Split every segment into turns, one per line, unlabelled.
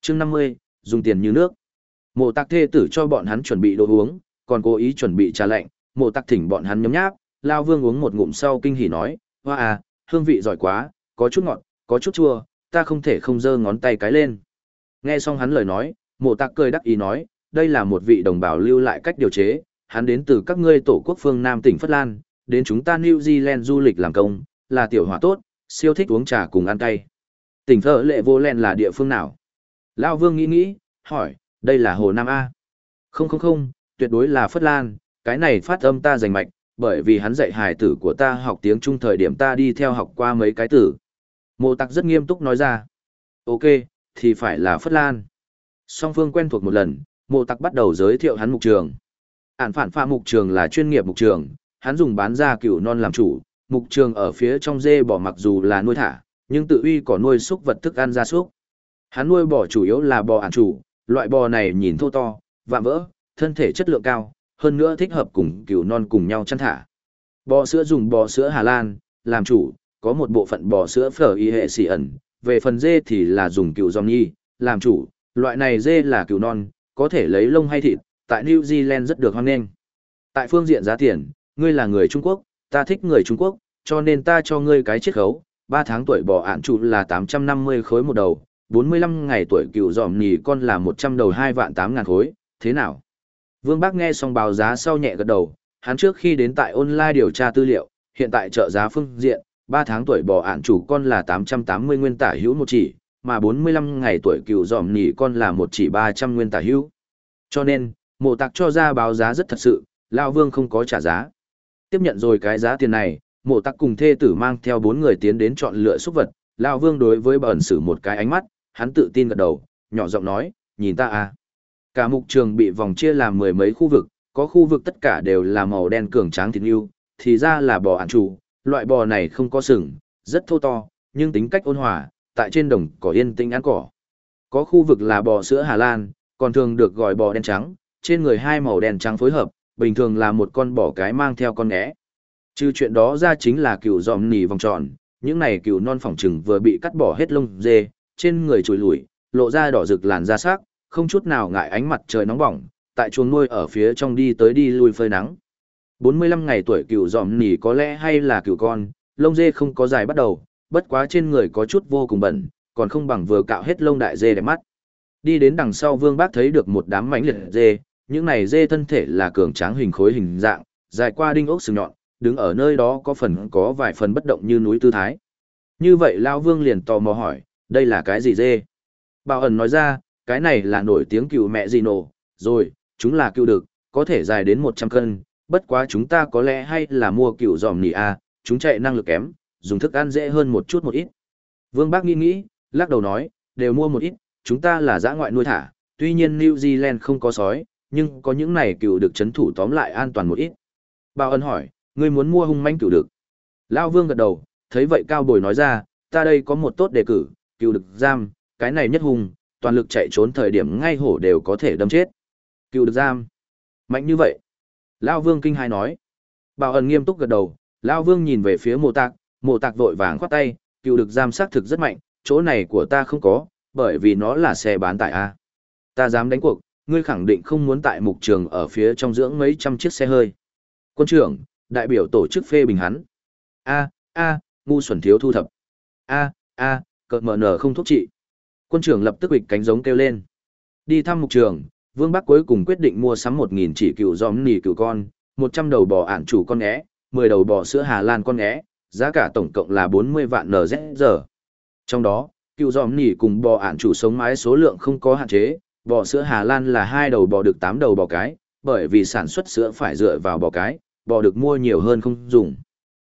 chương năm mươi dùng tiền như nước. Mộ tạc thê tử cho bọn hắn chuẩn bị đồ uống, còn cố ý chuẩn bị trà lạnh, mộ tạc thỉnh bọn hắn nhấm nháp, Lao Vương uống một ngụm sau kinh hỉ nói, hoa à, hương vị giỏi quá, có chút ngọt, có chút chua, ta không thể không giơ ngón tay cái lên. Nghe xong hắn lời nói, mộ tạc cười đắc ý nói, đây là một vị đồng bào lưu lại cách điều chế, hắn đến từ các ngươi tổ quốc phương Nam tỉnh Phất Lan, đến chúng ta New Zealand du lịch làm công, là tiểu hòa tốt, siêu thích uống trà cùng ăn cay. Tỉnh Phở Lệ Vô Len là địa phương nào? Lao Vương nghĩ nghĩ, hỏi, đây là Hồ Nam A. Không không không, tuyệt đối là Phất Lan, cái này phát âm ta giành mạch, bởi vì hắn dạy hài tử của ta học tiếng Trung thời điểm ta đi theo học qua mấy cái tử. Mộ tặc rất nghiêm túc nói ra. Ok, thì phải là Phất Lan. Song phương quen thuộc một lần, mộ tặc bắt đầu giới thiệu hắn mục trường. Ản phản pha mục trường là chuyên nghiệp mục trường, hắn dùng bán ra cừu non làm chủ, mục trường ở phía trong dê bỏ mặc dù là nuôi thả, nhưng tự uy có nuôi súc vật thức ăn gia súc. Hắn nuôi bò chủ yếu là bò ản chủ, loại bò này nhìn thô to, vạm vỡ, thân thể chất lượng cao, hơn nữa thích hợp cùng cừu non cùng nhau chăn thả. Bò sữa dùng bò sữa Hà Lan, làm chủ, có một bộ phận bò sữa phở y hệ xỉ ẩn, về phần dê thì là dùng cừu dòng nhi, làm chủ, loại này dê là cừu non, có thể lấy lông hay thịt, tại New Zealand rất được hoan nghênh. Tại phương diện giá tiền, ngươi là người Trung Quốc, ta thích người Trung Quốc, cho nên ta cho ngươi cái chiết khấu, 3 tháng tuổi bò ản chủ là 850 khối một đầu, 45 ngày tuổi cựu dòm nhì con là 100 đầu 2 vạn 8 ngàn khối, thế nào? Vương Bác nghe xong báo giá sau nhẹ gật đầu, hắn trước khi đến tại online điều tra tư liệu, hiện tại trợ giá phương diện, 3 tháng tuổi bò ản chủ con là 880 nguyên tả hữu một chỉ, mà 45 ngày tuổi cựu dòm nhì con là một chỉ 300 nguyên tả hữu. Cho nên, mộ tạc cho ra báo giá rất thật sự, Lao Vương không có trả giá. Tiếp nhận rồi cái giá tiền này, mộ tạc cùng thê tử mang theo bốn người tiến đến chọn lựa xúc vật, Lao Vương đối với bẩn sử một cái ánh mắt, hắn tự tin gật đầu, nhỏ giọng nói, nhìn ta à. Cả mục trường bị vòng chia làm mười mấy khu vực, có khu vực tất cả đều là màu đen cường tráng thịt yêu, thì ra là bò ản chủ, loại bò này không có sừng, rất thô to, nhưng tính cách ôn hòa, tại trên đồng cỏ yên tĩnh ăn cỏ. Có khu vực là bò sữa Hà Lan, còn thường được gọi bò đen trắng, trên người hai màu đen trắng phối hợp, bình thường là một con bò cái mang theo con ngẽ. Trừ chuyện đó ra chính là cừu giòm nỉ vòng tròn, những này cừu non phỏng trừng vừa bị cắt bỏ hết lông dê, trên người trùi lủi lộ ra đỏ rực làn da sắc, không chút nào ngại ánh mặt trời nóng bỏng, tại chuồng nuôi ở phía trong đi tới đi lui phơi nắng. 45 ngày tuổi cừu giòm nỉ có lẽ hay là cừu con, lông dê không có dài bắt đầu, bất quá trên người có chút vô cùng bẩn, còn không bằng vừa cạo hết lông đại dê đẹp mắt. Đi đến đằng sau Vương Bác thấy được một đám mảnh liệt dê, những này dê thân thể là cường tráng hình khối hình dạng, dài qua đinh ốc sừng nhọn, đứng ở nơi đó có phần có vài phần bất động như núi tư thái. Như vậy Lao Vương liền tò mò hỏi, đây là cái gì dê? Bảo ẩn nói ra, cái này là nổi tiếng cựu mẹ gì nổ, rồi, chúng là cựu đực, có thể dài đến 100 cân, bất quá chúng ta có lẽ hay là mua cựu giòm nỉ a, chúng chạy năng lực kém, dùng thức ăn dễ hơn một chút một ít. Vương Bác nghĩ nghĩ, lắc đầu nói, đều mua một ít, chúng ta là giã ngoại nuôi thả, tuy nhiên New Zealand không có sói, nhưng có những này cựu được chấn thủ tóm lại an toàn một ít. Bảo ân hỏi, ngươi muốn mua hung manh cựu được? Lao Vương gật đầu, thấy vậy Cao Bồi nói ra, ta đây có một tốt đề cử, Cựu được giam, cái này nhất hùng, toàn lực chạy trốn thời điểm ngay hổ đều có thể đâm chết. Cựu được giam, mạnh như vậy. Lao Vương kinh hai nói. Bảo ẩn nghiêm túc gật đầu, Lao Vương nhìn về phía mộ tạc, mộ tạc vội vàng khoát tay, Cựu được giam xác thực rất mạnh, chỗ này của ta không có, bởi vì nó là xe bán tải A. Ta dám đánh cuộc, ngươi khẳng định không muốn tại mục trường ở phía trong dưỡng mấy trăm chiếc xe hơi. Quân trưởng, đại biểu tổ chức phê bình hắn. A, a, ngu xuẩn thiếu thu thập. A, a, cợt mở nở không thuốc trị. Quân trưởng lập tức bịch cánh giống kêu lên. Đi thăm mục trường, Vương Bắc cuối cùng quyết định mua sắm một nghìn chỉ cừu giòm nỉ cừu con, một trăm đầu bò ản chủ con ngẽ, mười đầu bò sữa Hà Lan con ngẽ, giá cả tổng cộng là bốn mươi vạn NZ giờ. Trong đó, cừu giòm nỉ cùng bò ản chủ sống mái số lượng không có hạn chế, bò sữa Hà Lan là hai đầu bò được tám đầu bò cái, bởi vì sản xuất sữa phải dựa vào bò cái, bò được mua nhiều hơn không dùng.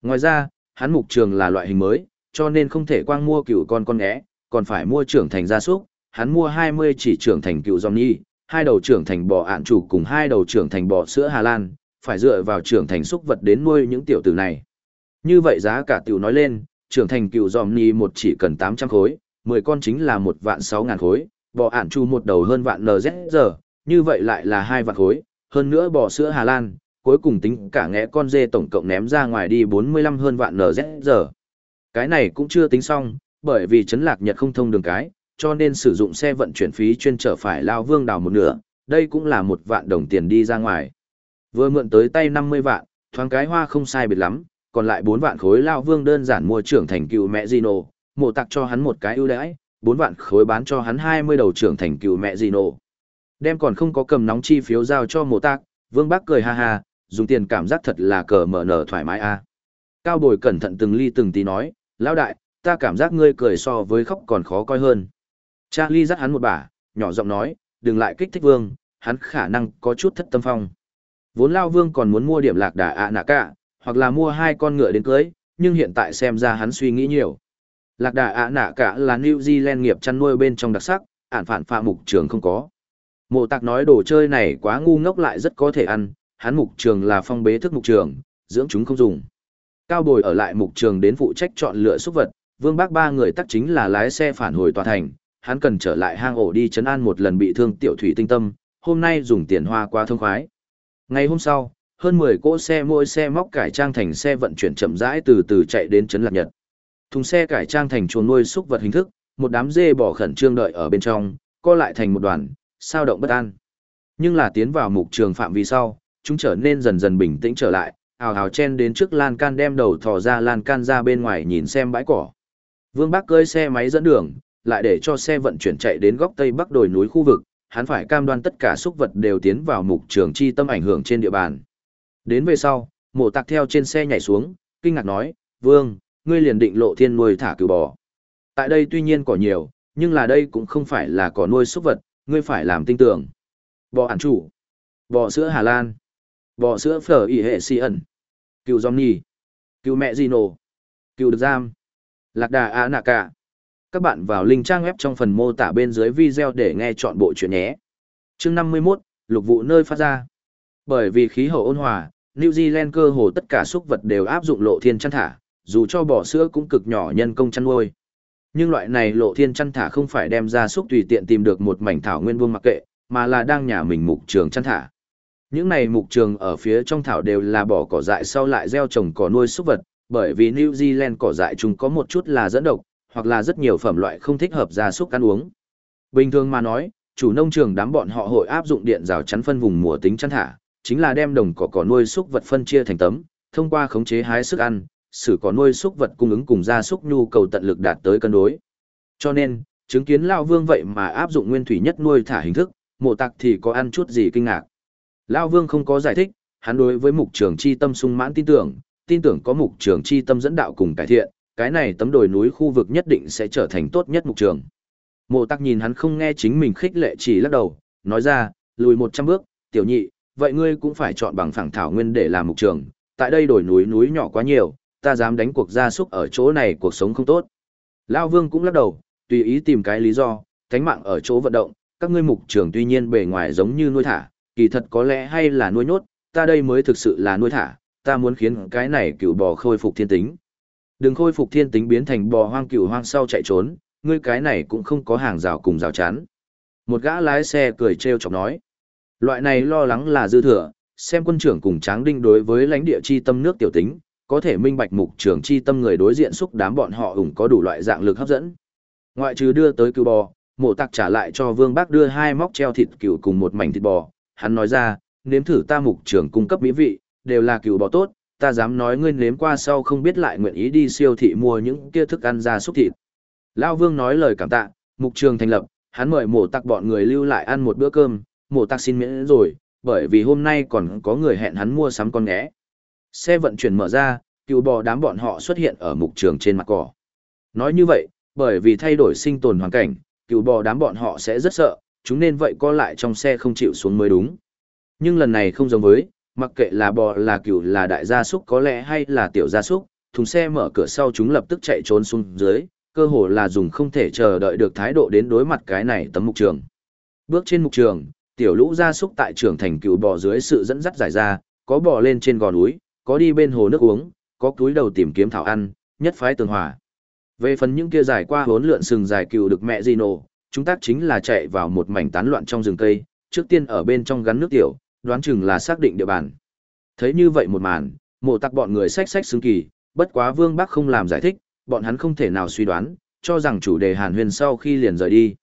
Ngoài ra, hắn mục trường là loại hình mới, cho nên không thể quang mua cựu con con nghé, còn phải mua trưởng thành gia súc, hắn mua 20 chỉ trưởng thành cựu giòm nhi, hai đầu trưởng thành bò ản chủ cùng hai đầu trưởng thành bò sữa Hà Lan, phải dựa vào trưởng thành súc vật đến nuôi những tiểu tử này. Như vậy giá cả tiểu nói lên, trưởng thành cựu giòm nhi một chỉ cần 800 khối, 10 con chính là một vạn 6 ngàn khối, bò ản chu một đầu hơn vạn NZ giờ, như vậy lại là hai vạn khối, hơn nữa bò sữa Hà Lan, cuối cùng tính cả ngẽ con dê tổng cộng ném ra ngoài đi 45 hơn vạn NZ giờ. Cái này cũng chưa tính xong, bởi vì chấn lạc Nhật không thông đường cái, cho nên sử dụng xe vận chuyển phí chuyên trở phải Lao Vương đào một nửa, đây cũng là một vạn đồng tiền đi ra ngoài. Vừa mượn tới tay 50 vạn, thoáng cái hoa không sai biệt lắm, còn lại 4 vạn khối Lao Vương đơn giản mua trưởng thành cựu mẹ Gino, mộ tặc cho hắn một cái ưu đãi, 4 vạn khối bán cho hắn 20 đầu trưởng thành cựu mẹ Gino. Đem còn không có cầm nóng chi phiếu giao cho mộ tặc, Vương Bác cười ha ha, dùng tiền cảm giác thật là cờ mở nở thoải mái a. Cao Bồi cẩn thận từng ly từng tí nói, lão đại, ta cảm giác ngươi cười so với khóc còn khó coi hơn. Charlie dắt hắn một bả, nhỏ giọng nói, đừng lại kích thích Vương, hắn khả năng có chút thất tâm phong. Vốn Lao Vương còn muốn mua điểm lạc đà ạ nạ cả, hoặc là mua hai con ngựa đến cưới, nhưng hiện tại xem ra hắn suy nghĩ nhiều. Lạc đà ạ nạ cả là New Zealand nghiệp chăn nuôi bên trong đặc sắc, ản phản phạ mục trường không có. Mộ tạc nói đồ chơi này quá ngu ngốc lại rất có thể ăn, hắn mục trường là phong bế thức mục trường, dưỡng chúng không dùng. Cao bồi ở lại mục trường đến phụ trách chọn lựa súc vật, vương bác ba người tắc chính là lái xe phản hồi tòa thành, hắn cần trở lại hang ổ đi chấn an một lần bị thương tiểu thủy tinh tâm, hôm nay dùng tiền hoa qua thông khoái. Ngày hôm sau, hơn 10 cỗ xe mỗi xe móc cải trang thành xe vận chuyển chậm rãi từ từ chạy đến trấn Lạc Nhật. Thùng xe cải trang thành chuồng nuôi súc vật hình thức, một đám dê bò khẩn trương đợi ở bên trong, co lại thành một đoàn, sao động bất an. Nhưng là tiến vào mục trường phạm vi sau, chúng trở nên dần dần bình tĩnh trở lại, ào ào chen đến trước lan can đem đầu thò ra lan can ra bên ngoài nhìn xem bãi cỏ. Vương Bắc cơi xe máy dẫn đường, lại để cho xe vận chuyển chạy đến góc tây bắc đồi núi khu vực, hắn phải cam đoan tất cả xúc vật đều tiến vào mục trường chi tâm ảnh hưởng trên địa bàn. Đến về sau, mộ tạc theo trên xe nhảy xuống, kinh ngạc nói, Vương, ngươi liền định lộ thiên nuôi thả cừu bò. Tại đây tuy nhiên có nhiều, nhưng là đây cũng không phải là có nuôi xúc vật, ngươi phải làm tinh tưởng. Bò ản chủ, bò sữa Hà Lan, bò sữa phở y hệ si ẩn, Cựu Johnny. Cựu mẹ Gino, Cựu được giam, lạc đà á nạ cả. Các bạn vào link trang web trong phần mô tả bên dưới video để nghe chọn bộ chuyện nhé. Chương 51, lục vụ nơi phát ra. Bởi vì khí hậu ôn hòa, New Zealand cơ hồ tất cả súc vật đều áp dụng lộ thiên chăn thả, dù cho bò sữa cũng cực nhỏ nhân công chăn nuôi. Nhưng loại này lộ thiên chăn thả không phải đem ra súc tùy tiện tìm được một mảnh thảo nguyên buông mặc kệ, mà là đang nhà mình mục trường chăn thả. Những này mục trường ở phía trong thảo đều là bỏ cỏ dại sau lại gieo trồng cỏ nuôi súc vật, bởi vì New Zealand cỏ dại chúng có một chút là dẫn độc, hoặc là rất nhiều phẩm loại không thích hợp gia súc ăn uống. Bình thường mà nói, chủ nông trường đám bọn họ hội áp dụng điện rào chắn phân vùng mùa tính chăn thả, chính là đem đồng cỏ cỏ nuôi súc vật phân chia thành tấm, thông qua khống chế hái sức ăn, sử cỏ nuôi súc vật cung ứng cùng gia súc nhu cầu tận lực đạt tới cân đối. Cho nên, chứng kiến lão Vương vậy mà áp dụng nguyên thủy nhất nuôi thả hình thức, mộ tặc thì có ăn chút gì kinh ngạc. Lão Vương không có giải thích, hắn đối với mục trường chi tâm sung mãn tin tưởng, tin tưởng có mục trường chi tâm dẫn đạo cùng cải thiện, cái này tấm đồi núi khu vực nhất định sẽ trở thành tốt nhất mục trường. Mộ tắc nhìn hắn không nghe chính mình khích lệ chỉ lắc đầu, nói ra, lùi một trăm bước, tiểu nhị, vậy ngươi cũng phải chọn bằng phẳng thảo nguyên để làm mục trường, tại đây đồi núi núi nhỏ quá nhiều, ta dám đánh cuộc gia súc ở chỗ này cuộc sống không tốt. Lao vương cũng lắc đầu, tùy ý tìm cái lý do, cánh mạng ở chỗ vận động, các ngươi mục trường tuy nhiên bề ngoài giống như nuôi thả, kỳ thật có lẽ hay là nuôi nhốt, ta đây mới thực sự là nuôi thả, ta muốn khiến cái này cựu bò khôi phục thiên tính. Đừng khôi phục thiên tính biến thành bò hoang cựu hoang sau chạy trốn, ngươi cái này cũng không có hàng rào cùng rào chắn. Một gã lái xe cười trêu chọc nói. Loại này lo lắng là dư thừa, xem quân trưởng cùng tráng đinh đối với lãnh địa chi tâm nước tiểu tính, có thể minh bạch mục trưởng chi tâm người đối diện xúc đám bọn họ ủng có đủ loại dạng lực hấp dẫn. Ngoại trừ đưa tới cừu bò, mộ tặc trả lại cho vương bác đưa hai móc treo thịt cừu cùng một mảnh thịt bò, hắn nói ra, nếm thử ta mục trưởng cung cấp mỹ vị, đều là cừu bò tốt, ta dám nói ngươi nếm qua sau không biết lại nguyện ý đi siêu thị mua những kia thức ăn ra xúc thịt. Lão Vương nói lời cảm tạ, mục trường thành lập, hắn mời mổ tặc bọn người lưu lại ăn một bữa cơm, mổ tặc xin miễn rồi, bởi vì hôm nay còn có người hẹn hắn mua sắm con nghé. Xe vận chuyển mở ra, cừu bò đám bọn họ xuất hiện ở mục trường trên mặt cỏ. Nói như vậy, bởi vì thay đổi sinh tồn hoàn cảnh, cừu bò đám bọn họ sẽ rất sợ, chúng nên vậy co lại trong xe không chịu xuống mới đúng. Nhưng lần này không giống với, mặc kệ là bò là cừu là đại gia súc có lẽ hay là tiểu gia súc, thùng xe mở cửa sau chúng lập tức chạy trốn xuống dưới, cơ hồ là dùng không thể chờ đợi được thái độ đến đối mặt cái này tấm mục trường. Bước trên mục trường, tiểu lũ gia súc tại trường thành cừu bò dưới sự dẫn dắt giải ra, có bò lên trên gò núi, có đi bên hồ nước uống, có túi đầu tìm kiếm thảo ăn, nhất phái tường hòa. Về phần những kia giải qua hốn lượn sừng dài cừu được mẹ Gino, chúng ta chính là chạy vào một mảnh tán loạn trong rừng cây, trước tiên ở bên trong gắn nước tiểu, đoán chừng là xác định địa bàn. Thấy như vậy một màn, mộ tặc bọn người xách xách xứng kỳ, bất quá vương bác không làm giải thích, bọn hắn không thể nào suy đoán, cho rằng chủ đề hàn huyền sau khi liền rời đi.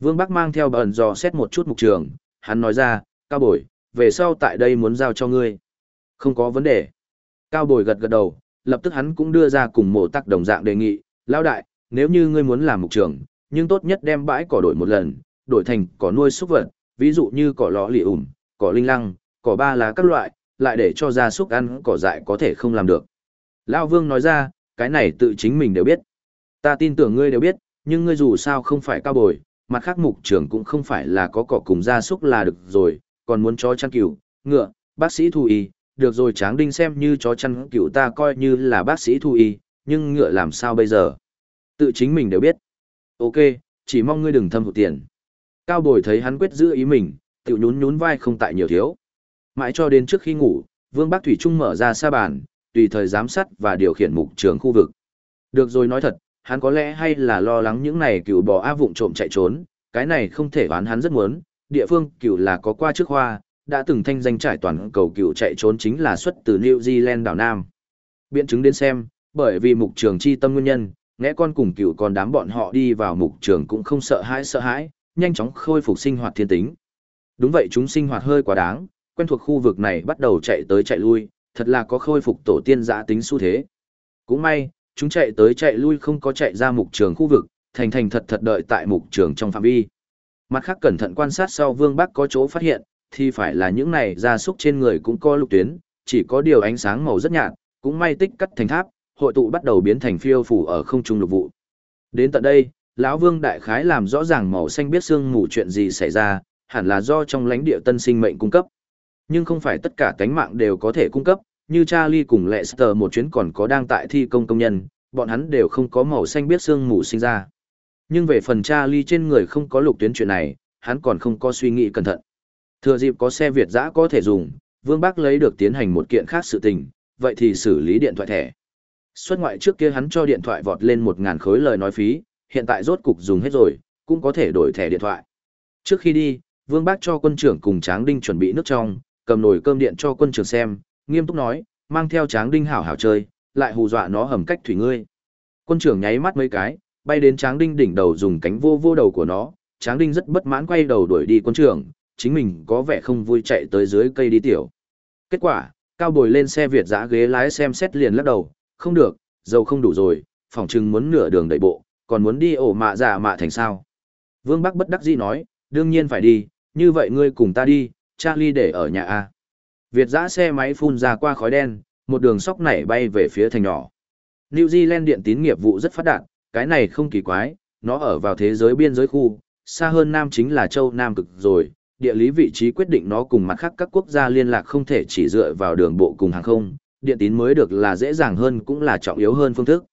Vương Bắc mang theo bẩn dò xét một chút mục trường, hắn nói ra, cao bồi, về sau tại đây muốn giao cho ngươi. Không có vấn đề. Cao bồi gật gật đầu, lập tức hắn cũng đưa ra cùng mộ tặc đồng dạng đề nghị, lao đại, nếu như ngươi muốn làm mục trường, nhưng tốt nhất đem bãi cỏ đổi một lần, đổi thành cỏ nuôi súc vật, ví dụ như cỏ lọ lì ủm, cỏ linh lăng, cỏ ba lá các loại, lại để cho gia súc ăn cỏ dại có thể không làm được. Lão Vương nói ra, cái này tự chính mình đều biết. Ta tin tưởng ngươi đều biết, nhưng ngươi dù sao không phải cao bồi, mặt khác mục trưởng cũng không phải là có cỏ cùng gia súc là được rồi, còn muốn chó chăn cừu, ngựa, bác sĩ thú y, được rồi tráng đinh xem như chó chăn cừu ta coi như là bác sĩ thú y, nhưng ngựa làm sao bây giờ? Tự chính mình đều biết. Ok, chỉ mong ngươi đừng thâm hụt tiền. Cao bồi thấy hắn quyết giữ ý mình, tự nhún nhún vai không tại nhiều thiếu. Mãi cho đến trước khi ngủ, Vương Bắc Thủy Trung mở ra sa bàn, tùy thời giám sát và điều khiển mục trường khu vực. Được rồi nói thật, hắn có lẽ hay là lo lắng những này cựu bò áp vụng trộm chạy trốn, cái này không thể đoán hắn rất muốn, địa phương cựu là có qua trước hoa, đã từng thanh danh trải toàn cầu cựu chạy trốn chính là xuất từ New Zealand đảo Nam. Biện chứng đến xem, bởi vì mục trường chi tâm nguyên nhân, ngẽ con cùng cựu con đám bọn họ đi vào mục trường cũng không sợ hãi sợ hãi, nhanh chóng khôi phục sinh hoạt thiên tính. Đúng vậy chúng sinh hoạt hơi quá đáng, quen thuộc khu vực này bắt đầu chạy tới chạy lui, thật là có khôi phục tổ tiên giã tính xu thế. Cũng may, chúng chạy tới chạy lui không có chạy ra mục trường khu vực, thành thành thật thật đợi tại mục trường trong phạm vi. Mặt khác cẩn thận quan sát sau Vương Bắc có chỗ phát hiện, thì phải là những này gia súc trên người cũng có lục tuyến, chỉ có điều ánh sáng màu rất nhạt, cũng may tích cắt thành tháp, hội tụ bắt đầu biến thành phiêu phủ ở không trung lục vụ. Đến tận đây, lão Vương đại khái làm rõ ràng màu xanh biết xương mù chuyện gì xảy ra, hẳn là do trong lãnh địa tân sinh mệnh cung cấp. Nhưng không phải tất cả cánh mạng đều có thể cung cấp, như Charlie cùng Lester một chuyến còn có đang tại thi công công nhân, bọn hắn đều không có màu xanh biết xương mù sinh ra. Nhưng về phần Charlie trên người không có lục tuyến chuyện này, hắn còn không có suy nghĩ cẩn thận. Thừa dịp có xe Việt dã có thể dùng, Vương Bắc lấy được tiến hành một kiện khác sự tình, vậy thì xử lý điện thoại thẻ. Xuất ngoại trước kia hắn cho điện thoại vọt lên một ngàn khối lời nói phí, hiện tại rốt cục dùng hết rồi, cũng có thể đổi thẻ điện thoại. Trước khi đi, Vương Bác cho quân trưởng cùng Tráng Đinh chuẩn bị nước trong, cầm nồi cơm điện cho quân trưởng xem, nghiêm túc nói, mang theo Tráng Đinh hảo hảo chơi, lại hù dọa nó hầm cách thủy ngươi. Quân trưởng nháy mắt mấy cái, bay đến Tráng Đinh đỉnh đầu dùng cánh vô vô đầu của nó, Tráng Đinh rất bất mãn quay đầu đuổi đi quân trưởng, chính mình có vẻ không vui chạy tới dưới cây đi tiểu. Kết quả, cao bồi lên xe Việt giã ghế lái xem xét liền lắc đầu, không được, dầu không đủ rồi, phỏng chừng muốn nửa đường đẩy bộ, còn muốn đi ổ mạ giả mạ thành sao. Vương Bắc bất đắc dĩ nói, đương nhiên phải đi, như vậy ngươi cùng ta đi, Charlie để ở nhà A. Việt giã xe máy phun ra qua khói đen, một đường sóc nảy bay về phía thành nhỏ. New Zealand điện tín nghiệp vụ rất phát đạt, cái này không kỳ quái, nó ở vào thế giới biên giới khu, xa hơn Nam chính là châu Nam cực rồi, địa lý vị trí quyết định nó cùng mặt khác các quốc gia liên lạc không thể chỉ dựa vào đường bộ cùng hàng không, điện tín mới được là dễ dàng hơn cũng là trọng yếu hơn phương thức.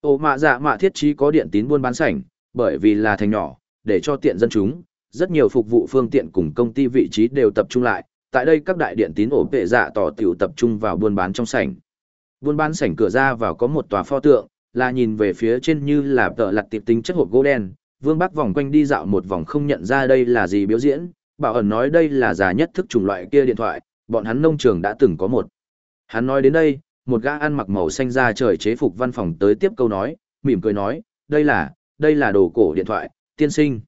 Ổ mạ dạ mạ thiết trí có điện tín buôn bán sảnh, bởi vì là thành nhỏ, để cho tiện dân chúng, rất nhiều phục vụ phương tiện cùng công ty vị trí đều tập trung lại, tại đây các đại điện tín ổ vệ dạ tỏ tiểu tập trung vào buôn bán trong sảnh. Buôn bán sảnh cửa ra vào có một tòa pho tượng, là nhìn về phía trên như là tợ lặt tiệp tính chất hộp gỗ đen, Vương Bắc vòng quanh đi dạo một vòng không nhận ra đây là gì biểu diễn, bảo ẩn nói đây là già nhất thức chủng loại kia điện thoại, bọn hắn nông trường đã từng có một. Hắn nói đến đây, một gã ăn mặc màu xanh da trời chế phục văn phòng tới tiếp câu nói, mỉm cười nói, đây là, đây là đồ cổ điện thoại, tiên sinh.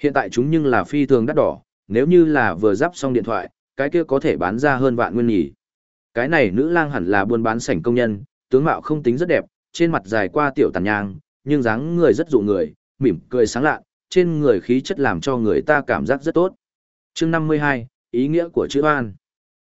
Hiện tại chúng nhưng là phi thường đắt đỏ, nếu như là vừa giáp xong điện thoại, cái kia có thể bán ra hơn vạn nguyên nhỉ. Cái này nữ lang hẳn là buôn bán sảnh công nhân, tướng mạo không tính rất đẹp, trên mặt dài qua tiểu tàn nhang, nhưng dáng người rất dụ người, mỉm cười sáng lạ, trên người khí chất làm cho người ta cảm giác rất tốt. Chương 52, ý nghĩa của chữ an.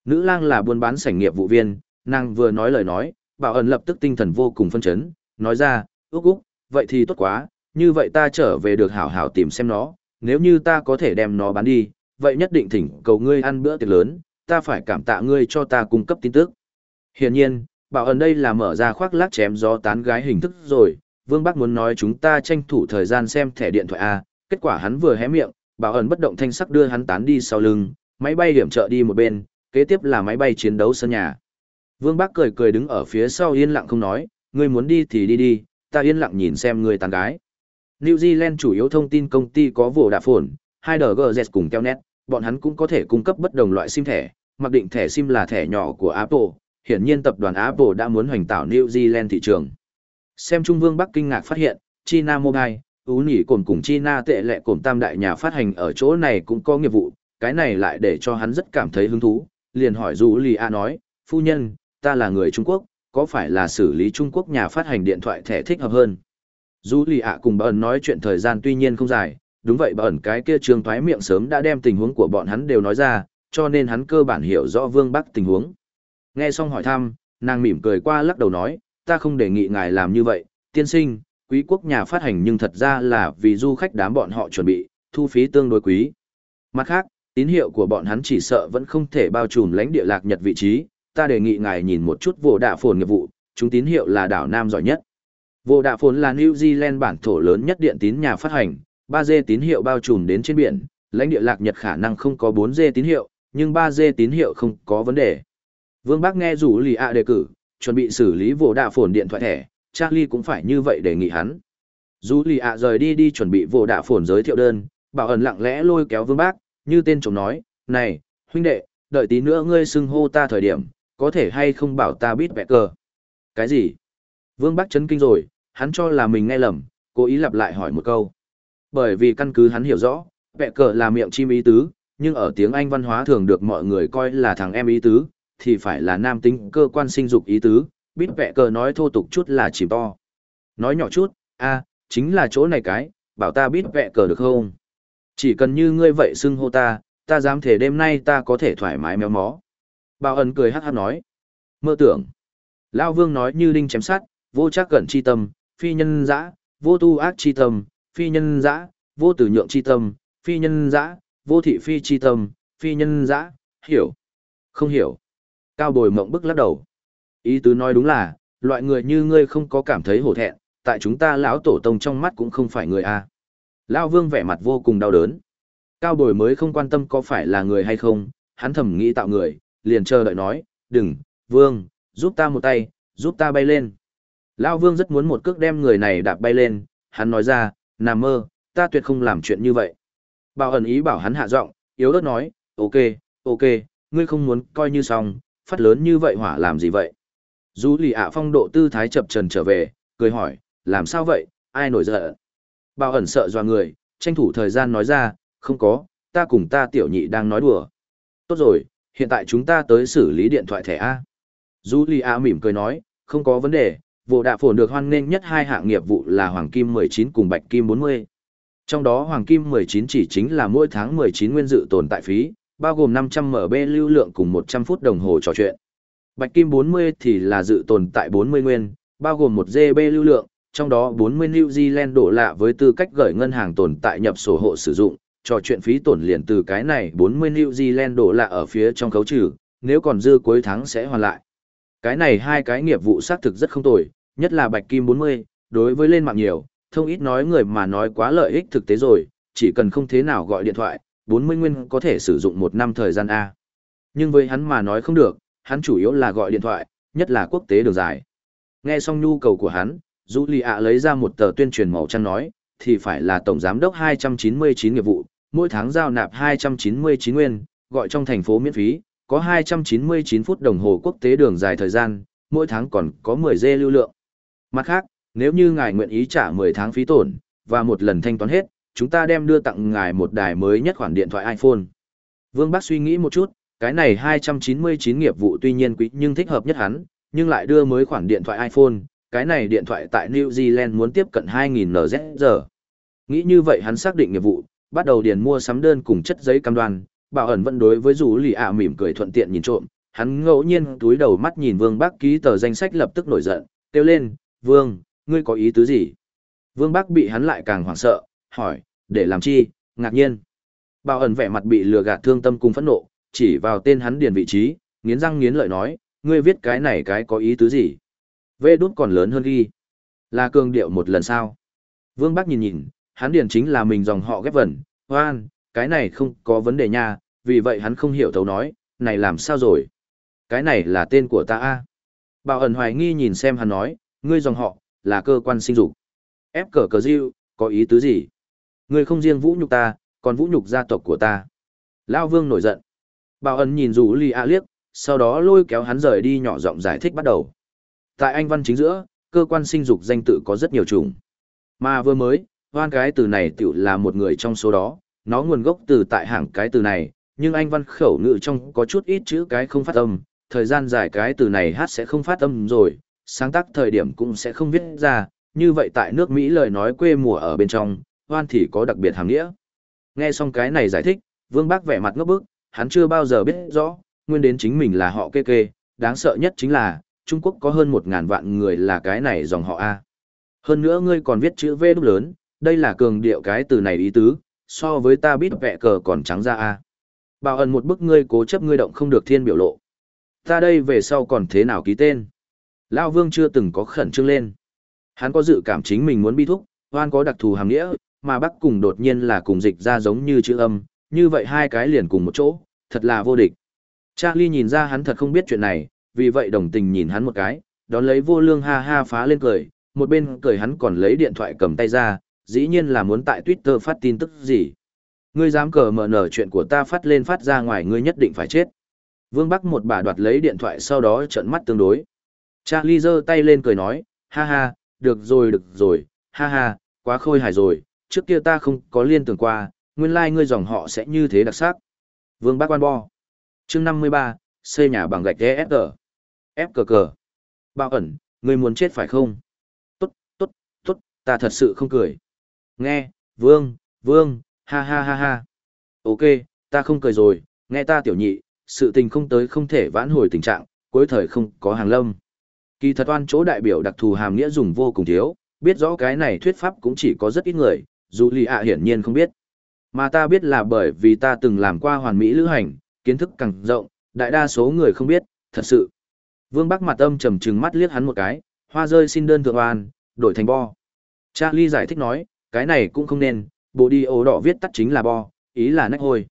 Nữ lang là buôn bán sảnh nghiệp vụ viên, nàng vừa nói lời nói, bảo ẩn lập tức tinh thần vô cùng phân chấn, nói ra, úc úc, vậy thì tốt quá, như vậy ta trở về được hảo hảo tìm xem nó, nếu như ta có thể đem nó bán đi, vậy nhất định thỉnh cầu ngươi ăn bữa tiệc lớn, ta phải cảm tạ ngươi cho ta cung cấp tin tức. Hiển nhiên, bảo ẩn đây là mở ra khoác lác chém gió tán gái hình thức rồi, Vương Bắc muốn nói chúng ta tranh thủ thời gian xem thẻ điện thoại A, kết quả hắn vừa hé miệng, bảo ẩn bất động thanh sắc đưa hắn tán đi sau lưng, máy bay điểm trợ đi một bên, kế tiếp là máy bay chiến đấu sân nhà. Vương Bắc cười cười đứng ở phía sau yên lặng không nói, ngươi muốn đi thì đi đi, ta yên lặng nhìn xem người tàn gái. New Zealand chủ yếu thông tin công ty có vụ đạp phồn, 2DGZ cùng Telnet, bọn hắn cũng có thể cung cấp bất đồng loại SIM thẻ, mặc định thẻ SIM là thẻ nhỏ của Apple, hiển nhiên tập đoàn Apple đã muốn hoành tạo New Zealand thị trường. Xem Trung Vương Bắc kinh ngạc phát hiện, China Mobile, Ú Nỉ Cồn cùng China tệ lệ cồn tam đại nhà phát hành ở chỗ này cũng có nghiệp vụ, cái này lại để cho hắn rất cảm thấy hứng thú, liền hỏi dù Lì A nói, phu nhân, ta là người Trung Quốc, có phải là xử lý Trung Quốc nhà phát hành điện thoại thẻ thích hợp hơn? Dù Lì A cùng bà ẩn nói chuyện thời gian tuy nhiên không dài, đúng vậy bà ẩn cái kia trường thoái miệng sớm đã đem tình huống của bọn hắn đều nói ra, cho nên hắn cơ bản hiểu rõ Vương Bắc tình huống. Nghe xong hỏi thăm, nàng mỉm cười qua lắc đầu nói, ta không đề nghị ngài làm như vậy, tiên sinh, quý quốc nhà phát hành nhưng thật ra là vì du khách đám bọn họ chuẩn bị, thu phí tương đối quý. Mặt khác, tín hiệu của bọn hắn chỉ sợ vẫn không thể bao trùm lãnh địa lạc nhật vị trí, ta đề nghị ngài nhìn một chút vô đạ phồn nghiệp vụ, chúng tín hiệu là đảo Nam giỏi nhất. Vô đạ phồn là New Zealand bản thổ lớn nhất điện tín nhà phát hành, ba d tín hiệu bao trùm đến trên biển, lãnh địa lạc nhật khả năng không có bốn d tín hiệu, nhưng ba d tín hiệu không có vấn đề. Vương Bác nghe rủ lì ạ đề cử, chuẩn bị xử lý vô đạ phồn điện thoại thẻ, Charlie cũng phải như vậy đề nghị hắn. Dù lì ạ rời đi đi chuẩn bị vô đạ phồn giới thiệu đơn, bảo ẩn lặng lẽ lôi kéo Vương Bác, như tên chồng nói, này, huynh đệ, đợi tí nữa ngươi xưng hô ta thời điểm, có thể hay không bảo ta biết vẽ cờ. Cái gì? Vương Bắc chấn kinh rồi, hắn cho là mình nghe lầm, cố ý lặp lại hỏi một câu. Bởi vì căn cứ hắn hiểu rõ, vẽ cờ là miệng chim ý tứ, nhưng ở tiếng Anh văn hóa thường được mọi người coi là thằng em ý tứ, thì phải là nam tính cơ quan sinh dục ý tứ, biết vẽ cờ nói thô tục chút là chìm to. Nói nhỏ chút, a chính là chỗ này cái, bảo ta biết vẽ cờ được không? Chỉ cần như ngươi vậy xưng hô ta, ta dám thể đêm nay ta có thể thoải mái méo mó. Bảo ẩn cười hát hát nói. Mơ tưởng. Lao vương nói như đinh chém sát, vô chắc gần chi tâm, phi nhân dã, vô tu ác chi tâm, phi nhân dã, vô tử nhượng chi tâm, phi nhân dã, vô thị phi chi tâm, phi nhân dã, hiểu. Không hiểu. Cao bồi mộng bức lắc đầu. Ý tứ nói đúng là, loại người như ngươi không có cảm thấy hổ thẹn, tại chúng ta lão tổ tông trong mắt cũng không phải người a. Lão Vương vẻ mặt vô cùng đau đớn. Cao bồi mới không quan tâm có phải là người hay không, hắn thầm nghĩ tạo người, liền chờ đợi nói, đừng, Vương, giúp ta một tay, giúp ta bay lên. Lão Vương rất muốn một cước đem người này đạp bay lên, hắn nói ra, nằm mơ, ta tuyệt không làm chuyện như vậy. Bảo ẩn ý bảo hắn hạ giọng, yếu ớt nói, ok, ok, ngươi không muốn coi như xong, phát lớn như vậy hỏa làm gì vậy? Dù lì ạ phong độ tư thái chập trần trở về, cười hỏi, làm sao vậy, ai nổi giận? Bảo ẩn sợ doa người, tranh thủ thời gian nói ra, không có, ta cùng ta tiểu nhị đang nói đùa. Tốt rồi, hiện tại chúng ta tới xử lý điện thoại thẻ A. Dù lì ạ mỉm cười nói, không có vấn đề, vụ đạ phổn được hoan nghênh nhất hai hạng nghiệp vụ là Hoàng Kim 19 cùng Bạch Kim 40. Trong đó Hoàng Kim 19 chỉ chính là mỗi tháng 19 nguyên dự tồn tại phí, bao gồm 500 MB lưu lượng cùng 100 phút đồng hồ trò chuyện. Bạch kim 40 thì là dự tồn tại 40 nguyên, bao gồm 1 GB lưu lượng, trong đó 40 New Zealand đổ lạ với tư cách gửi ngân hàng tồn tại nhập sổ hộ sử dụng, trò chuyện phí tổn liền từ cái này 40 New Zealand đổ lạ ở phía trong khấu trừ, nếu còn dư cuối tháng sẽ hoàn lại. Cái này hai cái nghiệp vụ xác thực rất không tồi, nhất là Bạch Kim 40, đối với lên mạng nhiều, thông ít nói người mà nói quá lợi ích thực tế rồi, chỉ cần không thế nào gọi điện thoại, 40 nguyên có thể sử dụng một năm thời gian A. Nhưng với hắn mà nói không được, hắn chủ yếu là gọi điện thoại, nhất là quốc tế đường dài. Nghe xong nhu cầu của hắn, Julia lấy ra một tờ tuyên truyền màu trắng nói, thì phải là tổng giám đốc 299 nghiệp vụ, mỗi tháng giao nạp 299 nguyên, gọi trong thành phố miễn phí, có 299 phút đồng hồ quốc tế đường dài thời gian, mỗi tháng còn có 10 dê lưu lượng. Mặt khác, nếu như ngài nguyện ý trả 10 tháng phí tổn, và một lần thanh toán hết, chúng ta đem đưa tặng ngài một đài mới nhất khoản điện thoại iPhone. Vương Bắc suy nghĩ một chút, cái này 299 nghiệp vụ tuy nhiên quý nhưng thích hợp nhất hắn, nhưng lại đưa mới khoản điện thoại iPhone, cái này điện thoại tại New Zealand muốn tiếp cận 2.000 NZ giờ. Nghĩ như vậy hắn xác định nghiệp vụ, bắt đầu điền mua sắm đơn cùng chất giấy cam đoan, bảo ẩn vẫn đối với rủ lì ạ mỉm cười thuận tiện nhìn trộm, hắn ngẫu nhiên túi đầu mắt nhìn Vương Bắc ký tờ danh sách lập tức nổi giận, kêu lên, Vương, ngươi có ý tứ gì? Vương Bắc bị hắn lại càng hoảng sợ, hỏi, để làm chi, ngạc nhiên. Bảo ẩn vẻ mặt bị lừa gạt thương tâm cùng phẫn nộ, chỉ vào tên hắn điền vị trí, nghiến răng nghiến lợi nói, ngươi viết cái này cái có ý tứ gì? Vê đút còn lớn hơn ghi. Là cường điệu một lần sao? Vương Bắc nhìn nhìn, hắn điền chính là mình dòng họ ghép vần, hoan, cái này không có vấn đề nha, vì vậy hắn không hiểu thấu nói, này làm sao rồi? Cái này là tên của ta a. Bảo ẩn hoài nghi nhìn xem hắn nói, ngươi dòng họ, là cơ quan sinh dục. Ép cờ cờ diêu, có ý tứ gì? Ngươi không riêng vũ nhục ta, còn vũ nhục gia tộc của ta. Lao vương nổi giận. Bảo ẩn nhìn rủ lì a liếc, sau đó lôi kéo hắn rời đi nhỏ giọng giải thích bắt đầu. Tại Anh văn chính giữa, cơ quan sinh dục danh tự có rất nhiều chủng. Mà vừa mới, hoan cái từ này tiểu là một người trong số đó, nó nguồn gốc từ tại hàng cái từ này, nhưng anh văn khẩu ngữ trong có chút ít chữ cái không phát âm, thời gian dài cái từ này hát sẽ không phát âm rồi, sáng tác thời điểm cũng sẽ không viết ra, như vậy tại nước Mỹ lời nói quê mùa ở bên trong, hoan thì có đặc biệt hàm nghĩa. Nghe xong cái này giải thích, Vương Bác vẻ mặt ngốc bức, hắn chưa bao giờ biết rõ, nguyên đến chính mình là họ kê kê, đáng sợ nhất chính là, Trung Quốc có hơn một ngàn vạn người là cái này dòng họ A. Hơn nữa ngươi còn viết chữ V đúc lớn, đây là cường điệu cái từ này ý tứ, so với ta biết vẽ cờ còn trắng ra A. Bảo ẩn một bức ngươi cố chấp ngươi động không được thiên biểu lộ. Ta đây về sau còn thế nào ký tên? Lao Vương chưa từng có khẩn trương lên. Hắn có dự cảm chính mình muốn bi thúc, hoan có đặc thù hàm nghĩa, mà bắc cùng đột nhiên là cùng dịch ra giống như chữ âm, như vậy hai cái liền cùng một chỗ, thật là vô địch. Charlie nhìn ra hắn thật không biết chuyện này, vì vậy đồng tình nhìn hắn một cái, đón lấy vô lương ha ha phá lên cười, một bên cười hắn còn lấy điện thoại cầm tay ra, dĩ nhiên là muốn tại Twitter phát tin tức gì. Ngươi dám cờ mở nở chuyện của ta phát lên phát ra ngoài ngươi nhất định phải chết. Vương Bắc một bà đoạt lấy điện thoại sau đó trợn mắt tương đối. Charlie giơ tay lên cười nói, ha ha, được rồi được rồi, ha ha, quá khôi hài rồi, trước kia ta không có liên tưởng qua, nguyên lai like ngươi dòng họ sẽ như thế đặc sắc. Vương Bắc quan bo. chương 53, xây nhà bằng gạch EFG ép cờ cờ. Bao ẩn, ngươi muốn chết phải không? Tốt, tốt, tốt, ta thật sự không cười. Nghe, Vương, Vương, ha ha ha ha. Ok, ta không cười rồi, nghe ta tiểu nhị, sự tình không tới không thể vãn hồi tình trạng, cuối thời không có hàng lâm. Kỳ thật oan chỗ đại biểu đặc thù hàm nghĩa dùng vô cùng thiếu, biết rõ cái này thuyết pháp cũng chỉ có rất ít người, dù lì ạ hiển nhiên không biết. Mà ta biết là bởi vì ta từng làm qua hoàn mỹ lữ hành, kiến thức càng rộng, đại đa số người không biết, thật sự. Vương Bắc mặt âm trầm trừng mắt liếc hắn một cái, hoa rơi xin đơn thượng oan, đổi thành bo. Charlie giải thích nói, cái này cũng không nên, bộ đi ổ đỏ viết tắt chính là bo, ý là nách hôi.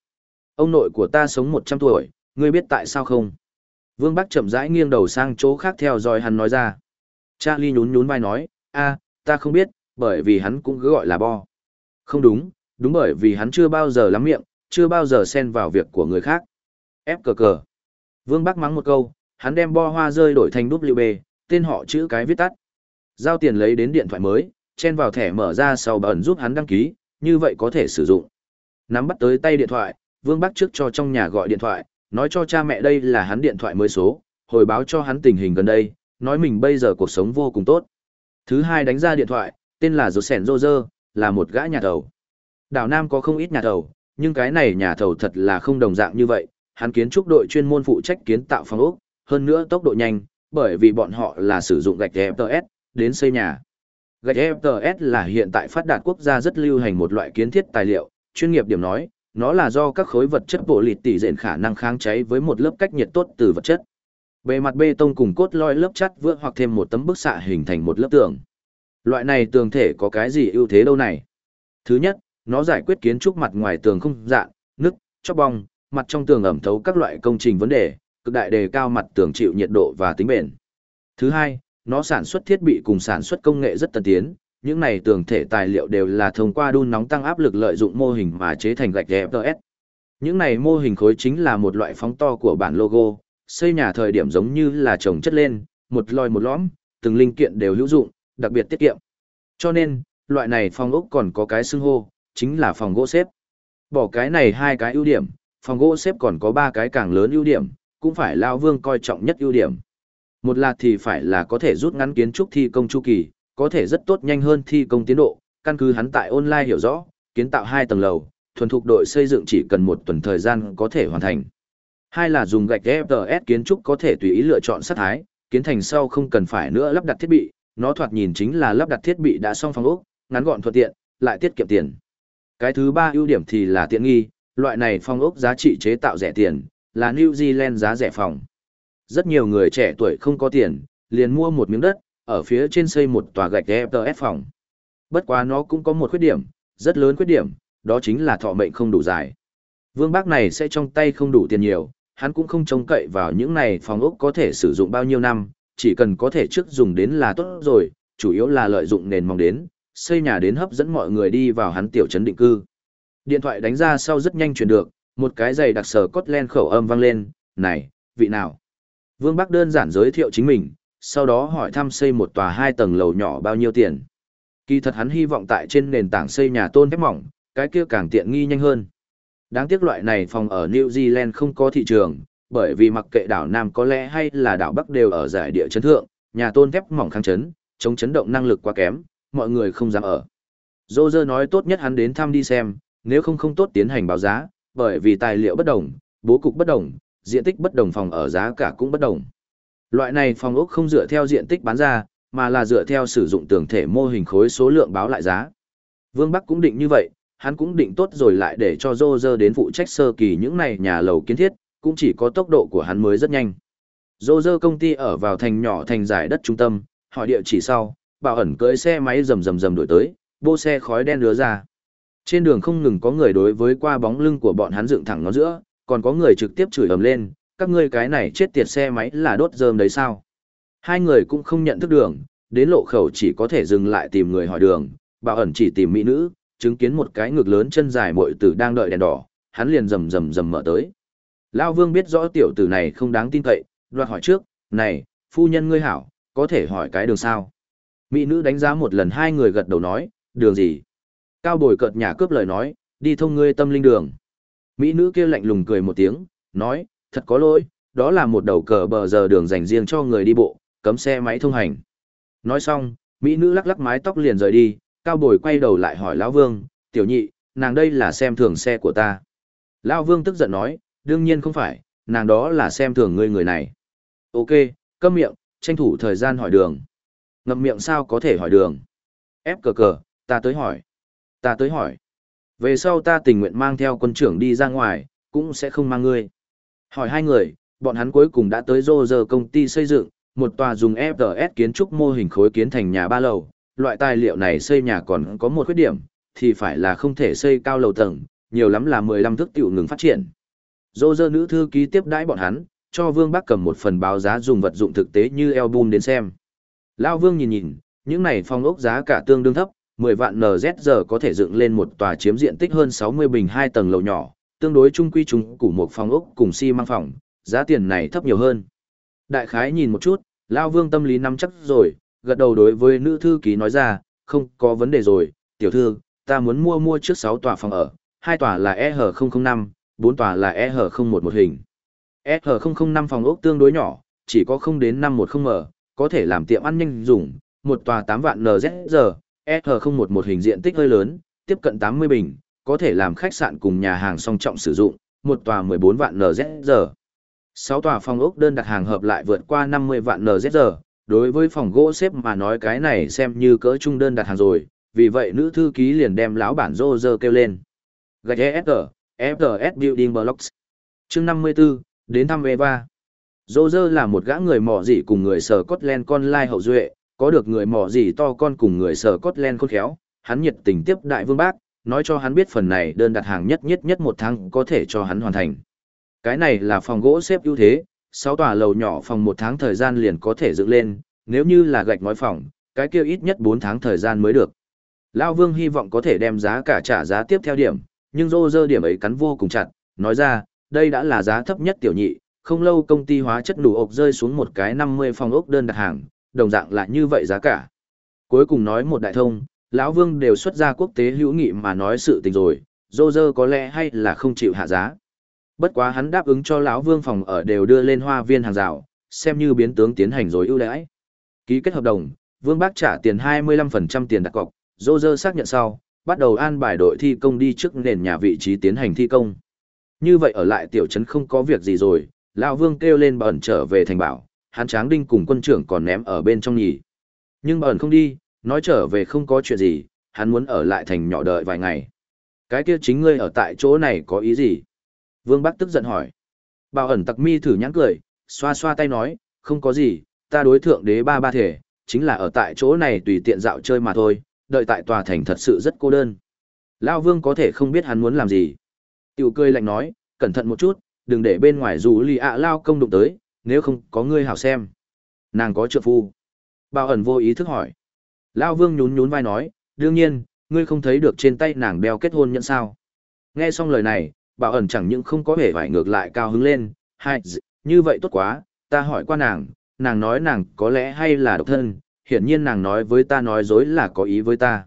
Ông nội của ta sống 100 tuổi, ngươi biết tại sao không? Vương Bắc chậm rãi nghiêng đầu sang chỗ khác theo dõi hắn nói ra. Charlie nhún nhún vai nói, a, ta không biết, bởi vì hắn cũng cứ gọi là bo. Không đúng, đúng bởi vì hắn chưa bao giờ lắm miệng, chưa bao giờ xen vào việc của người khác. Ép cờ cờ. Vương Bắc mắng một câu, hắn đem bo hoa rơi đổi thành đúc lưu bê, tên họ chữ cái viết tắt. Giao tiền lấy đến điện thoại mới, chen vào thẻ mở ra sau bẩn giúp hắn đăng ký, như vậy có thể sử dụng. Nắm bắt tới tay điện thoại, Vương Bắc trước cho trong nhà gọi điện thoại, nói cho cha mẹ đây là hắn điện thoại mới số, hồi báo cho hắn tình hình gần đây, nói mình bây giờ cuộc sống vô cùng tốt. Thứ hai đánh ra điện thoại, tên là Josen Roger, là một gã nhà thầu. Đảo Nam có không ít nhà thầu, nhưng cái này nhà thầu thật là không đồng dạng như vậy, hắn kiến trúc đội chuyên môn phụ trách kiến tạo phòng ốc, hơn nữa tốc độ nhanh, bởi vì bọn họ là sử dụng gạch FTS đến xây nhà. Gạch FTS là hiện tại phát đạt quốc gia rất lưu hành một loại kiến thiết tài liệu, chuyên nghiệp điểm nói, nó là do các khối vật chất bộ lịt tỷ diện khả năng kháng cháy với một lớp cách nhiệt tốt từ vật chất. Bề mặt bê tông cùng cốt lõi lớp chắt vữa hoặc thêm một tấm bức xạ hình thành một lớp tường. Loại này tường thể có cái gì ưu thế đâu này? Thứ nhất, nó giải quyết kiến trúc mặt ngoài tường không dạn, nứt, chóc bong, mặt trong tường ẩm thấu các loại công trình vấn đề, cực đại đề cao mặt tường chịu nhiệt độ và tính bền. Thứ hai, nó sản xuất thiết bị cùng sản xuất công nghệ rất tân tiến, những này tường thể tài liệu đều là thông qua đun nóng tăng áp lực lợi dụng mô hình mà chế thành gạch FTS. Những này mô hình khối chính là một loại phóng to của bản logo, xây nhà thời điểm giống như là trồng chất lên, một lòi một lõm, từng linh kiện đều hữu dụng, đặc biệt tiết kiệm. Cho nên, loại này phòng ốc còn có cái xưng hô, chính là phòng gỗ xếp. Bỏ cái này hai cái ưu điểm, phòng gỗ xếp còn có ba cái càng lớn ưu điểm, cũng phải Lao Vương coi trọng nhất ưu điểm. Một là thì phải là có thể rút ngắn kiến trúc thi công chu kỳ, có thể rất tốt nhanh hơn thi công tiến độ, căn cứ hắn tại online hiểu rõ, kiến tạo hai tầng lầu, thuần thục đội xây dựng chỉ cần một tuần thời gian có thể hoàn thành. Hai là dùng gạch FTS kiến trúc có thể tùy ý lựa chọn sát thái, kiến thành sau không cần phải nữa lắp đặt thiết bị, nó thoạt nhìn chính là lắp đặt thiết bị đã xong phòng ốc, ngắn gọn thuận tiện, lại tiết kiệm tiền. Cái thứ ba ưu điểm thì là tiện nghi, loại này phòng ốc giá trị chế tạo rẻ tiền, là New Zealand giá rẻ phòng. Rất nhiều người trẻ tuổi không có tiền, liền mua một miếng đất, ở phía trên xây một tòa gạch FTS phòng. Bất quá nó cũng có một khuyết điểm, rất lớn khuyết điểm, đó chính là thọ mệnh không đủ dài. Vương bác này sẽ trong tay không đủ tiền nhiều, hắn cũng không trông cậy vào những này phòng ốc có thể sử dụng bao nhiêu năm, chỉ cần có thể trước dùng đến là tốt rồi, chủ yếu là lợi dụng nền mong đến, xây nhà đến hấp dẫn mọi người đi vào hắn tiểu trấn định cư. Điện thoại đánh ra sau rất nhanh truyền được, một cái giày đặc sở cốt len khẩu âm vang lên, này, vị nào? Vương Bắc đơn giản giới thiệu chính mình, sau đó hỏi thăm xây một tòa hai tầng lầu nhỏ bao nhiêu tiền. Kỳ thật hắn hy vọng tại trên nền tảng xây nhà tôn thép mỏng, cái kia càng tiện nghi nhanh hơn. Đáng tiếc loại này phòng ở New Zealand không có thị trường, bởi vì mặc kệ đảo Nam có lẽ hay là đảo Bắc đều ở giải địa chấn thượng, nhà tôn thép mỏng kháng chấn, chống chấn động năng lực quá kém, mọi người không dám ở. Roger nói tốt nhất hắn đến thăm đi xem, nếu không không tốt tiến hành báo giá, bởi vì tài liệu bất đồng, bố cục bất đồng, diện tích bất đồng phòng ở giá cả cũng bất đồng. Loại này phòng ốc không dựa theo diện tích bán ra, mà là dựa theo sử dụng tường thể mô hình khối số lượng báo lại giá. Vương Bắc cũng định như vậy, hắn cũng định tốt rồi lại để cho Dô dơ đến phụ trách sơ kỳ những này nhà lầu kiến thiết, cũng chỉ có tốc độ của hắn mới rất nhanh. Dô dơ công ty ở vào thành nhỏ thành giải đất trung tâm, hỏi địa chỉ sau, bảo ẩn cưỡi xe máy rầm rầm rầm đổi tới, bô xe khói đen lứa ra. Trên đường không ngừng có người đối với qua bóng lưng của bọn hắn dựng thẳng nó giữa, còn có người trực tiếp chửi ầm lên, các ngươi cái này chết tiệt xe máy là đốt rơm đấy sao? Hai người cũng không nhận thức đường, đến lộ khẩu chỉ có thể dừng lại tìm người hỏi đường, bảo ẩn chỉ tìm mỹ nữ, chứng kiến một cái ngực lớn chân dài muội tử đang đợi đèn đỏ, hắn liền rầm rầm rầm mở tới. Lão Vương biết rõ tiểu tử này không đáng tin cậy, đoạt hỏi trước, "Này, phu nhân ngươi hảo, có thể hỏi cái đường sao?" Mỹ nữ đánh giá một lần hai người gật đầu nói, "Đường gì?" Cao Bồi cợt nhà cướp lời nói, "Đi thông ngươi tâm linh đường." Mỹ nữ kia lạnh lùng cười một tiếng, nói, "Thật có lỗi, đó là một đầu cờ bờ giờ đường dành riêng cho người đi bộ, cấm xe máy thông hành." Nói xong, Mỹ nữ lắc lắc mái tóc liền rời đi, Cao Bồi quay đầu lại hỏi Lão Vương, "Tiểu nhị, nàng đây là xem thường xe của ta." Lão Vương tức giận nói, đương nhiên không phải, nàng đó là xem thường ngươi người này. Ok, câm miệng, tranh thủ thời gian hỏi đường. Ngậm miệng sao có thể hỏi đường? Ép cờ cờ, ta tới hỏi. Ta tới hỏi. Về sau ta tình nguyện mang theo quân trưởng đi ra ngoài, cũng sẽ không mang ngươi. Hỏi hai người, bọn hắn cuối cùng đã tới rô giờ công ty xây dựng, một tòa dùng FTS kiến trúc mô hình khối kiến thành nhà ba lầu. Loại tài liệu này xây nhà còn có một khuyết điểm, thì phải là không thể xây cao lầu tầng, nhiều lắm là 15 thước tiểu ngừng phát triển. Dô dơ nữ thư ký tiếp đãi bọn hắn, cho Vương Bắc cầm một phần báo giá dùng vật dụng thực tế như album đến xem. Lao Vương nhìn nhìn, những này phong ốc giá cả tương đương thấp, 10 vạn NZR có thể dựng lên một tòa chiếm diện tích hơn 60 bình 2 tầng lầu nhỏ, tương đối chung quy chung củ một phòng ốc cùng xi si măng phòng, giá tiền này thấp nhiều hơn. Đại khái nhìn một chút, Lao Vương tâm lý nắm chắc rồi, gật đầu đối với nữ thư ký nói ra, không có vấn đề rồi, tiểu thư, ta muốn mua mua trước 6 tòa phòng ở, hai tòa là EH005, 4 tòa là EH011 hình. EH005 phòng ốc tương đối nhỏ, chỉ có không đến 510M, có thể làm tiệm ăn nhanh dùng, một tòa 8 vạn NZR, SH01 một hình diện tích hơi lớn, tiếp cận 80 bình, có thể làm khách sạn cùng nhà hàng song trọng sử dụng, một tòa 14 vạn NZ. 6 tòa phòng ốc đơn đặt hàng hợp lại vượt qua 50 vạn NZ. Đối với phòng gỗ xếp mà nói cái này xem như cỡ trung đơn đặt hàng rồi, vì vậy nữ thư ký liền đem lão bản rô rơ kêu lên. Gạch ESG, FTS Building Blocks. chương 54, đến thăm Eva. Roger là một gã người mỏ dị cùng người sở Scotland con lai hậu duệ, có được người mỏ gì to con cùng người sở Scotland khôn khéo, hắn nhiệt tình tiếp đại vương bác, nói cho hắn biết phần này đơn đặt hàng nhất nhất nhất một tháng có thể cho hắn hoàn thành. Cái này là phòng gỗ xếp ưu thế, 6 tòa lầu nhỏ phòng một tháng thời gian liền có thể dựng lên, nếu như là gạch ngói phòng, cái kia ít nhất 4 tháng thời gian mới được. Lao Vương hy vọng có thể đem giá cả trả giá tiếp theo điểm, nhưng rô rơ điểm ấy cắn vô cùng chặt, nói ra, đây đã là giá thấp nhất tiểu nhị, không lâu công ty hóa chất đủ ộc rơi xuống một cái 50 phòng ốc đơn đặt hàng, đồng dạng là như vậy giá cả. Cuối cùng nói một đại thông, lão Vương đều xuất ra quốc tế hữu nghị mà nói sự tình rồi, dô dơ có lẽ hay là không chịu hạ giá. Bất quá hắn đáp ứng cho lão Vương phòng ở đều đưa lên hoa viên hàng rào, xem như biến tướng tiến hành rồi ưu đãi. Ký kết hợp đồng, Vương Bác trả tiền 25% tiền đặt cọc, dô dơ xác nhận sau, bắt đầu an bài đội thi công đi trước nền nhà vị trí tiến hành thi công. Như vậy ở lại tiểu trấn không có việc gì rồi, lão Vương kêu lên bẩn trở về thành bảo, hắn tráng đinh cùng quân trưởng còn ném ở bên trong nhỉ. Nhưng bẩn không đi, nói trở về không có chuyện gì, hắn muốn ở lại thành nhỏ đợi vài ngày. Cái kia chính ngươi ở tại chỗ này có ý gì? Vương Bắc tức giận hỏi. Bảo ẩn tặc mi thử nhãn cười, xoa xoa tay nói, không có gì, ta đối thượng đế ba ba thể, chính là ở tại chỗ này tùy tiện dạo chơi mà thôi, đợi tại tòa thành thật sự rất cô đơn. Lao vương có thể không biết hắn muốn làm gì. Tiểu cười lạnh nói, cẩn thận một chút, đừng để bên ngoài dù lì ạ lao công đụng tới, nếu không có ngươi hảo xem. Nàng có trượng phu. Bao ẩn vô ý thức hỏi. Lao vương nhún nhún vai nói, đương nhiên, ngươi không thấy được trên tay nàng đeo kết hôn nhận sao. Nghe xong lời này, bảo ẩn chẳng những không có vẻ vải ngược lại cao hứng lên, hai, như vậy tốt quá, ta hỏi qua nàng, nàng nói nàng có lẽ hay là độc thân, hiển nhiên nàng nói với ta nói dối là có ý với ta.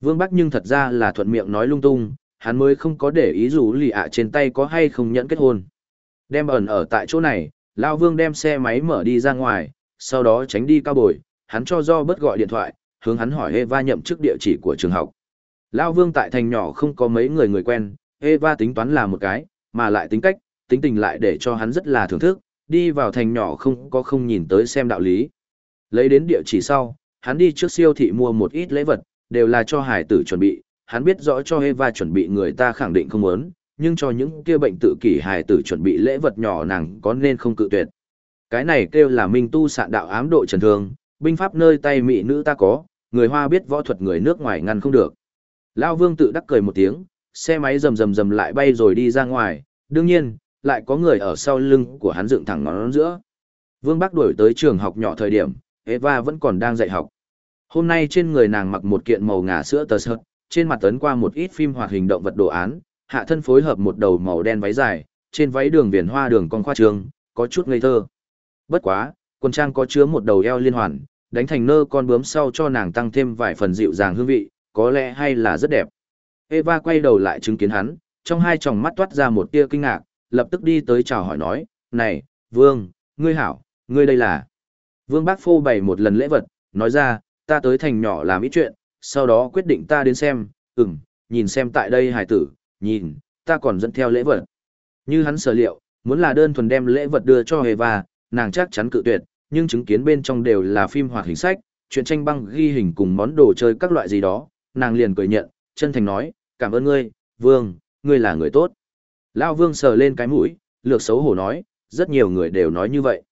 Vương Bắc nhưng thật ra là thuận miệng nói lung tung, hắn mới không có để ý dù lì ạ trên tay có hay không nhận kết hôn. Đem ẩn ở tại chỗ này, Lao Vương đem xe máy mở đi ra ngoài, sau đó tránh đi cao bồi, hắn cho do bớt gọi điện thoại, hướng hắn hỏi Eva nhậm chức địa chỉ của trường học. Lao Vương tại thành nhỏ không có mấy người người quen, Eva tính toán là một cái, mà lại tính cách, tính tình lại để cho hắn rất là thưởng thức, đi vào thành nhỏ không có không nhìn tới xem đạo lý. Lấy đến địa chỉ sau, hắn đi trước siêu thị mua một ít lễ vật, đều là cho hải tử chuẩn bị, hắn biết rõ cho Eva chuẩn bị người ta khẳng định không muốn, nhưng cho những kia bệnh tự kỷ hài tử chuẩn bị lễ vật nhỏ nàng có nên không cự tuyệt. Cái này kêu là minh tu sạn đạo ám độ trần thương, binh pháp nơi tay mỹ nữ ta có, người Hoa biết võ thuật người nước ngoài ngăn không được. Lao Vương tự đắc cười một tiếng, xe máy rầm rầm rầm lại bay rồi đi ra ngoài, đương nhiên, lại có người ở sau lưng của hắn dựng thẳng ngón giữa. Vương Bắc đuổi tới trường học nhỏ thời điểm, Eva vẫn còn đang dạy học. Hôm nay trên người nàng mặc một kiện màu ngà sữa tờ sợt, trên mặt tấn qua một ít phim hoạt hình động vật đồ án, hạ thân phối hợp một đầu màu đen váy dài, trên váy đường viền hoa đường con khoa trường, có chút ngây thơ. Bất quá, quần trang có chứa một đầu eo liên hoàn, đánh thành nơ con bướm sau cho nàng tăng thêm vài phần dịu dàng hương vị, có lẽ hay là rất đẹp. Eva quay đầu lại chứng kiến hắn, trong hai tròng mắt toát ra một tia kinh ngạc, lập tức đi tới chào hỏi nói, này, Vương, ngươi hảo, ngươi đây là. Vương Bác Phô bày một lần lễ vật, nói ra, ta tới thành nhỏ làm ít chuyện, sau đó quyết định ta đến xem, ừm, nhìn xem tại đây hải tử, nhìn, ta còn dẫn theo lễ vật. Như hắn sở liệu, muốn là đơn thuần đem lễ vật đưa cho Eva, nàng chắc chắn cự tuyệt, nhưng chứng kiến bên trong đều là phim hoạt hình sách, chuyện tranh băng ghi hình cùng món đồ chơi các loại gì đó, nàng liền cười nhận, chân thành nói, cảm ơn ngươi, Vương, ngươi là người tốt. Lao Vương sờ lên cái mũi, lược xấu hổ nói, rất nhiều người đều nói như vậy.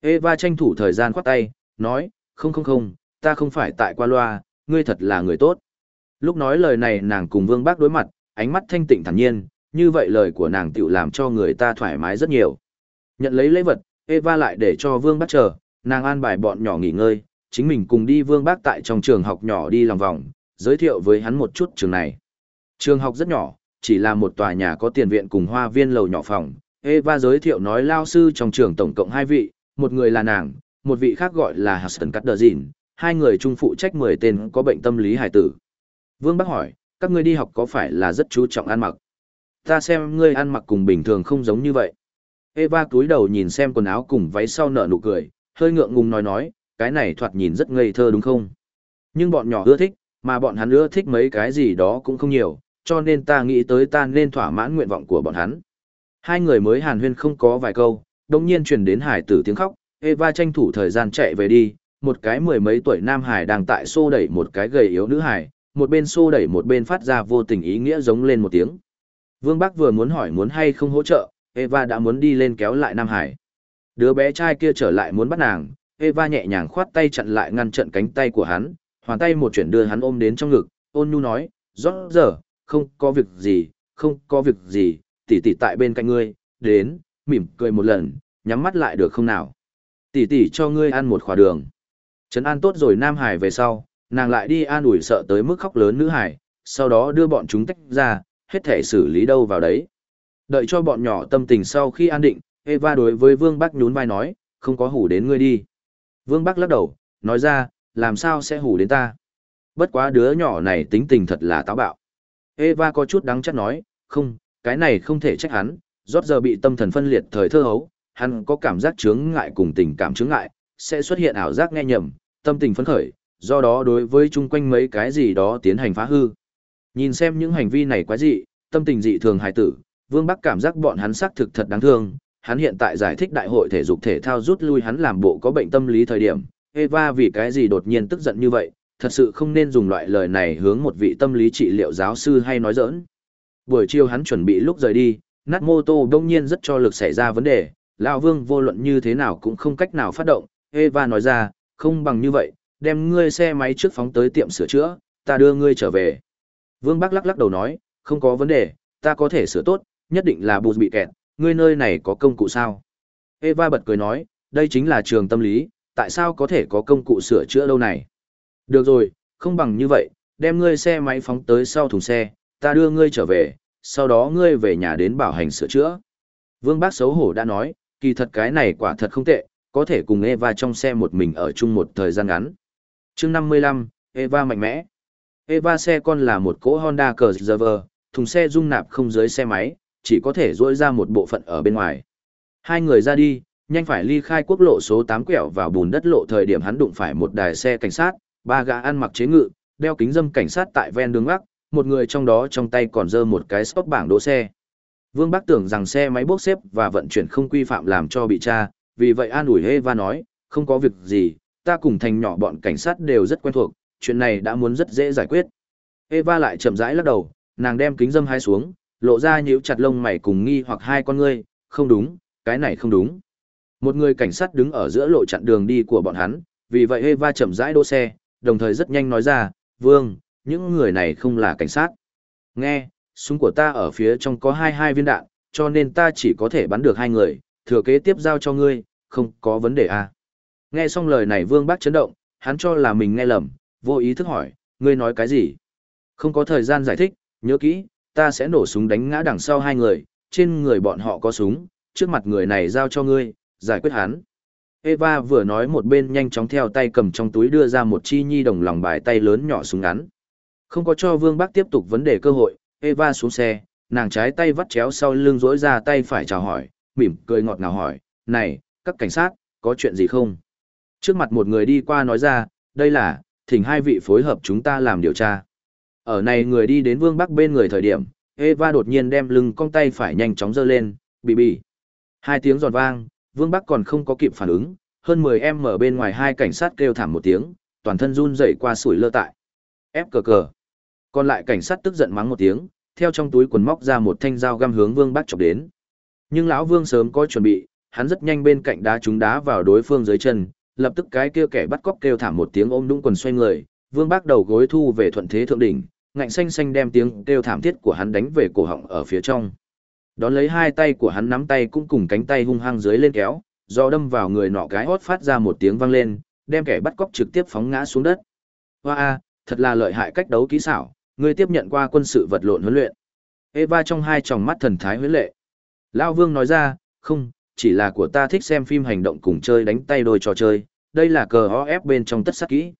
Eva tranh thủ thời gian khoát tay, nói, không không không, ta không phải tại qua loa, ngươi thật là người tốt. Lúc nói lời này nàng cùng Vương Bác đối mặt, ánh mắt thanh tịnh thản nhiên, như vậy lời của nàng tựu làm cho người ta thoải mái rất nhiều. Nhận lấy lễ vật, Eva lại để cho Vương Bác chờ, nàng an bài bọn nhỏ nghỉ ngơi, chính mình cùng đi Vương Bác tại trong trường học nhỏ đi lòng vòng, giới thiệu với hắn một chút trường này. Trường học rất nhỏ, chỉ là một tòa nhà có tiền viện cùng hoa viên lầu nhỏ phòng. Eva giới thiệu nói lao sư trong trường tổng cộng hai vị, một người là nàng, một vị khác gọi là Hudson Cutterzin, hai người chung phụ trách 10 tên có bệnh tâm lý hài tử. Vương Bác hỏi, các ngươi đi học có phải là rất chú trọng ăn mặc? Ta xem ngươi ăn mặc cùng bình thường không giống như vậy. Eva cúi đầu nhìn xem quần áo cùng váy sau nở nụ cười, hơi ngượng ngùng nói nói, cái này thoạt nhìn rất ngây thơ đúng không? Nhưng bọn nhỏ ưa thích, mà bọn hắn ưa thích mấy cái gì đó cũng không nhiều, cho nên ta nghĩ tới ta nên thỏa mãn nguyện vọng của bọn hắn. Hai người mới hàn huyên không có vài câu, đồng nhiên truyền đến hải tử tiếng khóc, Eva tranh thủ thời gian chạy về đi, một cái mười mấy tuổi nam hải đang tại xô đẩy một cái gầy yếu nữ hải, một bên xô đẩy một bên phát ra vô tình ý nghĩa giống lên một tiếng. Vương Bắc vừa muốn hỏi muốn hay không hỗ trợ, Eva đã muốn đi lên kéo lại Nam Hải. Đứa bé trai kia trở lại muốn bắt nàng, Eva nhẹ nhàng khoát tay chặn lại ngăn chặn cánh tay của hắn, hoàn tay một chuyển đưa hắn ôm đến trong ngực, ôn nhu nói, rõ giờ, không có việc gì, không có việc gì, tỷ tỷ tại bên cạnh ngươi, đến, mỉm cười một lần, nhắm mắt lại được không nào. Tỷ tỷ cho ngươi ăn một khóa đường. Trấn an tốt rồi Nam Hải về sau, nàng lại đi an ủi sợ tới mức khóc lớn nữ hải, sau đó đưa bọn chúng tách ra, hết thể xử lý đâu vào đấy. Đợi cho bọn nhỏ tâm tình sau khi an định, Eva đối với Vương Bắc nhún vai nói, không có hủ đến ngươi đi. Vương Bắc lắc đầu, nói ra, làm sao sẽ hủ đến ta. Bất quá đứa nhỏ này tính tình thật là táo bạo. Eva có chút đắng chắc nói, không, cái này không thể trách hắn, rót giờ bị tâm thần phân liệt thời thơ hấu, hắn có cảm giác chướng ngại cùng tình cảm chướng ngại, sẽ xuất hiện ảo giác nghe nhầm, tâm tình phấn khởi, do đó đối với chung quanh mấy cái gì đó tiến hành phá hư. Nhìn xem những hành vi này quá dị, tâm tình dị thường hài tử, Vương Bắc cảm giác bọn hắn xác thực thật đáng thương, hắn hiện tại giải thích đại hội thể dục thể thao rút lui hắn làm bộ có bệnh tâm lý thời điểm, Eva vì cái gì đột nhiên tức giận như vậy, thật sự không nên dùng loại lời này hướng một vị tâm lý trị liệu giáo sư hay nói giỡn. Buổi chiều hắn chuẩn bị lúc rời đi, nát mô tô đông nhiên rất cho lực xảy ra vấn đề, lão Vương vô luận như thế nào cũng không cách nào phát động, Eva nói ra, không bằng như vậy, đem ngươi xe máy trước phóng tới tiệm sửa chữa, ta đưa ngươi trở về. Vương Bắc lắc lắc đầu nói, không có vấn đề, ta có thể sửa tốt, nhất định là bụt bị kẹt, ngươi nơi này có công cụ sao? Eva bật cười nói, đây chính là trường tâm lý, tại sao có thể có công cụ sửa chữa lâu này? Được rồi, không bằng như vậy, đem ngươi xe máy phóng tới sau thùng xe, ta đưa ngươi trở về, sau đó ngươi về nhà đến bảo hành sửa chữa. Vương Bác xấu hổ đã nói, kỳ thật cái này quả thật không tệ, có thể cùng Eva trong xe một mình ở chung một thời gian ngắn chương 55, Eva mạnh mẽ. Eva xe con là một cỗ Honda Cruiser, thùng xe dung nạp không dưới xe máy, chỉ có thể duỗi ra một bộ phận ở bên ngoài. Hai người ra đi, nhanh phải ly khai quốc lộ số 8 quẹo vào bùn đất lộ thời điểm hắn đụng phải một đài xe cảnh sát, ba gã ăn mặc chế ngự, đeo kính dâm cảnh sát tại ven đường gác, một người trong đó trong tay còn giơ một cái stop bảng đỗ xe. Vương Bắc tưởng rằng xe máy bốc xếp và vận chuyển không quy phạm làm cho bị tra, vì vậy an ủi Eva nói, không có việc gì, ta cùng thành nhỏ bọn cảnh sát đều rất quen thuộc, chuyện này đã muốn rất dễ giải quyết. Eva lại chậm rãi lắc đầu, nàng đem kính dâm hai xuống, lộ ra nhíu chặt lông mày cùng nghi hoặc hai con ngươi, không đúng, cái này không đúng. Một người cảnh sát đứng ở giữa lộ chặn đường đi của bọn hắn, vì vậy Eva chậm rãi đỗ xe, đồng thời rất nhanh nói ra, Vương, những người này không là cảnh sát. Nghe, súng của ta ở phía trong có hai hai viên đạn, cho nên ta chỉ có thể bắn được hai người, thừa kế tiếp giao cho ngươi, không có vấn đề à. Nghe xong lời này Vương Bác chấn động, hắn cho là mình nghe lầm, vô ý thức hỏi, ngươi nói cái gì? Không có thời gian giải thích, nhớ kỹ, ta sẽ nổ súng đánh ngã đằng sau hai người, trên người bọn họ có súng, trước mặt người này giao cho ngươi, giải quyết hắn. Eva vừa nói một bên nhanh chóng theo tay cầm trong túi đưa ra một chi nhi đồng lòng bài tay lớn nhỏ súng ngắn. Không có cho Vương bác tiếp tục vấn đề cơ hội, Eva xuống xe, nàng trái tay vắt chéo sau lưng rỗi ra tay phải chào hỏi, mỉm cười ngọt ngào hỏi, này, các cảnh sát, có chuyện gì không? Trước mặt một người đi qua nói ra, đây là, thỉnh hai vị phối hợp chúng ta làm điều tra. Ở này người đi đến Vương Bắc bên người thời điểm, Eva đột nhiên đem lưng cong tay phải nhanh chóng giơ lên, bị bị. Hai tiếng giòn vang, Vương Bắc còn không có kịp phản ứng, hơn 10 em ở bên ngoài hai cảnh sát kêu thảm một tiếng, toàn thân run rẩy qua sủi lơ tại. Ép cờ cờ. Còn lại cảnh sát tức giận mắng một tiếng, theo trong túi quần móc ra một thanh dao găm hướng Vương Bắc chọc đến. Nhưng lão Vương sớm có chuẩn bị, hắn rất nhanh bên cạnh đá trúng đá vào đối phương dưới chân, lập tức cái kia kẻ bắt cóc kêu thảm một tiếng ôm đúng quần xoay người, Vương bác đầu gối thu về thuận thế thượng đỉnh, ngạnh xanh xanh đem tiếng kêu thảm thiết của hắn đánh về cổ họng ở phía trong. Đón lấy hai tay của hắn nắm tay cũng cùng cánh tay hung hăng dưới lên kéo, do đâm vào người nọ cái hót phát ra một tiếng vang lên, đem kẻ bắt cóc trực tiếp phóng ngã xuống đất. Hoa a, thật là lợi hại cách đấu kỹ xảo, người tiếp nhận qua quân sự vật lộn huấn luyện. Eva trong hai tròng mắt thần thái huế lệ. Lão Vương nói ra, không, chỉ là của ta thích xem phim hành động cùng chơi đánh tay đôi trò chơi, đây là cờ OF bên trong tất sắc kỹ.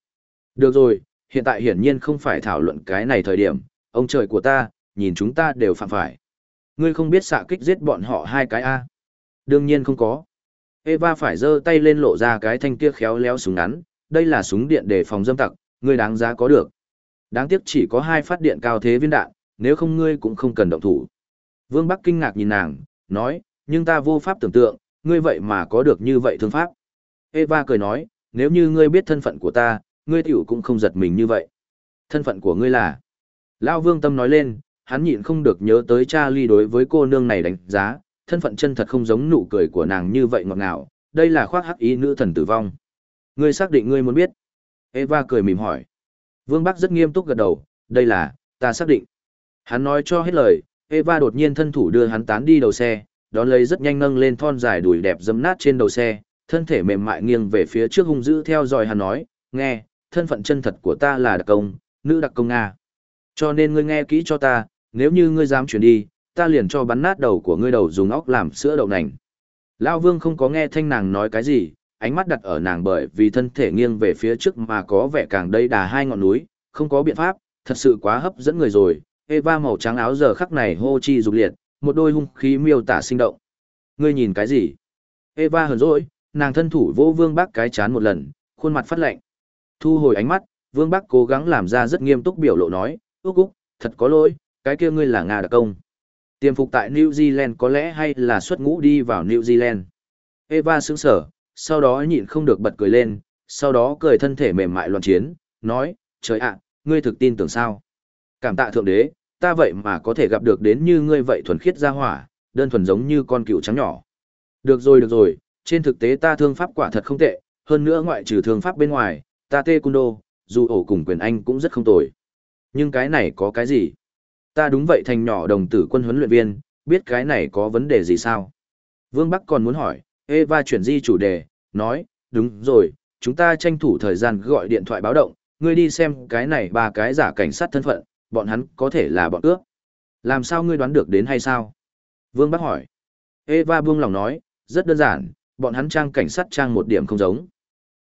Được rồi, hiện tại hiển nhiên không phải thảo luận cái này thời điểm, ông trời của ta, nhìn chúng ta đều phạm phải. Ngươi không biết xạ kích giết bọn họ hai cái A. Đương nhiên không có. Eva phải giơ tay lên lộ ra cái thanh kia khéo léo súng ngắn, đây là súng điện để phòng dâm tặc, ngươi đáng giá có được. Đáng tiếc chỉ có hai phát điện cao thế viên đạn, nếu không ngươi cũng không cần động thủ. Vương Bắc kinh ngạc nhìn nàng, nói, nhưng ta vô pháp tưởng tượng, ngươi vậy mà có được như vậy thương pháp. Eva cười nói, nếu như ngươi biết thân phận của ta, ngươi tiểu cũng không giật mình như vậy. Thân phận của ngươi là... Lao Vương Tâm nói lên, hắn nhịn không được nhớ tới Charlie đối với cô nương này đánh giá, thân phận chân thật không giống nụ cười của nàng như vậy ngọt ngào, đây là khoác hắc ý nữ thần tử vong. Ngươi xác định ngươi muốn biết. Eva cười mỉm hỏi. Vương Bắc rất nghiêm túc gật đầu, đây là, ta xác định. Hắn nói cho hết lời, Eva đột nhiên thân thủ đưa hắn tán đi đầu xe, đón lấy rất nhanh nâng lên thon dài đùi đẹp dấm nát trên đầu xe, thân thể mềm mại nghiêng về phía trước hung dữ theo dõi hắn nói, nghe, thân phận chân thật của ta là đặc công, nữ đặc công Nga. Cho nên ngươi nghe kỹ cho ta, nếu như ngươi dám chuyển đi, ta liền cho bắn nát đầu của ngươi đầu dùng óc làm sữa đậu nành. Lão Vương không có nghe thanh nàng nói cái gì, ánh mắt đặt ở nàng bởi vì thân thể nghiêng về phía trước mà có vẻ càng đầy đà hai ngọn núi, không có biện pháp, thật sự quá hấp dẫn người rồi. Eva màu trắng áo giờ khắc này hô chi dục liệt, một đôi hung khí miêu tả sinh động. Ngươi nhìn cái gì? Eva hờn dỗi, nàng thân thủ vô Vương Bắc cái chán một lần, khuôn mặt phát lạnh. Thu hồi ánh mắt, Vương Bắc cố gắng làm ra rất nghiêm túc biểu lộ nói, úc úc, thật có lỗi, cái kia ngươi là Nga đặc công. tiêm phục tại New Zealand có lẽ hay là xuất ngũ đi vào New Zealand. Eva sững sở, sau đó nhịn không được bật cười lên, sau đó cười thân thể mềm mại loạn chiến, nói, trời ạ, ngươi thực tin tưởng sao? Cảm tạ thượng đế, ta vậy mà có thể gặp được đến như ngươi vậy thuần khiết ra hỏa, đơn thuần giống như con cựu trắng nhỏ. Được rồi được rồi, trên thực tế ta thương pháp quả thật không tệ, hơn nữa ngoại trừ thương pháp bên ngoài, ta tê cung đô, dù ổ cùng quyền anh cũng rất không tồi. Nhưng cái này có cái gì? Ta đúng vậy thành nhỏ đồng tử quân huấn luyện viên, biết cái này có vấn đề gì sao? Vương Bắc còn muốn hỏi, Eva chuyển di chủ đề, nói, đúng rồi, chúng ta tranh thủ thời gian gọi điện thoại báo động, ngươi đi xem cái này ba cái giả cảnh sát thân phận, bọn hắn có thể là bọn cướp. Làm sao ngươi đoán được đến hay sao? Vương Bắc hỏi. Eva buông lòng nói, rất đơn giản, bọn hắn trang cảnh sát trang một điểm không giống.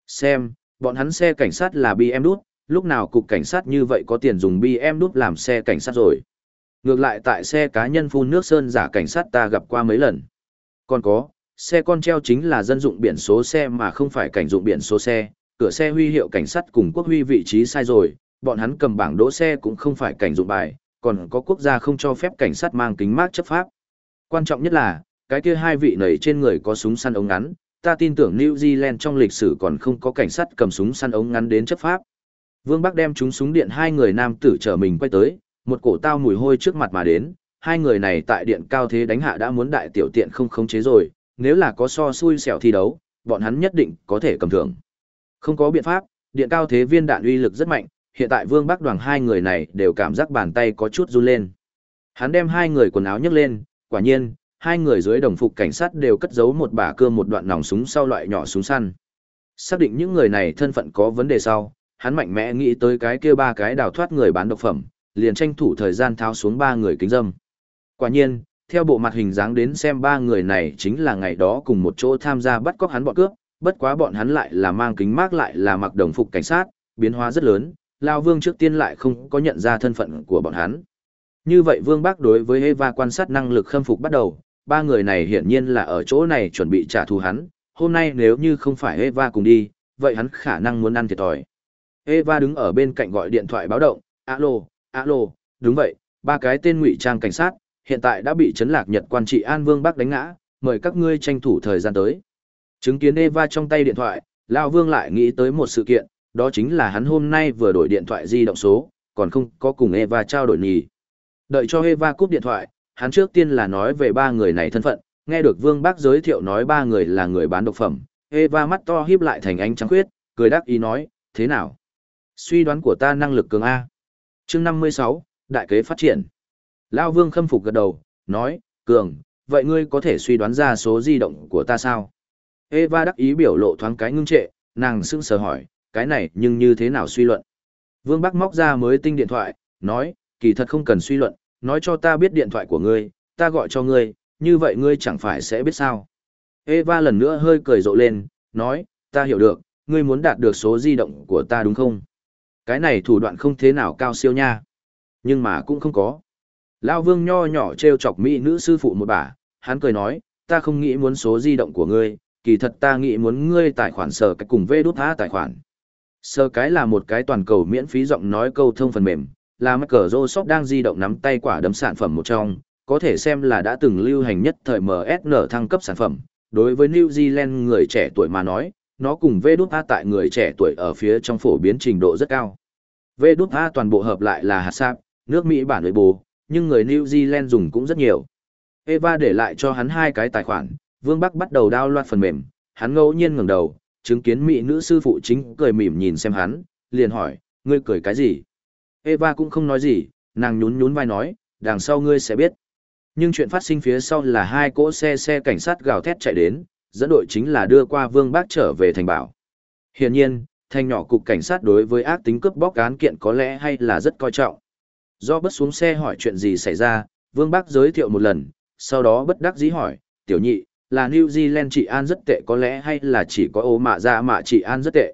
Xem, bọn hắn xe cảnh sát là BM đút, lúc nào cục cảnh sát như vậy có tiền dùng BM đút làm xe cảnh sát rồi. Ngược lại tại xe cá nhân phun nước sơn giả cảnh sát ta gặp qua mấy lần. Còn có, xe con treo chính là dân dụng biển số xe mà không phải cảnh dụng biển số xe, cửa xe huy hiệu cảnh sát cùng quốc huy vị trí sai rồi, bọn hắn cầm bảng đỗ xe cũng không phải cảnh dụng bài, còn có quốc gia không cho phép cảnh sát mang kính mát chấp pháp. Quan trọng nhất là, cái kia hai vị này trên người có súng săn ống ngắn, ta tin tưởng New Zealand trong lịch sử còn không có cảnh sát cầm súng săn ống ngắn đến chấp pháp. Vương Bắc đem chúng súng điện hai người nam tử trở mình quay tới, một cổ tao mùi hôi trước mặt mà đến, hai người này tại điện cao thế đánh hạ đã muốn đại tiểu tiện không khống chế rồi, nếu là có so xui xẻo thi đấu, bọn hắn nhất định có thể cầm thưởng. Không có biện pháp, điện cao thế viên đạn uy lực rất mạnh, hiện tại Vương Bắc Đoàn hai người này đều cảm giác bàn tay có chút run lên. Hắn đem hai người quần áo nhấc lên, quả nhiên, hai người dưới đồng phục cảnh sát đều cất giấu một bả cưa một đoạn nòng súng sau loại nhỏ súng săn. Xác định những người này thân phận có vấn đề sau, hắn mạnh mẽ nghĩ tới cái kia ba cái đào thoát người bán độc phẩm, liền tranh thủ thời gian tháo xuống ba người kính dâm. Quả nhiên, theo bộ mặt hình dáng đến xem ba người này chính là ngày đó cùng một chỗ tham gia bắt cóc hắn bọn cướp, bất quá bọn hắn lại là mang kính mát lại là mặc đồng phục cảnh sát, biến hóa rất lớn, Lao Vương trước tiên lại không có nhận ra thân phận của bọn hắn. Như vậy Vương Bác đối với Eva quan sát năng lực khâm phục bắt đầu, ba người này hiển nhiên là ở chỗ này chuẩn bị trả thù hắn, hôm nay nếu như không phải Eva cùng đi, vậy hắn khả năng muốn ăn thiệt thòi. Eva đứng ở bên cạnh gọi điện thoại báo động, alo, alo, đúng vậy, ba cái tên ngụy trang cảnh sát, hiện tại đã bị chấn lạc Nhật quan trị An Vương Bắc đánh ngã, mời các ngươi tranh thủ thời gian tới. Chứng kiến Eva trong tay điện thoại, Lao Vương lại nghĩ tới một sự kiện, đó chính là hắn hôm nay vừa đổi điện thoại di động số, còn không có cùng Eva trao đổi nhì. Đợi cho Eva cúp điện thoại, hắn trước tiên là nói về ba người này thân phận, nghe được Vương Bác giới thiệu nói ba người là người bán độc phẩm. Eva mắt to híp lại thành ánh trắng khuyết, cười đắc ý nói, thế nào? Suy đoán của ta năng lực cường A. chương 56, đại kế phát triển. Lao Vương khâm phục gật đầu, nói, cường, vậy ngươi có thể suy đoán ra số di động của ta sao? Eva đắc ý biểu lộ thoáng cái ngưng trệ, nàng sững sờ hỏi, cái này nhưng như thế nào suy luận? Vương Bắc móc ra mới tinh điện thoại, nói, kỳ thật không cần suy luận, nói cho ta biết điện thoại của ngươi, ta gọi cho ngươi, như vậy ngươi chẳng phải sẽ biết sao. Eva lần nữa hơi cười rộ lên, nói, ta hiểu được, ngươi muốn đạt được số di động của ta đúng không? Cái này thủ đoạn không thế nào cao siêu nha. Nhưng mà cũng không có. Lao vương nho nhỏ treo chọc mỹ nữ sư phụ một bà, hắn cười nói, ta không nghĩ muốn số di động của ngươi, kỳ thật ta nghĩ muốn ngươi tài khoản sở cái cùng vê đút thá tài khoản. Sơ cái là một cái toàn cầu miễn phí giọng nói câu thông phần mềm, là Microsoft đang di động nắm tay quả đấm sản phẩm một trong, có thể xem là đã từng lưu hành nhất thời MSN thăng cấp sản phẩm. Đối với New Zealand người trẻ tuổi mà nói, nó cùng VA tại người trẻ tuổi ở phía trong phổ biến trình độ rất cao. VA toàn bộ hợp lại là hạt sạp, nước Mỹ bản với bù, nhưng người New Zealand dùng cũng rất nhiều. Eva để lại cho hắn hai cái tài khoản, Vương Bắc bắt đầu đao loạt phần mềm, hắn ngẫu nhiên ngẩng đầu, chứng kiến mỹ nữ sư phụ chính cười mỉm nhìn xem hắn, liền hỏi, ngươi cười cái gì? Eva cũng không nói gì, nàng nhún nhún vai nói, đằng sau ngươi sẽ biết. Nhưng chuyện phát sinh phía sau là hai cỗ xe xe cảnh sát gào thét chạy đến, dẫn đội chính là đưa qua Vương Bác trở về thành bảo. Hiển nhiên, thành nhỏ cục cảnh sát đối với ác tính cướp bóc án kiện có lẽ hay là rất coi trọng. Do bất xuống xe hỏi chuyện gì xảy ra, Vương Bác giới thiệu một lần, sau đó bất đắc dĩ hỏi, tiểu nhị, là New Zealand trị an rất tệ có lẽ hay là chỉ có ô mạ ra mạ trị an rất tệ.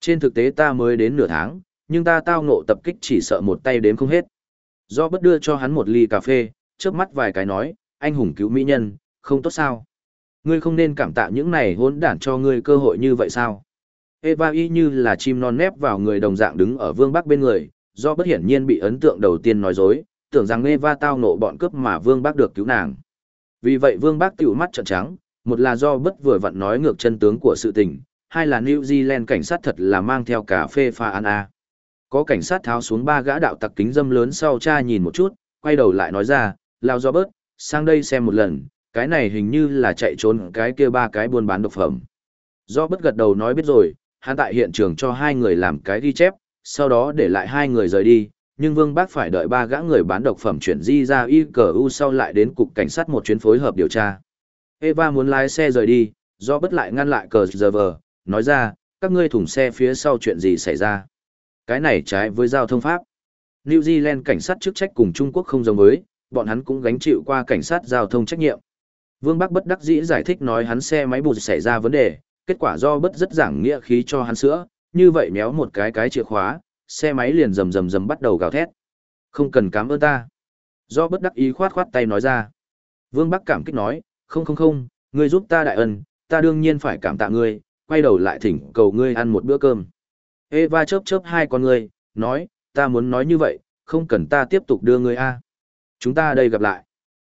Trên thực tế ta mới đến nửa tháng, nhưng ta tao ngộ tập kích chỉ sợ một tay đếm không hết. Do bất đưa cho hắn một ly cà phê, chớp mắt vài cái nói, anh hùng cứu mỹ nhân, không tốt sao. Ngươi không nên cảm tạ những này hỗn đản cho ngươi cơ hội như vậy sao? Eva y như là chim non nép vào người đồng dạng đứng ở vương bắc bên người, do bất hiển nhiên bị ấn tượng đầu tiên nói dối, tưởng rằng Eva tao nộ bọn cướp mà vương bắc được cứu nàng. Vì vậy vương bác tiểu mắt trợn trắng, một là do bất vừa vặn nói ngược chân tướng của sự tình, hai là New Zealand cảnh sát thật là mang theo cà phê pha ăn a. Có cảnh sát tháo xuống ba gã đạo tặc kính dâm lớn sau cha nhìn một chút, quay đầu lại nói ra, lao do bớt, sang đây xem một lần, cái này hình như là chạy trốn cái kia ba cái buôn bán độc phẩm. Do bất gật đầu nói biết rồi, hắn tại hiện trường cho hai người làm cái ghi chép, sau đó để lại hai người rời đi, nhưng Vương Bác phải đợi ba gã người bán độc phẩm chuyển di ra y cờ u sau lại đến cục cảnh sát một chuyến phối hợp điều tra. Eva muốn lái xe rời đi, do bất lại ngăn lại cờ giờ vờ, nói ra, các ngươi thủng xe phía sau chuyện gì xảy ra. Cái này trái với giao thông pháp. New Zealand cảnh sát chức trách cùng Trung Quốc không giống với, bọn hắn cũng gánh chịu qua cảnh sát giao thông trách nhiệm. Vương Bắc bất đắc dĩ giải thích nói hắn xe máy bụt xảy ra vấn đề, kết quả do bất rất giảng nghĩa khí cho hắn sữa, như vậy méo một cái cái chìa khóa, xe máy liền rầm rầm rầm bắt đầu gào thét. Không cần cảm ơn ta. Do bất đắc ý khoát khoát tay nói ra. Vương Bắc cảm kích nói, không không không, ngươi giúp ta đại ân, ta đương nhiên phải cảm tạ ngươi, quay đầu lại thỉnh cầu ngươi ăn một bữa cơm. Eva chớp chớp hai con ngươi, nói, ta muốn nói như vậy, không cần ta tiếp tục đưa ngươi a. Chúng ta đây gặp lại.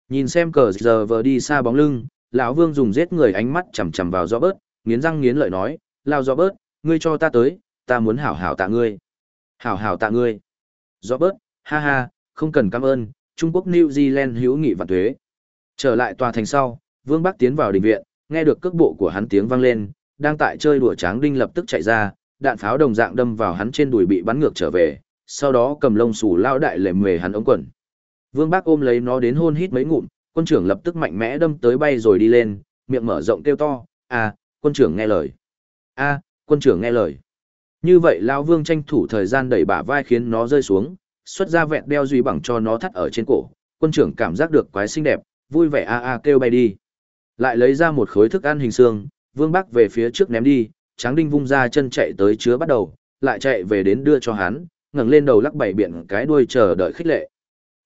Nhìn xem cờ giờ vờ đi xa bóng lưng, lão Vương dùng giết người ánh mắt chằm chằm vào do Bớt, nghiến răng nghiến lợi nói, lao do Bớt, ngươi cho ta tới, ta muốn hảo hảo tạ ngươi. Hảo hảo tạ ngươi. Robert, Bớt, ha ha, không cần cảm ơn, Trung Quốc New Zealand hữu nghị và thuế. Trở lại tòa thành sau, Vương Bắc tiến vào đình viện, nghe được cước bộ của hắn tiếng vang lên, đang tại chơi đùa tráng đinh lập tức chạy ra, đạn pháo đồng dạng đâm vào hắn trên đùi bị bắn ngược trở về, sau đó cầm lông xù lao đại lệ mề hắn ống quần. Vương Bác ôm lấy nó đến hôn hít mấy ngụm, quân trưởng lập tức mạnh mẽ đâm tới bay rồi đi lên, miệng mở rộng kêu to, "A, quân trưởng nghe lời. A, quân trưởng nghe lời." Như vậy lão Vương tranh thủ thời gian đẩy bả vai khiến nó rơi xuống, xuất ra vẹn đeo duy bằng cho nó thắt ở trên cổ. Quân trưởng cảm giác được quái xinh đẹp, vui vẻ a a kêu bay đi. Lại lấy ra một khối thức ăn hình xương, Vương Bắc về phía trước ném đi, Tráng Đinh vung ra chân chạy tới chứa bắt đầu, lại chạy về đến đưa cho hắn, ngẩng lên đầu lắc bảy biện cái đuôi chờ đợi khích lệ.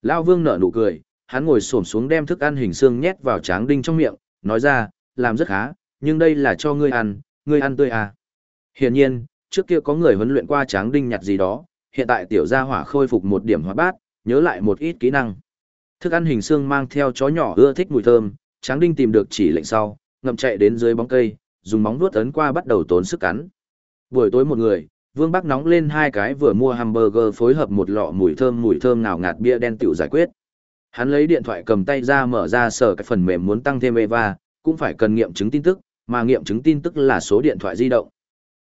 Lão Vương nở nụ cười, hắn ngồi xổm xuống đem thức ăn hình xương nhét vào Tráng Đinh trong miệng, nói ra, làm rất khá, nhưng đây là cho ngươi ăn, ngươi ăn tươi à. Hiển nhiên, trước kia có người huấn luyện qua Tráng Đinh nhặt gì đó, hiện tại tiểu gia hỏa khôi phục một điểm hóa bát, nhớ lại một ít kỹ năng. Thức ăn hình xương mang theo chó nhỏ ưa thích mùi thơm, Tráng Đinh tìm được chỉ lệnh sau, ngậm chạy đến dưới bóng cây, dùng móng vuốt ấn qua bắt đầu tốn sức cắn. Buổi tối một người, Vương Bắc nóng lên hai cái vừa mua hamburger phối hợp một lọ mùi thơm mùi thơm nào ngạt bia đen tiểu giải quyết. Hắn lấy điện thoại cầm tay ra mở ra sở cái phần mềm muốn tăng thêm Eva, cũng phải cần nghiệm chứng tin tức, mà nghiệm chứng tin tức là số điện thoại di động.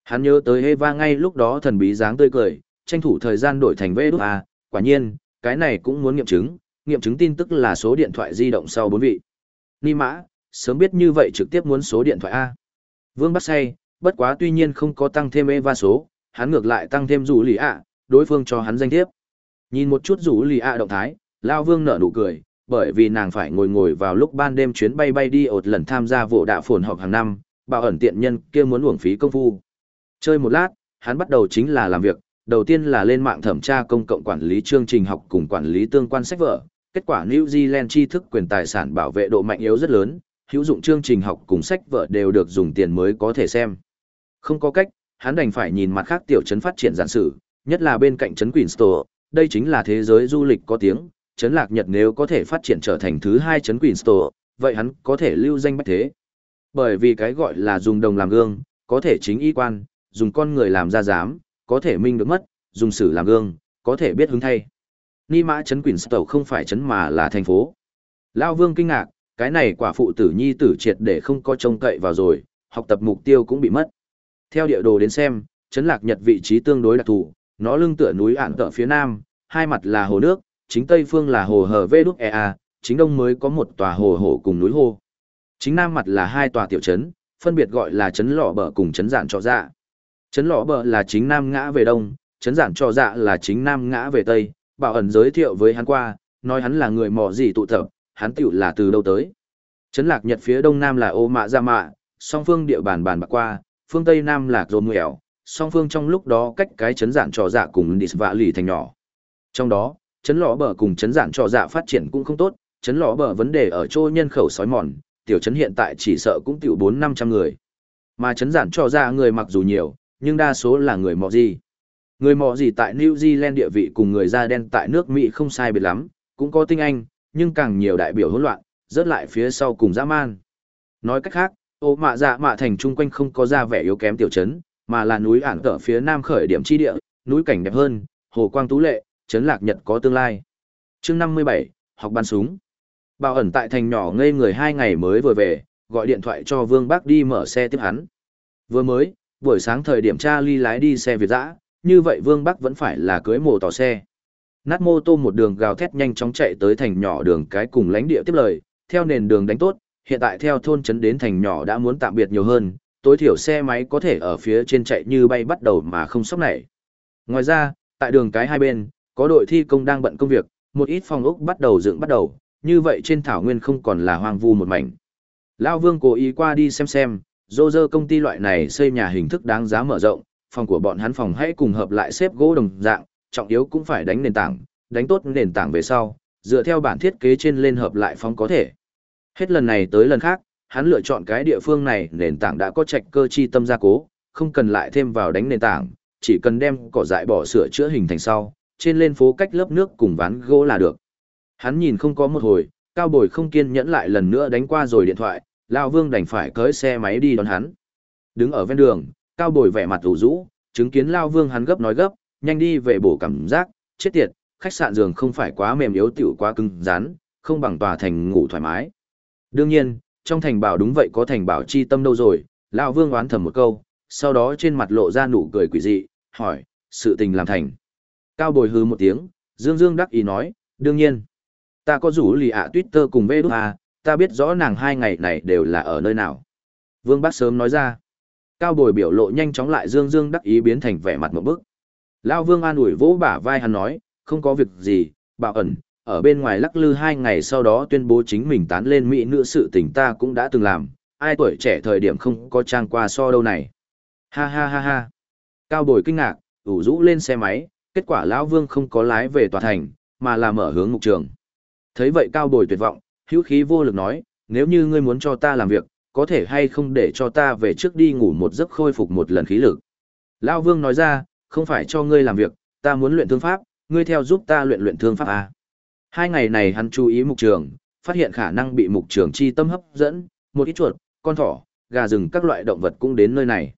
Hắn nhớ tới Eva ngay lúc đó thần bí dáng tươi cười, tranh thủ thời gian đổi thành A, quả nhiên, cái này cũng muốn nghiệm chứng, nghiệm chứng tin tức là số điện thoại di động sau bốn vị. Ni mã, sớm biết như vậy trực tiếp muốn số điện thoại A. Vương bắt say, bất quá tuy nhiên không có tăng thêm Eva số, hắn ngược lại tăng thêm rủ lì ạ, đối phương cho hắn danh thiếp. Nhìn một chút rủ lì ạ động thái, Lao Vương nở nụ cười, bởi vì nàng phải ngồi ngồi vào lúc ban đêm chuyến bay bay đi ột lần tham gia vụ đạo phồn họp hàng năm, bảo ẩn tiện nhân kia muốn uổng phí công phu. Chơi một lát, hắn bắt đầu chính là làm việc, đầu tiên là lên mạng thẩm tra công cộng quản lý chương trình học cùng quản lý tương quan sách vở, kết quả New Zealand tri thức quyền tài sản bảo vệ độ mạnh yếu rất lớn, hữu dụng chương trình học cùng sách vở đều được dùng tiền mới có thể xem. Không có cách, hắn đành phải nhìn mặt khác tiểu trấn phát triển giản sử, nhất là bên cạnh trấn Queenstown, đây chính là thế giới du lịch có tiếng, trấn Lạc Nhật nếu có thể phát triển trở thành thứ hai trấn Queenstown, vậy hắn có thể lưu danh bách thế. Bởi vì cái gọi là dùng đồng làm gương, có thể chính y quan, dùng con người làm ra dám có thể minh được mất, dùng sử làm gương, có thể biết hứng thay. Ni mã trấn tàu không phải trấn mà là thành phố. Lao Vương kinh ngạc, cái này quả phụ tử nhi tử triệt để không có trông cậy vào rồi, học tập mục tiêu cũng bị mất. Theo địa đồ đến xem, chấn lạc nhật vị trí tương đối đặc thù, nó lưng tựa núi ản tợ phía nam, hai mặt là hồ nước, chính tây phương là hồ hờ vê đúc ea, chính đông mới có một tòa hồ hồ cùng núi hồ. Chính nam mặt là hai tòa tiểu trấn, phân biệt gọi là trấn lọ bờ cùng trấn giản trọ dạ. Trấn lọ bờ là chính nam ngã về đông, trấn giản cho dạ là chính nam ngã về tây, bảo ẩn giới thiệu với hắn qua, nói hắn là người mỏ gì tụ tập, hắn tiểu là từ đâu tới. Trấn lạc nhật phía đông nam là ô mạ gia mạ, song phương địa bàn bàn bạc qua, phương tây nam là rôn nguẻo, song phương trong lúc đó cách cái chấn giản trò dạ cùng đi vạ lì thành nhỏ. Trong đó, chấn lõ bờ cùng chấn giản trò dạ phát triển cũng không tốt, chấn lõ bờ vấn đề ở chỗ nhân khẩu sói mòn, tiểu chấn hiện tại chỉ sợ cũng tiểu bốn năm trăm người. Mà chấn giản trò dạ người mặc dù nhiều, nhưng đa số là người mọ gì. Người mọ gì tại New Zealand địa vị cùng người da đen tại nước Mỹ không sai biệt lắm, cũng có tinh anh, nhưng càng nhiều đại biểu hỗn loạn, rớt lại phía sau cùng dã man. Nói cách khác, ô mạ dạ mạ thành chung quanh không có ra vẻ yếu kém tiểu trấn, mà là núi Ảng tở phía nam khởi điểm chi địa, núi cảnh đẹp hơn, hồ quang tú lệ, trấn lạc nhật có tương lai. chương 57, học bắn súng. Bảo ẩn tại thành nhỏ ngây người hai ngày mới vừa về, gọi điện thoại cho Vương Bác đi mở xe tiếp hắn. Vừa mới, buổi sáng thời điểm cha ly lái đi xe Việt dã, như vậy Vương Bắc vẫn phải là cưới mồ tỏ xe. Nát mô tô một đường gào thét nhanh chóng chạy tới thành nhỏ đường cái cùng lánh địa tiếp lời, theo nền đường đánh tốt, hiện tại theo thôn trấn đến thành nhỏ đã muốn tạm biệt nhiều hơn, tối thiểu xe máy có thể ở phía trên chạy như bay bắt đầu mà không sốc nảy. Ngoài ra, tại đường cái hai bên, có đội thi công đang bận công việc, một ít phòng ốc bắt đầu dựng bắt đầu, như vậy trên thảo nguyên không còn là hoang vu một mảnh. Lão Vương cố ý qua đi xem xem, dô dơ công ty loại này xây nhà hình thức đáng giá mở rộng, phòng của bọn hắn phòng hãy cùng hợp lại xếp gỗ đồng dạng, trọng yếu cũng phải đánh nền tảng, đánh tốt nền tảng về sau, dựa theo bản thiết kế trên lên hợp lại phong có thể. Hết lần này tới lần khác, hắn lựa chọn cái địa phương này nền tảng đã có trạch cơ chi tâm gia cố, không cần lại thêm vào đánh nền tảng, chỉ cần đem cỏ dại bỏ sửa chữa hình thành sau, trên lên phố cách lớp nước cùng ván gỗ là được. Hắn nhìn không có một hồi, cao bồi không kiên nhẫn lại lần nữa đánh qua rồi điện thoại, Lao Vương đành phải cưới xe máy đi đón hắn. Đứng ở ven đường, cao bồi vẻ mặt ủ rũ, chứng kiến Lao Vương hắn gấp nói gấp, nhanh đi về bổ cảm giác, chết tiệt, khách sạn giường không phải quá mềm yếu tiểu quá cứng rắn, không bằng tòa thành ngủ thoải mái. Đương nhiên, trong thành bảo đúng vậy có thành bảo chi tâm đâu rồi, lão Vương oán thầm một câu, sau đó trên mặt lộ ra nụ cười quỷ dị, hỏi, sự tình làm thành. Cao bồi hư một tiếng, Dương Dương đắc ý nói, đương nhiên. Ta có rủ lì ạ Twitter cùng với à, ta biết rõ nàng hai ngày này đều là ở nơi nào. Vương Bác sớm nói ra. Cao bồi biểu lộ nhanh chóng lại Dương Dương đắc ý biến thành vẻ mặt một bức. Lao Vương an ủi vỗ bả vai hắn nói, không có việc gì, bảo ẩn, ở bên ngoài lắc lư hai ngày sau đó tuyên bố chính mình tán lên mỹ nữ sự tình ta cũng đã từng làm, ai tuổi trẻ thời điểm không có trang qua so đâu này. Ha ha ha ha. Cao bồi kinh ngạc, ủ rũ lên xe máy, kết quả lão Vương không có lái về tòa thành, mà là mở hướng mục trường. Thấy vậy Cao bồi tuyệt vọng, hữu khí vô lực nói, nếu như ngươi muốn cho ta làm việc, có thể hay không để cho ta về trước đi ngủ một giấc khôi phục một lần khí lực. Lão Vương nói ra, không phải cho ngươi làm việc, ta muốn luyện thương pháp, ngươi theo giúp ta luyện luyện thương pháp à. Hai ngày này hắn chú ý mục trường, phát hiện khả năng bị mục trường chi tâm hấp dẫn, một ít chuột, con thỏ, gà rừng các loại động vật cũng đến nơi này.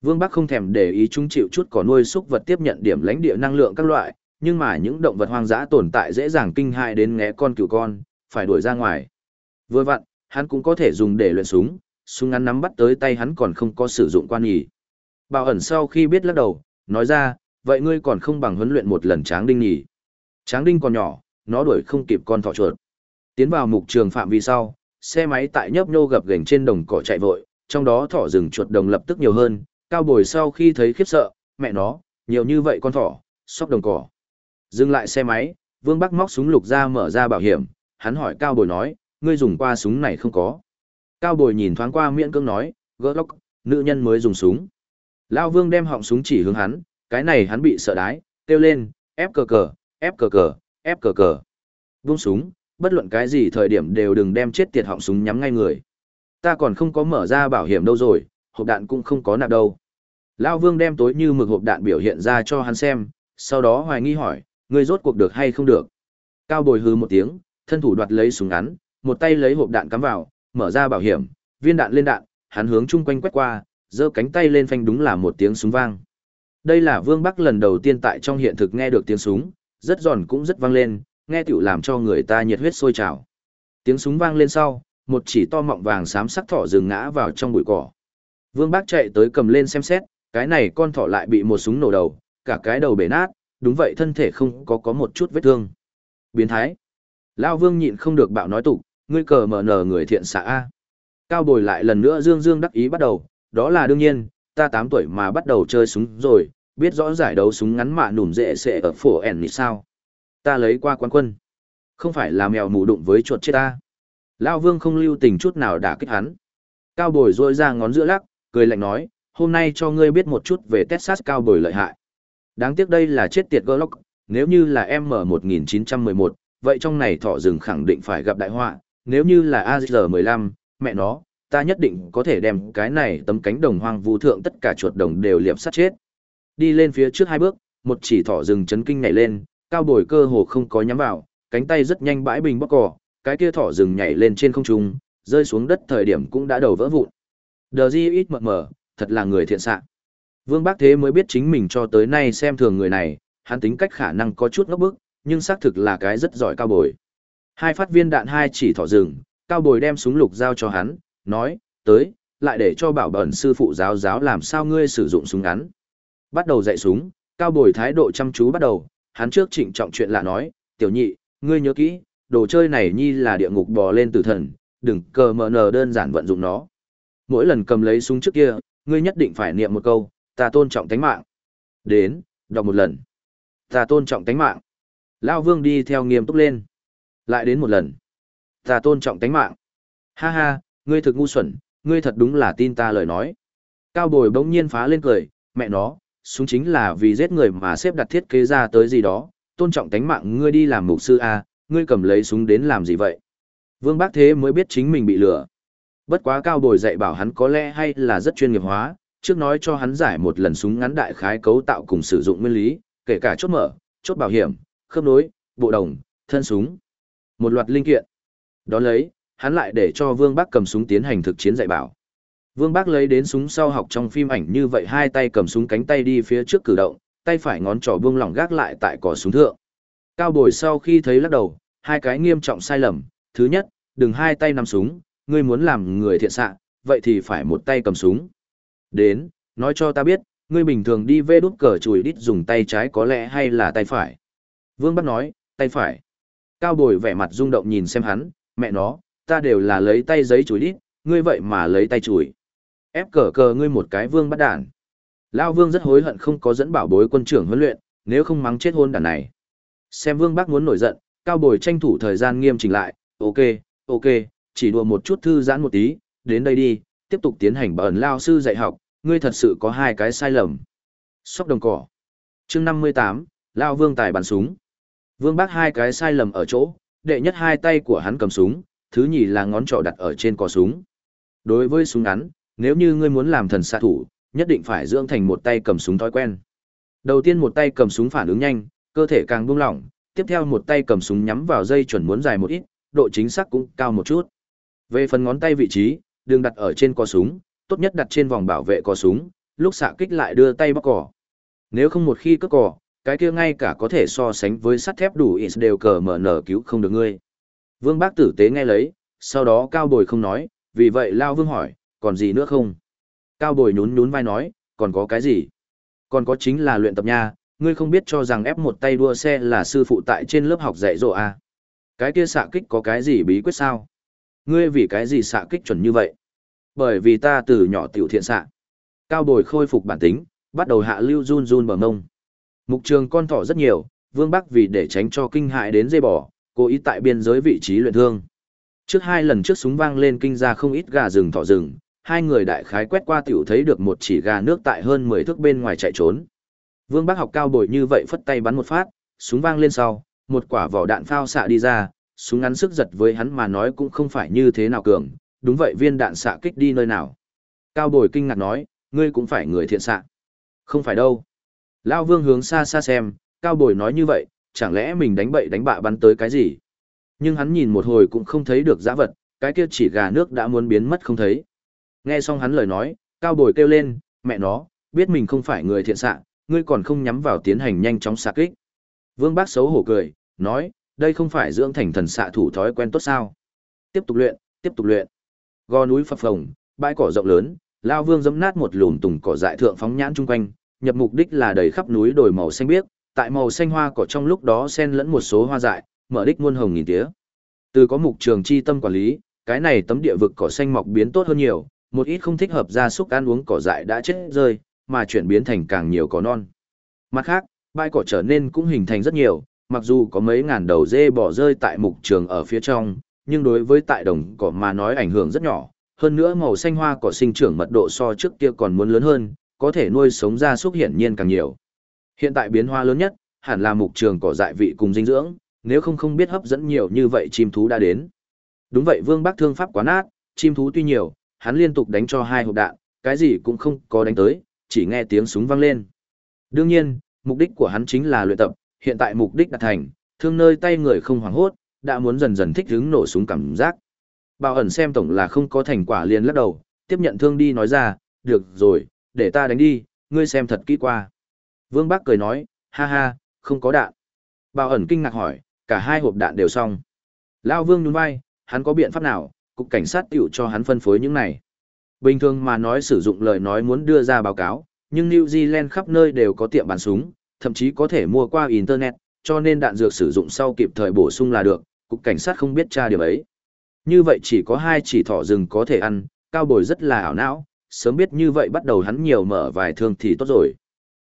Vương Bắc không thèm để ý chúng chịu chút có nuôi súc vật tiếp nhận điểm lãnh địa năng lượng các loại, nhưng mà những động vật hoang dã tồn tại dễ dàng kinh hại đến ngẽ con cừu con, phải đuổi ra ngoài. Vừa vặn, hắn cũng có thể dùng để luyện súng, súng ngắn nắm bắt tới tay hắn còn không có sử dụng quan nghỉ Bảo ẩn sau khi biết lắc đầu, nói ra, vậy ngươi còn không bằng huấn luyện một lần tráng đinh nhỉ. Tráng đinh còn nhỏ, nó đuổi không kịp con thỏ chuột. Tiến vào mục trường phạm vi sau, xe máy tại nhấp nhô gập gềnh trên đồng cỏ chạy vội, trong đó thỏ rừng chuột đồng lập tức nhiều hơn, cao bồi sau khi thấy khiếp sợ, mẹ nó, nhiều như vậy con thỏ, sóc đồng cỏ. Dừng lại xe máy, Vương Bắc móc súng lục ra mở ra bảo hiểm, hắn hỏi cao bồi nói, ngươi dùng qua súng này không có. Cao bồi nhìn thoáng qua miễn cưỡng nói, gỡ lóc, nữ nhân mới dùng súng. Lao Vương đem họng súng chỉ hướng hắn, cái này hắn bị sợ đái, kêu lên, ép cờ cờ, ép cờ cờ, ép cờ cờ. Vung súng, bất luận cái gì thời điểm đều đừng đem chết tiệt họng súng nhắm ngay người. Ta còn không có mở ra bảo hiểm đâu rồi, hộp đạn cũng không có nạp đâu. Lao Vương đem tối như mực hộp đạn biểu hiện ra cho hắn xem, sau đó hoài nghi hỏi, ngươi rốt cuộc được hay không được. Cao bồi hư một tiếng, thân thủ đoạt lấy súng ngắn, một tay lấy hộp đạn cắm vào, mở ra bảo hiểm, viên đạn lên đạn, hắn hướng chung quanh quét qua, giơ cánh tay lên phanh đúng là một tiếng súng vang. Đây là Vương Bắc lần đầu tiên tại trong hiện thực nghe được tiếng súng, rất giòn cũng rất vang lên, nghe tiểu làm cho người ta nhiệt huyết sôi trào. Tiếng súng vang lên sau, một chỉ to mọng vàng xám sắc thỏ rừng ngã vào trong bụi cỏ. Vương Bác chạy tới cầm lên xem xét, cái này con thỏ lại bị một súng nổ đầu, cả cái đầu bể nát, đúng vậy thân thể không có có một chút vết thương. Biến thái. Lao Vương nhịn không được bạo nói tục, ngươi cờ mở nở người thiện xã A. Cao bồi lại lần nữa dương dương đắc ý bắt đầu, đó là đương nhiên, ta 8 tuổi mà bắt đầu chơi súng rồi, biết rõ giải đấu súng ngắn mạ nùm dễ sẽ ở phổ ẻn nịt sao. Ta lấy qua quán quân. Không phải là mèo mù đụng với chuột chết ta. Lao vương không lưu tình chút nào đả kích hắn. Cao bồi rôi ra ngón giữa lắc, cười lạnh nói, hôm nay cho ngươi biết một chút về Texas cao bồi lợi hại. Đáng tiếc đây là chết tiệt Glock, nếu như là M1911, vậy trong này thỏ rừng khẳng định phải gặp đại họa, nếu như là AZ15, mẹ nó, ta nhất định có thể đem cái này tấm cánh đồng hoang vu thượng tất cả chuột đồng đều liệp sát chết. Đi lên phía trước hai bước, một chỉ thỏ rừng chấn kinh nhảy lên, cao bồi cơ hồ không có nhắm vào, cánh tay rất nhanh bãi bình bóc cỏ, cái kia thỏ rừng nhảy lên trên không trung, rơi xuống đất thời điểm cũng đã đầu vỡ vụn. Đờ di ít mờ mờ, thật là người thiện xạ. Vương Bác Thế mới biết chính mình cho tới nay xem thường người này, hắn tính cách khả năng có chút ngốc bức, nhưng xác thực là cái rất giỏi cao bồi. Hai phát viên đạn hai chỉ thỏ rừng, cao bồi đem súng lục giao cho hắn, nói, tới, lại để cho bảo bẩn sư phụ giáo giáo làm sao ngươi sử dụng súng ngắn. Bắt đầu dạy súng, cao bồi thái độ chăm chú bắt đầu, hắn trước trịnh trọng chuyện lạ nói, tiểu nhị, ngươi nhớ kỹ, đồ chơi này nhi là địa ngục bò lên từ thần, đừng cờ mờ nờ đơn giản vận dụng nó. Mỗi lần cầm lấy súng trước kia, ngươi nhất định phải niệm một câu, ta tôn trọng tánh mạng. Đến, đọc một lần. Ta tôn trọng tánh mạng. Lao vương đi theo nghiêm túc lên. Lại đến một lần. Ta tôn trọng tánh mạng. Ha ha, ngươi thực ngu xuẩn, ngươi thật đúng là tin ta lời nói. Cao bồi bỗng nhiên phá lên cười, mẹ nó, súng chính là vì giết người mà xếp đặt thiết kế ra tới gì đó, tôn trọng tánh mạng ngươi đi làm mục sư A, ngươi cầm lấy súng đến làm gì vậy? Vương Bác Thế mới biết chính mình bị lừa. Bất quá cao bồi dạy bảo hắn có lẽ hay là rất chuyên nghiệp hóa, trước nói cho hắn giải một lần súng ngắn đại khái cấu tạo cùng sử dụng nguyên lý, kể cả chốt mở, chốt bảo hiểm, khớp nối, bộ đồng, thân súng. Một loạt linh kiện. Đó lấy, hắn lại để cho Vương Bác cầm súng tiến hành thực chiến dạy bảo. Vương Bác lấy đến súng sau học trong phim ảnh như vậy hai tay cầm súng cánh tay đi phía trước cử động, tay phải ngón trỏ buông lỏng gác lại tại cỏ súng thượng. Cao bồi sau khi thấy lắc đầu, hai cái nghiêm trọng sai lầm. Thứ nhất, đừng hai tay nắm súng, ngươi muốn làm người thiện xạ, vậy thì phải một tay cầm súng. Đến, nói cho ta biết, ngươi bình thường đi vê đút cờ chùi đít dùng tay trái có lẽ hay là tay phải. Vương Bắc nói, tay phải. Cao bồi vẻ mặt rung động nhìn xem hắn, mẹ nó, ta đều là lấy tay giấy chùi đít, ngươi vậy mà lấy tay chùi. Ép cờ cờ ngươi một cái vương bắt đản. Lao vương rất hối hận không có dẫn bảo bối quân trưởng huấn luyện, nếu không mắng chết hôn đản này. Xem vương bác muốn nổi giận, cao bồi tranh thủ thời gian nghiêm chỉnh lại, ok, ok, chỉ đùa một chút thư giãn một tí, đến đây đi, tiếp tục tiến hành bẩn lao sư dạy học, ngươi thật sự có hai cái sai lầm. Sóc đồng cỏ. chương 58, Lao vương tài bắn súng. Vương bác hai cái sai lầm ở chỗ, đệ nhất hai tay của hắn cầm súng, thứ nhì là ngón trỏ đặt ở trên cò súng. Đối với súng ngắn, nếu như ngươi muốn làm thần xạ thủ, nhất định phải dưỡng thành một tay cầm súng thói quen. Đầu tiên một tay cầm súng phản ứng nhanh, cơ thể càng buông lỏng, tiếp theo một tay cầm súng nhắm vào dây chuẩn muốn dài một ít, độ chính xác cũng cao một chút. Về phần ngón tay vị trí, đừng đặt ở trên cò súng, tốt nhất đặt trên vòng bảo vệ cò súng, lúc xạ kích lại đưa tay bóc cò. Nếu không một khi cất cò, cái kia ngay cả có thể so sánh với sắt thép đủ ít đều cờ mở nở cứu không được ngươi. Vương Bác tử tế nghe lấy, sau đó cao bồi không nói, vì vậy Lao Vương hỏi, còn gì nữa không? Cao bồi nhún nhún vai nói, còn có cái gì? Còn có chính là luyện tập nha, ngươi không biết cho rằng ép một tay đua xe là sư phụ tại trên lớp học dạy dỗ à? Cái kia xạ kích có cái gì bí quyết sao? Ngươi vì cái gì xạ kích chuẩn như vậy? Bởi vì ta từ nhỏ tiểu thiện xạ. Cao bồi khôi phục bản tính, bắt đầu hạ lưu run run bờ mông. Mục trường con thỏ rất nhiều, Vương Bắc vì để tránh cho kinh hại đến dây bò, cố ý tại biên giới vị trí luyện thương. Trước hai lần trước súng vang lên kinh ra không ít gà rừng thỏ rừng, hai người đại khái quét qua tiểu thấy được một chỉ gà nước tại hơn 10 thước bên ngoài chạy trốn. Vương Bắc học cao bồi như vậy phất tay bắn một phát, súng vang lên sau, một quả vỏ đạn phao xạ đi ra, súng ngắn sức giật với hắn mà nói cũng không phải như thế nào cường, đúng vậy viên đạn xạ kích đi nơi nào. Cao bồi kinh ngạc nói, ngươi cũng phải người thiện xạ. Không phải đâu. Lao vương hướng xa xa xem, cao bồi nói như vậy, chẳng lẽ mình đánh bậy đánh bạ bắn tới cái gì? Nhưng hắn nhìn một hồi cũng không thấy được giã vật, cái kia chỉ gà nước đã muốn biến mất không thấy. Nghe xong hắn lời nói, cao bồi kêu lên, mẹ nó, biết mình không phải người thiện xạ, ngươi còn không nhắm vào tiến hành nhanh chóng xạ kích. Vương Bác xấu hổ cười, nói, đây không phải dưỡng thành thần xạ thủ thói quen tốt sao? Tiếp tục luyện, tiếp tục luyện. Gò núi phập phồng, bãi cỏ rộng lớn, Lao Vương dẫm nát một lùm tùng cỏ dại thượng phóng nhãn chung quanh, nhập mục đích là đầy khắp núi đồi màu xanh biếc, tại màu xanh hoa cỏ trong lúc đó xen lẫn một số hoa dại, mở đích muôn hồng nghìn tía. Từ có mục trường chi tâm quản lý, cái này tấm địa vực cỏ xanh mọc biến tốt hơn nhiều, một ít không thích hợp gia súc ăn uống cỏ dại đã chết rơi, mà chuyển biến thành càng nhiều cỏ non. Mặt khác, bãi cỏ trở nên cũng hình thành rất nhiều, mặc dù có mấy ngàn đầu dê bỏ rơi tại mục trường ở phía trong, nhưng đối với tại đồng cỏ mà nói ảnh hưởng rất nhỏ. Hơn nữa màu xanh hoa cỏ sinh trưởng mật độ so trước kia còn muốn lớn hơn, có thể nuôi sống gia súc hiển nhiên càng nhiều. Hiện tại biến hóa lớn nhất, hẳn là mục trường cỏ dại vị cùng dinh dưỡng, nếu không không biết hấp dẫn nhiều như vậy chim thú đã đến. Đúng vậy Vương Bắc thương pháp quá nát, chim thú tuy nhiều, hắn liên tục đánh cho hai hộp đạn, cái gì cũng không có đánh tới, chỉ nghe tiếng súng vang lên. Đương nhiên, mục đích của hắn chính là luyện tập, hiện tại mục đích đạt thành, thương nơi tay người không hoảng hốt, đã muốn dần dần thích hứng nổ súng cảm giác. Bảo ẩn xem tổng là không có thành quả liền lắc đầu, tiếp nhận thương đi nói ra, được rồi, để ta đánh đi, ngươi xem thật kỹ qua. Vương Bắc cười nói, ha ha, không có đạn. Bảo ẩn kinh ngạc hỏi, cả hai hộp đạn đều xong. Lao Vương nhún vai, hắn có biện pháp nào, cục cảnh sát tiểu cho hắn phân phối những này. Bình thường mà nói sử dụng lời nói muốn đưa ra báo cáo, nhưng New Zealand khắp nơi đều có tiệm bán súng, thậm chí có thể mua qua Internet, cho nên đạn dược sử dụng sau kịp thời bổ sung là được, cục cảnh sát không biết tra điểm ấy. Như vậy chỉ có hai chỉ thỏ rừng có thể ăn, cao bồi rất là ảo não, sớm biết như vậy bắt đầu hắn nhiều mở vài thương thì tốt rồi.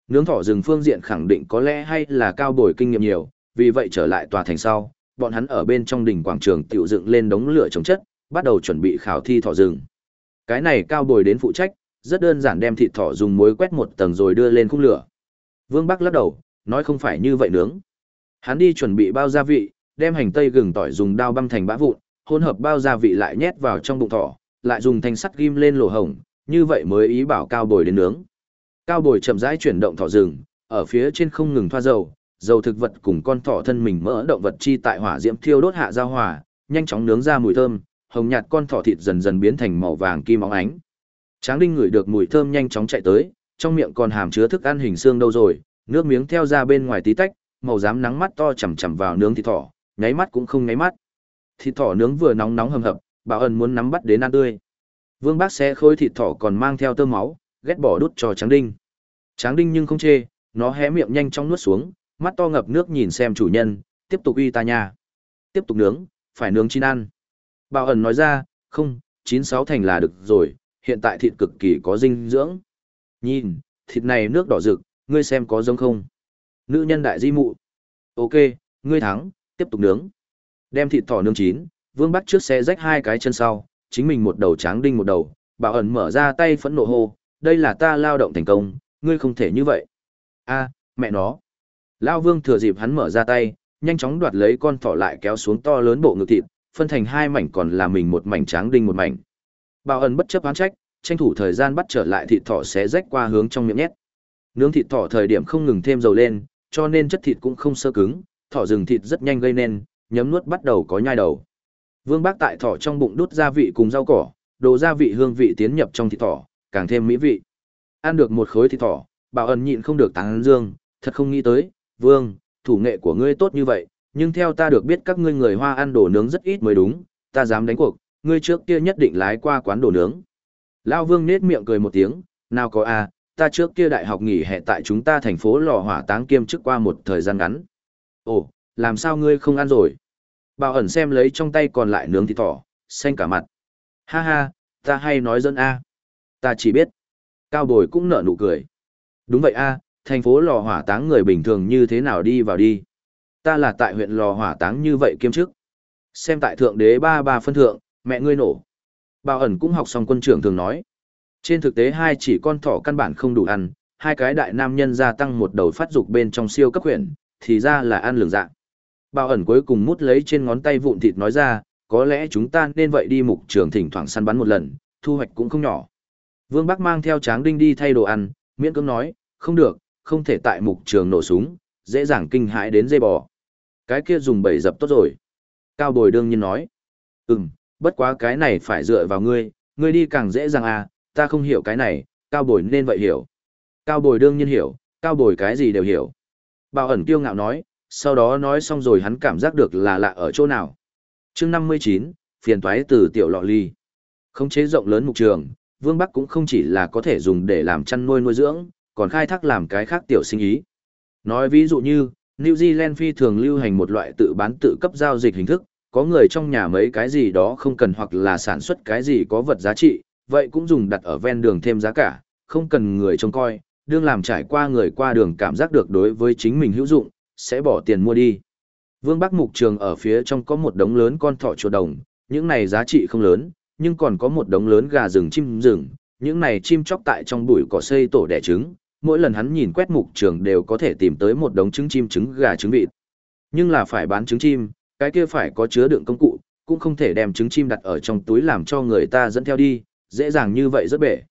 Nướng thỏ rừng phương diện khẳng định có lẽ hay là cao bồi kinh nghiệm nhiều, vì vậy trở lại tòa thành sau, bọn hắn ở bên trong đỉnh quảng trường tiểu dựng lên đống lửa chống chất, bắt đầu chuẩn bị khảo thi thỏ rừng. Cái này cao bồi đến phụ trách, rất đơn giản đem thịt thỏ dùng muối quét một tầng rồi đưa lên khung lửa. Vương Bắc lắc đầu, nói không phải như vậy nướng. Hắn đi chuẩn bị bao gia vị, đem hành tây gừng tỏi dùng dao băm thành bã vụn, hỗn hợp bao gia vị lại nhét vào trong bụng thỏ, lại dùng thanh sắt ghim lên lỗ hồng như vậy mới ý bảo cao bồi đến nướng. Cao bồi chậm rãi chuyển động thỏ rừng, ở phía trên không ngừng thoa dầu, dầu thực vật cùng con thỏ thân mình mỡ động vật chi tại hỏa diễm thiêu đốt hạ giao hòa, nhanh chóng nướng ra mùi thơm, hồng nhạt con thỏ thịt dần dần biến thành màu vàng kim óng ánh. Tráng Đinh ngửi được mùi thơm nhanh chóng chạy tới, trong miệng còn hàm chứa thức ăn hình xương đâu rồi, nước miếng theo ra bên ngoài tí tách, màu dám nắng mắt to chằm chằm vào nướng thịt thỏ, nháy mắt cũng không nháy mắt. Thịt thỏ nướng vừa nóng nóng hầm hập, Bảo Ân muốn nắm bắt đến ăn tươi. Vương Bác xé khối thịt thỏ còn mang theo tơ máu, ghét bỏ đút cho Tráng Đinh. Tráng Đinh nhưng không chê, nó hé miệng nhanh chóng nuốt xuống, mắt to ngập nước nhìn xem chủ nhân, tiếp tục uy ta nha. Tiếp tục nướng, phải nướng chín ăn. Bảo ẩn nói ra, không, chín sáu thành là được rồi, hiện tại thịt cực kỳ có dinh dưỡng. Nhìn, thịt này nước đỏ rực, ngươi xem có giống không? Nữ nhân đại di mụ. Ok, ngươi thắng, tiếp tục nướng. Đem thịt thỏ nướng chín, Vương bắt trước xe rách hai cái chân sau, chính mình một đầu tráng đinh một đầu, bảo ẩn mở ra tay phẫn nộ hô, đây là ta lao động thành công, ngươi không thể như vậy. a mẹ nó. Lao Vương thừa dịp hắn mở ra tay, nhanh chóng đoạt lấy con thỏ lại kéo xuống to lớn bộ ngực thịt, phân thành hai mảnh còn là mình một mảnh tráng đinh một mảnh. Bảo ẩn bất chấp oán trách, tranh thủ thời gian bắt trở lại thịt thỏ xé rách qua hướng trong miệng nhét. Nướng thịt thỏ thời điểm không ngừng thêm dầu lên, cho nên chất thịt cũng không sơ cứng, thỏ rừng thịt rất nhanh gây nên, nhấm nuốt bắt đầu có nhai đầu. Vương Bác tại thỏ trong bụng đút gia vị cùng rau cỏ, đồ gia vị hương vị tiến nhập trong thịt thỏ, càng thêm mỹ vị. Ăn được một khối thịt thỏ, Bảo ẩn nhịn không được tán dương, thật không nghĩ tới, Vương, thủ nghệ của ngươi tốt như vậy, nhưng theo ta được biết các ngươi người Hoa ăn đồ nướng rất ít mới đúng, ta dám đánh cuộc, ngươi trước kia nhất định lái qua quán đồ nướng. Lao Vương nết miệng cười một tiếng, nào có a, ta trước kia đại học nghỉ hè tại chúng ta thành phố lò hỏa táng kiêm chức qua một thời gian ngắn. Ồ, làm sao ngươi không ăn rồi? Bảo ẩn xem lấy trong tay còn lại nướng thịt thỏ, xanh cả mặt. Ha ha, ta hay nói dân a. Ta chỉ biết. Cao bồi cũng nở nụ cười. Đúng vậy a, thành phố lò hỏa táng người bình thường như thế nào đi vào đi. Ta là tại huyện lò hỏa táng như vậy kiêm chức. Xem tại thượng đế ba ba phân thượng, mẹ ngươi nổ. Bảo ẩn cũng học xong quân trưởng thường nói. Trên thực tế hai chỉ con thỏ căn bản không đủ ăn, hai cái đại nam nhân gia tăng một đầu phát dục bên trong siêu cấp huyện, thì ra là ăn lường dạng. Bảo ẩn cuối cùng mút lấy trên ngón tay vụn thịt nói ra, có lẽ chúng ta nên vậy đi mục trường thỉnh thoảng săn bắn một lần, thu hoạch cũng không nhỏ. Vương Bắc mang theo tráng đinh đi thay đồ ăn, miễn cưỡng nói, không được, không thể tại mục trường nổ súng, dễ dàng kinh hãi đến dây bò. Cái kia dùng bẫy dập tốt rồi. Cao bồi đương nhiên nói, ừm, bất quá cái này phải dựa vào ngươi, ngươi đi càng dễ dàng à, ta không hiểu cái này, cao bồi nên vậy hiểu. Cao bồi đương nhiên hiểu, cao bồi cái gì đều hiểu. Bảo ẩn kiêu ngạo nói, sau đó nói xong rồi hắn cảm giác được là lạ ở chỗ nào. chương 59, phiền toái từ tiểu lọ ly. Không chế rộng lớn mục trường, Vương Bắc cũng không chỉ là có thể dùng để làm chăn nuôi nuôi dưỡng, còn khai thác làm cái khác tiểu sinh ý. Nói ví dụ như, New Zealand phi thường lưu hành một loại tự bán tự cấp giao dịch hình thức, có người trong nhà mấy cái gì đó không cần hoặc là sản xuất cái gì có vật giá trị, vậy cũng dùng đặt ở ven đường thêm giá cả, không cần người trông coi, đương làm trải qua người qua đường cảm giác được đối với chính mình hữu dụng, sẽ bỏ tiền mua đi. Vương Bắc Mục Trường ở phía trong có một đống lớn con thỏ chuột đồng, những này giá trị không lớn, nhưng còn có một đống lớn gà rừng chim rừng, những này chim chóc tại trong bụi cỏ xây tổ đẻ trứng, mỗi lần hắn nhìn quét Mục Trường đều có thể tìm tới một đống trứng chim trứng gà trứng vịt. Nhưng là phải bán trứng chim, cái kia phải có chứa đựng công cụ, cũng không thể đem trứng chim đặt ở trong túi làm cho người ta dẫn theo đi, dễ dàng như vậy rất bể.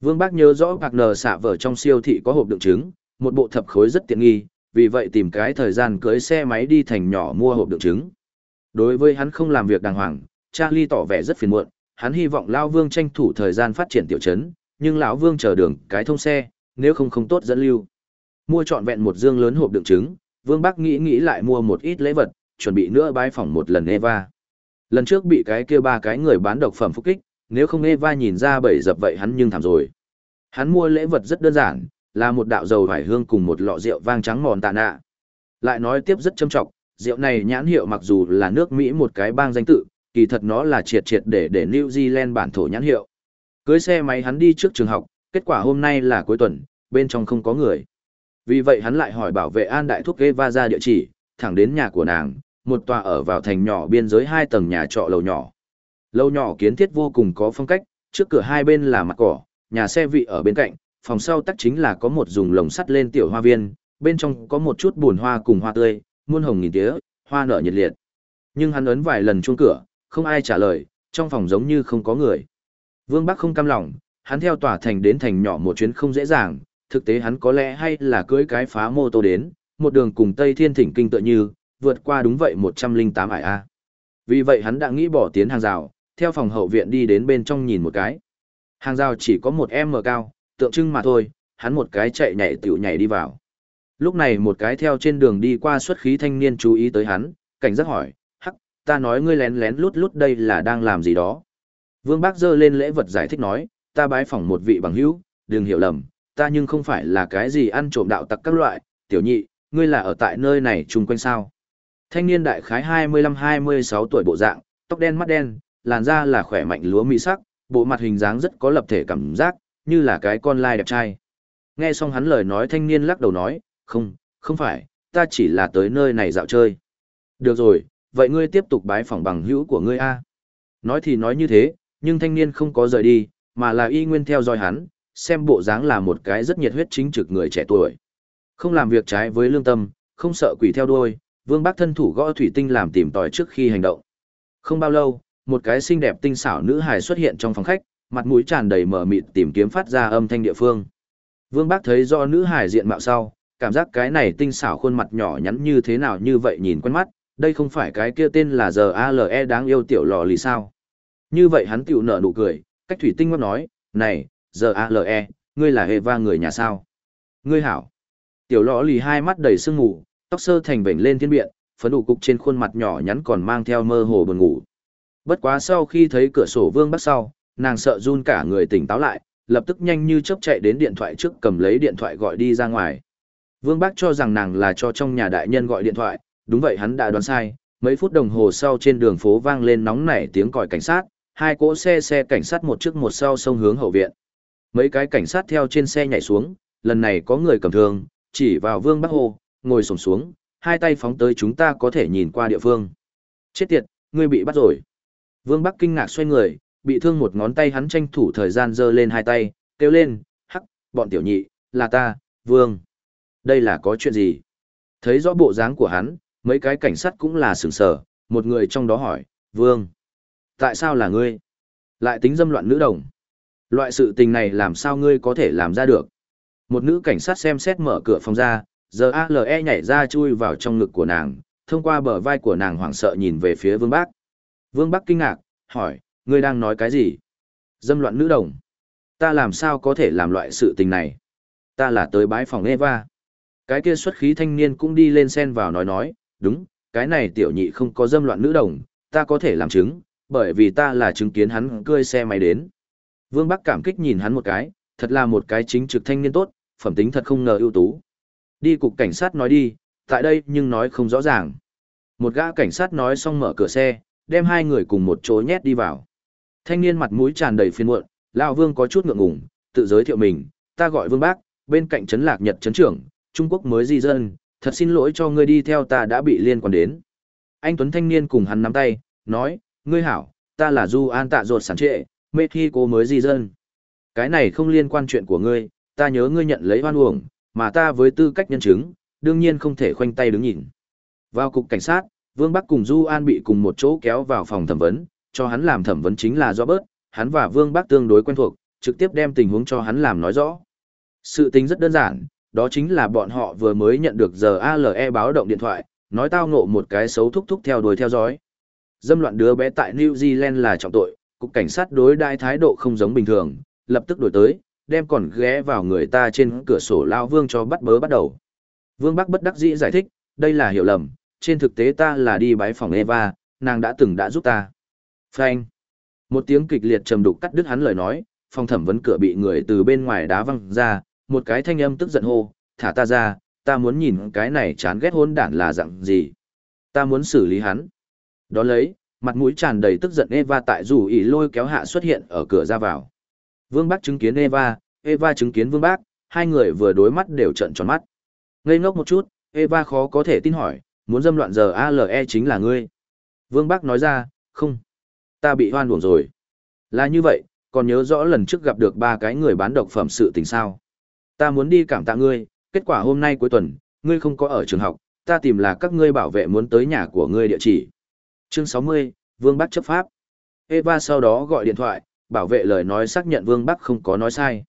Vương Bác nhớ rõ bạc nờ xạ vở trong siêu thị có hộp đựng trứng, một bộ thập khối rất tiện nghi, vì vậy tìm cái thời gian cưới xe máy đi thành nhỏ mua hộp đựng trứng. Đối với hắn không làm việc đàng hoàng, Charlie tỏ vẻ rất phiền muộn, hắn hy vọng Lão Vương tranh thủ thời gian phát triển tiểu trấn, nhưng lão Vương chờ đường cái thông xe, nếu không không tốt dẫn lưu. Mua trọn vẹn một dương lớn hộp đựng trứng, Vương Bắc nghĩ nghĩ lại mua một ít lễ vật, chuẩn bị nữa bái phỏng một lần Eva. Lần trước bị cái kia ba cái người bán độc phẩm phục kích, nếu không Eva nhìn ra bậy dập vậy hắn nhưng thảm rồi. Hắn mua lễ vật rất đơn giản, là một đạo dầu vải hương cùng một lọ rượu vang trắng mòn tạ nạ. Lại nói tiếp rất châm trọng, rượu này nhãn hiệu mặc dù là nước Mỹ một cái bang danh tự, kỳ thật nó là triệt triệt để để New Zealand bản thổ nhãn hiệu. Cưới xe máy hắn đi trước trường học, kết quả hôm nay là cuối tuần, bên trong không có người. Vì vậy hắn lại hỏi bảo vệ an đại thúc Eva ra địa chỉ, thẳng đến nhà của nàng, một tòa ở vào thành nhỏ biên giới hai tầng nhà trọ lầu nhỏ. Lầu nhỏ kiến thiết vô cùng có phong cách, trước cửa hai bên là mặt cỏ, nhà xe vị ở bên cạnh, phòng sau tắc chính là có một dùng lồng sắt lên tiểu hoa viên, bên trong có một chút bùn hoa cùng hoa tươi, muôn hồng nghìn tía, hoa nở nhiệt liệt. Nhưng hắn ấn vài lần chuông cửa, không ai trả lời, trong phòng giống như không có người. Vương Bắc không cam lòng, hắn theo tòa thành đến thành nhỏ một chuyến không dễ dàng, thực tế hắn có lẽ hay là cưới cái phá mô tô đến, một đường cùng Tây Thiên Thỉnh Kinh tựa như, vượt qua đúng vậy 108 ải A. Vì vậy hắn đã nghĩ bỏ tiến hàng rào, theo phòng hậu viện đi đến bên trong nhìn một cái. Hàng rào chỉ có một em mở cao, tượng trưng mà thôi, hắn một cái chạy nhảy tiểu nhảy đi vào. Lúc này một cái theo trên đường đi qua xuất khí thanh niên chú ý tới hắn, cảnh giác hỏi, hắc, ta nói ngươi lén lén lút lút đây là đang làm gì đó. Vương Bác dơ lên lễ vật giải thích nói, ta bái phỏng một vị bằng hữu, đừng hiểu lầm, ta nhưng không phải là cái gì ăn trộm đạo tặc các loại, tiểu nhị, ngươi là ở tại nơi này chung quanh sao. Thanh niên đại khái 25-26 tuổi bộ dạng, tóc đen mắt đen, làn da là khỏe mạnh lúa mỹ sắc, bộ mặt hình dáng rất có lập thể cảm giác, như là cái con lai đẹp trai. Nghe xong hắn lời nói thanh niên lắc đầu nói, không, không phải, ta chỉ là tới nơi này dạo chơi. Được rồi, vậy ngươi tiếp tục bái phỏng bằng hữu của ngươi a. Nói thì nói như thế, nhưng thanh niên không có rời đi, mà là y nguyên theo dõi hắn, xem bộ dáng là một cái rất nhiệt huyết chính trực người trẻ tuổi. Không làm việc trái với lương tâm, không sợ quỷ theo đuôi, Vương Bác thân thủ gõ thủy tinh làm tìm tòi trước khi hành động. Không bao lâu, một cái xinh đẹp tinh xảo nữ hài xuất hiện trong phòng khách, mặt mũi tràn đầy mở mịt tìm kiếm phát ra âm thanh địa phương. Vương Bác thấy do nữ hải diện mạo sau, cảm giác cái này tinh xảo khuôn mặt nhỏ nhắn như thế nào như vậy nhìn quen mắt, đây không phải cái kia tên là giờ ALE đáng yêu tiểu lò lì sao. Như vậy hắn tiểu nở nụ cười, cách thủy tinh ngóc nói, này, giờ ALE, ngươi là Eva người nhà sao? Ngươi hảo. Tiểu lò lì hai mắt đầy sương ngủ tóc sơ thành vểnh lên thiên biện, phấn đủ cục trên khuôn mặt nhỏ nhắn còn mang theo mơ hồ buồn ngủ. Bất quá sau khi thấy cửa sổ vương bắt sau, nàng sợ run cả người tỉnh táo lại, lập tức nhanh như chớp chạy đến điện thoại trước cầm lấy điện thoại gọi đi ra ngoài. Vương Bác cho rằng nàng là cho trong nhà đại nhân gọi điện thoại, đúng vậy hắn đã đoán sai, mấy phút đồng hồ sau trên đường phố vang lên nóng nảy tiếng còi cảnh sát, hai cỗ xe xe cảnh sát một trước một sau xông hướng hậu viện. Mấy cái cảnh sát theo trên xe nhảy xuống, lần này có người cầm thương, chỉ vào Vương Bắc Hồ, ngồi xổm xuống, hai tay phóng tới chúng ta có thể nhìn qua địa phương. Chết tiệt, ngươi bị bắt rồi. Vương Bắc kinh ngạc xoay người, bị thương một ngón tay hắn tranh thủ thời gian giơ lên hai tay, kêu lên, hắc, bọn tiểu nhị, là ta, Vương. Đây là có chuyện gì? Thấy rõ bộ dáng của hắn, mấy cái cảnh sát cũng là sửng sở, một người trong đó hỏi, Vương. Tại sao là ngươi? Lại tính dâm loạn nữ đồng. Loại sự tình này làm sao ngươi có thể làm ra được? Một nữ cảnh sát xem xét mở cửa phòng ra, giờ ALE nhảy ra chui vào trong ngực của nàng, thông qua bờ vai của nàng hoảng sợ nhìn về phía Vương Bác. Vương Bắc kinh ngạc, hỏi, ngươi đang nói cái gì? Dâm loạn nữ đồng. Ta làm sao có thể làm loại sự tình này? Ta là tới bái phòng Eva. Cái kia xuất khí thanh niên cũng đi lên sen vào nói nói, đúng, cái này tiểu nhị không có dâm loạn nữ đồng, ta có thể làm chứng, bởi vì ta là chứng kiến hắn cơi xe máy đến. Vương Bắc cảm kích nhìn hắn một cái, thật là một cái chính trực thanh niên tốt, phẩm tính thật không ngờ ưu tú. Đi cục cảnh sát nói đi, tại đây nhưng nói không rõ ràng. Một gã cảnh sát nói xong mở cửa xe, đem hai người cùng một chỗ nhét đi vào. Thanh niên mặt mũi tràn đầy phiền muộn, lão Vương có chút ngượng ngùng, tự giới thiệu mình, ta gọi Vương Bác, bên cạnh trấn Lạc Nhật trấn trưởng, Trung Quốc mới di dân, thật xin lỗi cho ngươi đi theo ta đã bị liên quan đến. Anh Tuấn thanh niên cùng hắn nắm tay, nói, ngươi hảo, ta là Du An tạ ruột sản trệ, mê thi cô mới di dân. Cái này không liên quan chuyện của ngươi, ta nhớ ngươi nhận lấy hoan uổng, mà ta với tư cách nhân chứng, đương nhiên không thể khoanh tay đứng nhìn. Vào cục cảnh sát, Vương Bắc cùng Du An bị cùng một chỗ kéo vào phòng thẩm vấn, cho hắn làm thẩm vấn chính là do bớt, hắn và Vương Bắc tương đối quen thuộc, trực tiếp đem tình huống cho hắn làm nói rõ. Sự tình rất đơn giản, đó chính là bọn họ vừa mới nhận được giờ ALE báo động điện thoại, nói tao ngộ một cái xấu thúc thúc theo đuổi theo dõi. Dâm loạn đứa bé tại New Zealand là trọng tội, cục cảnh sát đối đai thái độ không giống bình thường, lập tức đổi tới, đem còn ghé vào người ta trên cửa sổ lao vương cho bắt bớ bắt đầu. Vương Bắc bất đắc dĩ giải thích, đây là hiểu lầm, trên thực tế ta là đi bái phòng Eva, nàng đã từng đã giúp ta. Phanh. Một tiếng kịch liệt trầm đục cắt đứt hắn lời nói, phòng thẩm vấn cửa bị người từ bên ngoài đá văng ra, một cái thanh âm tức giận hô, thả ta ra, ta muốn nhìn cái này chán ghét hôn đản là dạng gì. Ta muốn xử lý hắn. Đó lấy, mặt mũi tràn đầy tức giận Eva tại dù ỉ lôi kéo hạ xuất hiện ở cửa ra vào. Vương Bác chứng kiến Eva, Eva chứng kiến Vương Bác, hai người vừa đối mắt đều trận tròn mắt. Ngây ngốc một chút, Eva khó có thể tin hỏi, muốn dâm loạn giờ ALE chính là ngươi. Vương Bác nói ra, không. Ta bị hoan buồn rồi. Là như vậy, còn nhớ rõ lần trước gặp được ba cái người bán độc phẩm sự tình sao. Ta muốn đi cảm tạ ngươi, kết quả hôm nay cuối tuần, ngươi không có ở trường học, ta tìm là các ngươi bảo vệ muốn tới nhà của ngươi địa chỉ. Chương 60, Vương Bắc chấp pháp. Eva sau đó gọi điện thoại, bảo vệ lời nói xác nhận Vương Bắc không có nói sai.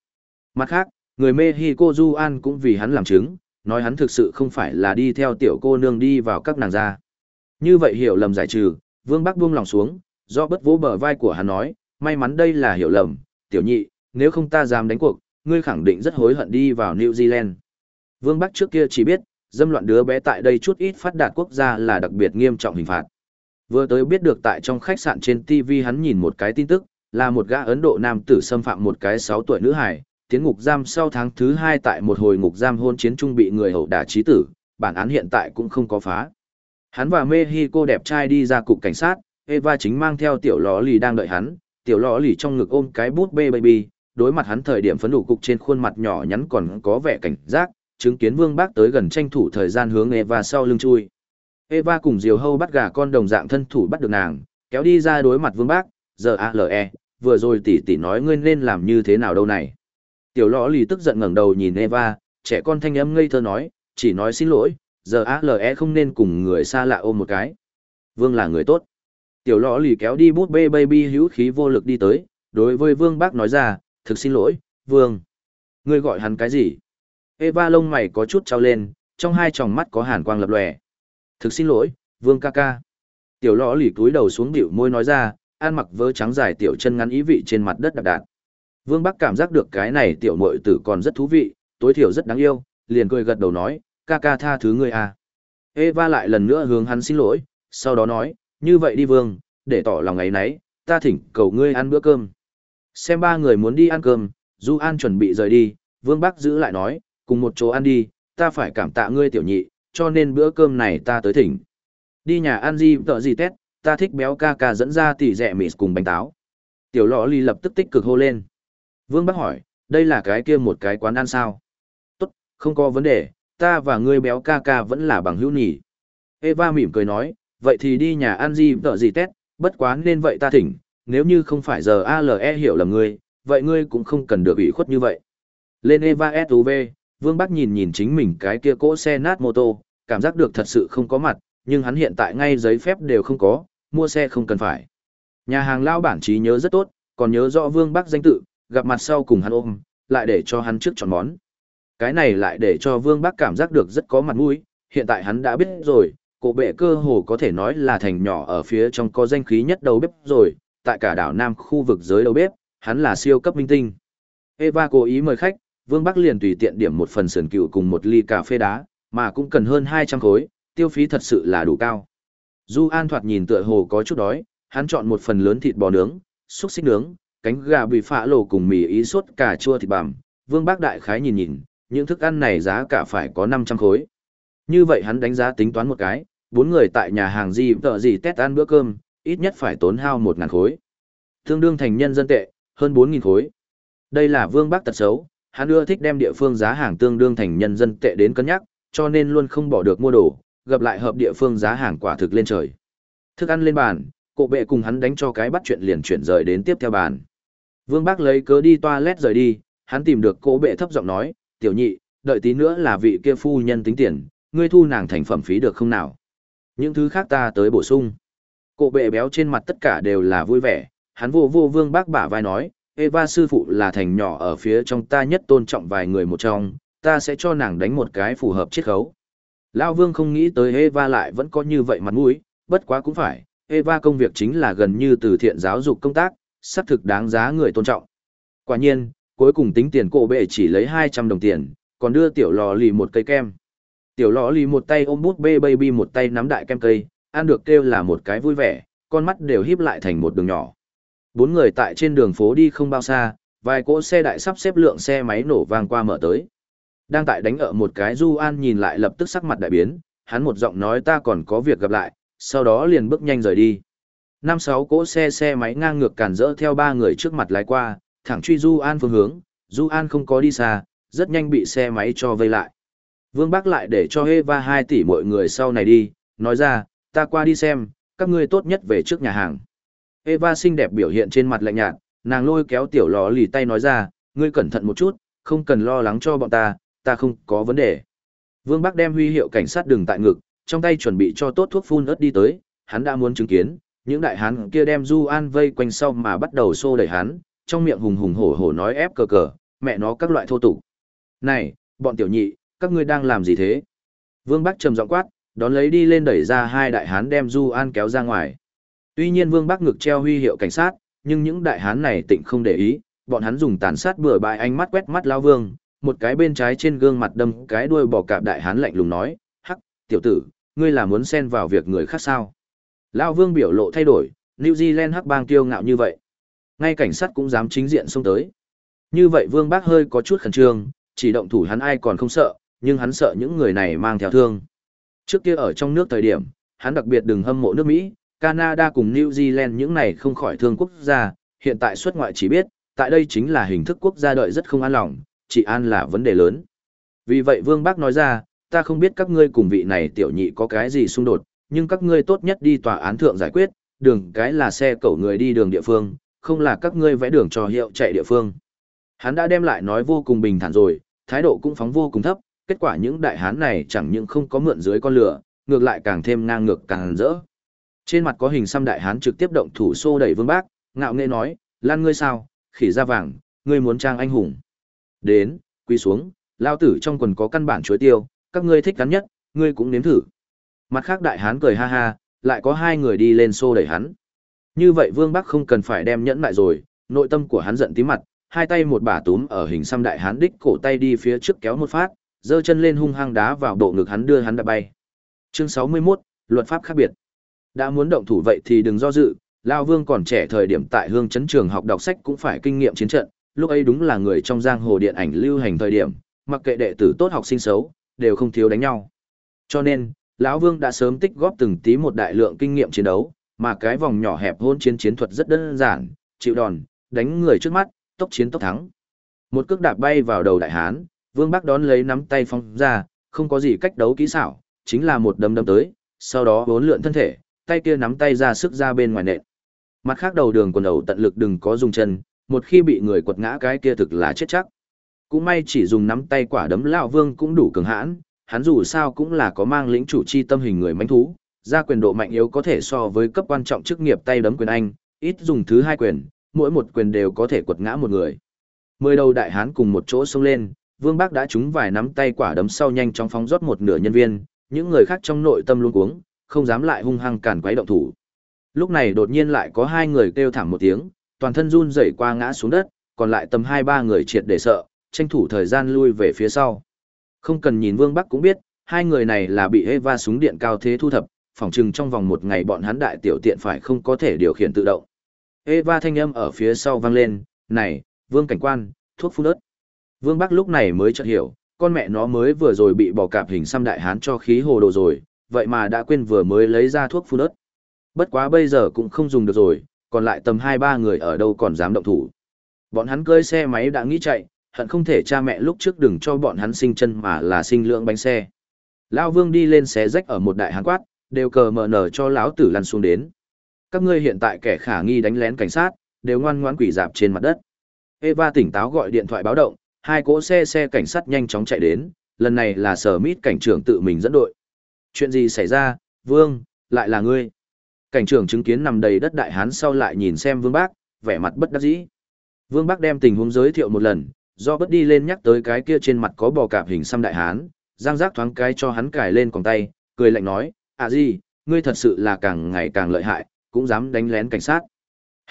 Mặt khác, người Mexico Du An cũng vì hắn làm chứng, nói hắn thực sự không phải là đi theo tiểu cô nương đi vào các nàng gia. Như vậy hiểu lầm giải trừ, Vương Bắc buông lòng xuống, do bất vỗ bờ vai của hắn nói, may mắn đây là hiểu lầm, tiểu nhị, nếu không ta dám đánh cuộc, ngươi khẳng định rất hối hận đi vào New Zealand. Vương Bắc trước kia chỉ biết, dâm loạn đứa bé tại đây chút ít phát đạt quốc gia là đặc biệt nghiêm trọng hình phạt. Vừa tới biết được tại trong khách sạn trên TV hắn nhìn một cái tin tức, là một gã Ấn Độ nam tử xâm phạm một cái 6 tuổi nữ hài, tiến ngục giam sau tháng thứ 2 tại một hồi ngục giam hôn chiến trung bị người hậu đả trí tử, bản án hiện tại cũng không có phá. Hắn và Mexico đẹp trai đi ra cục cảnh sát, Eva chính mang theo tiểu lò lì đang đợi hắn, tiểu lò lì trong ngực ôm cái bút bê baby, đối mặt hắn thời điểm phấn đủ cục trên khuôn mặt nhỏ nhắn còn có vẻ cảnh giác, chứng kiến Vương Bác tới gần tranh thủ thời gian hướng Eva sau lưng chui. Eva cùng Diều Hâu bắt gà con đồng dạng thân thủ bắt được nàng, kéo đi ra đối mặt Vương Bác, giờ ALE, vừa rồi tỷ tỷ nói ngươi nên làm như thế nào đâu này. Tiểu lõ lì tức giận ngẩng đầu nhìn Eva, trẻ con thanh âm ngây thơ nói, chỉ nói xin lỗi, giờ ALE không nên cùng người xa lạ ôm một cái. Vương là người tốt. Tiểu lọ lì kéo đi bút bê baby hữu khí vô lực đi tới, đối với Vương Bác nói ra, thực xin lỗi, Vương. Ngươi gọi hắn cái gì? Eva lông mày có chút trao lên, trong hai tròng mắt có hàn quang lập lòe. Thực xin lỗi, Vương ca ca. Tiểu lọ lì cúi đầu xuống điệu môi nói ra, ăn mặc vớ trắng dài tiểu chân ngắn ý vị trên mặt đất đạp đạn. Vương Bắc cảm giác được cái này tiểu muội tử còn rất thú vị, tối thiểu rất đáng yêu, liền cười gật đầu nói, ca ca tha thứ ngươi à. Eva lại lần nữa hướng hắn xin lỗi, sau đó nói, như vậy đi Vương, để tỏ lòng ấy nấy, ta thỉnh cầu ngươi ăn bữa cơm. Xem ba người muốn đi ăn cơm, Du An chuẩn bị rời đi, Vương Bắc giữ lại nói, cùng một chỗ ăn đi, ta phải cảm tạ ngươi tiểu nhị, cho nên bữa cơm này ta tới thỉnh. Đi nhà ăn gì tợ gì tết, ta thích béo ca ca dẫn ra tỉ rẻ mịt cùng bánh táo. Tiểu lọ ly lập tức tích cực hô lên. Vương Bắc hỏi, đây là cái kia một cái quán ăn sao? Tốt, không có vấn đề, ta và ngươi béo ca ca vẫn là bằng hữu nhỉ. Eva mỉm cười nói, vậy thì đi nhà ăn gì tợ gì tết, bất quá nên vậy ta thỉnh, nếu như không phải giờ ALE hiểu là ngươi, vậy ngươi cũng không cần được ủy khuất như vậy. Lên Eva SUV, Vương Bắc nhìn nhìn chính mình cái kia cỗ xe nát mô tô, cảm giác được thật sự không có mặt, nhưng hắn hiện tại ngay giấy phép đều không có, mua xe không cần phải. Nhà hàng lao bản trí nhớ rất tốt, còn nhớ rõ Vương Bắc danh tự, gặp mặt sau cùng hắn ôm, lại để cho hắn trước chọn món. Cái này lại để cho Vương Bắc cảm giác được rất có mặt mũi, hiện tại hắn đã biết rồi, cổ bệ cơ hồ có thể nói là thành nhỏ ở phía trong có danh khí nhất đầu bếp rồi, tại cả đảo Nam khu vực giới đầu bếp, hắn là siêu cấp minh tinh. Eva cố ý mời khách, Vương Bắc liền tùy tiện điểm một phần sườn cừu cùng một ly cà phê đá, mà cũng cần hơn 200 khối, tiêu phí thật sự là đủ cao. Du An thoạt nhìn tựa hồ có chút đói, hắn chọn một phần lớn thịt bò nướng, xúc xích nướng, cánh gà bị phạ lổ cùng mì ý sốt cà chua thịt bằm. Vương Bắc Đại Khái nhìn nhìn, những thức ăn này giá cả phải có 500 khối. Như vậy hắn đánh giá tính toán một cái, bốn người tại nhà hàng gì tợ gì tét ăn bữa cơm, ít nhất phải tốn hao một ngàn khối. Tương đương thành nhân dân tệ, hơn 4.000 khối. Đây là Vương Bác tật xấu, hắn ưa thích đem địa phương giá hàng tương đương thành nhân dân tệ đến cân nhắc, cho nên luôn không bỏ được mua đồ, gặp lại hợp địa phương giá hàng quả thực lên trời. Thức ăn lên bàn, cổ bệ cùng hắn đánh cho cái bắt chuyện liền chuyển rời đến tiếp theo bàn. Vương Bác lấy cớ đi toilet rời đi, hắn tìm được cổ bệ thấp giọng nói, tiểu nhị, đợi tí nữa là vị kia phu nhân tính tiền, ngươi thu nàng thành phẩm phí được không nào? Những thứ khác ta tới bổ sung. Cổ bệ béo trên mặt tất cả đều là vui vẻ, hắn vô vô vương bác bả vai nói, Eva sư phụ là thành nhỏ ở phía trong ta nhất tôn trọng vài người một trong, ta sẽ cho nàng đánh một cái phù hợp chiết khấu. Lao vương không nghĩ tới Eva lại vẫn có như vậy mặt mũi, bất quá cũng phải, Eva công việc chính là gần như từ thiện giáo dục công tác, xác thực đáng giá người tôn trọng. Quả nhiên, cuối cùng tính tiền cổ bệ chỉ lấy 200 đồng tiền, còn đưa tiểu lò lì một cây kem. Tiểu lò lì một tay ôm bút bê baby một tay nắm đại kem cây, ăn được kêu là một cái vui vẻ, con mắt đều híp lại thành một đường nhỏ. Bốn người tại trên đường phố đi không bao xa, vài cỗ xe đại sắp xếp lượng xe máy nổ vang qua mở tới. Đang tại đánh ở một cái Du An nhìn lại lập tức sắc mặt đại biến, hắn một giọng nói ta còn có việc gặp lại, sau đó liền bước nhanh rời đi. Năm sáu cỗ xe xe máy ngang ngược cản rỡ theo ba người trước mặt lái qua, thẳng truy Du An phương hướng, Du An không có đi xa, rất nhanh bị xe máy cho vây lại. Vương Bắc lại để cho Eva 2 tỷ mọi người sau này đi, nói ra, ta qua đi xem, các ngươi tốt nhất về trước nhà hàng. Eva xinh đẹp biểu hiện trên mặt lạnh nhạt, Nàng lôi kéo tiểu lò lì tay nói ra, ngươi cẩn thận một chút, không cần lo lắng cho bọn ta, ta không có vấn đề. Vương Bắc đem huy hiệu cảnh sát đừng tại ngực, trong tay chuẩn bị cho tốt thuốc phun ớt đi tới, hắn đã muốn chứng kiến, những đại hán kia đem Du An vây quanh sau mà bắt đầu xô đẩy hắn, trong miệng hùng hùng hổ hổ nói ép cờ cờ, mẹ nó các loại thô tục. Này, bọn tiểu nhị, các ngươi đang làm gì thế? Vương Bắc trầm giọng quát, đón lấy đi lên đẩy ra hai đại hán đem Du An kéo ra ngoài. Tuy nhiên Vương Bắc ngực treo huy hiệu cảnh sát, nhưng những đại hán này tịnh không để ý, bọn hắn dùng tàn sát bừa bãi ánh mắt quét mắt lao vương, một cái bên trái trên gương mặt đâm cái đuôi bò cạp đại hán lạnh lùng nói, hắc, tiểu tử, ngươi là muốn xen vào việc người khác sao? Lao vương biểu lộ thay đổi, New Zealand hắc bang tiêu ngạo như vậy. Ngay cảnh sát cũng dám chính diện xông tới. Như vậy vương bác hơi có chút khẩn trương, chỉ động thủ hắn ai còn không sợ, nhưng hắn sợ những người này mang theo thương. Trước kia ở trong nước thời điểm, hắn đặc biệt đừng hâm mộ nước Mỹ, Canada cùng New Zealand những này không khỏi thương quốc gia, hiện tại xuất ngoại chỉ biết, tại đây chính là hình thức quốc gia đợi rất không an lòng, chỉ an là vấn đề lớn. Vì vậy Vương Bác nói ra, ta không biết các ngươi cùng vị này tiểu nhị có cái gì xung đột, nhưng các ngươi tốt nhất đi tòa án thượng giải quyết, đường cái là xe cẩu người đi đường địa phương, không là các ngươi vẽ đường cho hiệu chạy địa phương. Hắn đã đem lại nói vô cùng bình thản rồi, thái độ cũng phóng vô cùng thấp, kết quả những đại hán này chẳng những không có mượn dưới con lửa, ngược lại càng thêm ngang ngược càng rỡ. Trên mặt có hình xăm đại hán trực tiếp động thủ xô đẩy Vương Bác, ngạo nghễ nói, "Lan ngươi sao, khỉ da vàng, ngươi muốn trang anh hùng?" Đến, quy xuống, lao tử trong quần có căn bản chuối tiêu, các ngươi thích cắn nhất, ngươi cũng nếm thử. Mặt khác đại hán cười ha ha, lại có hai người đi lên xô đẩy hắn. Như vậy Vương Bắc không cần phải đem nhẫn lại rồi, nội tâm của hắn giận tím mặt, hai tay một bả túm ở hình xăm đại hán đích cổ tay đi phía trước kéo một phát, giơ chân lên hung hăng đá vào bộ ngực hắn đưa hắn đã bay. Chương 61, luật pháp khác biệt. Đã muốn động thủ vậy thì đừng do dự, Lao Vương còn trẻ thời điểm tại hương trấn trường học đọc sách cũng phải kinh nghiệm chiến trận, lúc ấy đúng là người trong giang hồ điện ảnh lưu hành thời điểm, mặc kệ đệ tử tốt học sinh xấu, đều không thiếu đánh nhau. Cho nên, lão Vương đã sớm tích góp từng tí một đại lượng kinh nghiệm chiến đấu, mà cái vòng nhỏ hẹp hôn chiến chiến thuật rất đơn giản, chịu đòn, đánh người trước mắt, tốc chiến tốc thắng. Một cước đạp bay vào đầu đại hán, Vương Bắc đón lấy nắm tay phong ra, không có gì cách đấu kỹ xảo, chính là một đấm đấm tới, sau đó bốn lượn thân thể, tay kia nắm tay ra sức ra bên ngoài nện. Mặt khác đầu đường quần đầu tận lực đừng có dùng chân, một khi bị người quật ngã cái kia thực là chết chắc. Cũng may chỉ dùng nắm tay quả đấm lão vương cũng đủ cường hãn, hắn dù sao cũng là có mang lĩnh chủ chi tâm hình người mãnh thú, ra quyền độ mạnh yếu có thể so với cấp quan trọng chức nghiệp tay đấm quyền anh, ít dùng thứ hai quyền, mỗi một quyền đều có thể quật ngã một người. Mười đầu đại hán cùng một chỗ xông lên, Vương Bác đã trúng vài nắm tay quả đấm sau nhanh chóng phóng rót một nửa nhân viên, những người khác trong nội tâm luôn cuống, không dám lại hung hăng cản quấy động thủ. Lúc này đột nhiên lại có hai người kêu thảm một tiếng, toàn thân run rẩy qua ngã xuống đất, còn lại tầm hai ba người triệt để sợ, tranh thủ thời gian lui về phía sau. Không cần nhìn Vương Bắc cũng biết, hai người này là bị Eva súng điện cao thế thu thập, phỏng chừng trong vòng một ngày bọn hắn đại tiểu tiện phải không có thể điều khiển tự động. Eva thanh âm ở phía sau vang lên, này, Vương cảnh quan, thuốc phun ớt. Vương Bắc lúc này mới chợt hiểu, con mẹ nó mới vừa rồi bị bỏ cạp hình xăm đại hán cho khí hồ đồ rồi, vậy mà đã quên vừa mới lấy ra thuốc phun ớt. Bất quá bây giờ cũng không dùng được rồi, còn lại tầm hai ba người ở đâu còn dám động thủ. Bọn hắn cơi xe máy đã nghĩ chạy, hận không thể cha mẹ lúc trước đừng cho bọn hắn sinh chân mà là sinh lượng bánh xe. Lão Vương đi lên xé rách ở một đại hán quát, đều cờ mở nở cho lão tử lăn xuống đến. Các ngươi hiện tại kẻ khả nghi đánh lén cảnh sát, đều ngoan ngoãn quỷ dạp trên mặt đất. Eva tỉnh táo gọi điện thoại báo động, hai cỗ xe xe cảnh sát nhanh chóng chạy đến, lần này là sở mít cảnh trưởng tự mình dẫn đội. Chuyện gì xảy ra, Vương, lại là ngươi. Cảnh trưởng chứng kiến nằm đầy đất đại hán sau lại nhìn xem Vương Bác, vẻ mặt bất đắc dĩ. Vương Bác đem tình huống giới thiệu một lần, do bất đi lên nhắc tới cái kia trên mặt có bò cạp hình xăm đại hán, giang giác thoáng cái cho hắn cài lên còng tay, cười lạnh nói, à gì, ngươi thật sự là càng ngày càng lợi hại, cũng dám đánh lén cảnh sát.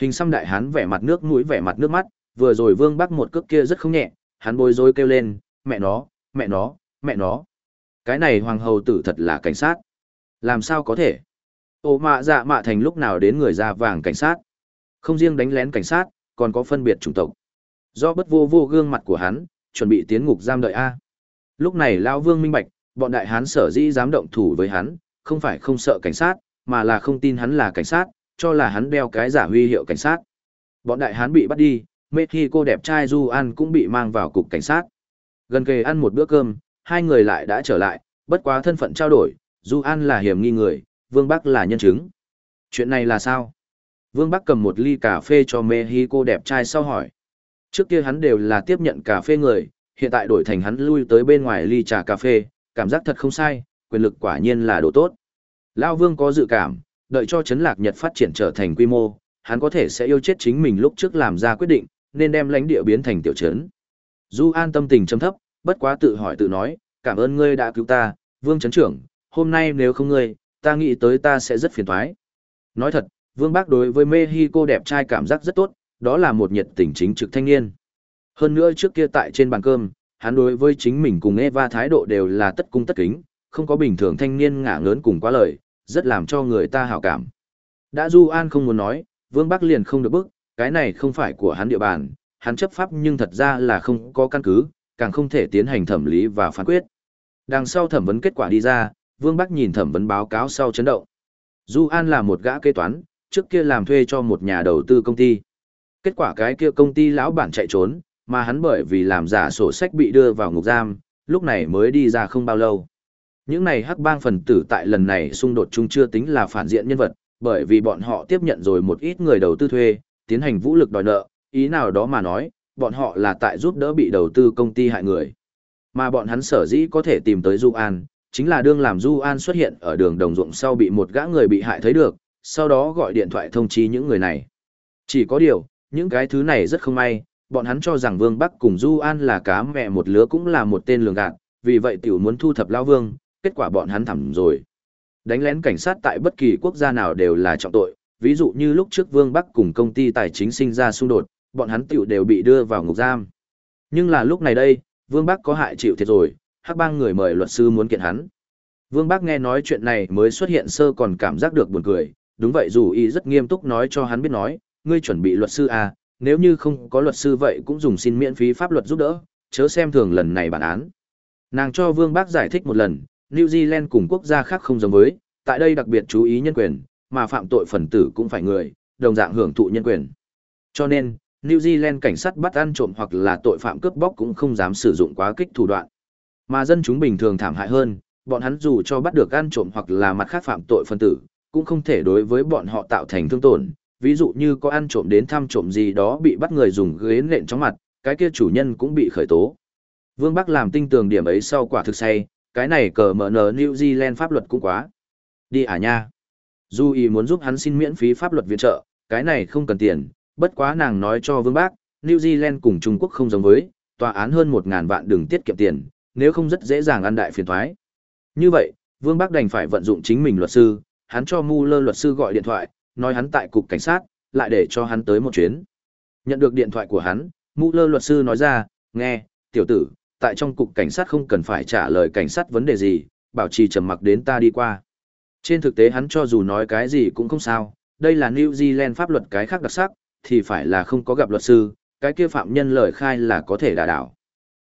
Hình xăm đại hán vẻ mặt nước mũi vẻ mặt nước mắt, vừa rồi Vương Bác một cước kia rất không nhẹ, hắn bối rối kêu lên, mẹ nó, mẹ nó, mẹ nó. Cái này hoàng hầu tử thật là cảnh sát. Làm sao có thể? Ô mạ dạ mạ thành lúc nào đến người da vàng cảnh sát. Không riêng đánh lén cảnh sát, còn có phân biệt chủng tộc. Do bất vô vô gương mặt của hắn, chuẩn bị tiến ngục giam đợi A. Lúc này Lão Vương minh bạch, bọn đại hán sở dĩ dám động thủ với hắn, không phải không sợ cảnh sát, mà là không tin hắn là cảnh sát, cho là hắn đeo cái giả huy hiệu cảnh sát. Bọn đại hán bị bắt đi, mê khi cô đẹp trai Du An cũng bị mang vào cục cảnh sát. Gần kề ăn một bữa cơm, hai người lại đã trở lại, bất quá thân phận trao đổi, Du An là hiểm nghi người, Vương Bắc là nhân chứng. Chuyện này là sao? Vương Bắc cầm một ly cà phê cho Mexico đẹp trai sau hỏi. Trước kia hắn đều là tiếp nhận cà phê người, hiện tại đổi thành hắn lui tới bên ngoài ly trà cà phê, cảm giác thật không sai, quyền lực quả nhiên là đồ tốt. Lao Vương có dự cảm, đợi cho chấn lạc Nhật phát triển trở thành quy mô, hắn có thể sẽ yêu chết chính mình lúc trước làm ra quyết định, nên đem lãnh địa biến thành tiểu trấn. Du An tâm tình trầm thấp, bất quá tự hỏi tự nói, cảm ơn ngươi đã cứu ta, Vương Trấn Trưởng, hôm nay nếu không ngươi, ta nghĩ tới ta sẽ rất phiền toái. Nói thật, Vương Bác đối với Mexico đẹp trai cảm giác rất tốt, đó là một nhiệt tình chính trực thanh niên. Hơn nữa trước kia tại trên bàn cơm, hắn đối với chính mình cùng Eva thái độ đều là tất cung tất kính, không có bình thường thanh niên ngả ngớn cùng quá lời, rất làm cho người ta hảo cảm. Đã Du An không muốn nói, Vương Bắc liền không được bức, cái này không phải của hắn địa bàn, hắn chấp pháp nhưng thật ra là không có căn cứ, càng không thể tiến hành thẩm lý và phán quyết. Đằng sau thẩm vấn kết quả đi ra, Vương Bắc nhìn thẩm vấn báo cáo sau chấn động. Du An là một gã kế toán, trước kia làm thuê cho một nhà đầu tư công ty. Kết quả cái kia công ty lão bản chạy trốn, mà hắn bởi vì làm giả sổ sách bị đưa vào ngục giam, lúc này mới đi ra không bao lâu. Những này hắc bang phần tử tại lần này xung đột chung chưa tính là phản diện nhân vật, bởi vì bọn họ tiếp nhận rồi một ít người đầu tư thuê, tiến hành vũ lực đòi nợ, ý nào đó mà nói, bọn họ là tại giúp đỡ bị đầu tư công ty hại người. Mà bọn hắn sở dĩ có thể tìm tới Du An, chính là đương làm Du An xuất hiện ở đường đồng ruộng sau bị một gã người bị hại thấy được, sau đó gọi điện thoại thông chi những người này. Chỉ có điều, những cái thứ này rất không may, bọn hắn cho rằng Vương Bắc cùng Du An là cá mẹ một lứa cũng là một tên lường gạt, vì vậy tiểu muốn thu thập Lao Vương, kết quả bọn hắn thẳm rồi. Đánh lén cảnh sát tại bất kỳ quốc gia nào đều là trọng tội, ví dụ như lúc trước Vương Bắc cùng công ty tài chính sinh ra xung đột, bọn hắn tiểu đều bị đưa vào ngục giam. Nhưng là lúc này đây, Vương Bắc có hại chịu thiệt rồi, hắc bang người mời luật sư muốn kiện hắn. Vương Bắc nghe nói chuyện này mới xuất hiện sơ còn cảm giác được buồn cười, đúng vậy dù y rất nghiêm túc nói cho hắn biết nói, ngươi chuẩn bị luật sư à, nếu như không có luật sư vậy cũng dùng xin miễn phí pháp luật giúp đỡ, chớ xem thường lần này bản án. Nàng cho Vương Bắc giải thích một lần, New Zealand cùng quốc gia khác không giống với, tại đây đặc biệt chú ý nhân quyền, mà phạm tội phần tử cũng phải người, đồng dạng hưởng thụ nhân quyền. Cho nên, New Zealand cảnh sát bắt ăn trộm hoặc là tội phạm cướp bóc cũng không dám sử dụng quá kích thủ đoạn. Mà dân chúng bình thường thảm hại hơn, bọn hắn dù cho bắt được ăn trộm hoặc là mặt khác phạm tội phân tử, cũng không thể đối với bọn họ tạo thành thương tổn, ví dụ như có ăn trộm đến thăm trộm gì đó bị bắt người dùng ghế nện trong mặt, cái kia chủ nhân cũng bị khởi tố. Vương Bắc làm tinh tường điểm ấy sau quả thực say, cái này cờ mở nở New Zealand pháp luật cũng quá. Đi à nha. Dù ý muốn giúp hắn xin miễn phí pháp luật viện trợ, cái này không cần tiền, bất quá nàng nói cho Vương Bác, New Zealand cùng Trung Quốc không giống với, tòa án hơn 1.000 vạn đừng tiết kiệm tiền, nếu không rất dễ dàng ăn đại phiền thoái. Như vậy, Vương Bác đành phải vận dụng chính mình luật sư, hắn cho Mu Lơ luật sư gọi điện thoại, nói hắn tại cục cảnh sát, lại để cho hắn tới một chuyến. Nhận được điện thoại của hắn, Mu Lơ luật sư nói ra, nghe, tiểu tử, tại trong cục cảnh sát không cần phải trả lời cảnh sát vấn đề gì, bảo trì trầm mặc đến ta đi qua. Trên thực tế hắn cho dù nói cái gì cũng không sao, đây là New Zealand pháp luật cái khác đặc sắc, thì phải là không có gặp luật sư, cái kia phạm nhân lời khai là có thể đả đảo.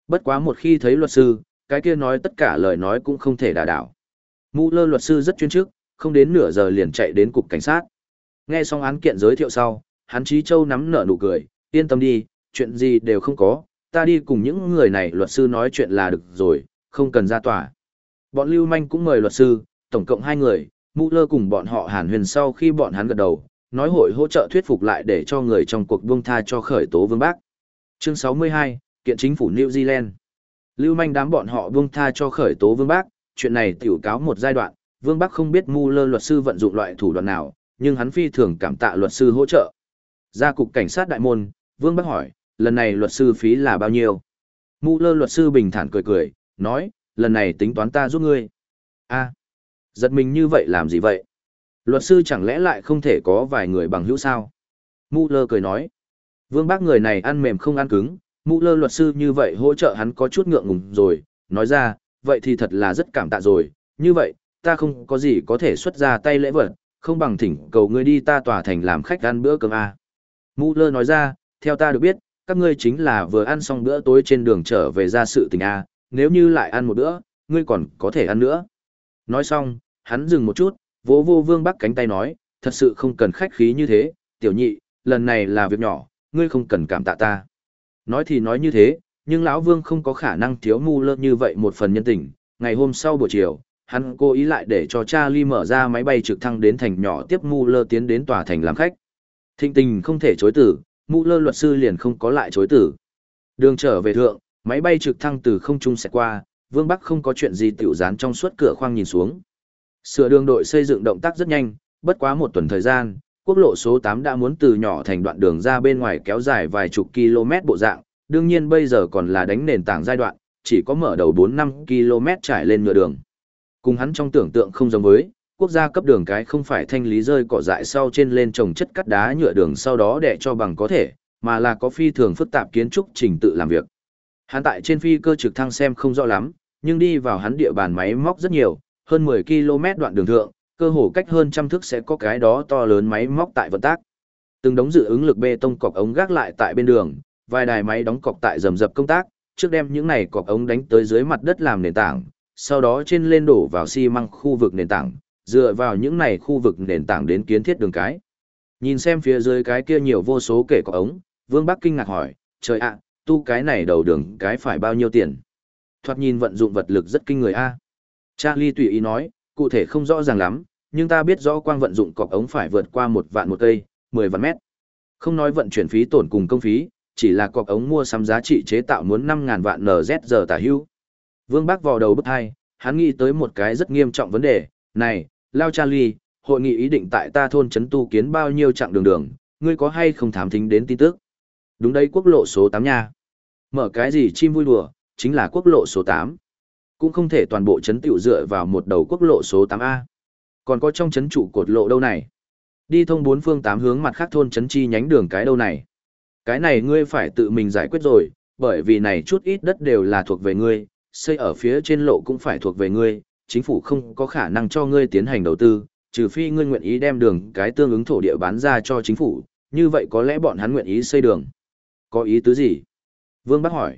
Bất quá một khi thấy luật sư, cái kia nói tất cả lời nói cũng không thể đả đảo. Mũ lơ luật sư rất chuyên chức, không đến nửa giờ liền chạy đến cục cảnh sát. Nghe xong án kiện giới thiệu sau, hắn Chí Châu nắm nở nụ cười, yên tâm đi, chuyện gì đều không có, ta đi cùng những người này luật sư nói chuyện là được rồi, không cần ra tòa. Bọn Lưu Manh cũng mời luật sư, tổng cộng hai người, Mũ Lơ cùng bọn họ Hàn Huyền sau khi bọn hắn gật đầu, nói hội hỗ trợ thuyết phục lại để cho người trong cuộc buông tha cho khởi tố Vương Bác. Chương 62, kiện chính phủ New Zealand. Lưu Manh đám bọn họ buông tha cho khởi tố Vương Bác, chuyện này tiểu cáo một giai đoạn, Vương Bác không biết Mu Lơ luật sư vận dụng loại thủ đoạn nào, nhưng hắn phi thường cảm tạ luật sư hỗ trợ. Ra cục cảnh sát đại môn, Vương Bác hỏi, lần này luật sư phí là bao nhiêu? Mu Lơ luật sư bình thản cười cười, nói, lần này tính toán ta giúp ngươi. a giật mình như vậy làm gì vậy? Luật sư chẳng lẽ lại không thể có vài người bằng hữu sao? Mũ Lơ cười nói, Vương bác người này ăn mềm không ăn cứng, mũ Lơ luật sư như vậy hỗ trợ hắn có chút ngượng ngùng rồi, nói ra, vậy thì thật là rất cảm tạ rồi, như vậy, ta không có gì có thể xuất ra tay lễ vật, không bằng thỉnh cầu ngươi đi ta tỏa thành làm khách ăn bữa cơm à. Mũ lơ nói ra, theo ta được biết, các ngươi chính là vừa ăn xong bữa tối trên đường trở về ra sự tình à, nếu như lại ăn một bữa, ngươi còn có thể ăn nữa. Nói xong, hắn dừng một chút, vỗ vô vương bắc cánh tay nói, thật sự không cần khách khí như thế, tiểu nhị, lần này là việc nhỏ, ngươi không cần cảm tạ ta. Nói thì nói như thế, nhưng lão vương không có khả năng thiếu ngu lơ như vậy một phần nhân tình. Ngày hôm sau buổi chiều, hắn cố ý lại để cho Charlie mở ra máy bay trực thăng đến thành nhỏ tiếp Mu lơ tiến đến tòa thành làm khách. Thịnh tình không thể chối tử, ngu lơ luật sư liền không có lại chối tử. Đường trở về thượng, máy bay trực thăng từ không trung sẽ qua, Vương Bắc không có chuyện gì tiểu dán trong suốt cửa khoang nhìn xuống. Sửa đường đội xây dựng động tác rất nhanh, bất quá một tuần thời gian, quốc lộ số 8 đã muốn từ nhỏ thành đoạn đường ra bên ngoài kéo dài vài chục km bộ dạng, đương nhiên bây giờ còn là đánh nền tảng giai đoạn, chỉ có mở đầu 4-5 km trải lên nửa đường. Cùng hắn trong tưởng tượng không giống với, quốc gia cấp đường cái không phải thanh lý rơi cỏ dại sau trên lên trồng chất cắt đá nhựa đường sau đó để cho bằng có thể, mà là có phi thường phức tạp kiến trúc trình tự làm việc. Hắn tại trên phi cơ trực thăng xem không rõ lắm, nhưng đi vào hắn địa bàn máy móc rất nhiều, hơn 10 km đoạn đường thượng, cơ hồ cách hơn trăm thước sẽ có cái đó to lớn máy móc tại vận tác. Từng đống dự ứng lực bê tông cọc ống gác lại tại bên đường, vài đài máy đóng cọc tại rầm rập công tác, trước đem những này cọc ống đánh tới dưới mặt đất làm nền tảng, sau đó trên lên đổ vào xi măng khu vực nền tảng, dựa vào những này khu vực nền tảng đến kiến thiết đường cái. Nhìn xem phía dưới cái kia nhiều vô số kể cọc ống, Vương Bắc kinh ngạc hỏi, trời ạ, tu cái này đầu đường cái phải bao nhiêu tiền? Thoạt nhìn vận dụng vật lực rất kinh người a. Charlie tùy ý nói, cụ thể không rõ ràng lắm, nhưng ta biết rõ quang vận dụng cọc ống phải vượt qua một vạn một cây, 10 vạn mét. Không nói vận chuyển phí tổn cùng công phí, chỉ là cọc ống mua sắm giá trị chế tạo muốn năm ngàn vạn NZ giờ tả hưu. Vương Bác vào đầu bức hai, hắn nghĩ tới một cái rất nghiêm trọng vấn đề, này, Lao Charlie, hội nghị ý định tại ta thôn trấn tu kiến bao nhiêu chặng đường đường, ngươi có hay không thám thính đến tin tức? Đúng đấy quốc lộ số 8 nha. Mở cái gì chim vui đùa, chính là quốc lộ số 8. Cũng không thể toàn bộ chấn tiểu dựa vào một đầu quốc lộ số 8A. Còn có trong chấn trụ cột lộ đâu này? Đi thông bốn phương tám hướng mặt khác thôn chấn chi nhánh đường cái đâu này? Cái này ngươi phải tự mình giải quyết rồi, bởi vì này chút ít đất đều là thuộc về ngươi, xây ở phía trên lộ cũng phải thuộc về ngươi, chính phủ không có khả năng cho ngươi tiến hành đầu tư, trừ phi ngươi nguyện ý đem đường cái tương ứng thổ địa bán ra cho chính phủ, như vậy có lẽ bọn hắn nguyện ý xây đường. Có ý tứ gì? Vương Bắc hỏi.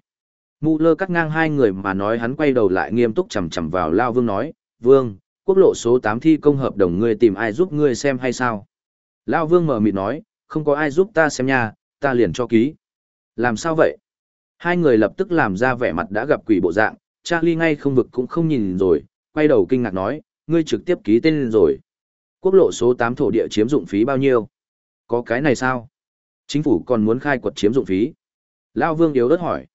Mù lơ cắt ngang hai người mà nói hắn quay đầu lại nghiêm túc chầm chầm vào Lao Vương nói, Vương, quốc lộ số 8 thi công hợp đồng ngươi tìm ai giúp ngươi xem hay sao? Lao Vương mở mịt nói, không có ai giúp ta xem nha, ta liền cho ký. Làm sao vậy? Hai người lập tức làm ra vẻ mặt đã gặp quỷ bộ dạng, Charlie ngay không vực cũng không nhìn rồi, quay đầu kinh ngạc nói, ngươi trực tiếp ký tên rồi. Quốc lộ số 8 thổ địa chiếm dụng phí bao nhiêu? Có cái này sao? Chính phủ còn muốn khai quật chiếm dụng phí. Lao Vương yếu đất hỏi.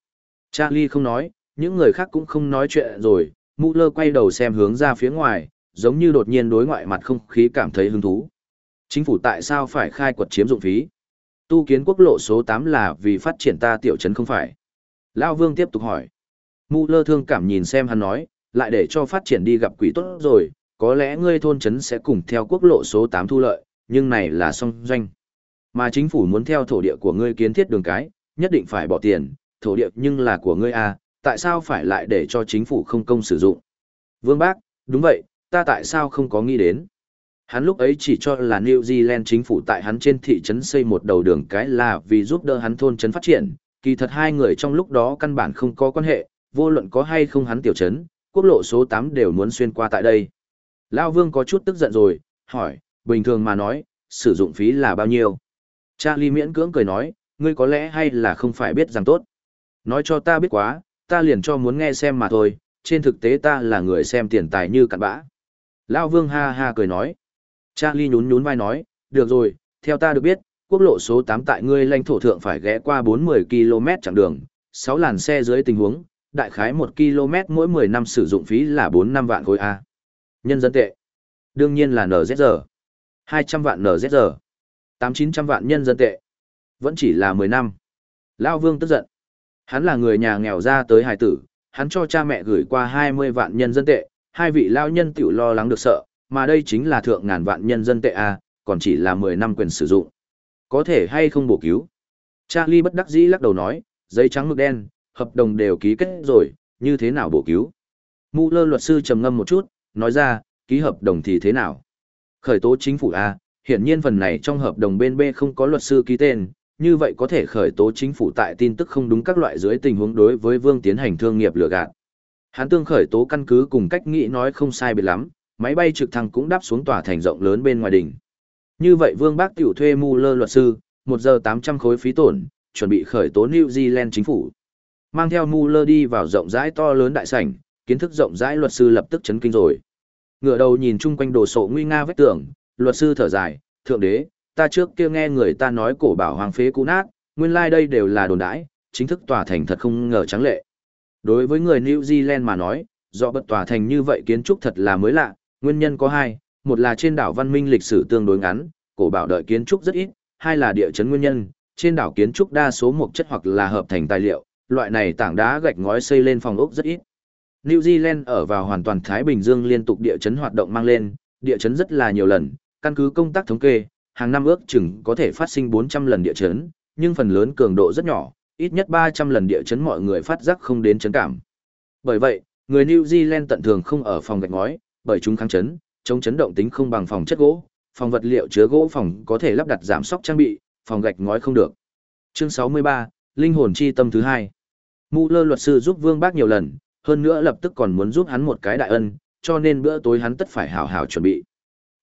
Charlie không nói, những người khác cũng không nói chuyện rồi, Mũ lơ quay đầu xem hướng ra phía ngoài, giống như đột nhiên đối ngoại mặt không khí cảm thấy hứng thú. Chính phủ tại sao phải khai quật chiếm dụng phí? Tu kiến quốc lộ số 8 là vì phát triển ta tiểu trấn không phải. Lao Vương tiếp tục hỏi. Mũ lơ thương cảm nhìn xem hắn nói, lại để cho phát triển đi gặp quỷ tốt rồi, có lẽ ngươi thôn trấn sẽ cùng theo quốc lộ số 8 thu lợi, nhưng này là song doanh. Mà chính phủ muốn theo thổ địa của ngươi kiến thiết đường cái, nhất định phải bỏ tiền, thổ địa nhưng là của ngươi à, tại sao phải lại để cho chính phủ không công sử dụng? Vương Bác, đúng vậy, ta tại sao không có nghĩ đến? Hắn lúc ấy chỉ cho là New Zealand chính phủ tại hắn trên thị trấn xây một đầu đường cái là vì giúp đỡ hắn thôn trấn phát triển, kỳ thật hai người trong lúc đó căn bản không có quan hệ, vô luận có hay không hắn tiểu trấn, quốc lộ số 8 đều muốn xuyên qua tại đây. Lao Vương có chút tức giận rồi, hỏi, bình thường mà nói, sử dụng phí là bao nhiêu? Charlie miễn cưỡng cười nói, ngươi có lẽ hay là không phải biết rằng tốt. Nói cho ta biết quá, ta liền cho muốn nghe xem mà thôi, trên thực tế ta là người xem tiền tài như cặn bã. Lao Vương ha ha cười nói. Charlie nhún nhún vai nói, được rồi, theo ta được biết, quốc lộ số 8 tại ngươi lãnh thổ thượng phải ghé qua 40 km chặng đường, 6 làn xe dưới tình huống, đại khái 1 km mỗi 10 năm sử dụng phí là 4 năm vạn khối A. Nhân dân tệ. Đương nhiên là NZR. 200 vạn NZR. 8-900 vạn nhân dân tệ. Vẫn chỉ là 10 năm. Lao Vương tức giận. Hắn là người nhà nghèo ra tới hài tử, hắn cho cha mẹ gửi qua 20 vạn nhân dân tệ, hai vị lao nhân tiểu lo lắng được sợ, mà đây chính là thượng ngàn vạn nhân dân tệ A, còn chỉ là 10 năm quyền sử dụng. Có thể hay không bổ cứu? Charlie bất đắc dĩ lắc đầu nói, giấy trắng mực đen, hợp đồng đều ký kết rồi, như thế nào bổ cứu? Mù lơ luật sư trầm ngâm một chút, nói ra, ký hợp đồng thì thế nào? Khởi tố chính phủ A, hiển nhiên phần này trong hợp đồng bên B không có luật sư ký tên, như vậy có thể khởi tố chính phủ tại tin tức không đúng các loại dưới tình huống đối với Vương tiến hành thương nghiệp lừa gạt. Hắn tương khởi tố căn cứ cùng cách nghĩ nói không sai biệt lắm, máy bay trực thăng cũng đáp xuống tòa thành rộng lớn bên ngoài đỉnh. Như vậy Vương Bác tiểu thuê mu lơ luật sư, 1 giờ 800 khối phí tổn, chuẩn bị khởi tố New Zealand chính phủ. Mang theo mu lơ đi vào rộng rãi to lớn đại sảnh, kiến thức rộng rãi luật sư lập tức chấn kinh rồi. Ngựa đầu nhìn chung quanh đồ sộ nguy nga vách tường, luật sư thở dài, thượng đế, ta trước kia nghe người ta nói cổ bảo hoàng phế cũ nát, nguyên lai like đây đều là đồn đãi, chính thức tòa thành thật không ngờ trắng lệ. Đối với người New Zealand mà nói, do bất tòa thành như vậy kiến trúc thật là mới lạ, nguyên nhân có hai, một là trên đảo văn minh lịch sử tương đối ngắn, cổ bảo đợi kiến trúc rất ít, hai là địa chấn nguyên nhân, trên đảo kiến trúc đa số một chất hoặc là hợp thành tài liệu, loại này tảng đá gạch ngói xây lên phòng ốc rất ít. New Zealand ở vào hoàn toàn Thái Bình Dương liên tục địa chấn hoạt động mang lên, địa chấn rất là nhiều lần, căn cứ công tác thống kê, hàng năm ước chừng có thể phát sinh 400 lần địa chấn, nhưng phần lớn cường độ rất nhỏ, ít nhất 300 lần địa chấn mọi người phát giác không đến chấn cảm. Bởi vậy, người New Zealand tận thường không ở phòng gạch ngói, bởi chúng kháng chấn, chống chấn động tính không bằng phòng chất gỗ, phòng vật liệu chứa gỗ phòng có thể lắp đặt giảm sóc trang bị, phòng gạch ngói không được. Chương 63, Linh hồn chi tâm thứ hai. Mù lơ luật sư giúp Vương Bác nhiều lần, hơn nữa lập tức còn muốn giúp hắn một cái đại ân, cho nên bữa tối hắn tất phải hào hào chuẩn bị.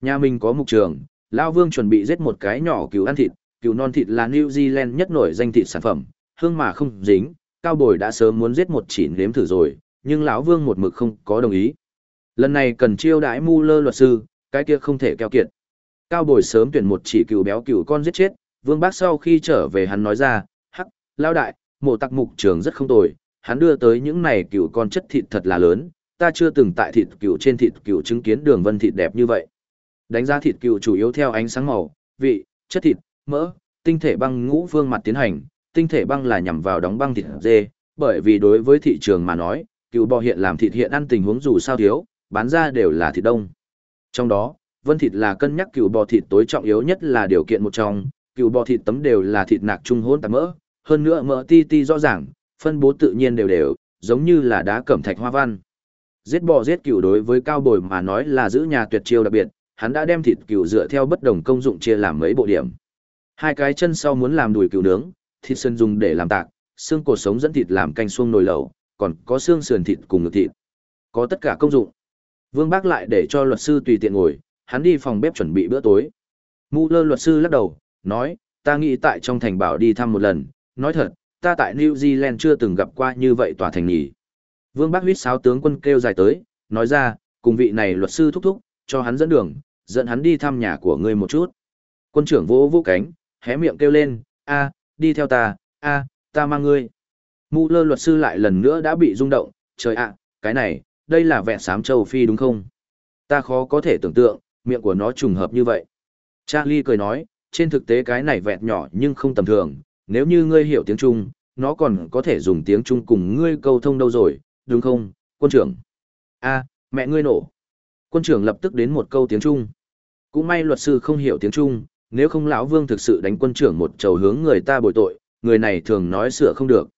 Nhà mình có mục trường, Lao Vương chuẩn bị giết một cái nhỏ cứu ăn thịt, cứu non thịt là New Zealand nhất nổi danh thịt sản phẩm, hương mà không dính, Cao Bồi đã sớm muốn giết một chỉ nếm thử rồi, nhưng lão Vương một mực không có đồng ý. Lần này cần chiêu đãi mu lơ luật sư, cái kia không thể keo kiệt. Cao Bồi sớm tuyển một chỉ cừu béo cừu con giết chết, Vương Bác sau khi trở về hắn nói ra, hắc, lao đại, mộ tặc mục trường rất không tồi, hắn đưa tới những này cừu con chất thịt thật là lớn, ta chưa từng tại thịt cừu trên thịt cừu chứng kiến đường vân thịt đẹp như vậy. Đánh giá thịt cừu chủ yếu theo ánh sáng màu, vị, chất thịt, mỡ, tinh thể băng ngũ phương mặt tiến hành, tinh thể băng là nhằm vào đóng băng thịt dê, bởi vì đối với thị trường mà nói, cừu bò hiện làm thịt hiện ăn tình huống dù sao thiếu, bán ra đều là thịt đông. Trong đó, vân thịt là cân nhắc cừu bò thịt tối trọng yếu nhất là điều kiện một trong, cừu bò thịt tấm đều là thịt nạc trung hỗn tạp mỡ, hơn nữa mỡ ti ti rõ ràng, phân bố tự nhiên đều đều, giống như là đá cẩm thạch hoa văn. Giết bò giết cừu đối với cao bồi mà nói là giữ nhà tuyệt chiêu đặc biệt, hắn đã đem thịt cừu dựa theo bất đồng công dụng chia làm mấy bộ điểm. Hai cái chân sau muốn làm đùi cừu nướng, thịt sườn dùng để làm tạc, xương cột sống dẫn thịt làm canh xuông nồi lẩu, còn có xương sườn thịt cùng ngực thịt. Có tất cả công dụng. Vương Bác lại để cho luật sư tùy tiện ngồi, hắn đi phòng bếp chuẩn bị bữa tối. Mù lơ luật sư lắc đầu, nói, ta nghĩ tại trong thành bảo đi thăm một lần, nói thật, ta tại New Zealand chưa từng gặp qua như vậy tòa thành nhỉ. Vương Bác huyết sáo tướng quân kêu dài tới, nói ra, cùng vị này luật sư thúc thúc, cho hắn dẫn đường, dẫn hắn đi thăm nhà của ngươi một chút. Quân trưởng vỗ vỗ cánh, hé miệng kêu lên, a, đi theo ta, a, ta mang ngươi. Mù lơ luật sư lại lần nữa đã bị rung động, trời ạ, cái này, đây là vẹn sám châu Phi đúng không? Ta khó có thể tưởng tượng, miệng của nó trùng hợp như vậy. Charlie cười nói, trên thực tế cái này vẹn nhỏ nhưng không tầm thường, nếu như ngươi hiểu tiếng Trung, nó còn có thể dùng tiếng Trung cùng ngươi câu thông đâu rồi, đúng không, quân trưởng? a mẹ ngươi nổ. Quân trưởng lập tức đến một câu tiếng Trung. Cũng may luật sư không hiểu tiếng Trung, nếu không lão Vương thực sự đánh quân trưởng một trầu hướng người ta bồi tội, người này thường nói sửa không được.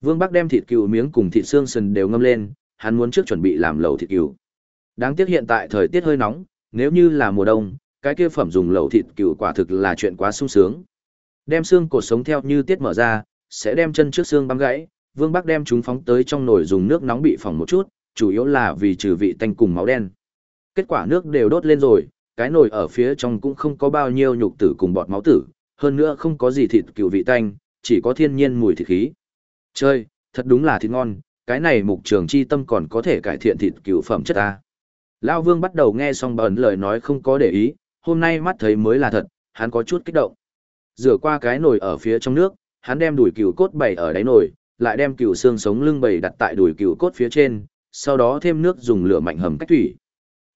Vương Bắc đem thịt cừu miếng cùng thịt xương sườn đều ngâm lên, hắn muốn trước chuẩn bị làm lẩu thịt cừu. Đáng tiếc hiện tại thời tiết hơi nóng, nếu như là mùa đông, cái kia phẩm dùng lẩu thịt cừu quả thực là chuyện quá sung sướng. Đem xương cột sống theo như tiết mở ra, sẽ đem chân trước xương băm gãy, Vương Bắc đem chúng phóng tới trong nồi dùng nước nóng bị phỏng một chút, chủ yếu là vì trừ vị tanh cùng máu đen. Kết quả nước đều đốt lên rồi, cái nồi ở phía trong cũng không có bao nhiêu nhục tử cùng bọt máu tử, hơn nữa không có gì thịt cựu vị tanh, chỉ có thiên nhiên mùi thịt khí. Chơi, thật đúng là thịt ngon, cái này mục trường chi tâm còn có thể cải thiện thịt cựu phẩm chất ta. Lao Vương bắt đầu nghe xong bẩn lời nói không có để ý, hôm nay mắt thấy mới là thật, hắn có chút kích động. Rửa qua cái nồi ở phía trong nước, hắn đem đùi cừu cốt bày ở đáy nồi, lại đem cừu xương sống lưng bày đặt tại đùi cừu cốt phía trên, sau đó thêm nước dùng lửa mạnh hầm cách thủy.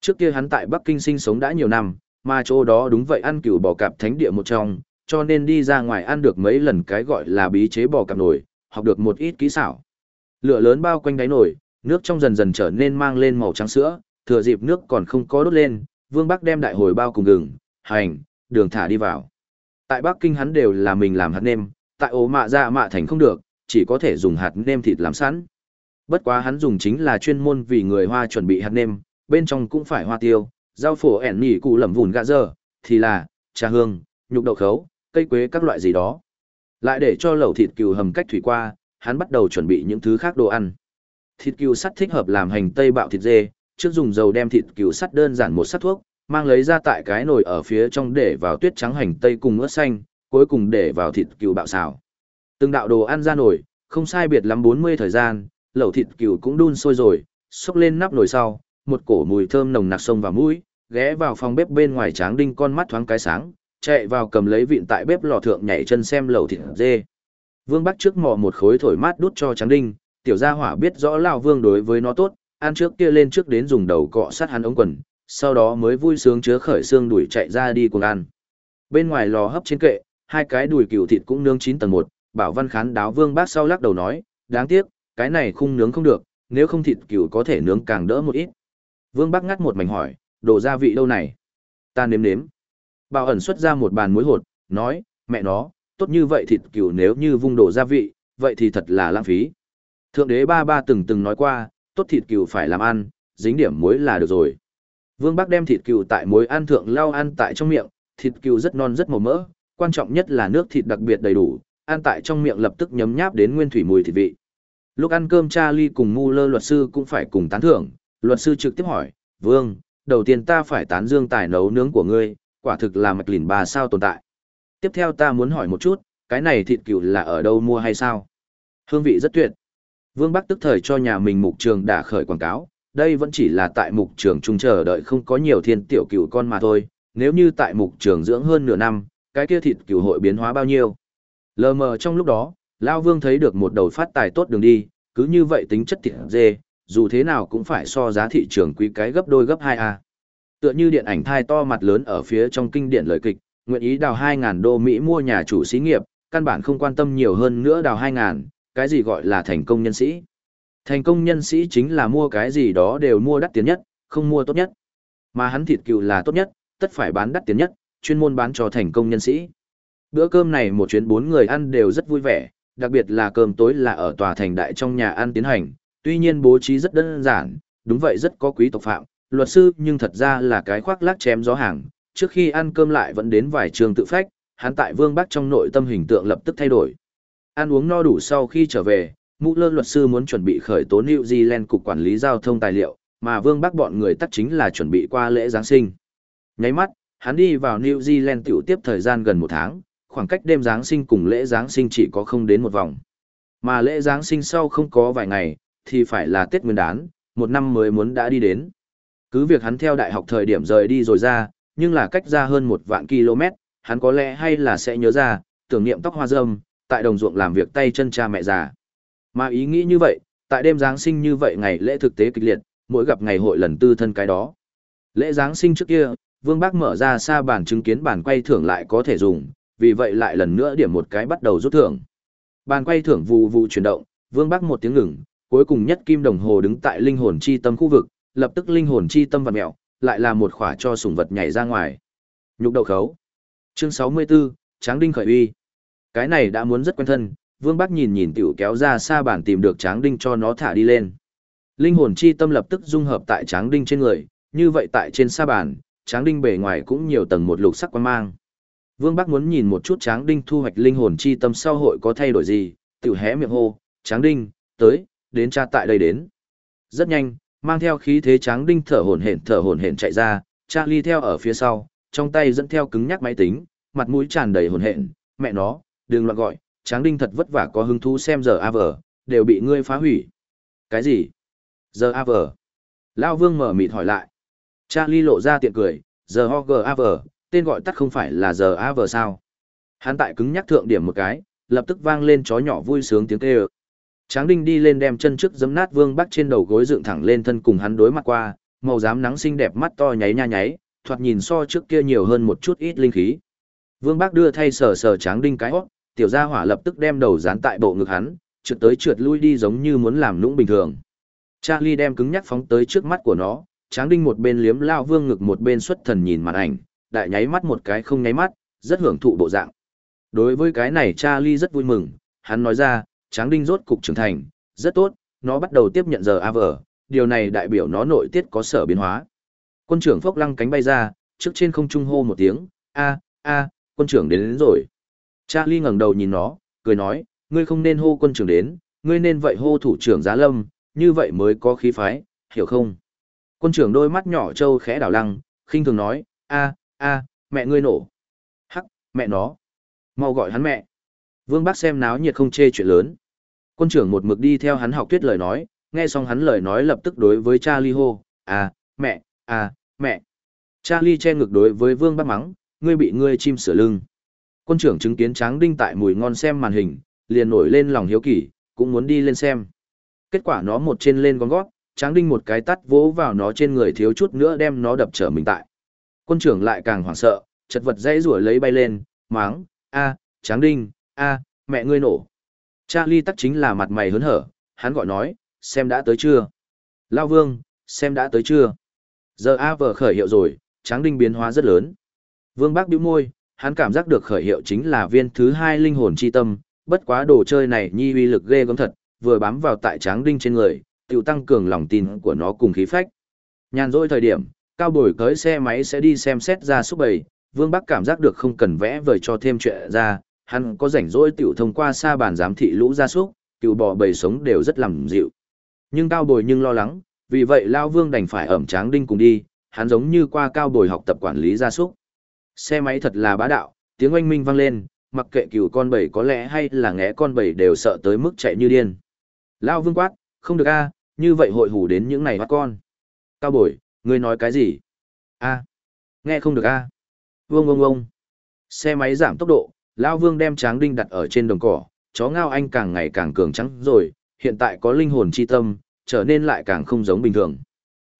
Trước kia hắn tại Bắc Kinh sinh sống đã nhiều năm, mà chỗ đó đúng vậy ăn cừu bò cạp thánh địa một trong, cho nên đi ra ngoài ăn được mấy lần cái gọi là bí chế bò cạp nổi, học được một ít kỹ xảo. Lửa lớn bao quanh đáy nồi, nước trong dần dần trở nên mang lên màu trắng sữa, thừa dịp nước còn không có đốt lên, Vương Bắc đem đại hồi bao cùng gừng, hành, đường thả đi vào. Tại Bắc Kinh hắn đều là mình làm hạt nêm, tại ố mạ ra mạ thành không được, chỉ có thể dùng hạt nêm thịt làm sẵn. Bất quá hắn dùng chính là chuyên môn vì người Hoa chuẩn bị hạt nêm, bên trong cũng phải hoa tiêu, rau phổ ẻn nhỉ cụ lẩm vùn gạ dơ, thì là, trà hương, nhục đậu khấu, cây quế các loại gì đó. Lại để cho lẩu thịt cừu hầm cách thủy qua, hắn bắt đầu chuẩn bị những thứ khác đồ ăn. Thịt cừu sắt thích hợp làm hành tây bạo thịt dê, trước dùng dầu đem thịt cừu sắt đơn giản một sắt thuốc, mang lấy ra tại cái nồi ở phía trong để vào tuyết trắng hành tây cùng ớt xanh, cuối cùng để vào thịt cừu bạo xào. Từng đạo đồ ăn ra nồi, không sai biệt lắm 40 thời gian, lẩu thịt cừu cũng đun sôi rồi, xúc lên nắp nồi sau, một cổ mùi thơm nồng nặc sông vào mũi, ghé vào phòng bếp bên ngoài tráng đinh con mắt thoáng cái sáng, chạy vào cầm lấy vịn tại bếp lò thượng nhảy chân xem lẩu thịt dê. Vương Bắc trước mò một khối thổi mát đút cho Tráng Đinh, tiểu gia hỏa biết rõ Lão Vương đối với nó tốt, ăn trước kia lên trước đến dùng đầu cọ sát hắn ống quần, sau đó mới vui sướng chứa khởi xương đuổi chạy ra đi cùng ăn. Bên ngoài lò hấp trên kệ, hai cái đùi cừu thịt cũng nướng chín tầng một, Bảo Văn Khán đáo Vương Bác sau lắc đầu nói, đáng tiếc, cái này khung nướng không được, nếu không thịt cừu có thể nướng càng đỡ một ít. Vương Bác ngắt một mảnh hỏi, đồ gia vị đâu này? Ta nếm nếm. Bảo ẩn xuất ra một bàn muối hột, nói, mẹ nó, tốt như vậy thịt cừu nếu như vung đồ gia vị, vậy thì thật là lãng phí. Thượng đế ba ba từng từng nói qua, tốt thịt cừu phải làm ăn, dính điểm muối là được rồi. Vương Bắc đem thịt cừu tại muối ăn thượng lao ăn tại trong miệng, thịt cừu rất non rất màu mỡ, quan trọng nhất là nước thịt đặc biệt đầy đủ, ăn tại trong miệng lập tức nhấm nháp đến nguyên thủy mùi thịt vị. Lúc ăn cơm Charlie cùng Mu Lơ luật sư cũng phải cùng tán thưởng, luật sư trực tiếp hỏi, "Vương, đầu tiên ta phải tán dương tài nấu nướng của ngươi, quả thực là mạch lìn bà sao tồn tại. Tiếp theo ta muốn hỏi một chút, cái này thịt cừu là ở đâu mua hay sao? Hương vị rất tuyệt. Vương Bắc tức thời cho nhà mình mục trường đã khởi quảng cáo, đây vẫn chỉ là tại mục trường trung chờ đợi không có nhiều thiên tiểu cừu con mà thôi, nếu như tại mục trường dưỡng hơn nửa năm, cái kia thịt cừu hội biến hóa bao nhiêu. Lờ mờ trong lúc đó, Lao Vương thấy được một đầu phát tài tốt đường đi, cứ như vậy tính chất thịt dê, dù thế nào cũng phải so giá thị trường quý cái gấp đôi gấp 2A. Tựa như điện ảnh thai to mặt lớn ở phía trong kinh điển lời kịch, nguyện ý đào 2.000 đô Mỹ mua nhà chủ xí nghiệp, căn bản không quan tâm nhiều hơn nữa đào 2.000, cái gì gọi là thành công nhân sĩ. Thành công nhân sĩ chính là mua cái gì đó đều mua đắt tiền nhất, không mua tốt nhất. Mà hắn thịt cừu là tốt nhất, tất phải bán đắt tiền nhất, chuyên môn bán cho thành công nhân sĩ. Bữa cơm này một chuyến bốn người ăn đều rất vui vẻ, đặc biệt là cơm tối là ở tòa thành đại trong nhà ăn tiến hành, tuy nhiên bố trí rất đơn giản, đúng vậy rất có quý tộc phạm, luật sư nhưng thật ra là cái khoác lác chém gió hàng, trước khi ăn cơm lại vẫn đến vài trường tự phách, hắn tại Vương Bắc trong nội tâm hình tượng lập tức thay đổi. Ăn uống no đủ sau khi trở về, mũ lơ luật sư muốn chuẩn bị khởi tố New Zealand cục quản lý giao thông tài liệu, mà Vương Bắc bọn người tắt chính là chuẩn bị qua lễ Giáng sinh. Nháy mắt, hắn đi vào New Zealand tiểu tiếp thời gian gần một tháng, khoảng cách đêm Giáng sinh cùng lễ Giáng sinh chỉ có không đến một vòng. Mà lễ Giáng sinh sau không có vài ngày, thì phải là Tết Nguyên đán, một năm mới muốn đã đi đến. Cứ việc hắn theo đại học thời điểm rời đi rồi ra, nhưng là cách ra hơn một vạn km, hắn có lẽ hay là sẽ nhớ ra, tưởng niệm tóc hoa râm, tại đồng ruộng làm việc tay chân cha mẹ già. Mà ý nghĩ như vậy, tại đêm Giáng sinh như vậy ngày lễ thực tế kịch liệt, mỗi gặp ngày hội lần tư thân cái đó. Lễ Giáng sinh trước kia, Vương Bác mở ra xa bản chứng kiến bản quay thưởng lại có thể dùng, vì vậy lại lần nữa điểm một cái bắt đầu rút thưởng. Bàn quay thưởng vụ vụ chuyển động, Vương Bác một tiếng ngừng, cuối cùng nhất kim đồng hồ đứng tại linh hồn chi tâm khu vực, lập tức linh hồn chi tâm vật mẹo, lại là một khỏa cho sủng vật nhảy ra ngoài. Nhục đậu khấu. Chương 64, Tráng Đinh khởi uy. Cái này đã muốn rất quen thân, Vương Bắc nhìn nhìn tiểu kéo ra xa bản tìm được Tráng Đinh cho nó thả đi lên. Linh hồn chi tâm lập tức dung hợp tại Tráng Đinh trên người, như vậy tại trên sa bản, Tráng Đinh bề ngoài cũng nhiều tầng một lục sắc quan mang. Vương Bắc muốn nhìn một chút Tráng Đinh thu hoạch linh hồn chi tâm sau hội có thay đổi gì, tiểu hé miệng hô, Tráng Đinh, tới, đến cha tại đây đến. Rất nhanh, mang theo khí thế tráng đinh thở hổn hển thở hổn hển chạy ra, Charlie theo ở phía sau, trong tay dẫn theo cứng nhắc máy tính, mặt mũi tràn đầy hổn hển, mẹ nó, đừng loạn gọi, tráng đinh thật vất vả có hứng thú xem giờ AV, đều bị ngươi phá hủy. Cái gì? Giờ AV? Lao Vương mở mịt hỏi lại. Charlie lộ ra tiện cười, giờ HOGAV, tên gọi tắt không phải là giờ AV sao? Hắn tại cứng nhắc thượng điểm một cái, lập tức vang lên chó nhỏ vui sướng tiếng kêu. Tráng Đinh đi lên đem chân trước giẫm nát Vương Bắc trên đầu gối dựng thẳng lên thân cùng hắn đối mặt qua, màu dám nắng xinh đẹp mắt to nháy nha nháy, thoạt nhìn so trước kia nhiều hơn một chút ít linh khí. Vương Bắc đưa thay sờ sờ Tráng Đinh cái hốc, tiểu gia hỏa lập tức đem đầu dán tại bộ ngực hắn, trượt tới trượt lui đi giống như muốn làm nũng bình thường. Charlie đem cứng nhắc phóng tới trước mắt của nó, Tráng Đinh một bên liếm lao Vương ngực một bên xuất thần nhìn màn ảnh, đại nháy mắt một cái không nháy mắt, rất hưởng thụ bộ dạng. Đối với cái này Charlie rất vui mừng, hắn nói ra, Tráng Đinh rốt cục trưởng thành, rất tốt, nó bắt đầu tiếp nhận giờ AV, điều này đại biểu nó nội tiết có sở biến hóa. Quân trưởng Phốc Lăng cánh bay ra, trước trên không trung hô một tiếng, a a, quân trưởng đến, đến rồi. Charlie ngẩng đầu nhìn nó, cười nói, ngươi không nên hô quân trưởng đến, ngươi nên vậy hô thủ trưởng Giá Lâm, như vậy mới có khí phái, hiểu không? Quân trưởng đôi mắt nhỏ trâu khẽ đảo lăng, khinh thường nói, a a, mẹ ngươi nổ. Hắc, mẹ nó. Mau gọi hắn mẹ. Vương Bắc xem náo nhiệt không chê chuyện lớn. Quân trưởng một mực đi theo hắn học tuyết lời nói, nghe xong hắn lời nói lập tức đối với Charlie hô, à, mẹ, à, mẹ. Charlie che ngực đối với Vương Bắc mắng, ngươi bị ngươi chim sửa lưng. Quân trưởng chứng kiến Tráng Đinh tại mùi ngon xem màn hình, liền nổi lên lòng hiếu kỳ, cũng muốn đi lên xem. Kết quả nó một trên lên con gót, Tráng Đinh một cái tắt vỗ vào nó trên người thiếu chút nữa đem nó đập trở mình tại. Quân trưởng lại càng hoảng sợ, chật vật dãy rủa lấy bay lên, máng, a, Tráng Đinh, a, mẹ ngươi nổ. Charlie tắc chính là mặt mày hớn hở, hắn gọi nói, xem đã tới chưa? Lao Vương, xem đã tới chưa? Giờ A vờ khởi hiệu rồi, Tráng Đinh biến hóa rất lớn. Vương Bác bĩu môi, hắn cảm giác được khởi hiệu chính là viên thứ hai linh hồn chi tâm, bất quá đồ chơi này nhi uy lực ghê gớm thật, vừa bám vào tại Tráng Đinh trên người, tiểu tăng cường lòng tin của nó cùng khí phách. Nhàn rỗi thời điểm, cao bồi cưới xe máy sẽ đi xem xét ra xúc bầy, Vương Bắc cảm giác được không cần vẽ vời cho thêm chuyện ra, hắn có rảnh rỗi tiểu thông qua xa bàn giám thị lũ gia súc, cựu bò bầy sống đều rất làm dịu. Nhưng cao bồi nhưng lo lắng, vì vậy Lao Vương đành phải ẩm tráng đinh cùng đi, hắn giống như qua cao bồi học tập quản lý gia súc. Xe máy thật là bá đạo, tiếng oanh minh vang lên, mặc kệ cựu con bầy có lẽ hay là ngẽ con bầy đều sợ tới mức chạy như điên. Lao Vương quát, không được a, như vậy hội hủ đến những này bắt con. Cao bồi, ngươi nói cái gì? A, nghe không được a. Vương vương vương. Xe máy giảm tốc độ, Lao Vương đem tráng đinh đặt ở trên đồng cỏ, chó ngao anh càng ngày càng cường trắng rồi, hiện tại có linh hồn chi tâm, trở nên lại càng không giống bình thường.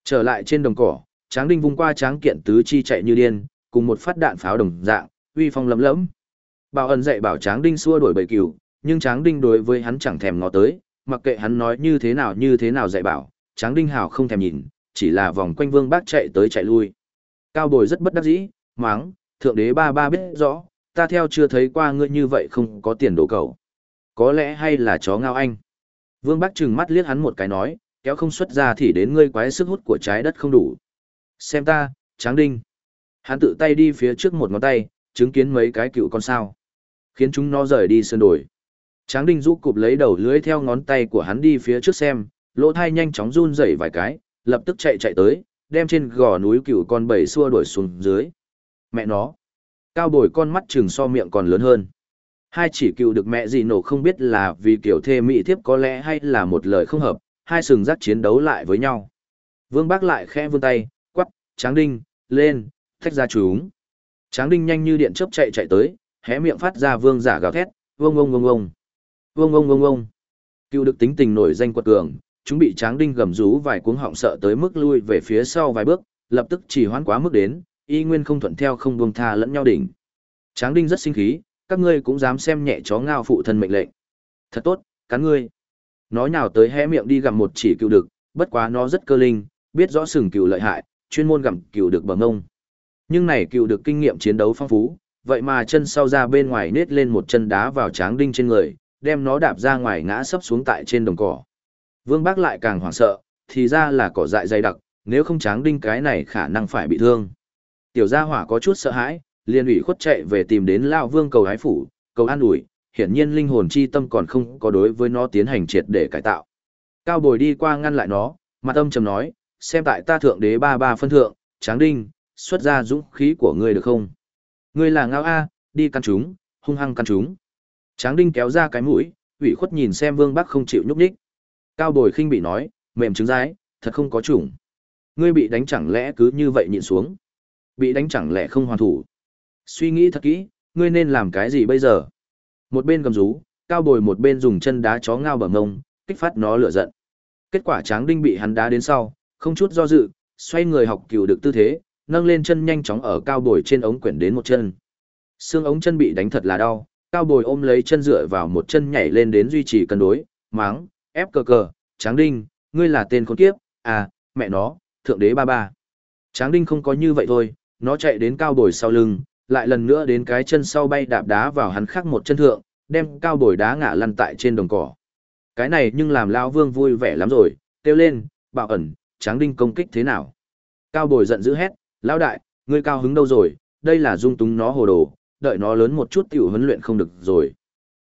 Trở lại trên đồng cỏ, tráng đinh vung qua tráng kiện tứ chi chạy như điên, cùng một phát đạn pháo đồng dạng, uy phong lấm lẫm. Bảo ẩn dạy bảo tráng đinh xua đuổi bầy cừu, nhưng tráng đinh đối với hắn chẳng thèm ngó tới, mặc kệ hắn nói như thế nào như thế nào dạy bảo, tráng đinh hào không thèm nhìn, chỉ là vòng quanh vương bác chạy tới chạy lui. Cao bồi rất bất đắc dĩ, máng, thượng đế ba ba biết rõ, ta theo chưa thấy qua ngươi như vậy không có tiền đồ cầu. Có lẽ hay là chó ngao anh. Vương Bắc trừng mắt liếc hắn một cái nói, kéo không xuất ra thì đến ngươi quái sức hút của trái đất không đủ. Xem ta, tráng đinh. Hắn tự tay đi phía trước một ngón tay, chứng kiến mấy cái cựu con sao. Khiến chúng nó rời đi sơn đổi. Tráng đinh rũ cụp lấy đầu lưới theo ngón tay của hắn đi phía trước xem, lỗ thai nhanh chóng run rẩy vài cái, lập tức chạy chạy tới, đem trên gò núi cựu con bầy xua đuổi xuống dưới. Mẹ nó. Cao bồi con mắt chừng so miệng còn lớn hơn. Hai chỉ cựu được mẹ gì nổ không biết là vì kiểu thê mỹ thiếp có lẽ hay là một lời không hợp, hai sừng rắc chiến đấu lại với nhau. Vương Bác lại khẽ vươn tay, quắc, tráng đinh, lên, thách ra chúng. Tráng đinh nhanh như điện chớp chạy chạy tới, hé miệng phát ra vương giả gào thét, vông ông ông ông Vông ông ông ông Cựu được tính tình nổi danh quật cường, chúng bị tráng đinh gầm rú vài cuống họng sợ tới mức lui về phía sau vài bước, lập tức chỉ hoãn quá mức đến, y nguyên không thuận theo không buông tha lẫn nhau đỉnh. Tráng đinh rất sinh khí, các ngươi cũng dám xem nhẹ chó ngao phụ thân mệnh lệnh. Thật tốt, cắn ngươi. Nó nhào tới hé miệng đi gặm một chỉ cựu đực, bất quá nó rất cơ linh, biết rõ sừng cựu lợi hại, chuyên môn gặm cựu đực bằng ngông. Nhưng này cựu được kinh nghiệm chiến đấu phong phú, vậy mà chân sau ra bên ngoài nết lên một chân đá vào tráng đinh trên người, đem nó đạp ra ngoài ngã sấp xuống tại trên đồng cỏ. Vương Bác lại càng hoảng sợ, thì ra là cỏ dại dày đặc, nếu không tráng đinh cái này khả năng phải bị thương. Tiểu gia hỏa có chút sợ hãi, liền ủy khuất chạy về tìm đến Lao Vương cầu hái phủ, cầu an ủi, hiển nhiên linh hồn chi tâm còn không có đối với nó tiến hành triệt để cải tạo. Cao Bồi đi qua ngăn lại nó, mặt âm trầm nói, xem tại ta thượng đế ba ba phân thượng, tráng đinh, xuất ra dũng khí của ngươi được không? Ngươi là ngao A, đi căn chúng, hung hăng căn chúng. Tráng đinh kéo ra cái mũi, ủy khuất nhìn xem vương bắc không chịu nhúc nhích. Cao Bồi khinh bị nói, mềm trứng rái, thật không có chủng. Ngươi bị đánh chẳng lẽ cứ như vậy nhịn xuống. Bị đánh chẳng lẽ không hoàn thủ. Suy nghĩ thật kỹ, ngươi nên làm cái gì bây giờ? Một bên cầm rú, cao bồi một bên dùng chân đá chó ngao bờ ngông, kích phát nó lửa giận. Kết quả tráng đinh bị hắn đá đến sau, không chút do dự, xoay người học cửu được tư thế, nâng lên chân nhanh chóng ở cao bồi trên ống quyển đến một chân. Xương ống chân bị đánh thật là đau, cao bồi ôm lấy chân dựa vào một chân nhảy lên đến duy trì cân đối, máng, ép cờ cờ, tráng đinh, ngươi là tên con kiếp, à, mẹ nó, thượng đế ba ba. Tráng đinh không có như vậy thôi, nó chạy đến cao bồi sau lưng, lại lần nữa đến cái chân sau bay đạp đá vào hắn khác một chân thượng, đem cao bồi đá ngã lăn tại trên đồng cỏ. Cái này nhưng làm Lao Vương vui vẻ lắm rồi, kêu lên, bảo ẩn, tráng đinh công kích thế nào. Cao bồi giận dữ hét, Lao đại, ngươi cao hứng đâu rồi, đây là dung túng nó hồ đồ, đợi nó lớn một chút tiểu huấn luyện không được rồi.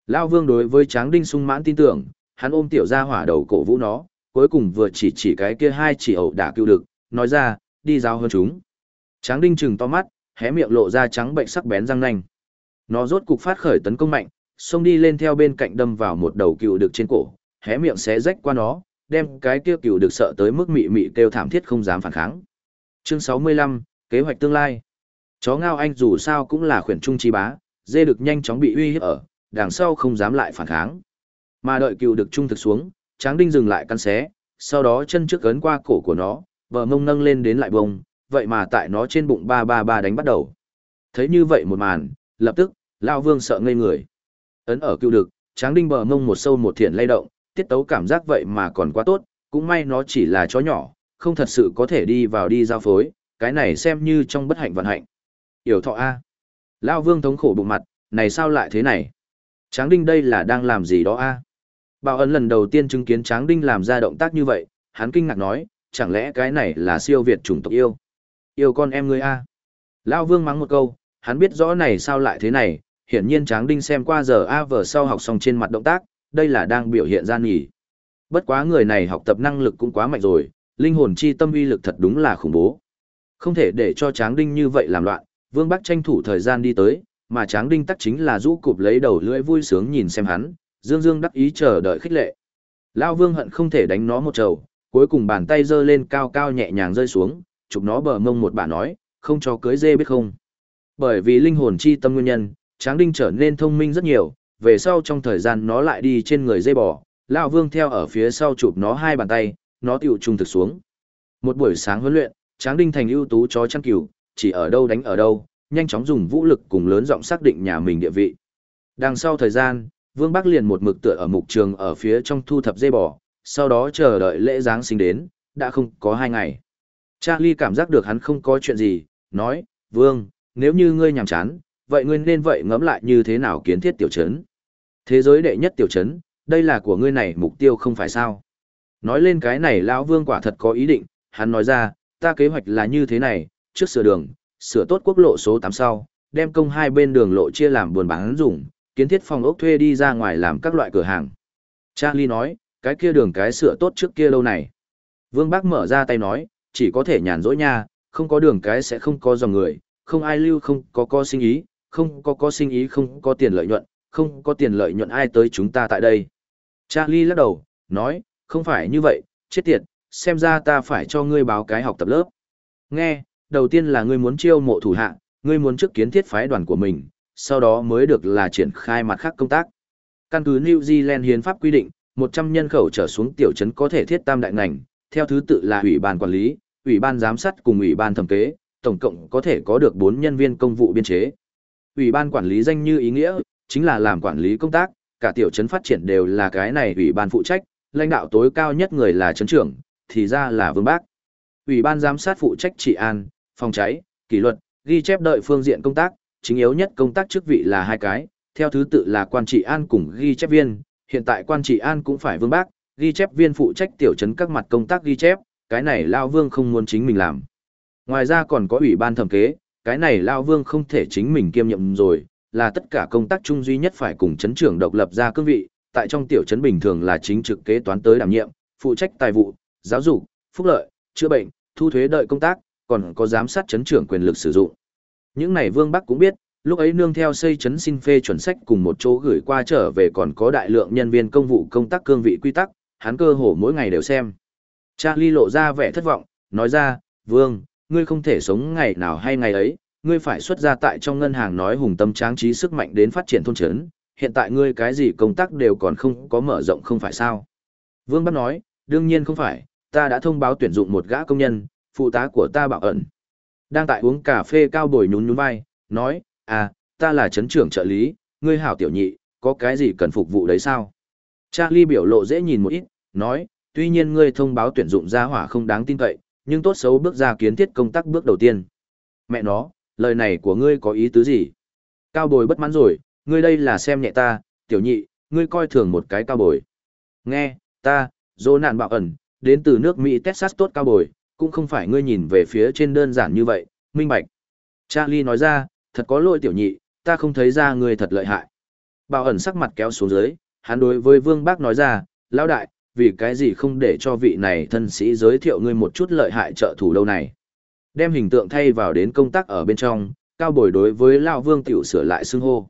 Lao Vương đối với tráng đinh sung mãn tin tưởng, hắn ôm tiểu ra hỏa đầu cổ vũ nó, cuối cùng vừa chỉ chỉ cái kia hai chỉ ẩu đả cứu được, nói ra, đi giao hơn chúng. Tráng đinh trừng to mắt, hé miệng lộ ra trắng bệnh sắc bén răng nanh. Nó rốt cục phát khởi tấn công mạnh, xông đi lên theo bên cạnh đâm vào một đầu cừu được trên cổ, hé miệng xé rách qua nó, đem cái kia cừu được sợ tới mức mị mị kêu thảm thiết không dám phản kháng. Chương 65, kế hoạch tương lai. Chó ngao anh dù sao cũng là khuyển trung chi bá, dê được nhanh chóng bị uy hiếp ở, đằng sau không dám lại phản kháng. Mà đợi cựu được trung thực xuống, tráng đinh dừng lại căn xé, sau đó chân trước gấn qua cổ của nó, vờ mông nâng lên đến lại bông, vậy mà tại nó trên bụng ba ba ba đánh bắt đầu. Thấy như vậy một màn, lập tức, Lao Vương sợ ngây người. Ấn ở cựu đực, tráng đinh bờ mông một sâu một thiện lay động, tiết tấu cảm giác vậy mà còn quá tốt, cũng may nó chỉ là chó nhỏ, không thật sự có thể đi vào đi giao phối, cái này xem như trong bất hạnh vận hạnh. Yểu thọ A. Lao Vương thống khổ bụng mặt, này sao lại thế này? Tráng đinh đây là đang làm gì đó A? Bảo ấn lần đầu tiên chứng kiến Tráng đinh làm ra động tác như vậy, hắn kinh ngạc nói, chẳng lẽ cái này là siêu việt chủng tộc yêu? Yêu con em ngươi A. Lao Vương mắng một câu, hắn biết rõ này sao lại thế này, hiển nhiên Tráng đinh xem qua giờ A vờ sau học xong trên mặt động tác, đây là đang biểu hiện gian nghỉ. Bất quá người này học tập năng lực cũng quá mạnh rồi, linh hồn chi tâm uy lực thật đúng là khủng bố. Không thể để cho Tráng Đinh như vậy làm loạn, Vương Bắc tranh thủ thời gian đi tới, mà Tráng Đinh tắc chính là rũ cụp lấy đầu lưỡi vui sướng nhìn xem hắn, dương dương đắc ý chờ đợi khích lệ. Lao Vương hận không thể đánh nó một trầu, cuối cùng bàn tay giơ lên cao cao nhẹ nhàng rơi xuống, chụp nó bờ mông một bà nói, không cho cưới dê biết không. Bởi vì linh hồn chi tâm nguyên nhân, Tráng Đinh trở nên thông minh rất nhiều, về sau trong thời gian nó lại đi trên người dê bò, lão Vương theo ở phía sau chụp nó hai bàn tay, nó tiểu trung thực xuống. Một buổi sáng huấn luyện, Tráng Đinh thành ưu tú chó chăn cừu, chỉ ở đâu đánh ở đâu, nhanh chóng dùng vũ lực cùng lớn giọng xác định nhà mình địa vị. Đằng sau thời gian, Vương Bắc liền một mực tựa ở mục trường ở phía trong thu thập dê bò, sau đó chờ đợi lễ Giáng sinh đến, đã không có hai ngày. Charlie cảm giác được hắn không có chuyện gì, nói, Vương, nếu như ngươi nhàm chán, vậy ngươi nên vậy ngẫm lại như thế nào kiến thiết tiểu trấn. Thế giới đệ nhất tiểu trấn, đây là của ngươi này mục tiêu không phải sao. Nói lên cái này lão vương quả thật có ý định, hắn nói ra, ta kế hoạch là như thế này, trước sửa đường, sửa tốt quốc lộ số 8 sau, đem công hai bên đường lộ chia làm buồn bán dùng, kiến thiết phòng ốc thuê đi ra ngoài làm các loại cửa hàng. Charlie nói, cái kia đường cái sửa tốt trước kia lâu này. Vương Bác mở ra tay nói, chỉ có thể nhàn rỗi nha, không có đường cái sẽ không có dòng người, không ai lưu không có co sinh ý, không có có sinh ý không có tiền lợi nhuận, không có tiền lợi nhuận ai tới chúng ta tại đây. Charlie lắc đầu, nói, không phải như vậy, chết tiệt, xem ra ta phải cho ngươi báo cái học tập lớp. Nghe, đầu tiên là ngươi muốn chiêu mộ thủ hạ, ngươi muốn trước kiến thiết phái đoàn của mình, sau đó mới được là triển khai mặt khác công tác. Căn cứ New Zealand hiến pháp quy định, 100 nhân khẩu trở xuống tiểu trấn có thể thiết tam đại ngành, theo thứ tự là ủy ban quản lý, ủy ban giám sát cùng ủy ban thẩm kế, tổng cộng có thể có được 4 nhân viên công vụ biên chế. Ủy ban quản lý danh như ý nghĩa, chính là làm quản lý công tác, cả tiểu trấn phát triển đều là cái này ủy ban phụ trách, lãnh đạo tối cao nhất người là trấn trưởng, thì ra là Vương Bác. Ủy ban giám sát phụ trách trị an, phòng cháy, kỷ luật, ghi chép đợi phương diện công tác, chính yếu nhất công tác chức vị là hai cái, theo thứ tự là quan trị an cùng ghi chép viên, hiện tại quan trị an cũng phải Vương Bác, ghi chép viên phụ trách tiểu trấn các mặt công tác ghi chép, cái này Lao Vương không muốn chính mình làm. Ngoài ra còn có ủy ban thẩm kế, cái này Lao Vương không thể chính mình kiêm nhiệm rồi, là tất cả công tác chung duy nhất phải cùng chấn trưởng độc lập ra cương vị, tại trong tiểu trấn bình thường là chính trực kế toán tới đảm nhiệm, phụ trách tài vụ, giáo dục, phúc lợi, chữa bệnh, thu thuế đợi công tác, còn có giám sát chấn trưởng quyền lực sử dụng. Những này Vương Bắc cũng biết, lúc ấy nương theo xây chấn xin phê chuẩn sách cùng một chỗ gửi qua trở về còn có đại lượng nhân viên công vụ công tác cương vị quy tắc, hắn cơ hồ mỗi ngày đều xem. Charlie lộ ra vẻ thất vọng, nói ra, Vương, ngươi không thể sống ngày nào hay ngày ấy, ngươi phải xuất ra tại trong ngân hàng nói hùng tâm tráng trí sức mạnh đến phát triển thôn trấn, hiện tại ngươi cái gì công tác đều còn không có mở rộng không phải sao. Vương bắt nói, đương nhiên không phải, ta đã thông báo tuyển dụng một gã công nhân, phụ tá của ta bảo ẩn. Đang tại uống cà phê cao bồi nhún nhún vai, nói, à, ta là chấn trưởng trợ lý, ngươi hảo tiểu nhị, có cái gì cần phục vụ đấy sao? Charlie biểu lộ dễ nhìn một ít, nói, tuy nhiên ngươi thông báo tuyển dụng gia hỏa không đáng tin cậy, nhưng tốt xấu bước ra kiến thiết công tác bước đầu tiên. Mẹ nó, lời này của ngươi có ý tứ gì? Cao bồi bất mãn rồi, ngươi đây là xem nhẹ ta, tiểu nhị, ngươi coi thường một cái cao bồi. Nghe, ta, dô nạn bạo ẩn, đến từ nước Mỹ Texas tốt cao bồi, cũng không phải ngươi nhìn về phía trên đơn giản như vậy, minh bạch. Charlie nói ra, thật có lỗi tiểu nhị, ta không thấy ra ngươi thật lợi hại. Bạo ẩn sắc mặt kéo xuống dưới, hắn đối với vương bác nói ra, lão đại, vì cái gì không để cho vị này thân sĩ giới thiệu ngươi một chút lợi hại trợ thủ đâu này. Đem hình tượng thay vào đến công tác ở bên trong, cao bồi đối với Lao Vương tiểu sửa lại xưng hô.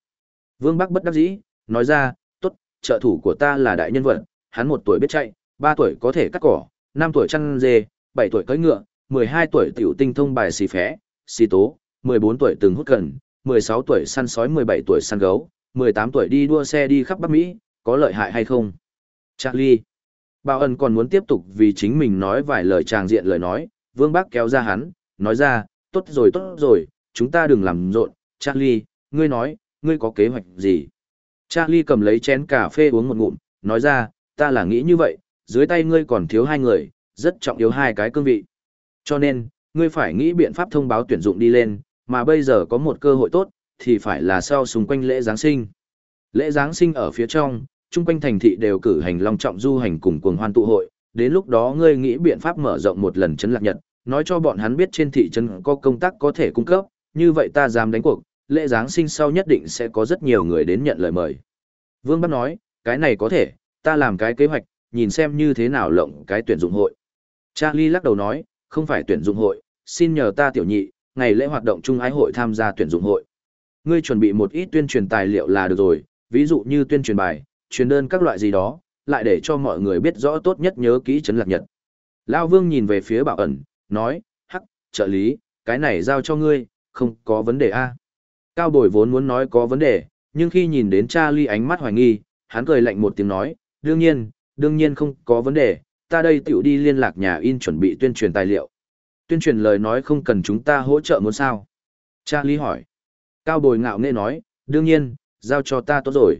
Vương Bắc bất đắc dĩ, nói ra, tốt, trợ thủ của ta là đại nhân vật, hắn một tuổi biết chạy, ba tuổi có thể cắt cỏ, năm tuổi chăn dê, bảy tuổi cưỡi ngựa, mười hai tuổi tiểu tinh thông bài xì phé, xì tố, 14 tuổi từng hút cần, 16 tuổi săn sói 17 tuổi săn gấu, 18 tuổi đi đua xe đi khắp Bắc Mỹ, có lợi hại hay không? Charlie. Bảo ẩn còn muốn tiếp tục vì chính mình nói vài lời tràng diện lời nói, Vương Bác kéo ra hắn, nói ra, tốt rồi tốt rồi, chúng ta đừng làm rộn, Charlie, ngươi nói, ngươi có kế hoạch gì? Charlie cầm lấy chén cà phê uống một ngụm, nói ra, ta là nghĩ như vậy, dưới tay ngươi còn thiếu hai người, rất trọng yếu hai cái cương vị. Cho nên, ngươi phải nghĩ biện pháp thông báo tuyển dụng đi lên, mà bây giờ có một cơ hội tốt, thì phải là sau xung quanh lễ Giáng sinh. Lễ Giáng sinh ở phía trong, chung quanh thành thị đều cử hành long trọng du hành cùng cuồng hoan tụ hội, đến lúc đó ngươi nghĩ biện pháp mở rộng một lần chấn lạc nhật, nói cho bọn hắn biết trên thị trấn có công tác có thể cung cấp, như vậy ta dám đánh cuộc, lễ Giáng sinh sau nhất định sẽ có rất nhiều người đến nhận lời mời. Vương Bắc nói, cái này có thể, ta làm cái kế hoạch, nhìn xem như thế nào lộng cái tuyển dụng hội. Charlie lắc đầu nói, không phải tuyển dụng hội, xin nhờ ta tiểu nhị, ngày lễ hoạt động chung ái hội tham gia tuyển dụng hội. Ngươi chuẩn bị một ít tuyên truyền tài liệu là được rồi, ví dụ như tuyên truyền bài, truyền đơn các loại gì đó, lại để cho mọi người biết rõ tốt nhất nhớ kỹ chấn lạc nhật. Lao Vương nhìn về phía bảo ẩn, nói, hắc, trợ lý, cái này giao cho ngươi, không có vấn đề a. Cao bồi vốn muốn nói có vấn đề, nhưng khi nhìn đến Charlie ánh mắt hoài nghi, hắn cười lạnh một tiếng nói, đương nhiên, đương nhiên không có vấn đề, ta đây tiểu đi liên lạc nhà in chuẩn bị tuyên truyền tài liệu. Tuyên truyền lời nói không cần chúng ta hỗ trợ muốn sao? Charlie hỏi. Cao bồi ngạo nghễ nói, đương nhiên, giao cho ta tốt rồi.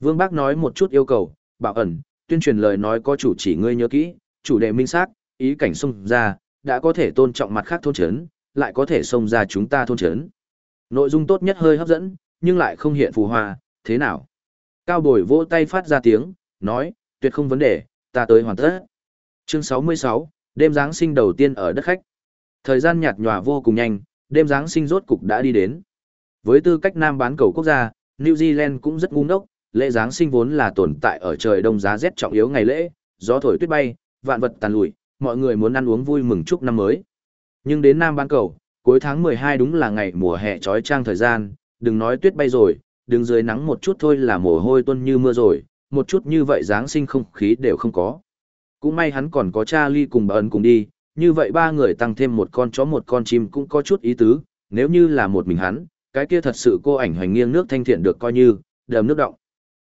Vương Bác nói một chút yêu cầu, bảo ẩn, tuyên truyền lời nói có chủ chỉ ngươi nhớ kỹ, chủ đề minh xác, ý cảnh xông ra, đã có thể tôn trọng mặt khác thôn chấn, lại có thể xông ra chúng ta thôn chấn. Nội dung tốt nhất hơi hấp dẫn, nhưng lại không hiện phù hòa, thế nào? Cao bồi vỗ tay phát ra tiếng, nói, tuyệt không vấn đề, ta tới hoàn tất. Chương 66, đêm Giáng sinh đầu tiên ở đất khách. Thời gian nhạt nhòa vô cùng nhanh, đêm Giáng sinh rốt cục đã đi đến. Với tư cách nam bán cầu quốc gia, New Zealand cũng rất ngu ngốc, lễ Giáng sinh vốn là tồn tại ở trời đông giá rét trọng yếu ngày lễ, gió thổi tuyết bay, vạn vật tàn lụi, mọi người muốn ăn uống vui mừng chúc năm mới. Nhưng đến Nam bán cầu, cuối tháng 12 đúng là ngày mùa hè trói trang thời gian, đừng nói tuyết bay rồi, đừng dưới nắng một chút thôi là mồ hôi tuân như mưa rồi, một chút như vậy Giáng sinh không khí đều không có. Cũng may hắn còn có cha ly cùng bà ấn cùng đi, như vậy ba người tăng thêm một con chó một con chim cũng có chút ý tứ, nếu như là một mình hắn, cái kia thật sự cô ảnh hoành nghiêng nước thanh thiện được coi như, đầm nước động.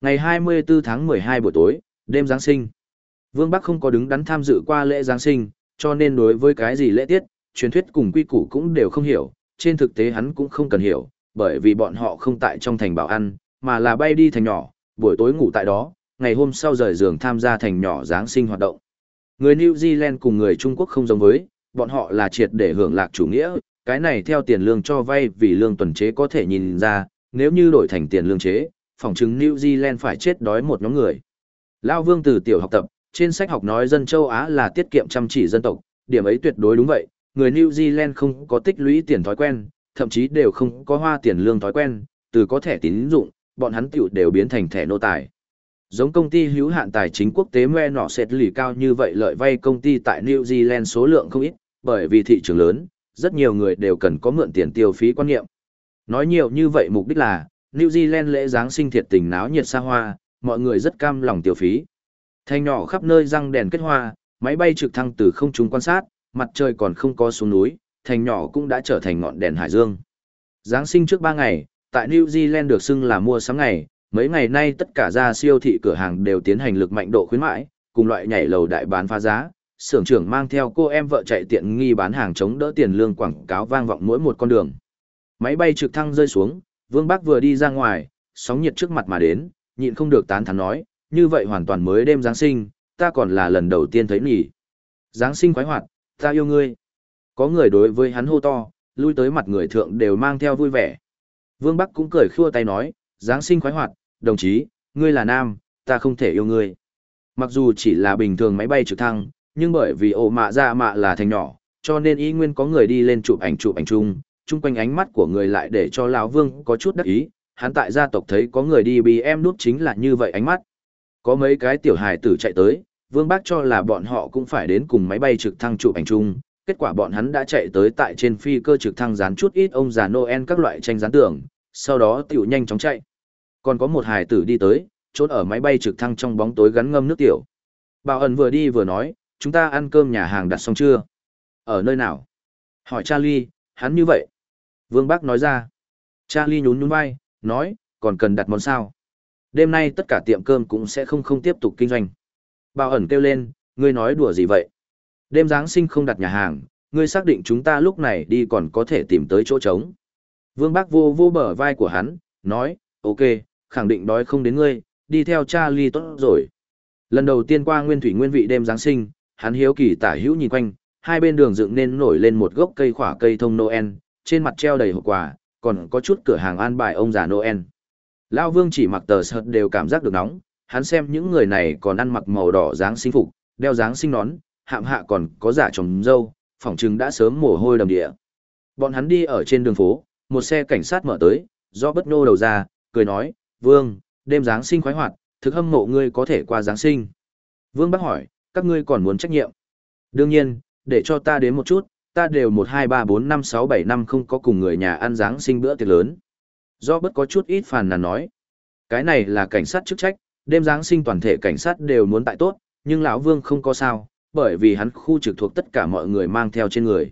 Ngày 24 tháng 12 buổi tối, đêm Giáng sinh. Vương Bắc không có đứng đắn tham dự qua lễ Giáng sinh, cho nên đối với cái gì lễ tiết, truyền thuyết cùng quy củ cũng đều không hiểu, trên thực tế hắn cũng không cần hiểu, bởi vì bọn họ không tại trong thành bảo ăn, mà là bay đi thành nhỏ, buổi tối ngủ tại đó, ngày hôm sau rời giường tham gia thành nhỏ Giáng sinh hoạt động. Người New Zealand cùng người Trung Quốc không giống với, bọn họ là triệt để hưởng lạc chủ nghĩa, cái này theo tiền lương cho vay vì lương tuần chế có thể nhìn ra, nếu như đổi thành tiền lương chế, Phỏng chứng New Zealand phải chết đói một nhóm người. Lao Vương từ tiểu học tập, trên sách học nói dân châu Á là tiết kiệm chăm chỉ dân tộc, điểm ấy tuyệt đối đúng vậy, người New Zealand không có tích lũy tiền thói quen, thậm chí đều không có hoa tiền lương thói quen, từ có thẻ tín dụng, bọn hắn tiểu đều biến thành thẻ nô tài. Giống công ty hữu hạn tài chính quốc tế Moe nọ sệt lì cao như vậy lợi vay công ty tại New Zealand số lượng không ít, bởi vì thị trường lớn, rất nhiều người đều cần có mượn tiền tiêu phí quan niệm. Nói nhiều như vậy mục đích là, New Zealand lễ Giáng sinh thiệt tình náo nhiệt xa hoa, mọi người rất cam lòng tiêu phí. Thành nhỏ khắp nơi răng đèn kết hoa, máy bay trực thăng từ không trung quan sát, mặt trời còn không có xuống núi, thành nhỏ cũng đã trở thành ngọn đèn hải dương. Giáng sinh trước 3 ngày, tại New Zealand được xưng là mua sắm ngày, mấy ngày nay tất cả ra siêu thị cửa hàng đều tiến hành lực mạnh độ khuyến mãi, cùng loại nhảy lầu đại bán phá giá, xưởng trưởng mang theo cô em vợ chạy tiện nghi bán hàng chống đỡ tiền lương quảng cáo vang vọng mỗi một con đường. Máy bay trực thăng rơi xuống, Vương Bắc vừa đi ra ngoài, sóng nhiệt trước mặt mà đến, nhịn không được tán thán nói, như vậy hoàn toàn mới đêm Giáng sinh, ta còn là lần đầu tiên thấy nhỉ. Giáng sinh khoái hoạt, ta yêu ngươi. Có người đối với hắn hô to, lui tới mặt người thượng đều mang theo vui vẻ. Vương Bắc cũng cười khua tay nói, Giáng sinh khoái hoạt, đồng chí, ngươi là nam, ta không thể yêu ngươi. Mặc dù chỉ là bình thường máy bay trực thăng, nhưng bởi vì ổ mạ ra mạ là thành nhỏ, cho nên y nguyên có người đi lên chụp ảnh chụp ảnh chung, chung quanh ánh mắt của người lại để cho lão Vương có chút đắc ý, hắn tại gia tộc thấy có người đi bị em nút chính là như vậy ánh mắt. Có mấy cái tiểu hài tử chạy tới, Vương Bác cho là bọn họ cũng phải đến cùng máy bay trực thăng chụp ảnh chung, kết quả bọn hắn đã chạy tới tại trên phi cơ trực thăng dán chút ít ông già Noel các loại tranh dán tường, sau đó tiểu nhanh chóng chạy. Còn có một hài tử đi tới, trốn ở máy bay trực thăng trong bóng tối gắn ngâm nước tiểu. Bảo ẩn vừa đi vừa nói, chúng ta ăn cơm nhà hàng đặt xong chưa? Ở nơi nào? Hỏi Charlie, hắn như vậy. Vương Bắc nói ra. Charlie nhún nhún vai, nói, còn cần đặt món sao. Đêm nay tất cả tiệm cơm cũng sẽ không không tiếp tục kinh doanh. Bảo ẩn kêu lên, ngươi nói đùa gì vậy? Đêm Giáng sinh không đặt nhà hàng, ngươi xác định chúng ta lúc này đi còn có thể tìm tới chỗ trống. Vương Bắc vô vô bờ vai của hắn, nói, ok, khẳng định đói không đến ngươi, đi theo Charlie tốt rồi. Lần đầu tiên qua nguyên thủy nguyên vị đêm Giáng sinh, hắn hiếu kỳ tả hữu nhìn quanh, hai bên đường dựng nên nổi lên một gốc cây khỏa cây thông Noel, trên mặt treo đầy hộp quà, còn có chút cửa hàng an bài ông già Noel. Lao Vương chỉ mặc tờ sợt đều cảm giác được nóng, hắn xem những người này còn ăn mặc màu đỏ dáng sinh phục, đeo dáng sinh nón, hạm hạ còn có giả trồng dâu, phỏng chừng đã sớm mồ hôi đầm địa. Bọn hắn đi ở trên đường phố, một xe cảnh sát mở tới, do bất nô đầu ra, cười nói, Vương, đêm Giáng sinh khoái hoạt, thực hâm mộ ngươi có thể qua Giáng sinh. Vương bác hỏi, các ngươi còn muốn trách nhiệm? Đương nhiên, để cho ta đến một chút, ta đều một hai ba bốn năm sáu bảy năm không có cùng người nhà ăn Giáng sinh bữa tiệc lớn. Do bất có chút ít phàn nàn nói. Cái này là cảnh sát chức trách, đêm Giáng sinh toàn thể cảnh sát đều muốn tại tốt, nhưng lão Vương không có sao, bởi vì hắn khu trực thuộc tất cả mọi người mang theo trên người.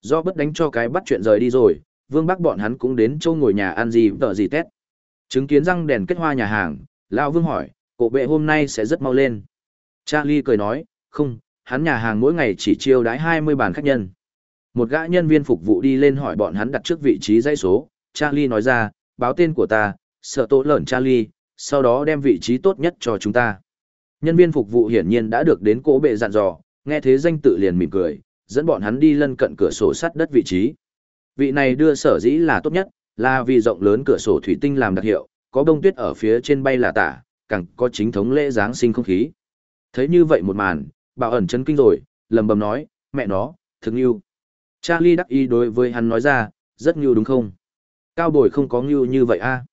Do bất đánh cho cái bắt chuyện rời đi rồi, Vương Bắc bọn hắn cũng đến châu ngồi nhà ăn gì tờ gì tết. Chứng kiến răng đèn kết hoa nhà hàng, lão Vương hỏi, cổ bệ hôm nay sẽ rất mau lên. Charlie cười nói, không, hắn nhà hàng mỗi ngày chỉ chiêu đãi 20 bàn khách nhân. Một gã nhân viên phục vụ đi lên hỏi bọn hắn đặt trước vị trí dãy số, Charlie nói ra, báo tên của ta, sợ tổ lởn Charlie, sau đó đem vị trí tốt nhất cho chúng ta. Nhân viên phục vụ hiển nhiên đã được đến cố bệ dặn dò, nghe thế danh tự liền mỉm cười, dẫn bọn hắn đi lân cận cửa sổ sắt đất vị trí. Vị này đưa sở dĩ là tốt nhất, là vì rộng lớn cửa sổ thủy tinh làm đặc hiệu, có bông tuyết ở phía trên bay là tả, càng có chính thống lễ Giáng sinh không khí. Thấy như vậy một màn, bảo ẩn chấn kinh rồi, lầm bầm nói, mẹ nó, thực yêu. Charlie đắc ý đối với hắn nói ra, rất ngưu đúng không? Cao bồi không có ngưu như vậy a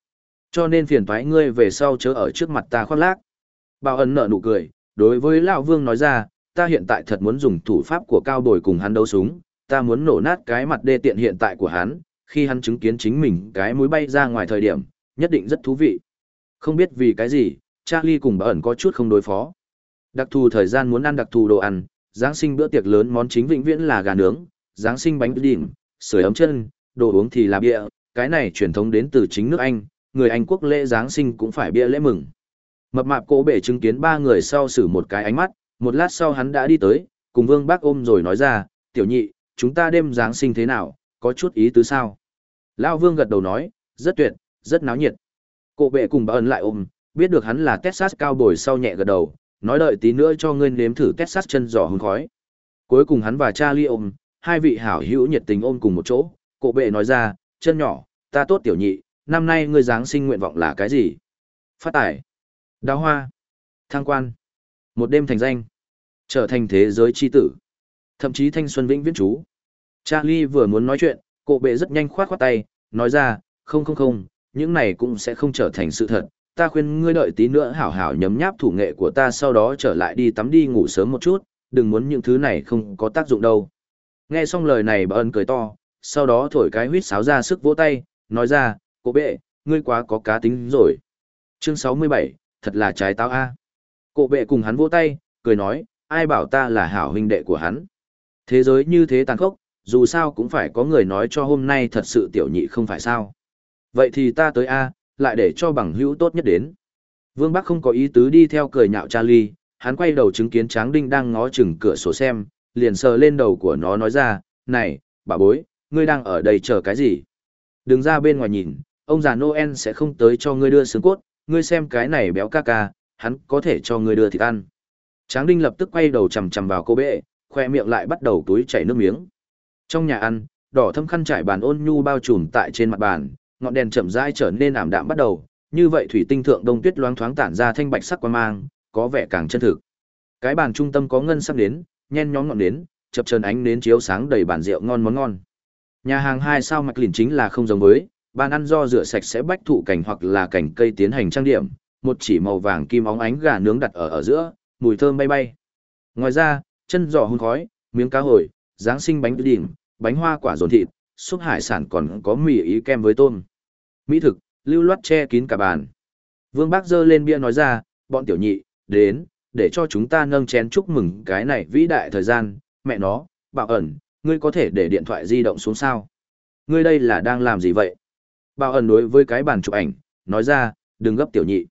Cho nên phiền thoái ngươi về sau chớ ở trước mặt ta khoác lác. Bảo ẩn nở nụ cười, đối với lão Vương nói ra, ta hiện tại thật muốn dùng thủ pháp của cao bồi cùng hắn đấu súng, ta muốn nổ nát cái mặt đê tiện hiện tại của hắn, khi hắn chứng kiến chính mình cái mũi bay ra ngoài thời điểm, nhất định rất thú vị. Không biết vì cái gì, Charlie cùng bà ẩn có chút không đối phó. Đặc thù thời gian muốn ăn đặc thù đồ ăn, Giáng sinh bữa tiệc lớn món chính vĩnh viễn là gà nướng, Giáng sinh bánh đỉnh, sưởi ấm chân, đồ uống thì là bia, cái này truyền thống đến từ chính nước Anh, người Anh quốc lễ Giáng sinh cũng phải bia lễ mừng. Mập mạp cố bể chứng kiến ba người sau xử một cái ánh mắt, một lát sau hắn đã đi tới, cùng vương bác ôm rồi nói ra, tiểu nhị, chúng ta đêm Giáng sinh thế nào, có chút ý tứ sao? Lao vương gật đầu nói, rất tuyệt, rất náo nhiệt. Cổ bệ cùng bà ẩn lại ôm, biết được hắn là Texas cao bồi sau nhẹ gật đầu, nói đợi tí nữa cho ngươi nếm thử Texas chân giò hương khói. Cuối cùng hắn và Charlie ôm, hai vị hảo hữu nhiệt tình ôm cùng một chỗ, cổ bệ nói ra, chân nhỏ, ta tốt tiểu nhị, năm nay ngươi Giáng sinh nguyện vọng là cái gì? Phát tải. Đào hoa. Thăng quan. Một đêm thành danh. Trở thành thế giới chi tử. Thậm chí thanh xuân vĩnh viễn chú. Charlie vừa muốn nói chuyện, cổ bệ rất nhanh khoát khoát tay, nói ra, không không không, những này cũng sẽ không trở thành sự thật. Ta khuyên ngươi đợi tí nữa hảo hảo nhấm nháp thủ nghệ của ta sau đó trở lại đi tắm đi ngủ sớm một chút, đừng muốn những thứ này không có tác dụng đâu. Nghe xong lời này bà ân cười to, sau đó thổi cái huýt sáo ra sức vỗ tay, nói ra, "Cô bệ, ngươi quá có cá tính rồi. Chương 67, thật là trái táo a. cô bệ cùng hắn vỗ tay, cười nói, ai bảo ta là hảo huynh đệ của hắn. Thế giới như thế tàn khốc, dù sao cũng phải có người nói cho hôm nay thật sự tiểu nhị không phải sao. Vậy thì ta tới a, lại để cho bằng hữu tốt nhất đến. Vương Bắc không có ý tứ đi theo cười nhạo Charlie, hắn quay đầu chứng kiến Tráng Đinh đang ngó chừng cửa sổ xem, liền sờ lên đầu của nó nói ra, này, bà bối, ngươi đang ở đây chờ cái gì? Đừng ra bên ngoài nhìn, ông già Noel sẽ không tới cho ngươi đưa xương cốt, ngươi xem cái này béo ca ca, hắn có thể cho ngươi đưa thịt ăn. Tráng Đinh lập tức quay đầu chầm chầm vào cô bệ, khoe miệng lại bắt đầu túi chảy nước miếng. Trong nhà ăn, đỏ thâm khăn trải bàn ôn nhu bao trùm tại trên mặt bàn, ngọn đèn chậm rãi trở nên ảm đạm bắt đầu, như vậy thủy tinh thượng đông tuyết loáng thoáng tản ra thanh bạch sắc quang mang, có vẻ càng chân thực. Cái bàn trung tâm có ngân sắc đến, nhen nhóm ngọn nến, chập chờn ánh nến chiếu sáng đầy bàn rượu ngon món ngon. Nhà hàng hai sao mạch lìn chính là không giống với, bàn ăn do rửa sạch sẽ bách thụ cảnh hoặc là cảnh cây tiến hành trang điểm, một chỉ màu vàng kim óng ánh gà nướng đặt ở ở giữa, mùi thơm bay bay. Ngoài ra, chân giò hun khói, miếng cá hồi, giáng sinh bánh đỉnh, bánh hoa quả dồn thịt, súp hải sản còn có mì ý kem với tôm. Mỹ thực, lưu loát che kín cả bàn. Vương Bác giơ lên bia nói ra, bọn tiểu nhị, đến, để cho chúng ta nâng chén chúc mừng cái này vĩ đại thời gian, mẹ nó, bảo ẩn, ngươi có thể để điện thoại di động xuống sao. ngươi đây là đang làm gì vậy? Bảo ẩn đối với cái bàn chụp ảnh, nói ra, đừng gấp tiểu nhị.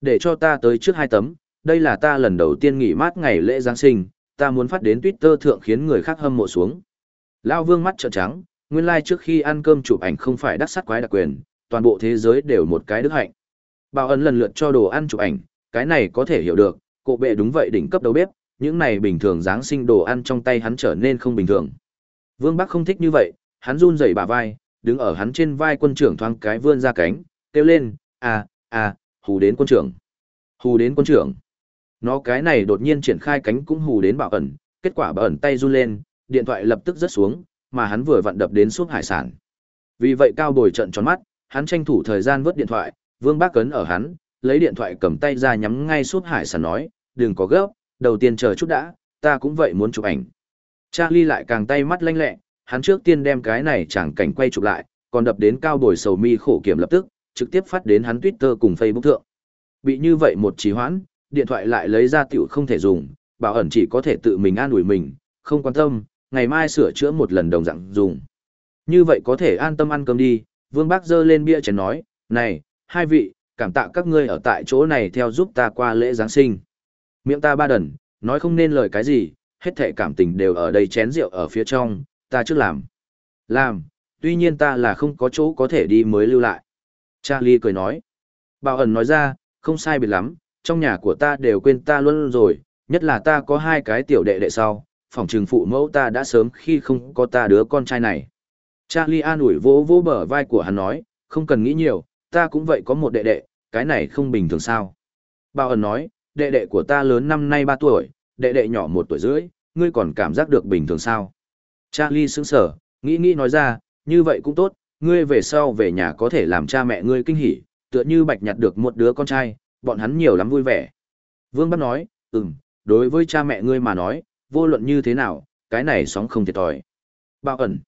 Để cho ta tới trước hai tấm, đây là ta lần đầu tiên nghỉ mát ngày lễ Giáng sinh, ta muốn phát đến Twitter thượng khiến người khác hâm mộ xuống. Lao vương mắt trợn trắng, nguyên lai like trước khi ăn cơm chụp ảnh không phải đắc sắt quái đặc quyền, toàn bộ thế giới đều một cái đức hạnh. Bảo ẩn lần lượt cho đồ ăn chụp ảnh, cái này có thể hiểu được, Cổ bệ đúng vậy đỉnh cấp đầu bếp, những này bình thường Giáng sinh đồ ăn trong tay hắn trở nên không bình thường. Vương Bắc không thích như vậy, hắn run rẩy bả vai, đứng ở hắn trên vai quân trưởng thoáng cái vươn ra cánh, kêu lên, à, à, hù đến quân trưởng. Hù đến quân trưởng. Nó cái này đột nhiên triển khai cánh cũng hù đến bảo ẩn, kết quả bảo ẩn tay run lên, điện thoại lập tức rớt xuống, mà hắn vừa vặn đập đến suốt hải sản. Vì vậy cao bồi trận tròn mắt, hắn tranh thủ thời gian vớt điện thoại, vương bác cấn ở hắn, lấy điện thoại cầm tay ra nhắm ngay suốt hải sản nói, đừng có gấp, đầu tiên chờ chút đã, ta cũng vậy muốn chụp ảnh. Charlie lại càng tay mắt lanh lẹ, hắn trước tiên đem cái này chẳng cảnh quay chụp lại, còn đập đến cao bồi sầu mi khổ kiểm lập tức, trực tiếp phát đến hắn Twitter cùng Facebook thượng. Bị như vậy một trì hoãn, điện thoại lại lấy ra tiểu không thể dùng, bảo ẩn chỉ có thể tự mình an ủi mình, không quan tâm, ngày mai sửa chữa một lần đồng dạng dùng. Như vậy có thể an tâm ăn cơm đi, Vương Bác dơ lên bia chén nói, này, hai vị, cảm tạ các ngươi ở tại chỗ này theo giúp ta qua lễ Giáng sinh. Miệng ta ba đần, nói không nên lời cái gì, hết thể cảm tình đều ở đây chén rượu ở phía trong, ta trước làm. Làm, tuy nhiên ta là không có chỗ có thể đi mới lưu lại. Charlie cười nói. Bảo ẩn nói ra, không sai biệt lắm, trong nhà của ta đều quên ta luôn rồi, nhất là ta có hai cái tiểu đệ đệ sau, phòng trừng phụ mẫu ta đã sớm khi không có ta đứa con trai này. Charlie an ủi vỗ vỗ bờ vai của hắn nói, không cần nghĩ nhiều, ta cũng vậy có một đệ đệ, cái này không bình thường sao. Bảo ẩn nói, đệ đệ của ta lớn năm nay 3 tuổi, đệ đệ nhỏ 1 tuổi rưỡi, ngươi còn cảm giác được bình thường sao. Charlie sững sở, nghĩ nghĩ nói ra, như vậy cũng tốt, ngươi về sau về nhà có thể làm cha mẹ ngươi kinh hỉ, tựa như bạch nhặt được một đứa con trai, bọn hắn nhiều lắm vui vẻ. Vương Bắc nói, ừm, đối với cha mẹ ngươi mà nói, vô luận như thế nào, cái này sóng không thiệt thòi. Bao ẩn,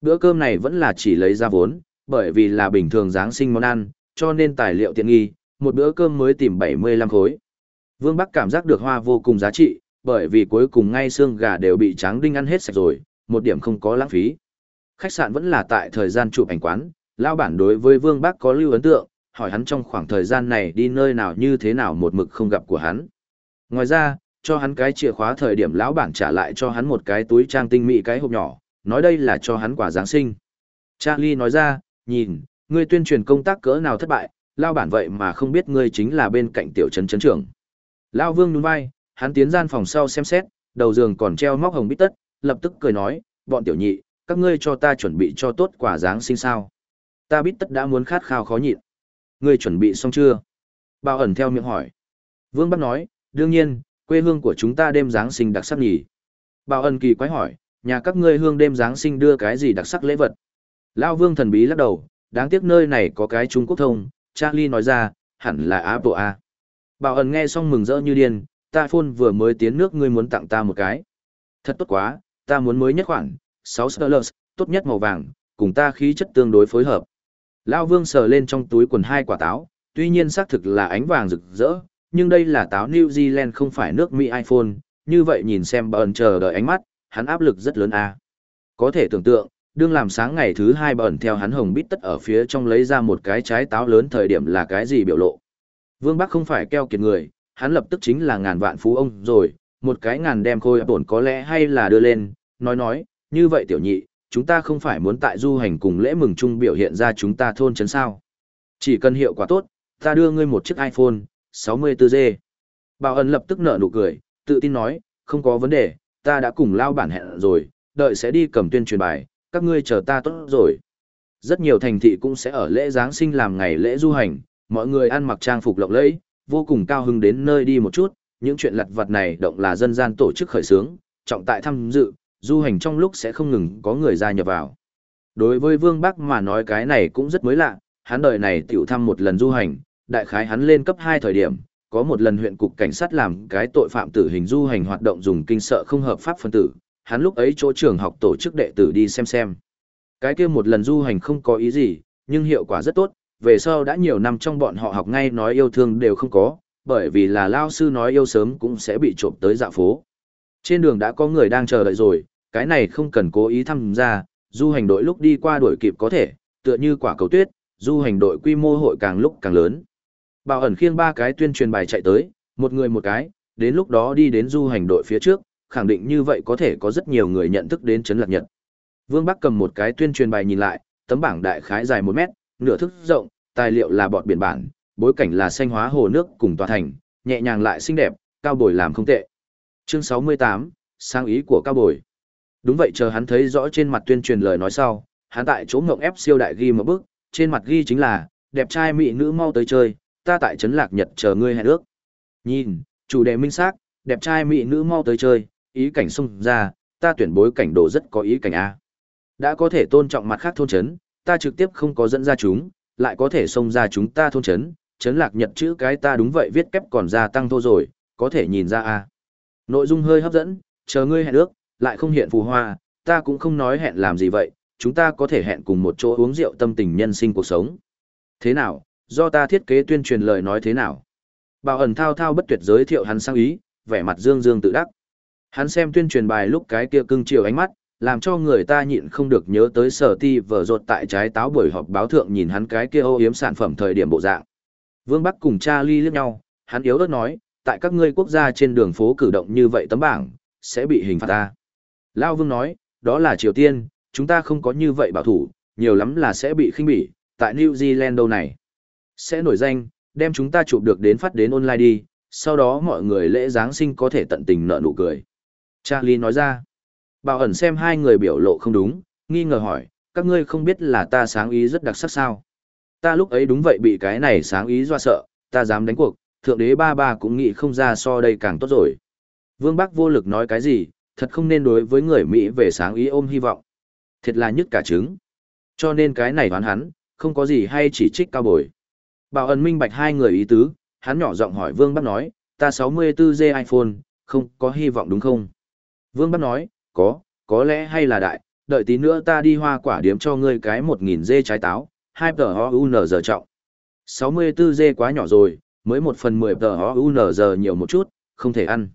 bữa cơm này vẫn là chỉ lấy ra vốn, bởi vì là bình thường Giáng sinh món ăn, cho nên tài liệu tiện nghi, một bữa cơm mới tìm 75 khối. Vương Bắc cảm giác được hoa vô cùng giá trị, bởi vì cuối cùng ngay xương gà đều bị tráng đinh ăn hết sạch rồi, một điểm không có lãng phí. Khách sạn vẫn là tại thời gian chụp ảnh quán, lão bản đối với Vương Bắc có lưu ấn tượng, hỏi hắn trong khoảng thời gian này đi nơi nào như thế nào một mực không gặp của hắn. Ngoài ra, cho hắn cái chìa khóa thời điểm lão bản trả lại cho hắn một cái túi trang tinh mỹ cái hộp nhỏ, nói đây là cho hắn quà Giáng sinh. Charlie nói ra, nhìn, ngươi tuyên truyền công tác cỡ nào thất bại, lao bản vậy mà không biết ngươi chính là bên cạnh tiểu trấn trấn trưởng. Lão Vương nhún vai, hắn tiến gian phòng sau xem xét, đầu giường còn treo móc hồng bít tất, lập tức cười nói, bọn tiểu nhị, các ngươi cho ta chuẩn bị cho tốt quả Giáng sinh sao. Ta bít tất đã muốn khát khao khó nhịn. Ngươi chuẩn bị xong chưa? Bao ẩn theo miệng hỏi. Vương Bắc nói, đương nhiên, quê hương của chúng ta đêm Giáng sinh đặc sắc nhỉ. Bao ẩn kỳ quái hỏi, nhà các ngươi hương đêm Giáng sinh đưa cái gì đặc sắc lễ vật? Lao Vương thần bí lắc đầu, đáng tiếc nơi này có cái Trung Quốc thông, Charlie nói ra, hẳn là Apple A. Bảo ẩn nghe xong mừng rỡ như điên, ta phôn vừa mới tiến nước ngươi muốn tặng ta một cái. Thật tốt quá, ta muốn mới nhất khoảng 6 Sterlers, tốt nhất màu vàng, cùng ta khí chất tương đối phối hợp. Lão Vương sờ lên trong túi quần hai quả táo, tuy nhiên xác thực là ánh vàng rực rỡ, nhưng đây là táo New Zealand không phải nước Mỹ iPhone, như vậy nhìn xem bờn chờ đợi ánh mắt, hắn áp lực rất lớn a. Có thể tưởng tượng, đương làm sáng ngày thứ hai bẩn theo hắn hồng bít tất ở phía trong lấy ra một cái trái táo lớn thời điểm là cái gì biểu lộ. Vương Bắc không phải keo kiệt người, hắn lập tức chính là ngàn vạn phú ông rồi, một cái ngàn đem khôi tổn có lẽ hay là đưa lên, nói nói, như vậy tiểu nhị, chúng ta không phải muốn tại du hành cùng lễ mừng chung biểu hiện ra chúng ta thôn chấn sao. Chỉ cần hiệu quả tốt, ta đưa ngươi một chiếc iPhone, 64G. Bảo ẩn lập tức nở nụ cười, tự tin nói, không có vấn đề, ta đã cùng lao bản hẹn rồi, đợi sẽ đi cầm tuyên truyền bài, các ngươi chờ ta tốt rồi. Rất nhiều thành thị cũng sẽ ở lễ Giáng sinh làm ngày lễ du hành, mọi người ăn mặc trang phục lộng lẫy, vô cùng cao hứng đến nơi đi một chút, những chuyện lặt vặt này động là dân gian tổ chức khởi xướng, trọng tại tham dự, du hành trong lúc sẽ không ngừng có người gia nhập vào. Đối với Vương Bắc mà nói cái này cũng rất mới lạ, hắn đời này tiểu thăm một lần du hành, đại khái hắn lên cấp 2 thời điểm, có một lần huyện cục cảnh sát làm cái tội phạm tử hình du hành hoạt động dùng kinh sợ không hợp pháp phân tử, hắn lúc ấy chỗ trường học tổ chức đệ tử đi xem xem. Cái kia một lần du hành không có ý gì, nhưng hiệu quả rất tốt, về sau đã nhiều năm trong bọn họ học ngay nói yêu thương đều không có, bởi vì là lao sư nói yêu sớm cũng sẽ bị trộm tới dạ phố. Trên đường đã có người đang chờ đợi rồi, cái này không cần cố ý tham gia, du hành đội lúc đi qua đuổi kịp có thể, tựa như quả cầu tuyết, du hành đội quy mô hội càng lúc càng lớn. Bảo ẩn khiêng ba cái tuyên truyền bài chạy tới, một người một cái, đến lúc đó đi đến du hành đội phía trước, khẳng định như vậy có thể có rất nhiều người nhận thức đến Trấn Lạc Nhật. Vương Bắc cầm một cái tuyên truyền bài nhìn lại, tấm bảng đại khái dài một mét, nửa thước rộng, tài liệu là bọt biển bản, bối cảnh là xanh hóa hồ nước cùng tòa thành, nhẹ nhàng lại xinh đẹp, cao bồi làm không tệ. Chương 68, sang ý của cao bồi. Đúng vậy chờ hắn thấy rõ trên mặt tuyên truyền lời nói sau, hắn tại chỗ ngộng ép siêu đại ghi một bức, trên mặt ghi chính là, đẹp trai mỹ nữ mau tới chơi, ta tại trấn lạc nhật chờ ngươi hẹn ước. Nhìn, chủ đề minh xác, đẹp trai mỹ nữ mau tới chơi, ý cảnh xung ra, ta tuyển bối cảnh đồ rất có ý cảnh A. Đã có thể tôn trọng mặt khác thôn chấn, ta trực tiếp không có dẫn ra chúng, lại có thể xông ra chúng ta thôn chấn, chấn lạc nhật chữ cái ta đúng vậy viết kép còn gia tăng thô rồi, có thể nhìn ra A. Nội dung hơi hấp dẫn, chờ ngươi hẹn ước, lại không hiện phù hoa, ta cũng không nói hẹn làm gì vậy, chúng ta có thể hẹn cùng một chỗ uống rượu tâm tình nhân sinh cuộc sống. Thế nào, do ta thiết kế tuyên truyền lời nói thế nào? Bảo ẩn thao thao bất tuyệt giới thiệu hắn sang ý, vẻ mặt dương dương tự đắc. Hắn xem tuyên truyền bài lúc cái kia cưng chiều ánh mắt, làm cho người ta nhịn không được nhớ tới sở ti vở rột tại trái táo buổi họp báo thượng nhìn hắn cái kia ô yếm sản phẩm thời điểm bộ dạng. Vương Bắc cùng Charlie liếc nhau, hắn yếu ớt nói, tại các ngươi quốc gia trên đường phố cử động như vậy tấm bảng, sẽ bị hình phạt ta. Lao Vương nói, đó là Triều Tiên, chúng ta không có như vậy bảo thủ, nhiều lắm là sẽ bị khinh bỉ, tại New Zealand đâu này. Sẽ nổi danh, đem chúng ta chụp được đến phát đến online đi, sau đó mọi người lễ Giáng sinh có thể tận tình nợ nụ cười. Charlie nói ra, bảo ẩn xem hai người biểu lộ không đúng, nghi ngờ hỏi, các ngươi không biết là ta sáng ý rất đặc sắc sao. Ta lúc ấy đúng vậy bị cái này sáng ý doa sợ, ta dám đánh cuộc, thượng đế ba ba cũng nghĩ không ra so đây càng tốt rồi. Vương Bắc vô lực nói cái gì, thật không nên đối với người Mỹ về sáng ý ôm hy vọng. Thiệt là nhất cả trứng. Cho nên cái này đoán hắn, không có gì hay chỉ trích cao bồi. Bảo ẩn minh bạch hai người ý tứ, hắn nhỏ giọng hỏi Vương Bắc nói, ta 64G iPhone, không có hy vọng đúng không? Vương Bắc nói, có, có lẽ hay là đại, đợi tí nữa ta đi hoa quả điếm cho ngươi cái 1.000 dê trái táo, 2 tờ HUN giờ trọng. 64 dê quá nhỏ rồi, mới một phần 10 tờ HUN giờ nhiều một chút, không thể ăn.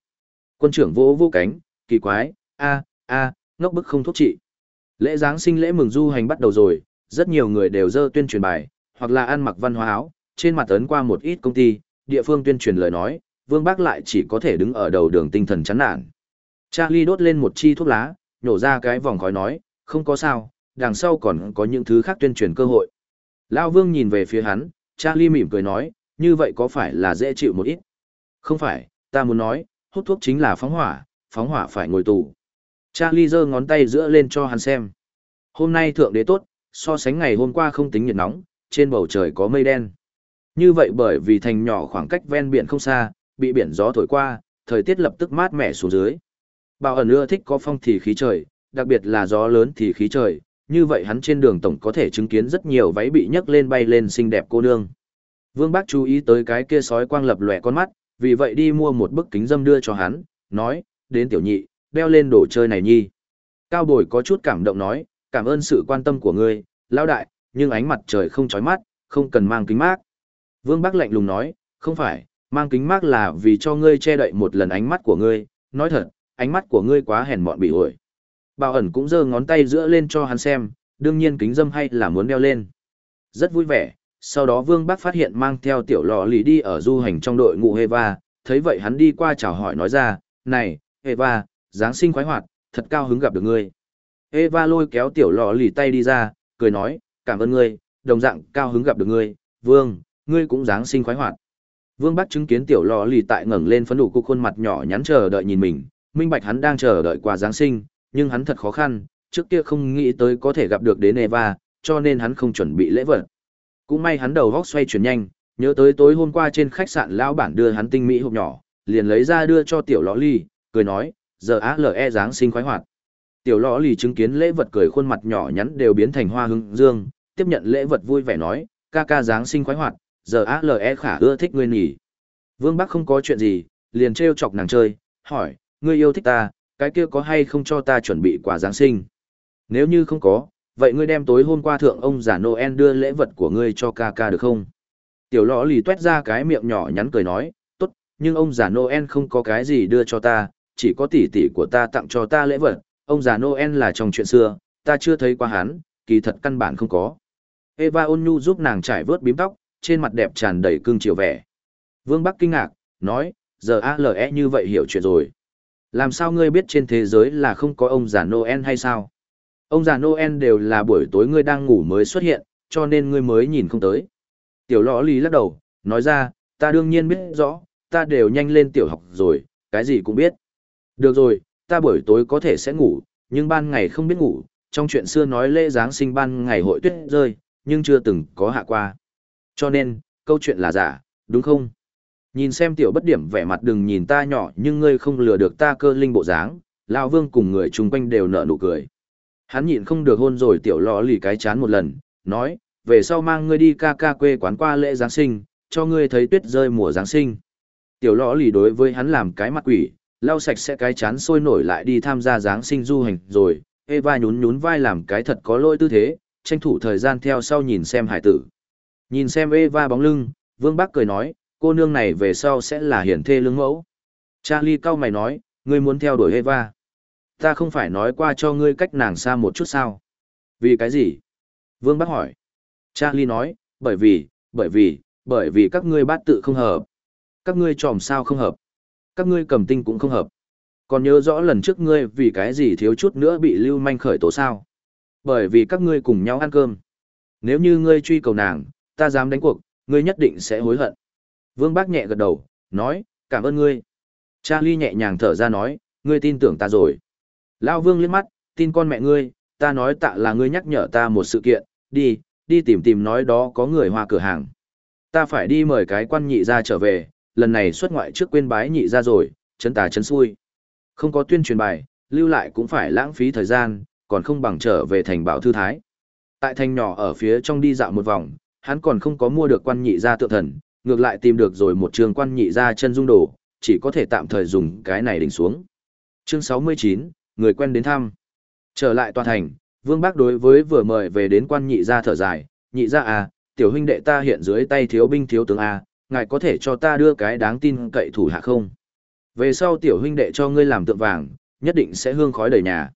Quân trưởng vỗ vô cánh, kỳ quái, a a ngốc bức không thuốc trị. Lễ Giáng sinh lễ mừng du hành bắt đầu rồi, rất nhiều người đều dơ tuyên truyền bài, hoặc là ăn mặc văn hóa áo, trên mặt ấn qua một ít công ty, địa phương tuyên truyền lời nói, Vương Bác lại chỉ có thể đứng ở đầu đường tinh thần chán nản. Charlie đốt lên một chi thuốc lá, nhổ ra cái vòng khói nói, không có sao, đằng sau còn có những thứ khác tuyên truyền cơ hội. Lao Vương nhìn về phía hắn, Charlie mỉm cười nói, như vậy có phải là dễ chịu một ít? Không phải, ta muốn nói, hút thuốc chính là phóng hỏa, phóng hỏa phải ngồi tù. Charlie giơ ngón tay giữa lên cho hắn xem. Hôm nay thượng đế tốt, so sánh ngày hôm qua không tính nhiệt nóng, trên bầu trời có mây đen. Như vậy bởi vì thành nhỏ khoảng cách ven biển không xa, bị biển gió thổi qua, thời tiết lập tức mát mẻ xuống dưới. Bảo ẩn ưa thích có phong thì khí trời, đặc biệt là gió lớn thì khí trời, như vậy hắn trên đường tổng có thể chứng kiến rất nhiều váy bị nhấc lên bay lên xinh đẹp cô nương. Vương Bác chú ý tới cái kia sói quang lập lòe con mắt, vì vậy đi mua một bức kính dâm đưa cho hắn, nói, đến tiểu nhị, đeo lên đồ chơi này nhi. Cao bồi có chút cảm động nói, cảm ơn sự quan tâm của ngươi, lão đại, nhưng ánh mặt trời không chói mắt, không cần mang kính mát. Vương Bắc lạnh lùng nói, không phải, mang kính mát là vì cho ngươi che đậy một lần ánh mắt của ngươi, nói thật, ánh mắt của ngươi quá hèn mọn bị ổi. Bảo ẩn cũng giơ ngón tay giữa lên cho hắn xem, đương nhiên kính dâm hay là muốn đeo lên. Rất vui vẻ, sau đó Vương bác phát hiện mang theo tiểu lò lì đi ở du hành trong đội ngũ Eva, thấy vậy hắn đi qua chào hỏi nói ra, này, Eva, Giáng sinh khoái hoạt, thật cao hứng gặp được ngươi. Eva lôi kéo tiểu lò lì tay đi ra, cười nói, cảm ơn ngươi, đồng dạng cao hứng gặp được ngươi, Vương, ngươi cũng Giáng sinh khoái hoạt. Vương Bắc chứng kiến tiểu lò lì tại ngẩng lên phấn đủ cục khuôn mặt nhỏ nhắn chờ đợi nhìn mình, minh bạch hắn đang chờ đợi quà Giáng sinh, nhưng hắn thật khó khăn, trước kia không nghĩ tới có thể gặp được đến Eva, cho nên hắn không chuẩn bị lễ vật. Cũng may hắn đầu góc xoay chuyển nhanh, nhớ tới tối hôm qua trên khách sạn lão bản đưa hắn tinh mỹ hộp nhỏ, liền lấy ra đưa cho tiểu lò lì, cười nói, giờ á lờ e Giáng sinh khoái hoạt. Tiểu lò lì chứng kiến lễ vật cười khuôn mặt nhỏ nhắn đều biến thành hoa hưng dương, tiếp nhận lễ vật vui vẻ nói, ca ca Giáng sinh khoái hoạt, giờ á lờ e khả ưa thích ngươi nhỉ. Vương Bắc không có chuyện gì, liền trêu chọc nàng chơi, hỏi, ngươi yêu thích ta, cái kia có hay không cho ta chuẩn bị quà Giáng sinh? Nếu như không có, vậy ngươi đem tối hôm qua thượng ông giả Noel đưa lễ vật của ngươi cho ca ca được không? Tiểu lõ lì tuét ra cái miệng nhỏ nhắn cười nói, tốt, nhưng ông già Noel không có cái gì đưa cho ta, chỉ có tỷ tỷ của ta tặng cho ta lễ vật, ông già Noel là trong chuyện xưa, ta chưa thấy qua hắn, kỳ thật căn bản không có. Eva ôn nhu giúp nàng trải vớt bím tóc, trên mặt đẹp tràn đầy cương chiều vẻ. Vương Bắc kinh ngạc, nói, giờ ALE như vậy hiểu chuyện rồi. Làm sao ngươi biết trên thế giới là không có ông già Noel hay sao? Ông già Noel đều là buổi tối ngươi đang ngủ mới xuất hiện, cho nên ngươi mới nhìn không tới. Tiểu lõ lý lắc đầu, nói ra, ta đương nhiên biết rõ, ta đều nhanh lên tiểu học rồi, cái gì cũng biết. Được rồi, ta buổi tối có thể sẽ ngủ, nhưng ban ngày không biết ngủ, trong chuyện xưa nói lễ Giáng sinh ban ngày hội tuyết rơi, nhưng chưa từng có hạ qua. Cho nên, câu chuyện là giả, đúng không? Nhìn xem tiểu bất điểm vẻ mặt đừng nhìn ta nhỏ nhưng ngươi không lừa được ta cơ linh bộ dáng, lao vương cùng người chung quanh đều nở nụ cười. Hắn nhịn không được hôn rồi tiểu lò lì cái chán một lần, nói, về sau mang ngươi đi ca ca quê quán qua lễ Giáng sinh, cho ngươi thấy tuyết rơi mùa Giáng sinh. Tiểu lò lì đối với hắn làm cái mặt quỷ, lau sạch sẽ cái chán sôi nổi lại đi tham gia Giáng sinh du hành rồi, Eva nhún nhún vai làm cái thật có lỗi tư thế, tranh thủ thời gian theo sau nhìn xem hải tử. Nhìn xem Eva bóng lưng, Vương Bắc cười nói, cô nương này về sau sẽ là hiển thê lương mẫu. Charlie cau mày nói, ngươi muốn theo đuổi Eva. Ta không phải nói qua cho ngươi cách nàng xa một chút sao? Vì cái gì? Vương Bắc hỏi. Charlie nói, bởi vì, bởi vì, bởi vì các ngươi bát tự không hợp. Các ngươi tròm sao không hợp. Các ngươi cầm tinh cũng không hợp. Còn nhớ rõ lần trước ngươi vì cái gì thiếu chút nữa bị lưu manh khởi tố sao? Bởi vì các ngươi cùng nhau ăn cơm. Nếu như ngươi truy cầu nàng, ta dám đánh cuộc, ngươi nhất định sẽ hối hận. Vương Bác nhẹ gật đầu, nói, cảm ơn ngươi. Charlie nhẹ nhàng thở ra nói, ngươi tin tưởng ta rồi. Lao Vương liếc mắt, tin con mẹ ngươi, ta nói tạ là ngươi nhắc nhở ta một sự kiện, đi, đi tìm tìm nói đó có người hoa cửa hàng. Ta phải đi mời cái quan nhị ra trở về, lần này xuất ngoại trước quên bái nhị ra rồi, chấn tà chấn xui. Không có tuyên truyền bài, lưu lại cũng phải lãng phí thời gian, còn không bằng trở về thành bảo thư thái. Tại thành nhỏ ở phía trong đi dạo một vòng, hắn còn không có mua được quan nhị gia tượng thần, ngược lại tìm được rồi một trường quan nhị gia chân dung đồ, chỉ có thể tạm thời dùng cái này đỉnh xuống. Chương 69, người quen đến thăm. Trở lại tòa thành, Vương Bác đối với vừa mời về đến quan nhị gia thở dài, nhị gia à, tiểu huynh đệ ta hiện dưới tay thiếu binh thiếu tướng A, ngài có thể cho ta đưa cái đáng tin cậy thủ hạ không? Về sau tiểu huynh đệ cho ngươi làm tượng vàng, nhất định sẽ hương khói đầy nhà.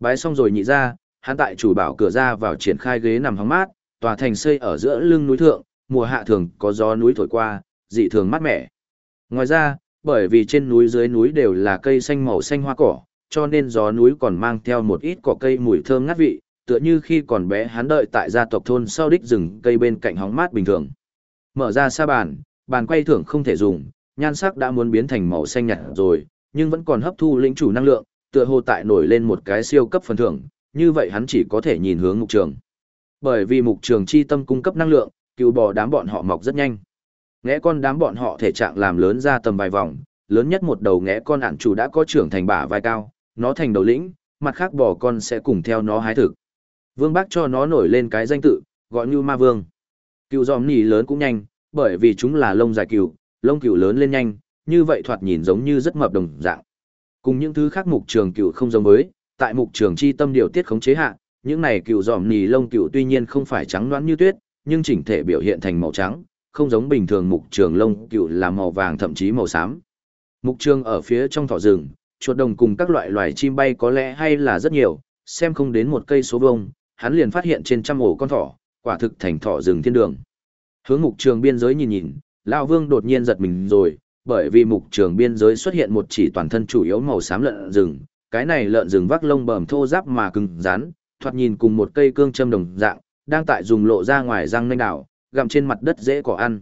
Bái xong rồi nhị ra, hắn tại chủ bảo cửa ra vào triển khai ghế nằm hóng mát, tòa thành xây ở giữa lưng núi thượng, mùa hạ thường có gió núi thổi qua, dị thường mát mẻ. Ngoài ra, bởi vì trên núi dưới núi đều là cây xanh màu xanh hoa cỏ, cho nên gió núi còn mang theo một ít cỏ cây mùi thơm ngát vị, tựa như khi còn bé hắn đợi tại gia tộc thôn sau đích rừng cây bên cạnh hóng mát bình thường. Mở ra sa bàn, bàn quay thưởng không thể dùng, nhan sắc đã muốn biến thành màu xanh nhạt rồi, nhưng vẫn còn hấp thu lĩnh chủ năng lượng, tựa hồ tại nổi lên một cái siêu cấp phần thưởng, như vậy hắn chỉ có thể nhìn hướng mục trường. Bởi vì mục trường chi tâm cung cấp năng lượng, cừu bò đám bọn họ mọc rất nhanh. Ngẽ con đám bọn họ thể trạng làm lớn ra tầm vài vòng, lớn nhất một đầu ngẽ con ản chủ đã có trưởng thành bả vai cao, nó thành đầu lĩnh, mặt khác bò con sẽ cùng theo nó hái thực. Vương Bác cho nó nổi lên cái danh tự, gọi như ma vương. Cừu giòm nỉ lớn cũng nhanh, bởi vì chúng là lông dài cừu, lông cừu lớn lên nhanh, như vậy thoạt nhìn giống như rất mập đồng dạng. Cùng những thứ khác mục trường cựu không giống với, tại mục trường chi tâm điều tiết khống chế hạ, những này cựu giòm nì lông cựu tuy nhiên không phải trắng loãng như tuyết, nhưng chỉnh thể biểu hiện thành màu trắng, không giống bình thường mục trường lông cựu là màu vàng thậm chí màu xám. Mục trường ở phía trong thỏ rừng, chuột đồng cùng các loại loài chim bay có lẽ hay là rất nhiều, xem không đến một cây số vông, hắn liền phát hiện trên trăm ổ con thỏ, quả thực thành thỏ rừng thiên đường. Hướng mục trường biên giới nhìn nhìn, Lão Vương đột nhiên giật mình rồi, bởi vì mục trường biên giới xuất hiện một chỉ toàn thân chủ yếu màu xám lợn rừng, cái này lợn rừng vác lông bờm thô ráp mà cứng rắn, thoạt nhìn cùng một cây cương châm đồng dạng, đang tại dùng lộ ra ngoài răng nanh đảo, gặm trên mặt đất dễ cỏ ăn.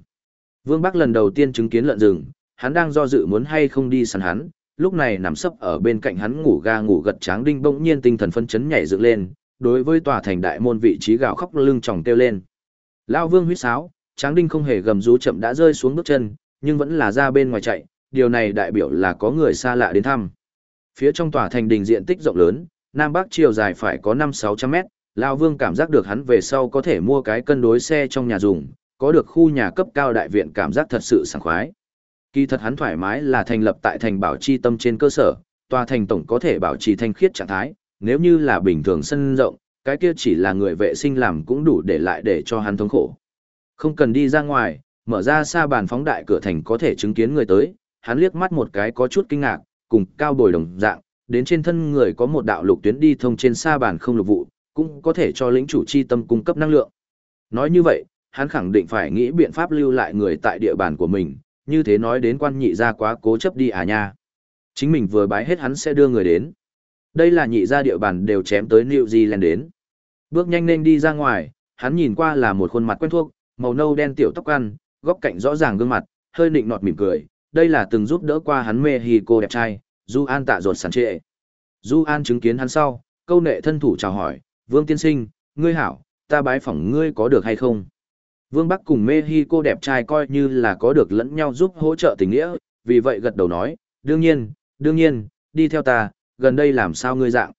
Vương Bắc lần đầu tiên chứng kiến lợn rừng, hắn đang do dự muốn hay không đi săn hắn, lúc này nằm sấp ở bên cạnh hắn ngủ ga ngủ gật tráng đinh bỗng nhiên tinh thần phân chấn nhảy dựng lên, đối với tòa thành đại môn vị trí gạo khóc lưng tròng kêu lên. Lão Vương huýt sáo, tráng đinh không hề gầm rú chậm đã rơi xuống bước chân, nhưng vẫn là ra bên ngoài chạy, điều này đại biểu là có người xa lạ đến thăm. Phía trong tòa thành đình diện tích rộng lớn, nam bắc chiều dài phải có 5-600 mét, Lao Vương cảm giác được hắn về sau có thể mua cái cân đối xe trong nhà dùng, có được khu nhà cấp cao đại viện cảm giác thật sự sảng khoái. Kỳ thật hắn thoải mái là thành lập tại thành bảo chi tâm trên cơ sở, tòa thành tổng có thể bảo trì thanh khiết trạng thái, nếu như là bình thường sân rộng, cái kia chỉ là người vệ sinh làm cũng đủ để lại để cho hắn thống khổ. Không cần đi ra ngoài, mở ra xa bàn phóng đại cửa thành có thể chứng kiến người tới, hắn liếc mắt một cái có chút kinh ngạc, cùng cao bồi đồng dạng, đến trên thân người có một đạo lục tuyến đi thông trên xa bàn không lục vụ, cũng có thể cho lĩnh chủ chi tâm cung cấp năng lượng. Nói như vậy, hắn khẳng định phải nghĩ biện pháp lưu lại người tại địa bàn của mình, như thế nói đến quan nhị gia quá cố chấp đi à nha. Chính mình vừa bái hết hắn sẽ đưa người đến. Đây là nhị gia địa bàn đều chém tới New Zealand đến. Bước nhanh nên đi ra ngoài, hắn nhìn qua là một khuôn mặt quen thuộc, màu nâu đen tiểu tóc ăn, góc cạnh rõ ràng gương mặt, hơi nịnh nọt mỉm cười. Đây là từng giúp đỡ qua hắn mê hi cô đẹp trai, Du An tạ ruột sẵn trệ. Du An chứng kiến hắn sau, câu nệ thân thủ chào hỏi, Vương Tiên Sinh, ngươi hảo, ta bái phỏng ngươi có được hay không? Vương Bắc cùng Mexico đẹp trai coi như là có được lẫn nhau giúp hỗ trợ tình nghĩa, vì vậy gật đầu nói, đương nhiên, đương nhiên, đi theo ta, gần đây làm sao ngươi dạng.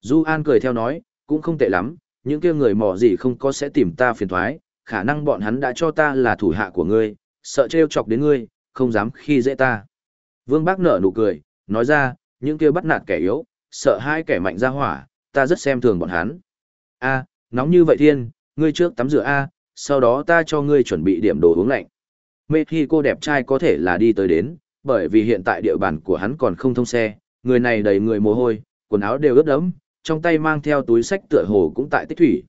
Du An cười theo nói, cũng không tệ lắm, những kia người mò gì không có sẽ tìm ta phiền thoái, khả năng bọn hắn đã cho ta là thủ hạ của ngươi, sợ trêu chọc đến ngươi, không dám khi dễ ta. Vương Bác nở nụ cười, nói ra, những kia bắt nạt kẻ yếu, sợ hai kẻ mạnh ra hỏa, ta rất xem thường bọn hắn. A, nóng như vậy thiên, ngươi trước tắm rửa A, sau đó ta cho ngươi chuẩn bị điểm đồ uống lạnh. Mê khi cô đẹp trai có thể là đi tới đến, bởi vì hiện tại địa bàn của hắn còn không thông xe, người này đầy người mồ hôi, quần áo đều ướt đẫm, trong tay mang theo túi sách tựa hồ cũng tại tích thủy.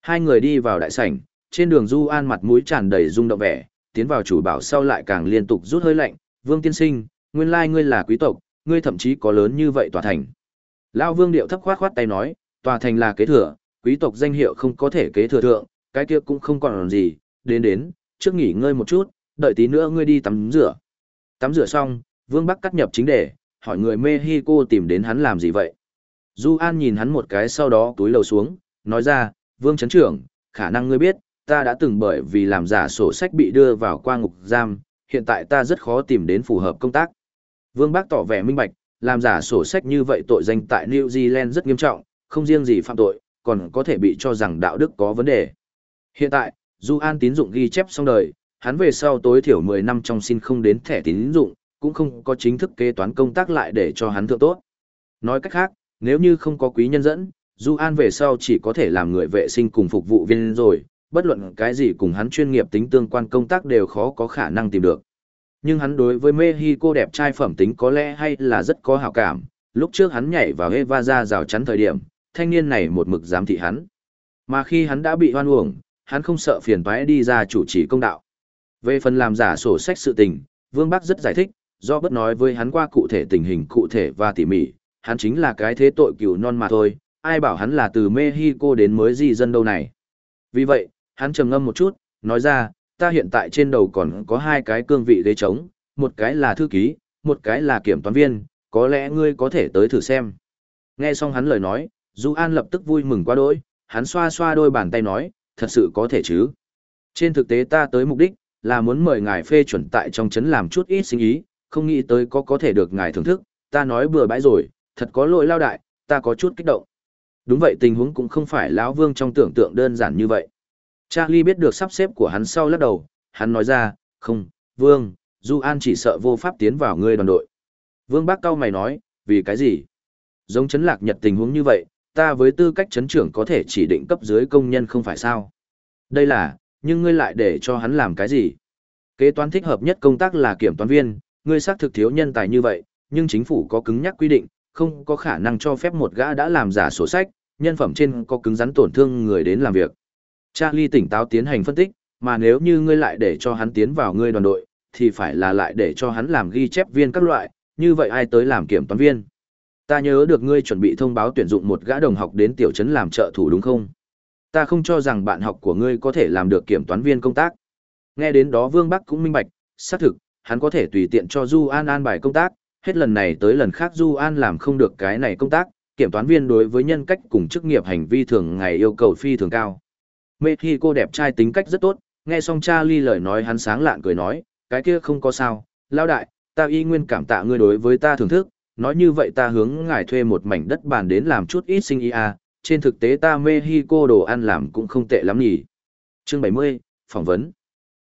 Hai người đi vào đại sảnh, trên đường Du An mặt mũi tràn đầy rung động vẻ, tiến vào chủ bảo sau lại càng liên tục rút hơi lạnh, "Vương tiên sinh, nguyên lai ngươi là quý tộc, ngươi thậm chí có lớn như vậy tòa thành." Lão Vương điệu thấp khoát khoát tay nói, "Tòa thành là kế thừa, quý tộc danh hiệu không có thể kế thừa thượng, cái kia cũng không còn gì, đến đến, trước nghỉ ngơi một chút, đợi tí nữa ngươi đi tắm rửa." Tắm rửa xong, Vương Bắc cắt nhập chính đề, hỏi người Mexico tìm đến hắn làm gì vậy. Du An nhìn hắn một cái sau đó túi lầu xuống, nói ra, Vương Trấn Trưởng, khả năng ngươi biết, ta đã từng bởi vì làm giả sổ sách bị đưa vào qua ngục giam, hiện tại ta rất khó tìm đến phù hợp công tác. Vương Bắc tỏ vẻ minh bạch, làm giả sổ sách như vậy tội danh tại New Zealand rất nghiêm trọng, không riêng gì phạm tội, còn có thể bị cho rằng đạo đức có vấn đề. Hiện tại, Du An tín dụng ghi chép xong đời, hắn về sau tối thiểu 10 năm trong xin không đến thẻ tín dụng, cũng không có chính thức kế toán công tác lại để cho hắn thượng tốt. Nói cách khác, nếu như không có quý nhân dẫn, Du An về sau chỉ có thể làm người vệ sinh cùng phục vụ viên rồi, bất luận cái gì cùng hắn chuyên nghiệp tính tương quan công tác đều khó có khả năng tìm được. Nhưng hắn đối với Mexico đẹp trai phẩm tính có lẽ hay là rất có hảo cảm, lúc trước hắn nhảy vào Eva ra rào chắn thời điểm, thanh niên này một mực giám thị hắn. Mà khi hắn đã bị hoan uổng, hắn không sợ phiền toái đi ra chủ trì công đạo. Về phần làm giả sổ sách sự tình, Vương Bắc rất giải thích, do bất nói với hắn qua cụ thể tình hình cụ thể và tỉ mỉ, hắn chính là cái thế tội cừu non mà thôi, ai bảo hắn là từ Mexico đến mới di dân đâu này. Vì vậy, hắn trầm ngâm một chút, nói ra, ta hiện tại trên đầu còn có hai cái cương vị ghế trống, một cái là thư ký, một cái là kiểm toán viên, có lẽ ngươi có thể tới thử xem. Nghe xong hắn lời nói, Du An lập tức vui mừng quá đỗi, hắn xoa xoa đôi bàn tay nói, thật sự có thể chứ. Trên thực tế ta tới mục đích, là muốn mời ngài phê chuẩn tại trong chấn làm chút ít sinh ý, không nghĩ tới có có thể được ngài thưởng thức, ta nói bừa bãi rồi, thật có lỗi lao đại, ta có chút kích động. Đúng vậy tình huống cũng không phải lão vương trong tưởng tượng đơn giản như vậy. Charlie biết được sắp xếp của hắn sau lắc đầu, hắn nói ra, không, vương, Du An chỉ sợ vô pháp tiến vào ngươi đoàn đội. Vương bác cao mày nói, vì cái gì? Giống chấn lạc nhật tình huống như vậy, ta với tư cách chấn trưởng có thể chỉ định cấp dưới công nhân không phải sao? Đây là, nhưng ngươi lại để cho hắn làm cái gì? Kế toán thích hợp nhất công tác là kiểm toán viên, ngươi xác thực thiếu nhân tài như vậy, nhưng chính phủ có cứng nhắc quy định, không có khả năng cho phép một gã đã làm giả sổ sách, nhân phẩm trên có cứng rắn tổn thương người đến làm việc. Charlie tỉnh táo tiến hành phân tích, mà nếu như ngươi lại để cho hắn tiến vào ngươi đoàn đội, thì phải là lại để cho hắn làm ghi chép viên các loại, như vậy ai tới làm kiểm toán viên. Ta nhớ được ngươi chuẩn bị thông báo tuyển dụng một gã đồng học đến tiểu trấn làm trợ thủ đúng không? Ta không cho rằng bạn học của ngươi có thể làm được kiểm toán viên công tác. Nghe đến đó Vương Bắc cũng minh bạch, xác thực, hắn có thể tùy tiện cho Du An an bài công tác, hết lần này tới lần khác Du An làm không được cái này công tác, kiểm toán viên đối với nhân cách cùng chức nghiệp hành vi thường ngày yêu cầu phi thường cao. Mê khi cô đẹp trai tính cách rất tốt, nghe xong Charlie lời nói hắn sáng lạn cười nói, cái kia không có sao, lao đại, ta y nguyên cảm tạ ngươi đối với ta thưởng thức, nói như vậy ta hướng ngài thuê một mảnh đất bàn đến làm chút ít sinh ý à, trên thực tế ta mê hi cô đồ ăn làm cũng không tệ lắm nhỉ. Chương 70, phỏng vấn.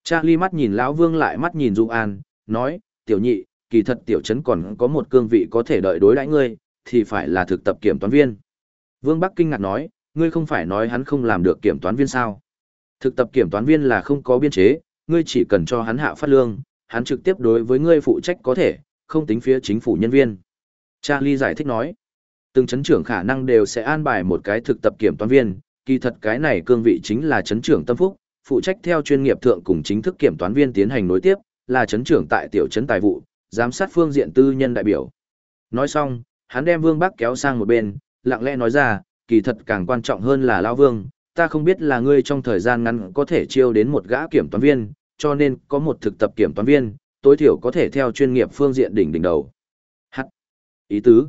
Charlie mắt nhìn lão Vương lại mắt nhìn Dung An, nói, tiểu nhị, kỳ thật tiểu trấn còn có một cương vị có thể đợi đối đãi ngươi, thì phải là thực tập kiểm toán viên. Vương Bắc kinh ngạc nói, ngươi không phải nói hắn không làm được kiểm toán viên sao? Thực tập kiểm toán viên là không có biên chế, ngươi chỉ cần cho hắn hạ phát lương, hắn trực tiếp đối với ngươi phụ trách có thể, không tính phía chính phủ nhân viên. Charlie giải thích nói. Từng chấn trưởng khả năng đều sẽ an bài một cái thực tập kiểm toán viên, kỳ thật cái này cương vị chính là chấn trưởng tâm phúc, phụ trách theo chuyên nghiệp thượng cùng chính thức kiểm toán viên tiến hành nối tiếp, là chấn trưởng tại tiểu chấn tài vụ, giám sát phương diện tư nhân đại biểu. Nói xong, hắn đem Vương Bắc kéo sang một bên, lặng lẽ nói ra, kỳ thật càng quan trọng hơn là Lao Vương, ta không biết là ngươi trong thời gian ngắn có thể chiêu đến một gã kiểm toán viên, cho nên có một thực tập kiểm toán viên, tối thiểu có thể theo chuyên nghiệp phương diện đỉnh đỉnh đầu. Ý tứ.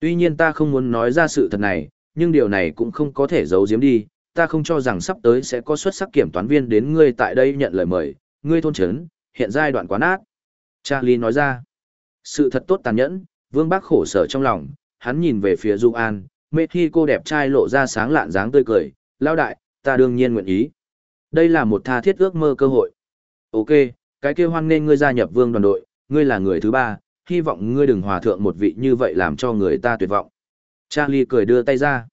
Tuy nhiên ta không muốn nói ra sự thật này, nhưng điều này cũng không có thể giấu giếm đi, ta không cho rằng sắp tới sẽ có xuất sắc kiểm toán viên đến ngươi tại đây nhận lời mời, ngươi thôn chấn, hiện giai đoạn quá nát. Charlie nói ra, sự thật tốt tàn nhẫn, vương bác khổ sở trong lòng, hắn nhìn về phía Du An, mê khi cô đẹp trai lộ ra sáng lạn dáng tươi cười, lao đại, ta đương nhiên nguyện ý. Đây là một tha thiết ước mơ cơ hội. Ok, cái kia hoan nên ngươi gia nhập vương đoàn đội, ngươi là người thứ ba, hy vọng ngươi đừng hòa thượng một vị như vậy làm cho người ta tuyệt vọng. Charlie cười đưa tay ra.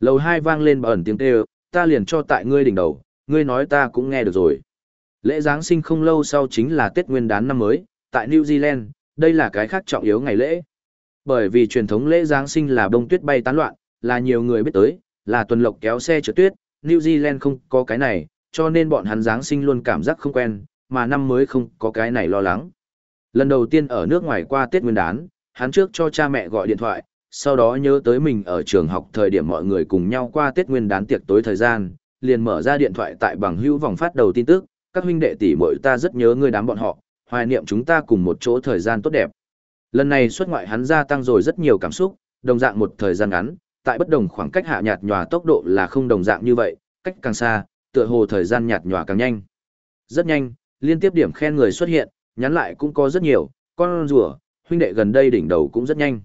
Lầu hai vang lên bẩn tiếng kêu, ta liền cho tại ngươi đỉnh đầu, ngươi nói ta cũng nghe được rồi. Lễ Giáng sinh không lâu sau chính là Tết Nguyên đán năm mới, tại New Zealand, đây là cái khác trọng yếu ngày lễ. Bởi vì truyền thống lễ Giáng sinh là bông tuyết bay tán loạn, là nhiều người biết tới, là tuần lộc kéo xe chở tuyết, New Zealand không có cái này, cho nên bọn hắn Giáng sinh luôn cảm giác không quen, mà năm mới không có cái này lo lắng. Lần đầu tiên ở nước ngoài qua Tết Nguyên đán, hắn trước cho cha mẹ gọi điện thoại, sau đó nhớ tới mình ở trường học thời điểm mọi người cùng nhau qua Tết Nguyên đán tiệc tối thời gian, liền mở ra điện thoại tại bằng hữu vòng phát đầu tin tức, các huynh đệ tỷ muội ta rất nhớ ngươi đám bọn họ, hoài niệm chúng ta cùng một chỗ thời gian tốt đẹp. Lần này xuất ngoại hắn gia tăng rồi rất nhiều cảm xúc, đồng dạng một thời gian ngắn, tại bất đồng khoảng cách hạ nhạt nhòa tốc độ là không đồng dạng như vậy, cách càng xa, tựa hồ thời gian nhạt nhòa càng nhanh. Rất nhanh, liên tiếp điểm khen người xuất hiện, nhắn lại cũng có rất nhiều, con rùa, huynh đệ gần đây đỉnh đầu cũng rất nhanh.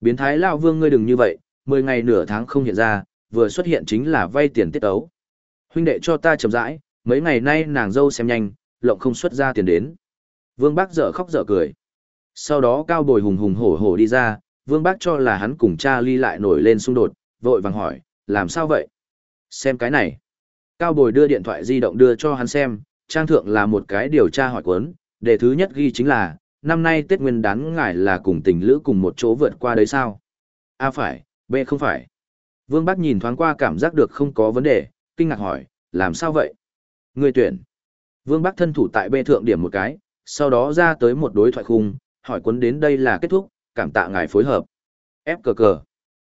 Biến thái lão vương ngươi đừng như vậy, 10 ngày nửa tháng không hiện ra, vừa xuất hiện chính là vay tiền tiết ấu. Huynh đệ cho ta chậm rãi, mấy ngày nay nàng dâu xem nhanh, lộng không xuất ra tiền đến. Vương Bác dở khóc dở cười. Sau đó cao bồi hùng hùng hổ hổ đi ra, Vương Bác cho là hắn cùng cha ly lại nổi lên xung đột, vội vàng hỏi, làm sao vậy? Xem cái này. Cao bồi đưa điện thoại di động đưa cho hắn xem, trang thượng là một cái điều tra hỏi cuốn, đề thứ nhất ghi chính là, năm nay Tết Nguyên đán ngài là cùng tình lữ cùng một chỗ vượt qua đấy sao? A phải, B không phải. Vương Bác nhìn thoáng qua cảm giác được không có vấn đề, kinh ngạc hỏi, làm sao vậy? Người tuyển. Vương Bác thân thủ tại B thượng điểm một cái, sau đó ra tới một đối thoại khung, hỏi cuốn đến đây là kết thúc, cảm tạ ngài phối hợp. Ép cờ cờ.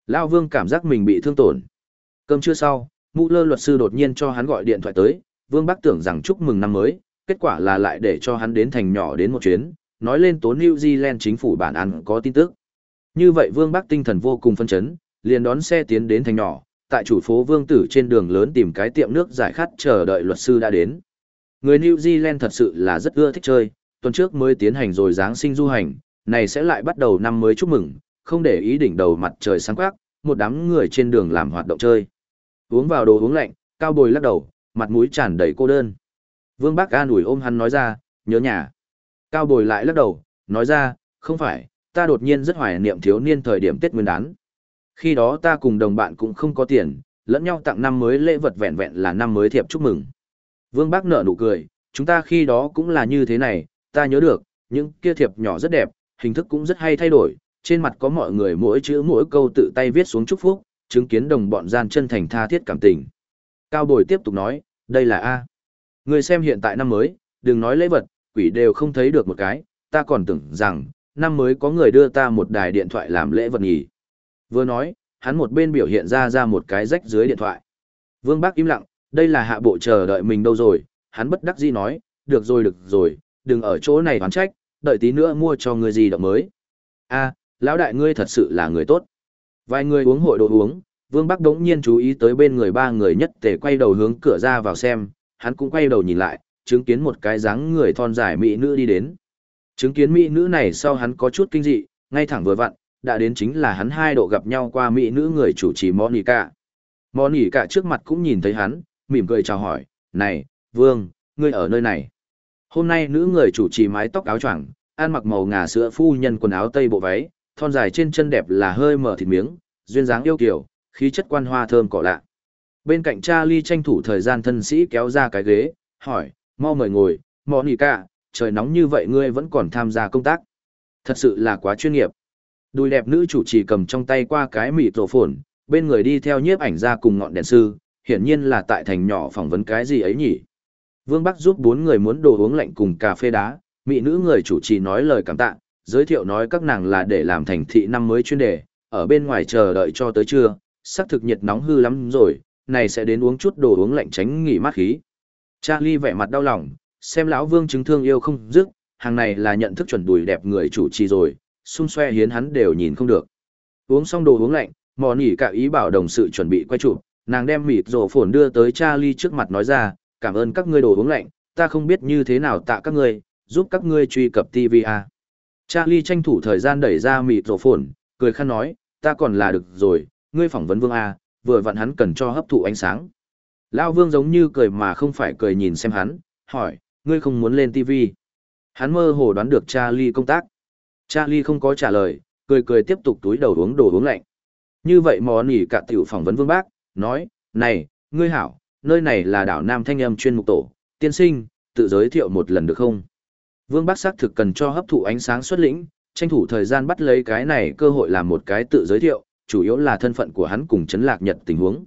Lao Vương cảm giác mình bị thương tổn. Cơm trưa sau, mũ lơ luật sư đột nhiên cho hắn gọi điện thoại tới, Vương Bác tưởng rằng chúc mừng năm mới, kết quả là lại để cho hắn đến thành nhỏ đến một chuyến, nói lên tố New Zealand chính phủ bản án có tin tức. Như vậy Vương Bắc tinh thần vô cùng phân chấn, liền đón xe tiến đến thành nhỏ, tại chủ phố Vương Tử trên đường lớn tìm cái tiệm nước giải khát chờ đợi luật sư đã đến. Người New Zealand thật sự là rất ưa thích chơi, tuần trước mới tiến hành rồi Giáng sinh du hành, này sẽ lại bắt đầu năm mới chúc mừng, không để ý đỉnh đầu mặt trời sáng quắc, một đám người trên đường làm hoạt động chơi. Uống vào đồ uống lạnh, cao bồi lắc đầu, mặt mũi tràn đầy cô đơn. Vương Bắc an ủi ôm hắn nói ra, nhớ nhà. Cao bồi lại lắc đầu, nói ra, không phải, ta đột nhiên rất hoài niệm thiếu niên thời điểm Tết Nguyên đán. Khi đó ta cùng đồng bạn cũng không có tiền, lẫn nhau tặng năm mới lễ vật vẹn vẹn là năm mới thiệp chúc mừng. Vương Bác nở nụ cười, chúng ta khi đó cũng là như thế này, ta nhớ được, những kia thiệp nhỏ rất đẹp, hình thức cũng rất hay thay đổi, trên mặt có mọi người mỗi chữ mỗi câu tự tay viết xuống chúc phúc, chứng kiến đồng bọn gian chân thành tha thiết cảm tình. Cao Bồi tiếp tục nói, đây là A. Người xem hiện tại năm mới, đừng nói lễ vật, quỷ đều không thấy được một cái, ta còn tưởng rằng, năm mới có người đưa ta một đài điện thoại làm lễ vật nhỉ. Vừa nói, hắn một bên biểu hiện ra ra một cái rách dưới điện thoại. Vương Bác im lặng, đây là hạ bộ chờ đợi mình đâu rồi, hắn bất đắc dĩ nói, được rồi được rồi, đừng ở chỗ này hoán trách, đợi tí nữa mua cho người gì động mới. a lão đại ngươi thật sự là người tốt. Vài người uống hội đồ uống, Vương Bắc đống nhiên chú ý tới bên người ba người nhất tề quay đầu hướng cửa ra vào xem, hắn cũng quay đầu nhìn lại, chứng kiến một cái dáng người thon dài mỹ nữ đi đến. Chứng kiến mỹ nữ này sau hắn có chút kinh dị, ngay thẳng vừa vặn, đã đến chính là hắn hai độ gặp nhau qua mỹ nữ người chủ trì Monica. Monica trước mặt cũng nhìn thấy hắn, mỉm cười chào hỏi, này, Vương, ngươi ở nơi này. Hôm nay nữ người chủ trì mái tóc áo choàng, ăn mặc màu ngà sữa phu nhân quần áo tây bộ váy, thon dài trên chân đẹp là hơi mở thịt miếng, duyên dáng yêu kiều, khí chất quan hoa thơm cỏ lạ. Bên cạnh Charlie tranh thủ thời gian thân sĩ kéo ra cái ghế, hỏi, mau mời ngồi, Monica, trời nóng như vậy ngươi vẫn còn tham gia công tác. Thật sự là quá chuyên nghiệp. Đùi đẹp nữ chủ trì cầm trong tay qua cái mịt rổ phồn, bên người đi theo nhiếp ảnh ra cùng ngọn đèn sư, hiển nhiên là tại thành nhỏ phỏng vấn cái gì ấy nhỉ. Vương Bắc giúp bốn người muốn đồ uống lạnh cùng cà phê đá, mỹ nữ người chủ trì nói lời cảm tạ, giới thiệu nói các nàng là để làm thành thị năm mới chuyên đề, ở bên ngoài chờ đợi cho tới trưa, sắc thực nhiệt nóng hư lắm rồi, này sẽ đến uống chút đồ uống lạnh tránh nghỉ mát khí. Charlie vẻ mặt đau lòng, xem lão Vương chứng thương yêu không dứt, hàng này là nhận thức chuẩn đùi đẹp người chủ trì rồi, xung xoe hiến hắn đều nhìn không được. Uống xong đồ uống lạnh, mò nỉ cả ý bảo đồng sự chuẩn bị quay chụp, nàng đem mịt rổ phồn đưa tới Charlie trước mặt nói ra, cảm ơn các ngươi đồ uống lạnh, ta không biết như thế nào tạ các ngươi, giúp các ngươi truy cập TVA. Charlie tranh thủ thời gian đẩy ra mịt rổ phồn, cười khăn nói, ta còn là được rồi, ngươi phỏng vấn vương A, vừa vặn hắn cần cho hấp thụ ánh sáng. Lao vương giống như cười mà không phải cười nhìn xem hắn, hỏi, ngươi không muốn lên TV. Hắn mơ hồ đoán được Charlie công tác. Charlie không có trả lời, cười cười tiếp tục túi đầu uống đồ uống lạnh. Như vậy mò nỉ cả tiểu phỏng vấn vương bác, nói, này, ngươi hảo, nơi này là đảo Nam Thanh Âm chuyên mục tổ, tiên sinh, tự giới thiệu một lần được không? Vương bác xác thực cần cho hấp thụ ánh sáng xuất lĩnh, tranh thủ thời gian bắt lấy cái này cơ hội làm một cái tự giới thiệu, chủ yếu là thân phận của hắn cùng chấn lạc nhật tình huống.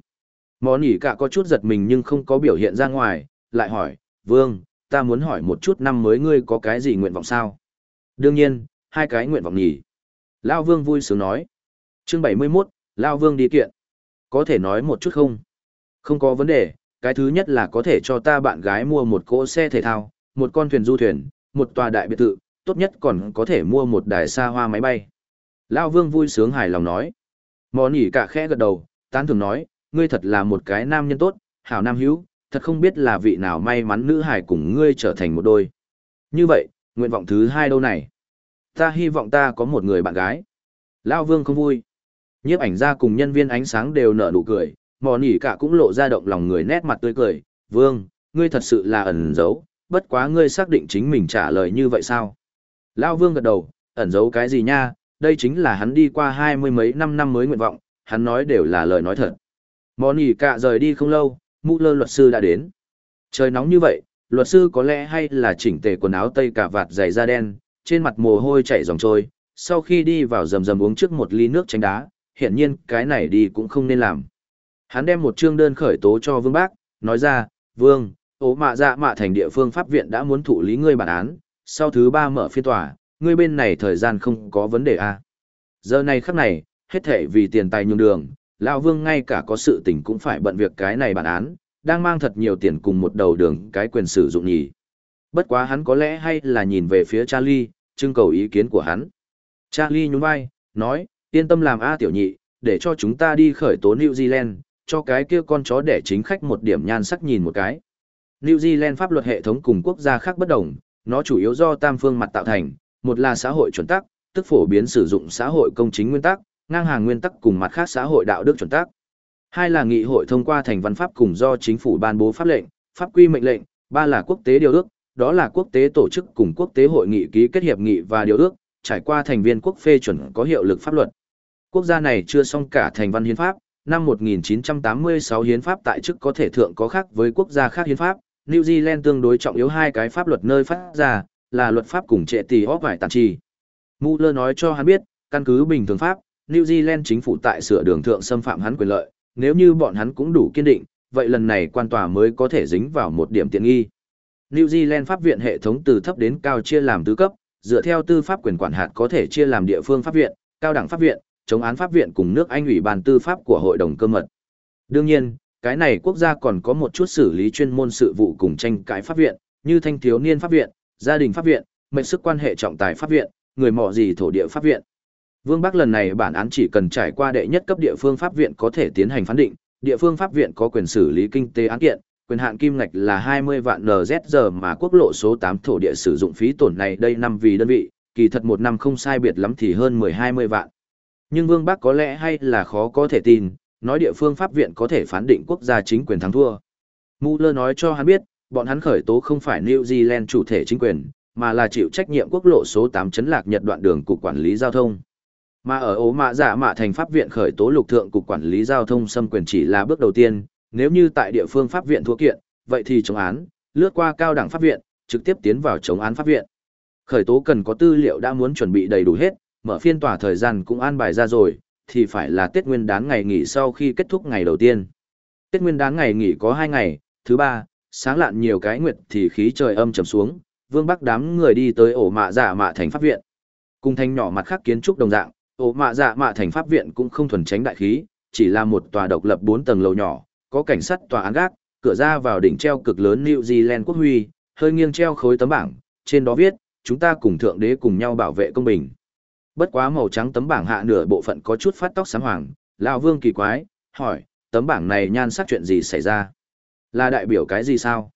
Mò nỉ cả có chút giật mình nhưng không có biểu hiện ra ngoài, lại hỏi, Vương, ta muốn hỏi một chút năm mới ngươi có cái gì nguyện vọng sao? Đương nhiên, hai cái nguyện vọng nhỉ. Lao Vương vui sướng nói. Chương 71, Lao Vương đi kiện. Có thể nói một chút không? Không có vấn đề, cái thứ nhất là có thể cho ta bạn gái mua một cỗ xe thể thao, một con thuyền du thuyền, một tòa đại biệt thự, tốt nhất còn có thể mua một đài xa hoa máy bay. Lao Vương vui sướng hài lòng nói. Mò nỉ cả khẽ gật đầu, tán thường nói, ngươi thật là một cái nam nhân tốt, hảo nam hữu, thật không biết là vị nào may mắn nữ hải cùng ngươi trở thành một đôi. Như vậy, nguyện vọng thứ hai đâu này? Ta hy vọng ta có một người bạn gái. Lao Vương không vui. Nhiếp ảnh gia cùng nhân viên ánh sáng đều nở nụ cười, mò nỉ cả cũng lộ ra động lòng người nét mặt tươi cười. Vương, ngươi thật sự là ẩn giấu, bất quá ngươi xác định chính mình trả lời như vậy sao? Lao Vương gật đầu, ẩn giấu cái gì nha, đây chính là hắn đi qua hai mươi mấy năm năm mới nguyện vọng, hắn nói đều là lời nói thật. Mò nỉ cả rời đi không lâu, mũ lơ luật sư đã đến. Trời nóng như vậy, luật sư có lẽ hay là chỉnh tề quần áo tây cả vạt dày da đen, trên mặt mồ hôi chảy dòng trôi, sau khi đi vào rầm rầm uống trước một ly nước tránh đá, hiện nhiên cái này đi cũng không nên làm. Hắn đem một chương đơn khởi tố cho Vương Bác, nói ra, Vương, ố mạ dạ mạ thành địa phương pháp viện đã muốn thụ lý ngươi bản án, sau thứ ba mở phiên tòa, ngươi bên này thời gian không có vấn đề à. Giờ này khắc này, hết thể vì tiền tài nhường đường, Lão Vương ngay cả có sự tình cũng phải bận việc cái này bản án, đang mang thật nhiều tiền cùng một đầu đường cái quyền sử dụng nhỉ. Bất quá hắn có lẽ hay là nhìn về phía Charlie, trưng cầu ý kiến của hắn. Charlie nhún vai, nói, yên tâm làm A tiểu nhị, để cho chúng ta đi khởi tố New Zealand, cho cái kia con chó để chính khách một điểm nhan sắc nhìn một cái. New Zealand pháp luật hệ thống cùng quốc gia khác bất đồng, nó chủ yếu do tam phương mặt tạo thành, một là xã hội chuẩn tắc, tức phổ biến sử dụng xã hội công chính nguyên tắc, ngang hàng nguyên tắc cùng mặt khác xã hội đạo đức chuẩn tắc. Hai là nghị hội thông qua thành văn pháp cùng do chính phủ ban bố pháp lệnh, pháp quy mệnh lệnh, ba là quốc tế điều ước, đó là quốc tế tổ chức cùng quốc tế hội nghị ký kết hiệp nghị và điều ước, trải qua thành viên quốc phê chuẩn có hiệu lực pháp luật. Quốc gia này chưa xong cả thành văn hiến pháp, năm 1986 hiến pháp tại chức có thể thượng có khác với quốc gia khác hiến pháp, New Zealand tương đối trọng yếu hai cái pháp luật nơi phát ra, là luật pháp cùng trệ tỷ hóp vải tàn trì. Mueller nói cho hắn biết, căn cứ bình thường pháp, New Zealand chính phủ tại sửa đường thượng xâm phạm hắn quyền lợi, nếu như bọn hắn cũng đủ kiên định, vậy lần này quan tòa mới có thể dính vào một điểm tiện nghi. New Zealand pháp viện hệ thống từ thấp đến cao chia làm tứ cấp, dựa theo tư pháp quyền quản hạt có thể chia làm địa phương pháp viện, cao đẳng pháp viện, chống án pháp viện cùng nước Anh ủy ban tư pháp của hội đồng cơ mật. Đương nhiên, cái này quốc gia còn có một chút xử lý chuyên môn sự vụ cùng tranh cãi pháp viện, như thanh thiếu niên pháp viện, gia đình pháp viện, mệnh sức quan hệ trọng tài pháp viện, người mọ gì thổ địa pháp viện. Vương Bắc lần này bản án chỉ cần trải qua đệ nhất cấp địa phương pháp viện có thể tiến hành phán định, địa phương pháp viện có quyền xử lý kinh tế án kiện, quyền hạn kim ngạch là 20 vạn NZR mà quốc lộ số 8 thổ địa sử dụng phí tổn này đây năm vì đơn vị, kỳ thật một năm không sai biệt lắm thì hơn 10-20 vạn. Nhưng Vương Bắc có lẽ hay là khó có thể tin, nói địa phương pháp viện có thể phán định quốc gia chính quyền thắng thua. Mueller nói cho hắn biết, bọn hắn khởi tố không phải New Zealand chủ thể chính quyền, mà là chịu trách nhiệm quốc lộ số 8 chấn lạc Nhật đoạn đường cục quản lý giao thông. Mà ở ố mạ giả mạ thành pháp viện khởi tố lục thượng cục quản lý giao thông xâm quyền chỉ là bước đầu tiên, nếu như tại địa phương pháp viện thua kiện, vậy thì chống án, lướt qua cao đẳng pháp viện, trực tiếp tiến vào chống án pháp viện. Khởi tố cần có tư liệu đã muốn chuẩn bị đầy đủ hết, mở phiên tòa thời gian cũng an bài ra rồi, thì phải là Tết Nguyên đán ngày nghỉ sau khi kết thúc ngày đầu tiên. Tết Nguyên đán ngày nghỉ có 2 ngày, thứ ba, sáng lạn nhiều cái nguyệt thì khí trời âm trầm xuống, Vương Bắc đám người đi tới ổ mạ dạ mạ thành pháp viện. Cùng thanh nhỏ mặt khác kiến trúc đồng dạng, ổ mạ dạ mạ thành pháp viện cũng không thuần tránh đại khí, chỉ là một tòa độc lập 4 tầng lầu nhỏ, có cảnh sát tòa án gác, cửa ra vào đỉnh treo cực lớn New Zealand quốc huy, hơi nghiêng treo khối tấm bảng, trên đó viết, chúng ta cùng thượng đế cùng nhau bảo vệ công bình. Bất quá màu trắng tấm bảng hạ nửa bộ phận có chút phát tóc sáng hoàng, lão Vương kỳ quái, hỏi, tấm bảng này nhan sắc chuyện gì xảy ra? Là đại biểu cái gì sao?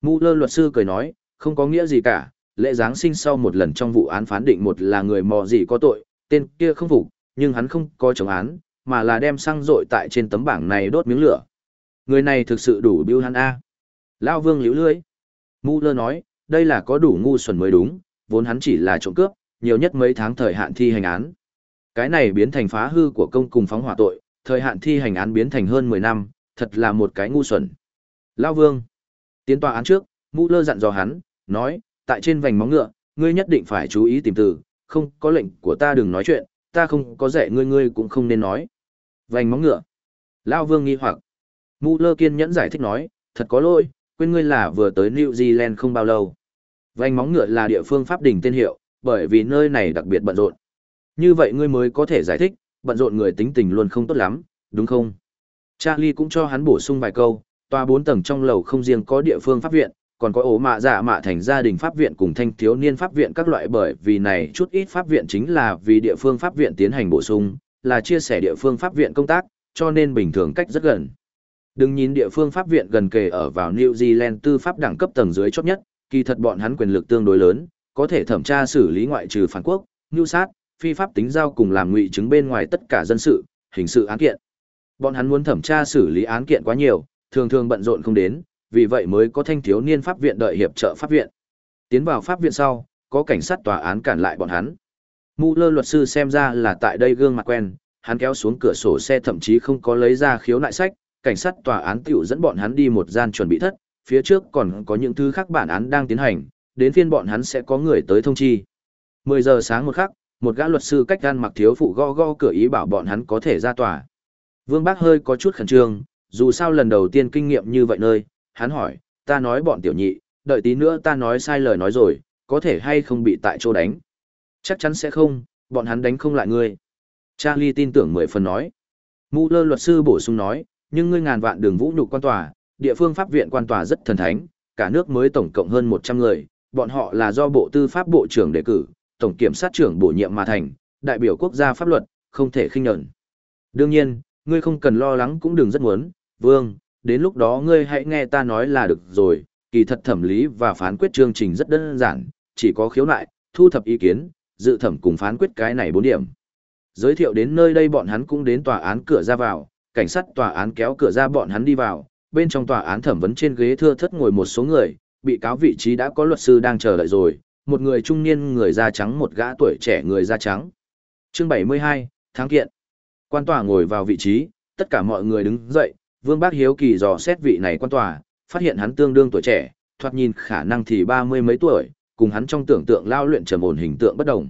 Mũ lơ luật sư cười nói, không có nghĩa gì cả, lễ Giáng sinh sau một lần trong vụ án phán định một là người mò gì có tội, tên kia không phục, nhưng hắn không có chống án, mà là đem xăng rội tại trên tấm bảng này đốt miếng lửa. Người này thực sự đủ biêu hắn A. Lao vương liễu lưới. Mũ lơ nói, đây là có đủ ngu xuẩn mới đúng, vốn hắn chỉ là trộm cướp, nhiều nhất mấy tháng thời hạn thi hành án. Cái này biến thành phá hư của công cùng phóng hỏa tội, thời hạn thi hành án biến thành hơn 10 năm, thật là một cái ngu xuẩn. Lao vương. Tiến tòa án trước, mũ lơ dặn dò hắn, nói, tại trên vành móng ngựa, ngươi nhất định phải chú ý tìm từ, không có lệnh của ta đừng nói chuyện, ta không có dạy ngươi ngươi cũng không nên nói. Vành móng ngựa. Lao vương nghi hoặc. Mũ lơ kiên nhẫn giải thích nói, thật có lỗi, quên ngươi là vừa tới New Zealand không bao lâu. Vành móng ngựa là địa phương pháp đình tên hiệu, bởi vì nơi này đặc biệt bận rộn. Như vậy ngươi mới có thể giải thích, bận rộn người tính tình luôn không tốt lắm, đúng không? Charlie cũng cho hắn bổ sung vài câu, tòa bốn tầng trong lầu không riêng có địa phương pháp viện, còn có ổ mạ dạ mạ thành gia đình pháp viện cùng thanh thiếu niên pháp viện các loại bởi vì này chút ít pháp viện chính là vì địa phương pháp viện tiến hành bổ sung, là chia sẻ địa phương pháp viện công tác, cho nên bình thường cách rất gần. Đừng nhìn địa phương pháp viện gần kề ở vào New Zealand tư pháp đẳng cấp tầng dưới chót nhất, kỳ thật bọn hắn quyền lực tương đối lớn, có thể thẩm tra xử lý ngoại trừ phản quốc, nhu sát, phi pháp tính giao cùng làm ngụy chứng bên ngoài tất cả dân sự, hình sự án kiện. Bọn hắn muốn thẩm tra xử lý án kiện quá nhiều, thường thường bận rộn không đến, vì vậy mới có thanh thiếu niên pháp viện đợi hiệp trợ pháp viện. Tiến vào pháp viện sau, có cảnh sát tòa án cản lại bọn hắn. Mù lơ luật sư xem ra là tại đây gương mặt quen, hắn kéo xuống cửa sổ xe thậm chí không có lấy ra khiếu nại sách, cảnh sát tòa án tiểu dẫn bọn hắn đi một gian chuẩn bị thất, phía trước còn có những thứ khác bản án đang tiến hành, đến phiên bọn hắn sẽ có người tới thông chi. 10 giờ sáng một khắc, một gã luật sư cách gan mặc thiếu phụ go go cửa ý bảo bọn hắn có thể ra tòa. Vương Bác hơi có chút khẩn trương, dù sao lần đầu tiên kinh nghiệm như vậy nơi, hắn hỏi, ta nói bọn tiểu nhị, đợi tí nữa ta nói sai lời nói rồi, có thể hay không bị tại chỗ đánh. Chắc chắn sẽ không, bọn hắn đánh không lại ngươi. Charlie tin tưởng mười phần nói. Mũ lơ luật sư bổ sung nói, nhưng ngươi ngàn vạn đường vũ nhục quan tòa, địa phương pháp viện quan tòa rất thần thánh, cả nước mới tổng cộng hơn 100 người, bọn họ là do Bộ Tư pháp Bộ trưởng đề cử, Tổng Kiểm sát trưởng bổ nhiệm mà thành, đại biểu quốc gia pháp luật, không thể khinh nhẫn. Đương nhiên, ngươi không cần lo lắng cũng đừng rất muốn, Vương, đến lúc đó ngươi hãy nghe ta nói là được rồi, kỳ thật thẩm lý và phán quyết chương trình rất đơn giản, chỉ có khiếu nại, thu thập ý kiến, dự thẩm cùng phán quyết cái này bốn điểm. Giới thiệu đến nơi đây bọn hắn cũng đến tòa án cửa ra vào, cảnh sát tòa án kéo cửa ra bọn hắn đi vào, bên trong tòa án thẩm vấn trên ghế thưa thất ngồi một số người, bị cáo vị trí đã có luật sư đang chờ đợi rồi, một người trung niên người da trắng một gã tuổi trẻ người da trắng. Chương 72, tháng kiện. Quan tòa ngồi vào vị trí, tất cả mọi người đứng dậy, Vương Bác Hiếu kỳ dò xét vị này quan tòa, phát hiện hắn tương đương tuổi trẻ, thoạt nhìn khả năng thì ba mươi mấy tuổi, cùng hắn trong tưởng tượng lao luyện trầm ổn hình tượng bất đồng.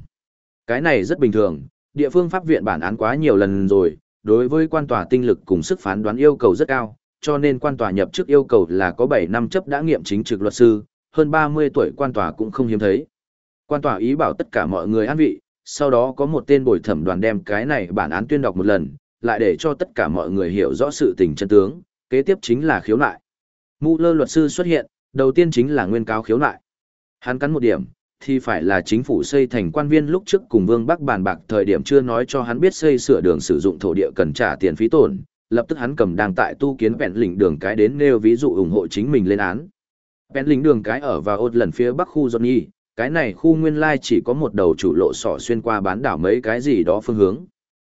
Cái này rất bình thường, địa phương pháp viện bản án quá nhiều lần rồi, đối với quan tòa tinh lực cùng sức phán đoán yêu cầu rất cao, cho nên quan tòa nhập chức yêu cầu là có 7 năm chấp đã nghiệm chính trực luật sư, hơn 30 tuổi quan tòa cũng không hiếm thấy. Quan tòa ý bảo tất cả mọi người an vị, sau đó có một tên bồi thẩm đoàn đem cái này bản án tuyên đọc một lần, lại để cho tất cả mọi người hiểu rõ sự tình chân tướng, kế tiếp chính là khiếu nại. Mù lơ luật sư xuất hiện, đầu tiên chính là nguyên cáo khiếu nại. Hắn cắn một điểm, thì phải là chính phủ xây thành quan viên lúc trước cùng Vương Bắc bàn bạc thời điểm chưa nói cho hắn biết xây sửa đường sử dụng thổ địa cần trả tiền phí tổn, lập tức hắn cầm đang tại tu kiến vẹn lĩnh đường cái đến nêu ví dụ ủng hộ chính mình lên án. Vẹn lĩnh đường cái ở vào ột lần phía bắc khu Johnny, cái này khu nguyên lai chỉ có một đầu chủ lộ sỏ xuyên qua bán đảo mấy cái gì đó phương hướng.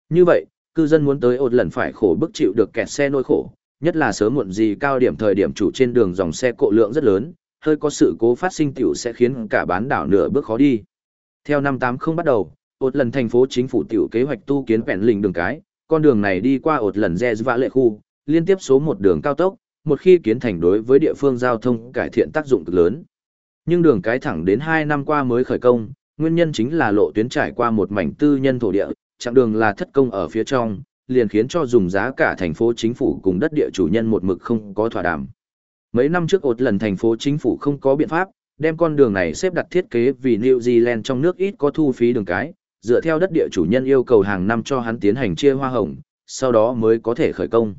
Như vậy, cư dân muốn tới ột lần phải khổ bức chịu được kẹt xe nỗi khổ, nhất là sớm muộn gì cao điểm thời điểm chủ trên đường dòng xe cộ lượng rất lớn, hơi có sự cố phát sinh tiểu sẽ khiến cả bán đảo nửa bước khó đi. Theo năm 80 bắt đầu, ột lần thành phố chính phủ tiểu kế hoạch tu kiến vẹn lình đường cái, con đường này đi qua ột lần Re vã lệ khu, liên tiếp số một đường cao tốc, một khi kiến thành đối với địa phương giao thông cải thiện tác dụng cực lớn. Nhưng đường cái thẳng đến 2 năm qua mới khởi công, nguyên nhân chính là lộ tuyến trải qua một mảnh tư nhân thổ địa, chặng đường là thất công ở phía trong, liền khiến cho dùng giá cả thành phố chính phủ cùng đất địa chủ nhân một mực không có thỏa đàm. Mấy năm trước ột lần thành phố chính phủ không có biện pháp, đem con đường này xếp đặt thiết kế vì New Zealand trong nước ít có thu phí đường cái, dựa theo đất địa chủ nhân yêu cầu hàng năm cho hắn tiến hành chia hoa hồng, sau đó mới có thể khởi công.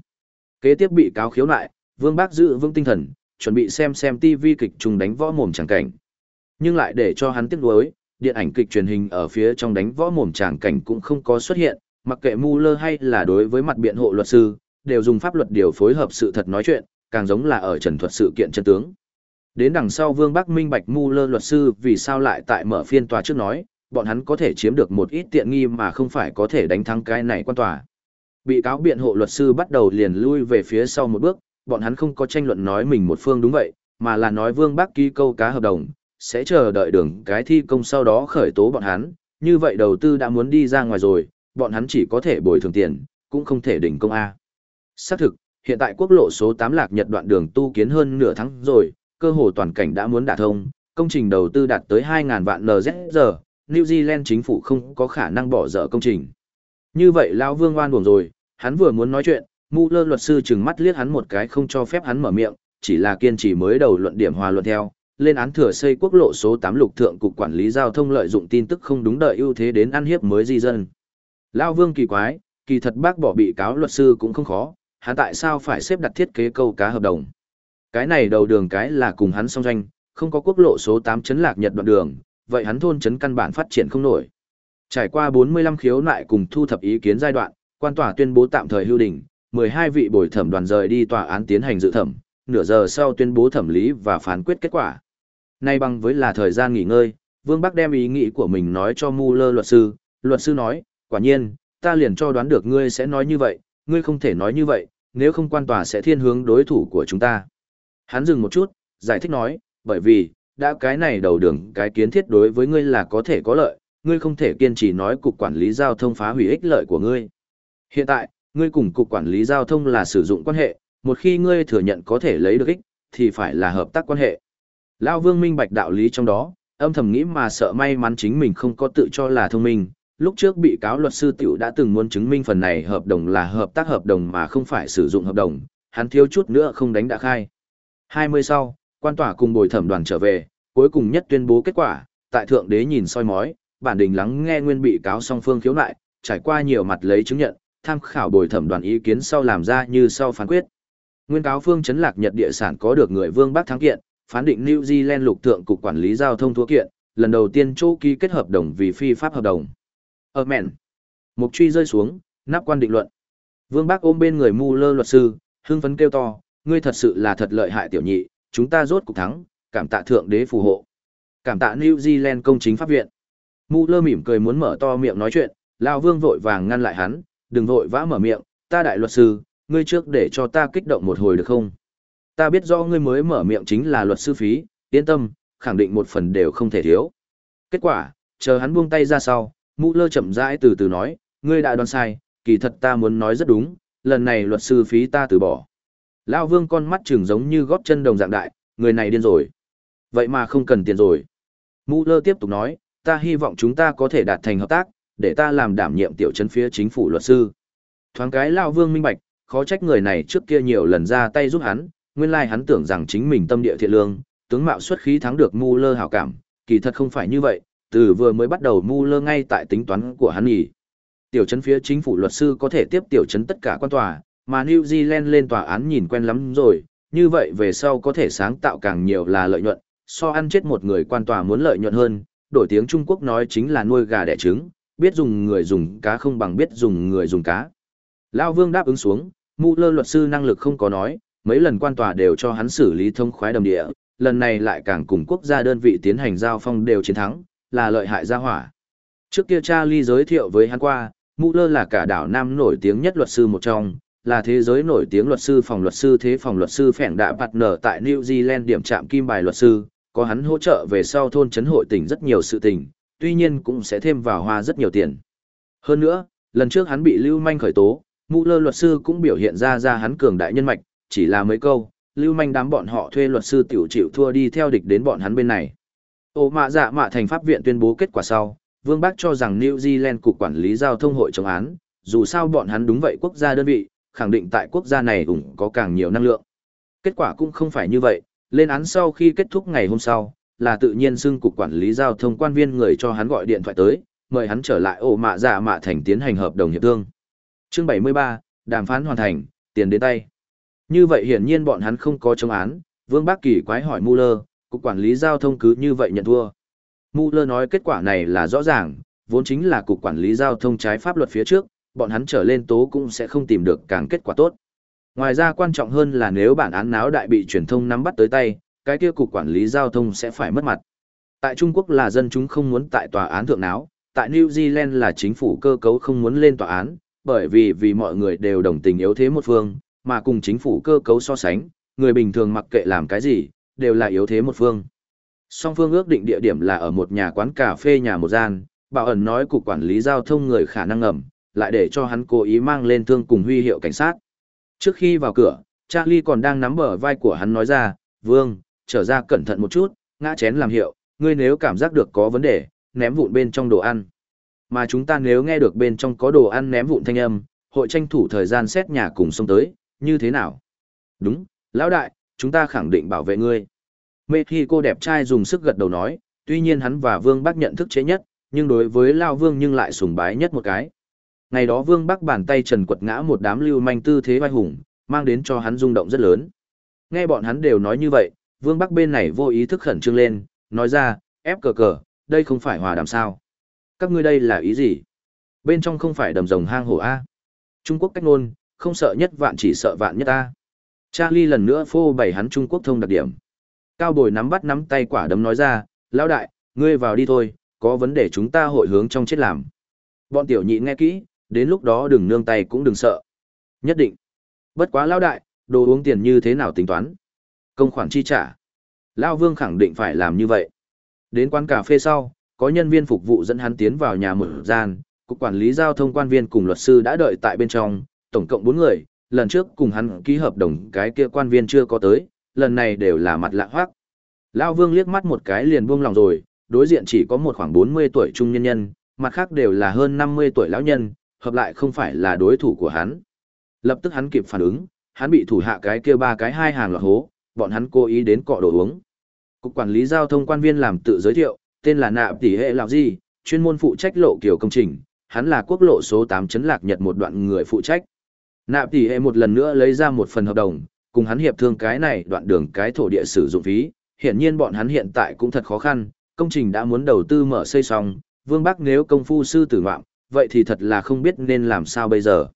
Kế tiếp bị cáo khiếu nại, Vương Bác giữ vững tinh thần, chuẩn bị xem xem TV kịch trùng đánh võ mồm chẳng cảnh. Nhưng lại để cho hắn tiếc nuối, điện ảnh kịch truyền hình ở phía trong đánh võ mồm tràng cảnh cũng không có xuất hiện, mặc kệ Muller hay là đối với mặt biện hộ luật sư, đều dùng pháp luật điều phối hợp sự thật nói chuyện, càng giống là ở trần thuật sự kiện chân tướng. Đến đằng sau Vương Bắc minh bạch Muller luật sư vì sao lại tại mở phiên tòa trước nói, bọn hắn có thể chiếm được một ít tiện nghi mà không phải có thể đánh thắng cái này quan tòa. Bị cáo biện hộ luật sư bắt đầu liền lui về phía sau một bước, bọn hắn không có tranh luận nói mình một phương đúng vậy, mà là nói Vương Bắc ký câu cá hợp đồng, sẽ chờ đợi đường cái thi công sau đó khởi tố bọn hắn, như vậy đầu tư đã muốn đi ra ngoài rồi, bọn hắn chỉ có thể bồi thường tiền, cũng không thể đỉnh công A. Xác thực, hiện tại quốc lộ số 8 lạc nhật đoạn đường tu kiến hơn nửa tháng rồi, cơ hồ toàn cảnh đã muốn đả thông, công trình đầu tư đạt tới 2.000 vạn NZR, New Zealand chính phủ không có khả năng bỏ dở công trình. Như vậy Lão Vương oan buồn rồi, hắn vừa muốn nói chuyện, Mu lơ luật sư chừng mắt liếc hắn một cái không cho phép hắn mở miệng, chỉ là kiên trì mới đầu luận điểm hòa luận theo, lên án thừa xây quốc lộ số 8 lục thượng cục quản lý giao thông lợi dụng tin tức không đúng đợi ưu thế đến ăn hiếp mới di dân. Lao vương kỳ quái, kỳ thật bác bỏ bị cáo luật sư cũng không khó, hắn tại sao phải xếp đặt thiết kế câu cá hợp đồng. Cái này đầu đường cái là cùng hắn song doanh, không có quốc lộ số 8 chấn lạc nhật đoạn đường, vậy hắn thôn chấn căn bản phát triển không nổi. Trải qua 45 khiếu nại cùng thu thập ý kiến giai đoạn, quan tòa tuyên bố tạm thời hưu đình, 12 vị bồi thẩm đoàn rời đi tòa án tiến hành dự thẩm, nửa giờ sau tuyên bố thẩm lý và phán quyết kết quả. Nay bằng với là thời gian nghỉ ngơi, Vương Bắc đem ý nghĩ của mình nói cho Mu Lơ luật sư, luật sư nói, quả nhiên, ta liền cho đoán được ngươi sẽ nói như vậy, ngươi không thể nói như vậy, nếu không quan tòa sẽ thiên hướng đối thủ của chúng ta. Hắn dừng một chút, giải thích nói, bởi vì, đã cái này đầu đường cái kiến thiết đối với ngươi là có thể có lợi, ngươi không thể kiên trì nói cục quản lý giao thông phá hủy ích lợi của ngươi. Hiện tại, ngươi cùng cục quản lý giao thông là sử dụng quan hệ, một khi ngươi thừa nhận có thể lấy được ích, thì phải là hợp tác quan hệ. Lão Vương minh bạch đạo lý trong đó, âm thầm nghĩ mà sợ may mắn chính mình không có tự cho là thông minh. Lúc trước bị cáo luật sư tiểu đã từng muốn chứng minh phần này hợp đồng là hợp tác hợp đồng mà không phải sử dụng hợp đồng, hắn thiếu chút nữa không đánh đã khai. 20 sau, quan tòa cùng bồi thẩm đoàn trở về, cuối cùng nhất tuyên bố kết quả, tại thượng đế nhìn soi mói, bản đình lắng nghe nguyên bị cáo song phương khiếu nại, trải qua nhiều mặt lấy chứng nhận, tham khảo bồi thẩm đoàn ý kiến sau làm ra như sau phán quyết. Nguyên cáo phương chấn lạc Nhật địa sản có được người Vương Bắc thắng kiện, phán định New Zealand lục thượng cục quản lý giao thông thua kiện, lần đầu tiên chỗ ký kết hợp đồng vì phi pháp hợp đồng. Ở mẹn. Mục truy rơi xuống, nắp quan định luận. Vương Bác ôm bên người mu lơ luật sư, hưng phấn kêu to, ngươi thật sự là thật lợi hại tiểu nhị, chúng ta rốt cục thắng, cảm tạ thượng đế phù hộ. Cảm tạ New Zealand công chính pháp viện. Mu lơ mỉm cười muốn mở to miệng nói chuyện, Lao Vương vội vàng ngăn lại hắn, đừng vội vã mở miệng, ta đại luật sư, ngươi trước để cho ta kích động một hồi được không? Ta biết rõ ngươi mới mở miệng chính là luật sư phí, yên tâm, khẳng định một phần đều không thể thiếu. Kết quả, chờ hắn buông tay ra sau, mũ lơ chậm rãi từ từ nói, ngươi đã đoán sai, kỳ thật ta muốn nói rất đúng, lần này luật sư phí ta từ bỏ. Lao vương con mắt trừng giống như góp chân đồng dạng đại, người này điên rồi. Vậy mà không cần tiền rồi. Mũ lơ tiếp tục nói, ta hy vọng chúng ta có thể đạt thành hợp tác, để ta làm đảm nhiệm tiểu chân phía chính phủ luật sư. Thoáng cái Lao vương minh bạch, khó trách người này trước kia nhiều lần ra tay giúp hắn, nguyên lai hắn tưởng rằng chính mình tâm địa thiện lương, tướng mạo xuất khí thắng được Mu Lơ hảo cảm, kỳ thật không phải như vậy, từ vừa mới bắt đầu Mu Lơ ngay tại tính toán của hắn nghỉ. Tiểu trấn phía chính phủ luật sư có thể tiếp tiểu trấn tất cả quan tòa, mà New Zealand lên tòa án nhìn quen lắm rồi, như vậy về sau có thể sáng tạo càng nhiều là lợi nhuận, so ăn chết một người quan tòa muốn lợi nhuận hơn, đổi tiếng Trung Quốc nói chính là nuôi gà đẻ trứng, biết dùng người dùng cá không bằng biết dùng người dùng cá. Lao Vương đáp ứng xuống, Mu Lơ luật sư năng lực không có nói, mấy lần quan tòa đều cho hắn xử lý thông khoái đồng địa, lần này lại càng cùng quốc gia đơn vị tiến hành giao phong đều chiến thắng, là lợi hại gia hỏa. Trước kia Charlie giới thiệu với hắn qua, Muller là cả đảo Nam nổi tiếng nhất luật sư một trong, là thế giới nổi tiếng luật sư phòng luật sư thế phòng luật sư phèn đạ bạt nở tại New Zealand điểm trạm kim bài luật sư, có hắn hỗ trợ về sau thôn chấn hội tỉnh rất nhiều sự tình, tuy nhiên cũng sẽ thêm vào hoa rất nhiều tiền. Hơn nữa, lần trước hắn bị lưu manh khởi tố, Muller luật sư cũng biểu hiện ra ra hắn cường đại nhân mạch, chỉ là mấy câu, lưu manh đám bọn họ thuê luật sư tiểu chịu thua đi theo địch đến bọn hắn bên này. Ô mạ dạ mạ thành pháp viện tuyên bố kết quả sau, Vương Bắc cho rằng New Zealand cục quản lý giao thông hội chống án, dù sao bọn hắn đúng vậy quốc gia đơn vị, khẳng định tại quốc gia này cũng có càng nhiều năng lượng. Kết quả cũng không phải như vậy, lên án sau khi kết thúc ngày hôm sau, là tự nhiên xưng cục quản lý giao thông quan viên người cho hắn gọi điện thoại tới, mời hắn trở lại ổ mạ dạ mạ thành tiến hành hợp đồng hiệp thương. Chương 73, đàm phán hoàn thành, tiền đến tay. Như vậy hiển nhiên bọn hắn không có chống án, Vương Bắc Kỳ quái hỏi Muller, cục quản lý giao thông cứ như vậy nhận thua. Muller nói kết quả này là rõ ràng, vốn chính là cục quản lý giao thông trái pháp luật phía trước, bọn hắn trở lên tố cũng sẽ không tìm được càng kết quả tốt. Ngoài ra quan trọng hơn là nếu bản án náo đại bị truyền thông nắm bắt tới tay, cái kia cục quản lý giao thông sẽ phải mất mặt. Tại Trung Quốc là dân chúng không muốn tại tòa án thượng náo, tại New Zealand là chính phủ cơ cấu không muốn lên tòa án, bởi vì vì mọi người đều đồng tình yếu thế một phương, mà cùng chính phủ cơ cấu so sánh, người bình thường mặc kệ làm cái gì, đều là yếu thế một phương. Song phương ước định địa điểm là ở một nhà quán cà phê nhà một gian, bảo ẩn nói cục quản lý giao thông người khả năng ngầm, lại để cho hắn cố ý mang lên thương cùng huy hiệu cảnh sát. Trước khi vào cửa, Charlie còn đang nắm bờ vai của hắn nói ra, Vương, trở ra cẩn thận một chút, ngã chén làm hiệu, ngươi nếu cảm giác được có vấn đề, ném vụn bên trong đồ ăn. Mà chúng ta nếu nghe được bên trong có đồ ăn ném vụn thanh âm, hội tranh thủ thời gian xét nhà cùng xông tới, như thế nào? Đúng, lão đại, chúng ta khẳng định bảo vệ ngươi. Mê khi cô đẹp trai dùng sức gật đầu nói, tuy nhiên hắn và Vương Bắc nhận thức chế nhất, nhưng đối với Lao Vương nhưng lại sùng bái nhất một cái. Ngày đó Vương Bắc bàn tay trần quật ngã một đám lưu manh tư thế vai hùng, mang đến cho hắn rung động rất lớn. Nghe bọn hắn đều nói như vậy, Vương Bắc bên này vô ý thức khẩn trương lên, nói ra, ép cờ cờ, đây không phải hòa đàm sao. Các ngươi đây là ý gì? Bên trong không phải đầm rồng hang hổ A. Trung Quốc cách nôn, không sợ nhất vạn chỉ sợ vạn nhất ta. Charlie lần nữa phô bày hắn Trung Quốc thông đặc điểm. Cao bồi nắm bắt nắm tay quả đấm nói ra, lão đại, ngươi vào đi thôi, có vấn đề chúng ta hội hướng trong chết làm. Bọn tiểu nhị nghe kỹ, đến lúc đó đừng nương tay cũng đừng sợ. Nhất định. Bất quá lão đại, đồ uống tiền như thế nào tính toán? Công khoản chi trả. Lão Vương khẳng định phải làm như vậy. Đến quán cà phê sau, có nhân viên phục vụ dẫn hắn tiến vào nhà mở gian, cục quản lý giao thông quan viên cùng luật sư đã đợi tại bên trong, tổng cộng 4 người, lần trước cùng hắn ký hợp đồng cái kia quan viên chưa có tới, lần này đều là mặt lạ hoác. Lão Vương liếc mắt một cái liền buông lòng rồi, đối diện chỉ có một khoảng 40 tuổi trung nhân nhân, mặt khác đều là hơn 50 tuổi lão nhân, hợp lại không phải là đối thủ của hắn. Lập tức hắn kịp phản ứng, hắn bị thủ hạ cái kia ba cái hai hàng loạt hố, bọn hắn cố ý đến cọ đồ uống. Cục quản lý giao thông quan viên làm tự giới thiệu, tên là Nạp Tỷ Hệ Lão Di, chuyên môn phụ trách lộ kiểu công trình, hắn là quốc lộ số 8 chấn lạc Nhật một đoạn người phụ trách. Nạp Tỷ Hệ một lần nữa lấy ra một phần hợp đồng, cùng hắn hiệp thương cái này đoạn đường cái thổ địa sử dụng phí, hiện nhiên bọn hắn hiện tại cũng thật khó khăn, công trình đã muốn đầu tư mở xây xong, Vương Bắc nếu công phu sư tử ngoạm, vậy thì thật là không biết nên làm sao bây giờ.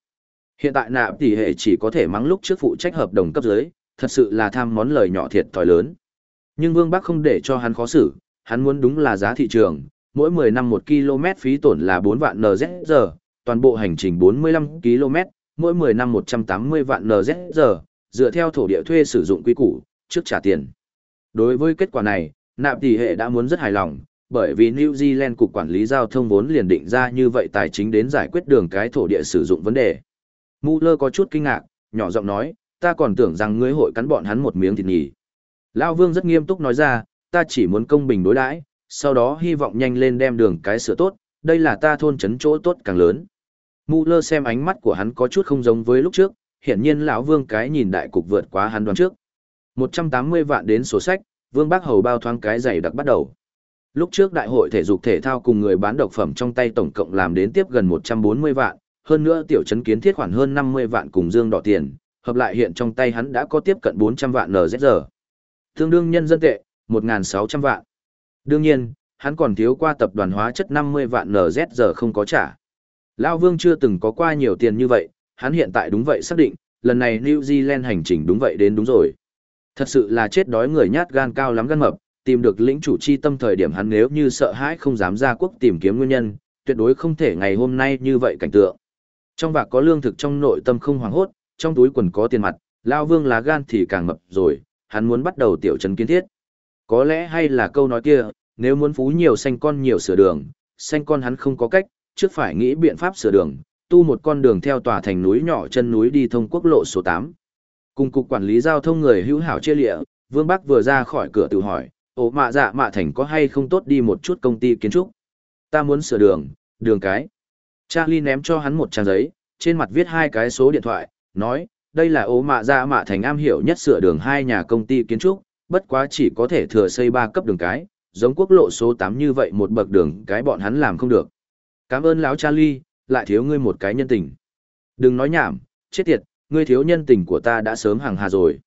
Hiện tại nạp tỷ hệ chỉ có thể mắng lúc trước phụ trách hợp đồng cấp dưới, thật sự là tham món lời nhỏ thiệt thòi lớn. Nhưng Vương Bắc không để cho hắn khó xử, hắn muốn đúng là giá thị trường, mỗi 10 năm 1 km phí tổn là 4 vạn NZ toàn bộ hành trình 45 km, mỗi 10 năm 180 vạn NZ dựa theo thổ địa thuê sử dụng quy củ, trước trả tiền. Đối với kết quả này, nạp tỷ hệ đã muốn rất hài lòng, bởi vì New Zealand cục quản lý giao thông vốn liền định ra như vậy tài chính đến giải quyết đường cái thổ địa sử dụng vấn đề. Muller có chút kinh ngạc, nhỏ giọng nói, ta còn tưởng rằng ngươi hội cắn bọn hắn một miếng thịt nhỉ. Lão Vương rất nghiêm túc nói ra, ta chỉ muốn công bình đối đãi, sau đó hy vọng nhanh lên đem đường cái sửa tốt, đây là ta thôn trấn chỗ tốt càng lớn. Muller xem ánh mắt của hắn có chút không giống với lúc trước, hiển nhiên lão Vương cái nhìn đại cục vượt quá hắn đoán trước. 180 vạn đến sổ sách, Vương Bác Hầu bao thoáng cái giày đặc bắt đầu. Lúc trước đại hội thể dục thể thao cùng người bán độc phẩm trong tay tổng cộng làm đến tiếp gần 140 vạn, hơn nữa tiểu trấn kiến thiết khoản hơn 50 vạn cùng dương đỏ tiền, hợp lại hiện trong tay hắn đã có tiếp cận 400 vạn NZR. Tương đương nhân dân tệ, 1.600 vạn. Đương nhiên, hắn còn thiếu qua tập đoàn hóa chất 50 vạn NZR không có trả. Lao Vương chưa từng có qua nhiều tiền như vậy, hắn hiện tại đúng vậy xác định, lần này New Zealand hành trình đúng vậy đến đúng rồi. Thật sự là chết đói người nhát gan cao lắm gan mập, tìm được lĩnh chủ chi tâm thời điểm hắn nếu như sợ hãi không dám ra quốc tìm kiếm nguyên nhân, tuyệt đối không thể ngày hôm nay như vậy cảnh tượng. Trong vạc có lương thực trong nội tâm không hoảng hốt, trong túi quần có tiền mặt, lao vương lá gan thì càng mập rồi, hắn muốn bắt đầu tiểu trấn kiến thiết. Có lẽ hay là câu nói kia, nếu muốn phú nhiều xanh con nhiều sửa đường, xanh con hắn không có cách, trước phải nghĩ biện pháp sửa đường, tu một con đường theo tòa thành núi nhỏ chân núi đi thông quốc lộ số 8. Cùng cục quản lý giao thông người hữu hảo chia lịa, Vương Bắc vừa ra khỏi cửa tự hỏi, ổ mạ dạ mạ thành có hay không tốt đi một chút công ty kiến trúc. Ta muốn sửa đường, đường cái. Charlie ném cho hắn một trang giấy, trên mặt viết hai cái số điện thoại, nói, đây là ổ mạ dạ mạ thành am hiểu nhất sửa đường hai nhà công ty kiến trúc, bất quá chỉ có thể thừa xây ba cấp đường cái, giống quốc lộ số 8 như vậy một bậc đường cái bọn hắn làm không được. Cảm ơn lão Charlie, lại thiếu ngươi một cái nhân tình. Đừng nói nhảm, chết tiệt, ngươi thiếu nhân tình của ta đã sớm hàng hà rồi.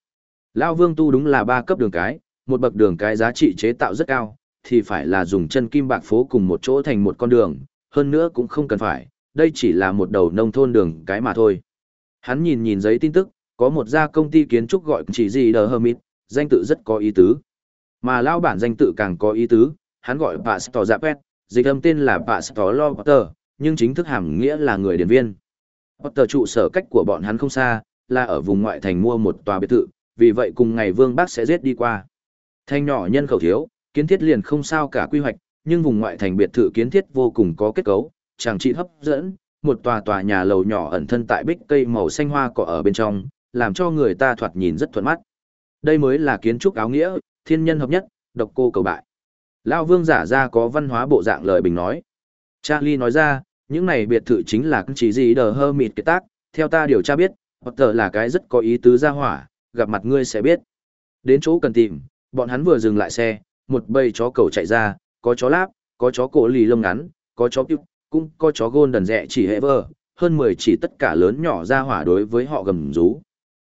Lão Vương tu đúng là ba cấp đường cái, một bậc đường cái giá trị chế tạo rất cao, thì phải là dùng chân kim bạc phố cùng một chỗ thành một con đường, hơn nữa cũng không cần phải, đây chỉ là một đầu nông thôn đường cái mà thôi. Hắn nhìn nhìn giấy tin tức, có một gia công ty kiến trúc gọi chỉ gì đờ hermit, danh tự rất có ý tứ. Mà lao bản danh tự càng có ý tứ, hắn gọi Pastor Zapet, dịch âm tên là Pastor Potter, nhưng chính thức hàm nghĩa là người điển viên. Potter trụ sở cách của bọn hắn không xa, là ở vùng ngoại thành mua một tòa biệt thự, vì vậy cùng ngày Vương Bác sẽ giết đi qua. Thanh nhỏ nhân khẩu thiếu, kiến thiết liền không sao cả quy hoạch, nhưng vùng ngoại thành biệt thự kiến thiết vô cùng có kết cấu, chẳng trị hấp dẫn, một tòa tòa nhà lầu nhỏ ẩn thân tại bích cây màu xanh hoa cỏ ở bên trong, làm cho người ta thoạt nhìn rất thuận mắt. Đây mới là kiến trúc áo nghĩa, thiên nhân hợp nhất, độc cô cầu bại. Lao vương giả ra có văn hóa bộ dạng lời bình nói. Charlie nói ra, những này biệt thự chính là chỉ gì đờ hơ mịt cái tác, theo ta điều tra biết, Potter là cái rất có ý tứ ra hỏa, gặp mặt ngươi sẽ biết. Đến chỗ cần tìm, bọn hắn vừa dừng lại xe, một bầy chó cầu chạy ra, có chó láp, có chó cổ lì lông ngắn, có chó tiêu, cũng có chó gôn đần rẽ chỉ hệ vơ, hơn 10 chỉ tất cả lớn nhỏ ra hỏa đối với họ gầm rú.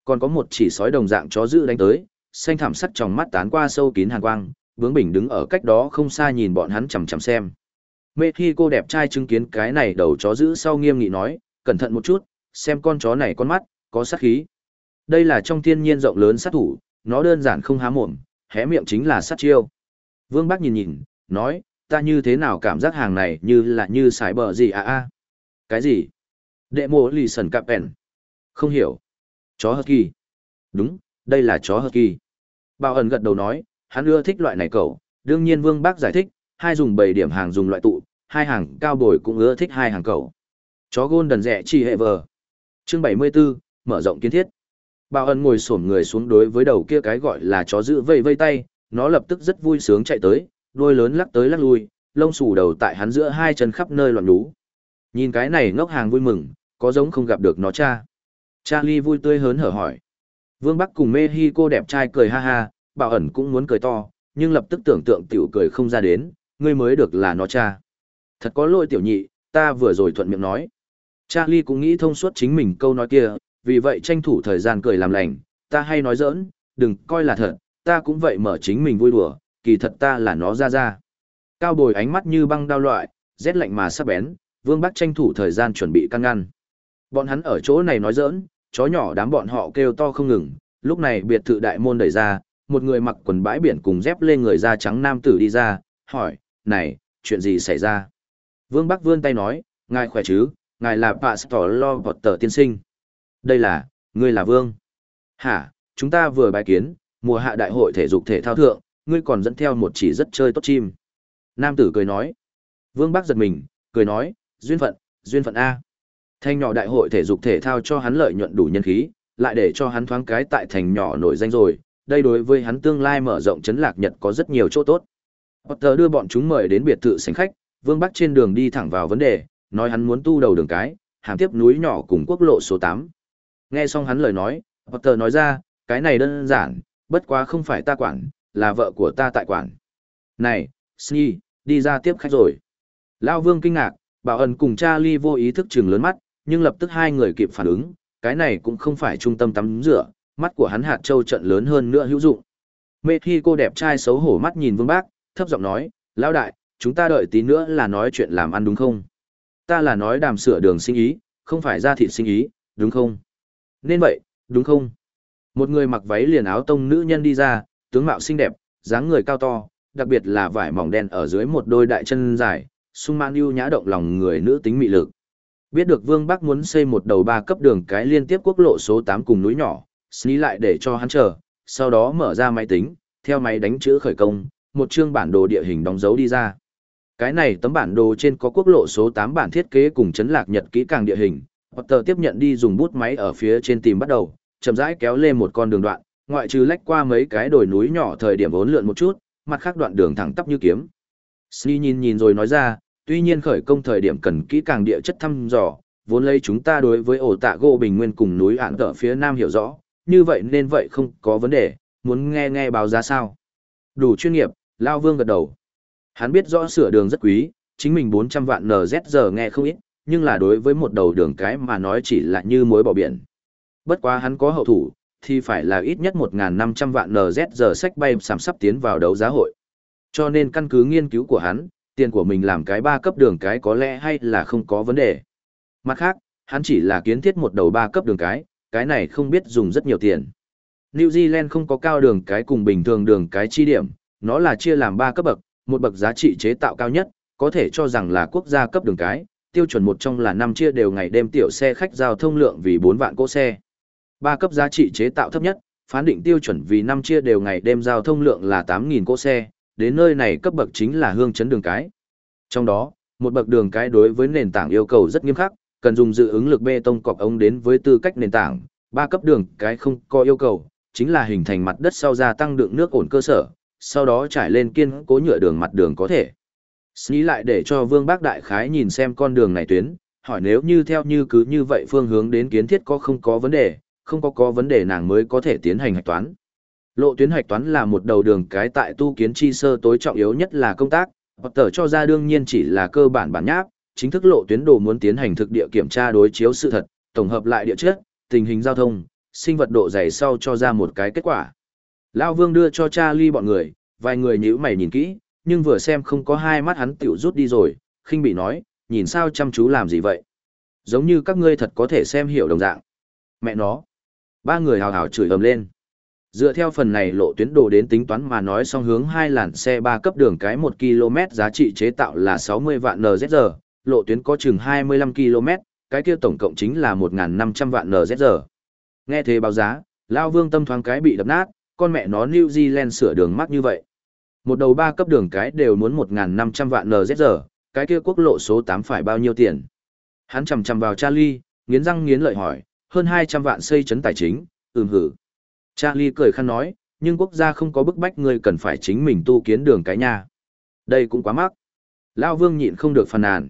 Còn có một chỉ sói đồng dạng chó dữ đánh tới, xanh thảm sắt trong mắt tán qua sâu kín hàn quang, bướng bình đứng ở cách đó không xa nhìn bọn hắn chằm chằm xem. Mê khi cô đẹp trai chứng kiến cái này đầu chó giữ sau nghiêm nghị nói, cẩn thận một chút, xem con chó này con mắt, có sát khí. Đây là trong thiên nhiên rộng lớn sát thủ, nó đơn giản không há mồm, hé miệng chính là sát chiêu. Vương Bác nhìn nhìn, nói, ta như thế nào cảm giác hàng này như là như sải bờ gì à à? Cái gì? Đệ mộ lì sần cạp ẻn. Không hiểu. Chó hơ kỳ. Đúng, đây là chó hơ kỳ. Bảo ẩn gật đầu nói, hắn ưa thích loại này cầu đương nhiên Vương Bác giải thích, hai dùng bảy điểm hàng dùng loại tụ, hai hàng cao bồi cũng ưa thích hai hàng cầu Chó gôn đần rẻ chi hệ vờ. Chương 74, mở rộng kiến thiết. Bảo ân ngồi xổm người xuống đối với đầu kia cái gọi là chó giữ vây vây tay, nó lập tức rất vui sướng chạy tới, đuôi lớn lắc tới lắc lui, lông xù đầu tại hắn giữa hai chân khắp nơi loạn nhú. Nhìn cái này ngốc hàng vui mừng, có giống không gặp được nó cha. Charlie vui tươi hớn hở hỏi. Vương Bắc cùng Mexico đẹp trai cười ha ha, bảo ẩn cũng muốn cười to, nhưng lập tức tưởng tượng tiểu cười không ra đến, ngươi mới được là nó cha. Thật có lỗi tiểu nhị, ta vừa rồi thuận miệng nói. Charlie cũng nghĩ thông suốt chính mình câu nói kia, vì vậy tranh thủ thời gian cười làm lành, ta hay nói giỡn, đừng coi là thật, ta cũng vậy mở chính mình vui đùa, kỳ thật ta là nó ra ra. Cao bồi ánh mắt như băng đao loại, rét lạnh mà sắc bén, Vương Bắc tranh thủ thời gian chuẩn bị căn ngăn. Bọn hắn ở chỗ này nói giỡn, chó nhỏ đám bọn họ kêu to không ngừng, lúc này biệt thự đại môn đẩy ra, một người mặc quần bãi biển cùng dép lên người da trắng nam tử đi ra, hỏi, này, chuyện gì xảy ra? Vương Bắc vươn tay nói, ngài khỏe chứ, ngài là Pastor Lo tờ tiên sinh. Đây là, ngươi là Vương. Hả, chúng ta vừa bài kiến, mùa hạ đại hội thể dục thể thao thượng, ngươi còn dẫn theo một chỉ rất chơi tốt chim. Nam tử cười nói. Vương Bắc giật mình, cười nói, duyên phận, duyên phận A. Thanh nhỏ đại hội thể dục thể thao cho hắn lợi nhuận đủ nhân khí, lại để cho hắn thoáng cái tại thành nhỏ nổi danh rồi, đây đối với hắn tương lai mở rộng chấn lạc nhật có rất nhiều chỗ tốt. Potter đưa bọn chúng mời đến biệt thự sánh khách, Vương Bắc trên đường đi thẳng vào vấn đề, nói hắn muốn tu đầu đường cái, hàm tiếp núi nhỏ cùng quốc lộ số 8. Nghe xong hắn lời nói, Potter nói ra, cái này đơn giản, bất quá không phải ta quản, là vợ của ta tại quản. Này, Sni, đi ra tiếp khách rồi. Lao Vương kinh ngạc, Bảo ẩn cùng Charlie vô ý thức chừng lớn mắt, nhưng lập tức hai người kịp phản ứng, cái này cũng không phải trung tâm tắm rửa, mắt của hắn hạt châu trận lớn hơn nữa hữu dụng. Mê Thi cô đẹp trai xấu hổ mắt nhìn Vương Bác, thấp giọng nói, Lão đại, chúng ta đợi tí nữa là nói chuyện làm ăn đúng không? Ta là nói đàm sửa đường sinh ý, không phải ra thịt sinh ý, đúng không? Nên vậy, đúng không? Một người mặc váy liền áo tông nữ nhân đi ra, tướng mạo xinh đẹp, dáng người cao to, đặc biệt là vải mỏng đen ở dưới một đôi đại chân dài, sung mãn ưu nhã động lòng người nữ tính mị lực. Biết được Vương Bắc muốn xây một đầu ba cấp đường cái liên tiếp quốc lộ số 8 cùng núi nhỏ, Sní lại để cho hắn chờ, sau đó mở ra máy tính, theo máy đánh chữ khởi công, một chương bản đồ địa hình đóng dấu đi ra. Cái này tấm bản đồ trên có quốc lộ số 8 bản thiết kế cùng chấn lạc nhật kỹ càng địa hình, Potter tiếp nhận đi dùng bút máy ở phía trên tìm bắt đầu, chậm rãi kéo lên một con đường đoạn, ngoại trừ lách qua mấy cái đồi núi nhỏ thời điểm vốn lượn một chút, mặt khác đoạn đường thẳng tắp như kiếm. Sni nhìn nhìn rồi nói ra, tuy nhiên khởi công thời điểm cần kỹ càng địa chất thăm dò, vốn lấy chúng ta đối với ổ tạ gỗ bình nguyên cùng núi ản tở phía nam hiểu rõ, như vậy nên vậy không có vấn đề, muốn nghe nghe báo giá sao. Đủ chuyên nghiệp, Lao Vương gật đầu. Hắn biết rõ sửa đường rất quý, chính mình 400 vạn NZ giờ nghe không ít, nhưng là đối với một đầu đường cái mà nói chỉ là như mối bỏ biển. Bất quá hắn có hậu thủ, thì phải là ít nhất 1.500 vạn NZ giờ sách bay sảm sắp tiến vào đấu giá hội. Cho nên căn cứ nghiên cứu của hắn, tiền của mình làm cái ba cấp đường cái có lẽ hay là không có vấn đề. Mặt khác, hắn chỉ là kiến thiết một đầu ba cấp đường cái, cái này không biết dùng rất nhiều tiền. New Zealand không có cao đường cái cùng bình thường đường cái chi điểm, nó là chia làm ba cấp bậc, một bậc giá trị chế tạo cao nhất, có thể cho rằng là quốc gia cấp đường cái, tiêu chuẩn một trong là năm chia đều ngày đêm tiểu xe khách giao thông lượng vì 4 vạn cỗ xe. Ba cấp giá trị chế tạo thấp nhất, phán định tiêu chuẩn vì năm chia đều ngày đêm giao thông lượng là 8.000 cỗ xe, đến nơi này cấp bậc chính là hương chấn đường cái. Trong đó, một bậc đường cái đối với nền tảng yêu cầu rất nghiêm khắc, cần dùng dự ứng lực bê tông cọc ống đến với tư cách nền tảng, ba cấp đường cái không có yêu cầu, chính là hình thành mặt đất sau gia tăng đựng nước ổn cơ sở, sau đó trải lên kiên cố nhựa đường mặt đường có thể. Sní lại để cho Vương Bác Đại Khái nhìn xem con đường này tuyến, hỏi nếu như theo như cứ như vậy phương hướng đến kiến thiết có không có vấn đề, không có có vấn đề nàng mới có thể tiến hành hạch toán. Lộ tuyến hạch toán là một đầu đường cái tại tu kiến chi sơ tối trọng yếu nhất là công tác, hoặc tờ cho ra đương nhiên chỉ là cơ bản bản nháp, chính thức lộ tuyến đồ muốn tiến hành thực địa kiểm tra đối chiếu sự thật, tổng hợp lại địa chất, tình hình giao thông, sinh vật độ dày sau cho ra một cái kết quả. Lão Vương đưa cho Charlie bọn người, vài người nhíu mày nhìn kỹ, nhưng vừa xem không có hai mắt hắn tiểu rút đi rồi, khinh bị nói, nhìn sao chăm chú làm gì vậy? Giống như các ngươi thật có thể xem hiểu đồng dạng. Mẹ nó. Ba người hào hào chửi ầm lên. Dựa theo phần này lộ tuyến đồ đến tính toán mà nói song hướng hai làn xe ba cấp đường cái 1 km giá trị chế tạo là 60 vạn NZR, lộ tuyến có chừng 25 km, cái kia tổng cộng chính là 1.500 vạn NZR. Nghe thế báo giá, Lao Vương tâm thoáng cái bị đập nát, con mẹ nó New Zealand sửa đường mắc như vậy. Một đầu ba cấp đường cái đều muốn 1.500 vạn NZR, cái kia quốc lộ số 8 phải bao nhiêu tiền? Hắn chầm chầm vào Charlie, nghiến răng nghiến lợi hỏi, hơn 200 vạn xây chấn tài chính, ừm hử. Charlie cười khăn nói, nhưng quốc gia không có bức bách người cần phải chính mình tu kiến đường cái nhà. Đây cũng quá mắc. Lao Vương nhịn không được phàn nàn.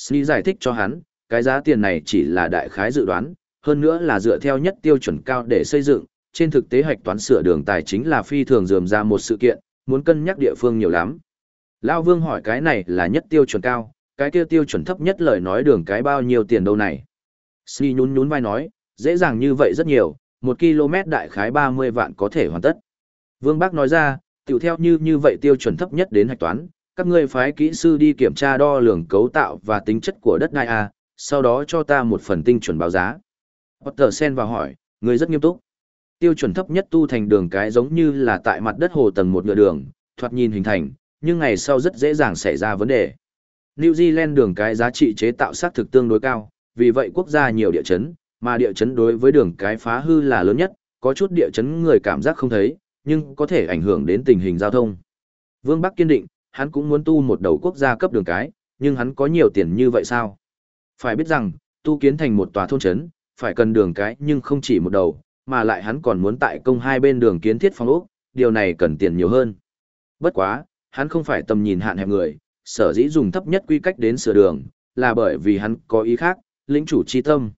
Sni giải thích cho hắn, cái giá tiền này chỉ là đại khái dự đoán, hơn nữa là dựa theo nhất tiêu chuẩn cao để xây dựng, trên thực tế hạch toán sửa đường tài chính là phi thường dườm ra một sự kiện, muốn cân nhắc địa phương nhiều lắm. Lao Vương hỏi cái này là nhất tiêu chuẩn cao, cái kia tiêu chuẩn thấp nhất lời nói đường cái bao nhiêu tiền đâu này. Sni nhún nhún vai nói, dễ dàng như vậy rất nhiều, một km đại khái 30 vạn có thể hoàn tất. Vương Bác nói ra, tiểu theo như như vậy tiêu chuẩn thấp nhất đến hạch toán, các ngươi phái kỹ sư đi kiểm tra đo lường cấu tạo và tính chất của đất đai A, sau đó cho ta một phần tinh chuẩn báo giá. Potter sen vào hỏi, người rất nghiêm túc. Tiêu chuẩn thấp nhất tu thành đường cái giống như là tại mặt đất hồ tầng một nửa đường, thoạt nhìn hình thành, nhưng ngày sau rất dễ dàng xảy ra vấn đề. New Zealand đường cái giá trị chế tạo xác thực tương đối cao, vì vậy quốc gia nhiều địa chấn, mà địa chấn đối với đường cái phá hư là lớn nhất, có chút địa chấn người cảm giác không thấy, nhưng có thể ảnh hưởng đến tình hình giao thông. Vương Bắc kiên định, hắn cũng muốn tu một đầu quốc gia cấp đường cái, nhưng hắn có nhiều tiền như vậy sao? Phải biết rằng, tu kiến thành một tòa thôn trấn, phải cần đường cái nhưng không chỉ một đầu, mà lại hắn còn muốn tại công hai bên đường kiến thiết phong ốc, điều này cần tiền nhiều hơn. Bất quá, hắn không phải tầm nhìn hạn hẹp người, sở dĩ dùng thấp nhất quy cách đến sửa đường, là bởi vì hắn có ý khác, lĩnh chủ chi tâm.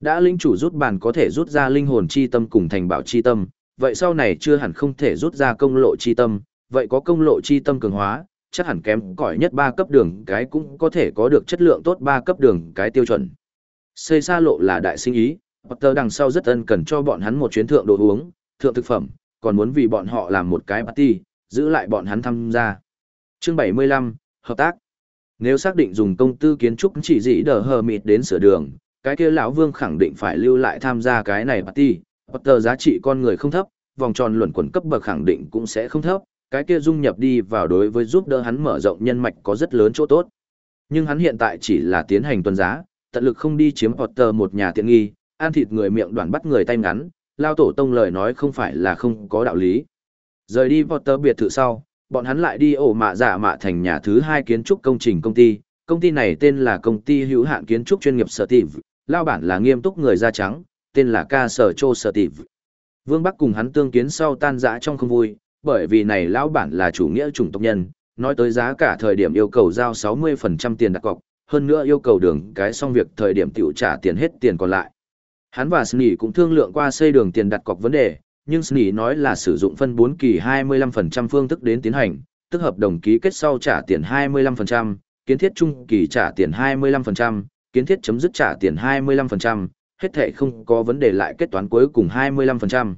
Đã lĩnh chủ rút bàn có thể rút ra linh hồn chi tâm cùng thành bảo chi tâm, vậy sau này chưa hẳn không thể rút ra công lộ chi tâm, vậy có công lộ chi tâm cường hóa, chắc hẳn kém cỏi nhất ba cấp đường cái cũng có thể có được chất lượng tốt ba cấp đường cái tiêu chuẩn. Xây xa lộ là đại sinh ý, Potter đằng sau rất ân cần cho bọn hắn một chuyến thượng đồ uống, thượng thực phẩm, còn muốn vì bọn họ làm một cái party, giữ lại bọn hắn tham gia. Chương 75, Hợp tác. Nếu xác định dùng công tư kiến trúc chỉ dĩ đờ hờ mịt đến sửa đường, cái kia lão vương khẳng định phải lưu lại tham gia cái này party, Potter giá trị con người không thấp, vòng tròn luẩn quẩn cấp bậc khẳng định cũng sẽ không thấp, cái kia dung nhập đi vào đối với giúp đỡ hắn mở rộng nhân mạch có rất lớn chỗ tốt. Nhưng hắn hiện tại chỉ là tiến hành tuần giá, tận lực không đi chiếm Potter một nhà tiện nghi, ăn thịt người miệng đoạn bắt người tay ngắn, lao tổ tông lời nói không phải là không có đạo lý. Rời đi Potter biệt thự sau, bọn hắn lại đi ổ mạ giả mạ thành nhà thứ hai kiến trúc công trình công ty. Công ty này tên là công ty hữu hạn kiến trúc chuyên nghiệp sở tịp, lao bản là nghiêm túc người da trắng, tên là ca sở chô sở tịp. Vương Bắc cùng hắn tương kiến sau tan dã trong không vui, bởi vì này lão bản là chủ nghĩa chủng tộc nhân, nói tới giá cả thời điểm yêu cầu giao 60% tiền đặt cọc, hơn nữa yêu cầu đường cái xong việc thời điểm tiểu trả tiền hết tiền còn lại. Hắn và sni cũng thương lượng qua xây đường tiền đặt cọc vấn đề, nhưng sni nói là sử dụng phân 4 kỳ 25% phương thức đến tiến hành, tức hợp đồng ký kết sau trả tiền 25%, kiến thiết trung kỳ trả tiền 25%, kiến thiết chấm dứt trả tiền 25%, hết thệ không có vấn đề lại kết toán cuối cùng 25%.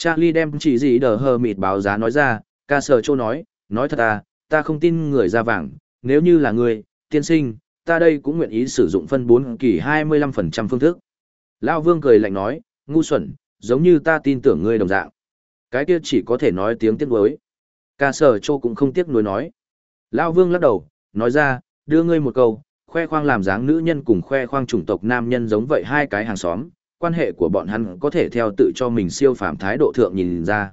Charlie đem chỉ gì đờ hờ mịt báo giá nói ra, ca sở châu nói, nói thật à, ta không tin người ra vàng, nếu như là người, tiên sinh, ta đây cũng nguyện ý sử dụng phân 4 kỳ 25% phương thức. Lao vương cười lạnh nói, ngu xuẩn, giống như ta tin tưởng ngươi đồng dạng. Cái kia chỉ có thể nói tiếng tiếc nuối. Ca sở châu cũng không tiếc nuối nói. Lao vương lắc đầu, nói ra, đưa ngươi một câu, khoe khoang làm dáng nữ nhân cùng khoe khoang chủng tộc nam nhân giống vậy hai cái hàng xóm, quan hệ của bọn hắn có thể theo tự cho mình siêu phàm thái độ thượng nhìn ra.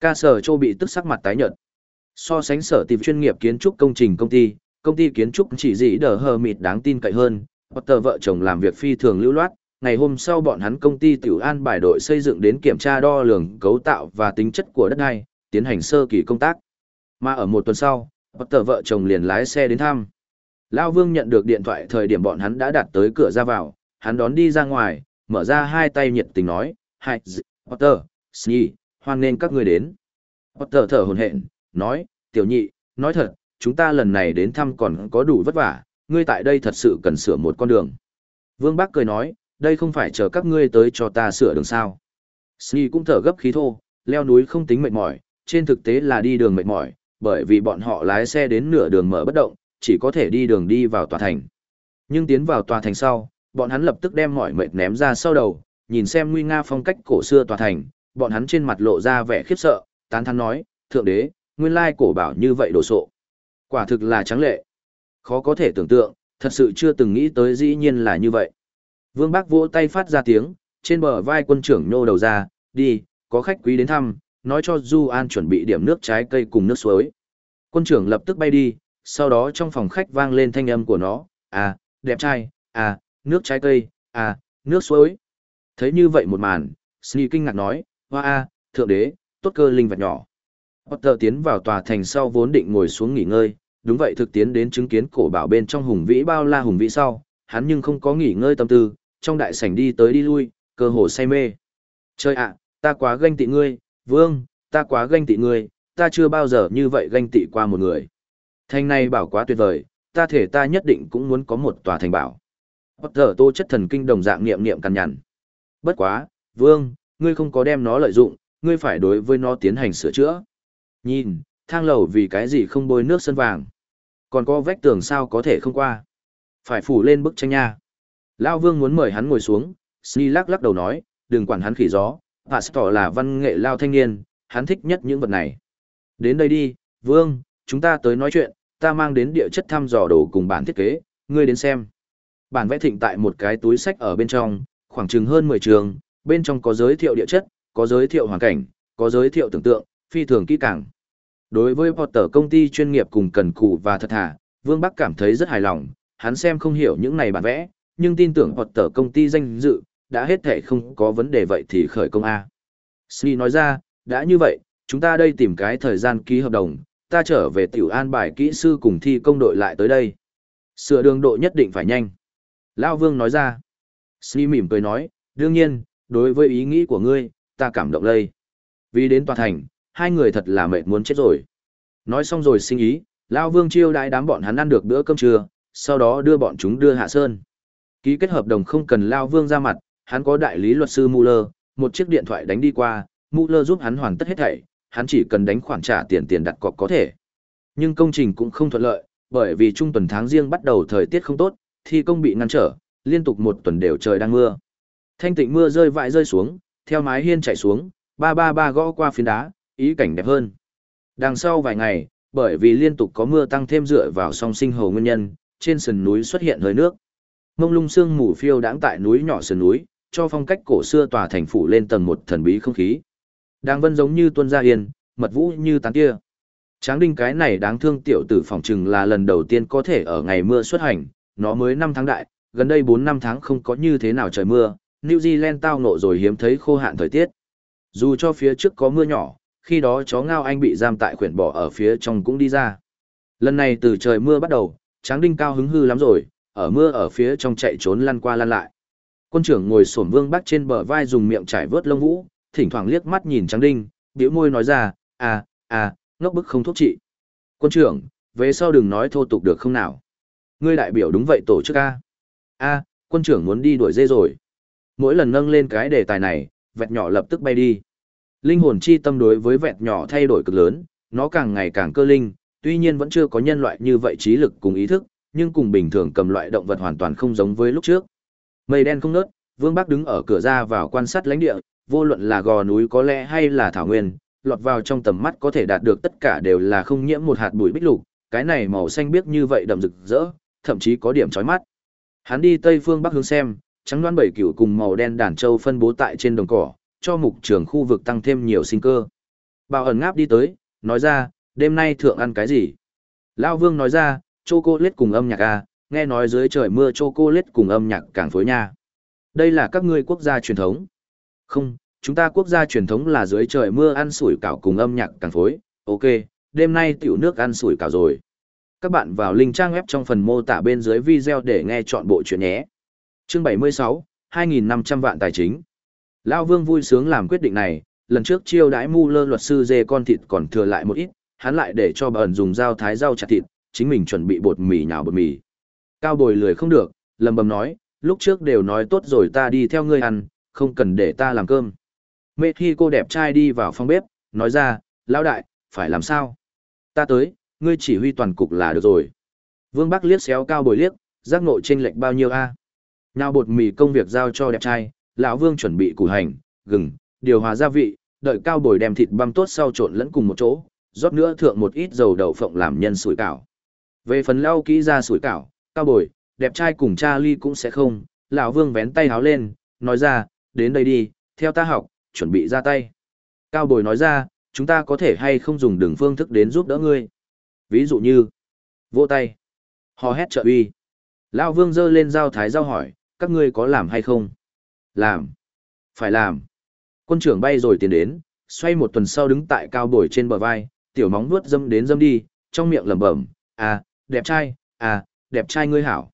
Ca sở châu bị tức sắc mặt tái nhợt. So sánh sở tìm chuyên nghiệp kiến trúc công trình công ty, công ty kiến trúc chỉ dĩ đờ hờ mịt đáng tin cậy hơn, Potter vợ chồng làm việc phi thường lưu loát, ngày hôm sau bọn hắn công ty tiểu an bài đội xây dựng đến kiểm tra đo lường cấu tạo và tính chất của đất đai, tiến hành sơ kỳ công tác. Mà ở một tuần sau, Potter vợ chồng liền lái xe đến thăm. Lão Vương nhận được điện thoại thời điểm bọn hắn đã đạt tới cửa ra vào, hắn đón đi ra ngoài, mở ra hai tay nhiệt tình nói, Hai, Potter, Snee, hoan nên các người đến. Potter thở hồn hện, nói, tiểu nhị, nói thật, chúng ta lần này đến thăm còn có đủ vất vả, ngươi tại đây thật sự cần sửa một con đường. Vương bác cười nói, đây không phải chờ các ngươi tới cho ta sửa đường sao. Snee cũng thở gấp khí thô, leo núi không tính mệt mỏi, trên thực tế là đi đường mệt mỏi, bởi vì bọn họ lái xe đến nửa đường mở bất động, chỉ có thể đi đường đi vào tòa thành. Nhưng tiến vào tòa thành sau, bọn hắn lập tức đem mọi mệt ném ra sau đầu, nhìn xem nguy nga phong cách cổ xưa tòa thành, bọn hắn trên mặt lộ ra vẻ khiếp sợ, tán thán nói, thượng đế, nguyên lai cổ bảo như vậy đồ sộ. Quả thực là trắng lệ. Khó có thể tưởng tượng, thật sự chưa từng nghĩ tới dĩ nhiên là như vậy. Vương Bác vỗ tay phát ra tiếng, trên bờ vai quân trưởng nhô đầu ra, đi, có khách quý đến thăm, nói cho Du An chuẩn bị điểm nước trái cây cùng nước suối. Quân trưởng lập tức bay đi, sau đó trong phòng khách vang lên thanh âm của nó, à, đẹp trai, à, nước trái cây, à, nước suối. Thấy như vậy một màn, Sni kinh ngạc nói, hoa a, thượng đế, tốt cơ linh vật nhỏ. Potter tiến vào tòa thành sau vốn định ngồi xuống nghỉ ngơi, đúng vậy thực tiến đến chứng kiến cổ bảo bên trong hùng vĩ bao la hùng vĩ sau, hắn nhưng không có nghỉ ngơi tâm tư, trong đại sảnh đi tới đi lui, cơ hồ say mê. Chơi ạ, ta quá ganh tị ngươi, vương, ta quá ganh tị ngươi, ta chưa bao giờ như vậy ganh tị qua một người. Thành này bảo quá tuyệt vời, ta thể ta nhất định cũng muốn có một tòa thành bảo. Bất thở, tô chất thần kinh đồng dạng niệm niệm cằn nhằn. Bất quá, vương, ngươi không có đem nó lợi dụng, ngươi phải đối với nó tiến hành sửa chữa. Nhìn, thang lầu vì cái gì không bôi nước sân vàng. Còn có vách tường sao có thể không qua. Phải phủ lên bức tranh nha. Lao vương muốn mời hắn ngồi xuống, Sni lắc lắc đầu nói, đừng quản hắn khỉ gió, Pastor là văn nghệ lao thanh niên, hắn thích nhất những vật này. Đến đây đi, vương, chúng ta tới nói chuyện, ta mang đến địa chất thăm dò đồ cùng bản thiết kế, ngươi đến xem. Bản vẽ thịnh tại một cái túi sách ở bên trong, khoảng chừng hơn 10 trường, bên trong có giới thiệu địa chất, có giới thiệu hoàn cảnh, có giới thiệu tưởng tượng, phi thường kỹ càng. Đối với Potter công ty chuyên nghiệp cùng cần cù và thật thà, Vương Bắc cảm thấy rất hài lòng, hắn xem không hiểu những này bản vẽ, nhưng tin tưởng Potter công ty danh dự, đã hết thể không có vấn đề vậy thì khởi công A. Sli nói ra, đã như vậy, chúng ta đây tìm cái thời gian ký hợp đồng, ta trở về tiểu an bài kỹ sư cùng thi công đội lại tới đây. Sửa đường độ nhất định phải nhanh. Lao Vương nói ra. Sni mỉm cười nói, đương nhiên, đối với ý nghĩ của ngươi, ta cảm động lây. Vì đến tòa thành, hai người thật là mệt muốn chết rồi. Nói xong rồi sinh ý, Lao Vương chiêu đãi đám bọn hắn ăn được bữa cơm trưa, sau đó đưa bọn chúng đưa hạ sơn. Ký kết hợp đồng không cần Lao Vương ra mặt, hắn có đại lý luật sư Muller, một chiếc điện thoại đánh đi qua, Muller giúp hắn hoàn tất hết thảy, hắn chỉ cần đánh khoản trả tiền tiền đặt cọc có thể. Nhưng công trình cũng không thuận lợi, bởi vì trung tuần tháng riêng bắt đầu thời tiết không tốt, thi công bị ngăn trở, liên tục một tuần đều trời đang mưa. Thanh tịnh mưa rơi vãi rơi xuống, theo mái hiên chảy xuống, ba ba ba gõ qua phiến đá, ý cảnh đẹp hơn. Đằng sau vài ngày, bởi vì liên tục có mưa tăng thêm dựa vào song sinh hồ nguyên nhân, trên sườn núi xuất hiện hơi nước. Mông lung sương mù phiêu đãng tại núi nhỏ sườn núi, cho phong cách cổ xưa tòa thành phủ lên tầng một thần bí không khí. Đang vân giống như tuân gia yên, mật vũ như tán kia. Tráng đinh cái này đáng thương tiểu tử phòng trừng là lần đầu tiên có thể ở ngày mưa xuất hành, nó mới 5 tháng đại, gần đây 4 năm tháng không có như thế nào trời mưa, New Zealand tao nộ rồi hiếm thấy khô hạn thời tiết. Dù cho phía trước có mưa nhỏ, khi đó chó ngao anh bị giam tại khuyển bỏ ở phía trong cũng đi ra. Lần này từ trời mưa bắt đầu, Tráng Đinh cao hứng hư lắm rồi, ở mưa ở phía trong chạy trốn lăn qua lăn lại. Quân trưởng ngồi xổm vương bắc trên bờ vai dùng miệng trải vớt lông vũ, thỉnh thoảng liếc mắt nhìn Tráng Đinh, bĩu môi nói ra, à, à, ngốc bức không thuốc trị. Quân trưởng, về sau đừng nói thô tục được không nào. Ngươi đại biểu đúng vậy tổ chức A. A, quân trưởng muốn đi đuổi dê rồi. Mỗi lần nâng lên cái đề tài này, vẹt nhỏ lập tức bay đi. Linh hồn chi tâm đối với vẹt nhỏ thay đổi cực lớn, nó càng ngày càng cơ linh, tuy nhiên vẫn chưa có nhân loại như vậy trí lực cùng ý thức, nhưng cùng bình thường cầm loại động vật hoàn toàn không giống với lúc trước. Mây đen không nớt, Vương Bắc đứng ở cửa ra vào quan sát lãnh địa, vô luận là gò núi có lẽ hay là thảo nguyên, lọt vào trong tầm mắt có thể đạt được tất cả đều là không nhiễm một hạt bụi bích lục, cái này màu xanh biếc như vậy đậm rực rỡ, thậm chí có điểm chói mắt. Hắn đi tây phương bắc hướng xem, trắng đoán bảy cửu cùng màu đen đàn châu phân bố tại trên đồng cỏ, cho mục trường khu vực tăng thêm nhiều sinh cơ. Bảo ẩn ngáp đi tới, nói ra, đêm nay thượng ăn cái gì? Lao vương nói ra, chocolate cùng âm nhạc à, nghe nói dưới trời mưa chocolate cùng âm nhạc càng phối nha. Đây là các ngươi quốc gia truyền thống. Không, chúng ta quốc gia truyền thống là dưới trời mưa ăn sủi cảo cùng âm nhạc càng phối. Ok, đêm nay tiểu nước ăn sủi cảo rồi. Các bạn vào link trang web trong phần mô tả bên dưới video để nghe chọn bộ chuyện nhé. Chương 76, 2.500 vạn tài chính. Lao Vương vui sướng làm quyết định này, lần trước chiêu đãi mu lơ luật sư dê con thịt còn thừa lại một ít, hắn lại để cho bà ẩn dùng dao thái rau chặt thịt, chính mình chuẩn bị bột mì nhào bột mì. Cao bồi lười không được, lầm bầm nói, lúc trước đều nói tốt rồi ta đi theo ngươi ăn, không cần để ta làm cơm. Mê khi cô đẹp trai đi vào phòng bếp, nói ra, lão đại, phải làm sao? Ta tới, ngươi chỉ huy toàn cục là được rồi. Vương Bắc liếc xéo cao bồi liếc, giác nội chênh lệch bao nhiêu a? Nào bột mì công việc giao cho đẹp trai, lão Vương chuẩn bị củ hành, gừng, điều hòa gia vị, đợi cao bồi đem thịt băm tốt sau trộn lẫn cùng một chỗ, rót nữa thượng một ít dầu đậu phộng làm nhân sủi cảo. Về phần lau kỹ ra sủi cảo, cao bồi, đẹp trai cùng cha cũng sẽ không, lão Vương vén tay háo lên, nói ra, đến đây đi, theo ta học, chuẩn bị ra tay. Cao bồi nói ra, chúng ta có thể hay không dùng đường phương thức đến giúp đỡ ngươi. Ví dụ như, vỗ tay, hò hét trợ uy. Lão Vương giơ lên dao thái dao hỏi, các ngươi có làm hay không? Làm. Phải làm. Quân trưởng bay rồi tiến đến, xoay một tuần sau đứng tại cao bồi trên bờ vai, tiểu móng vuốt dâm đến dâm đi, trong miệng lẩm bẩm, à, đẹp trai, à, đẹp trai ngươi hảo.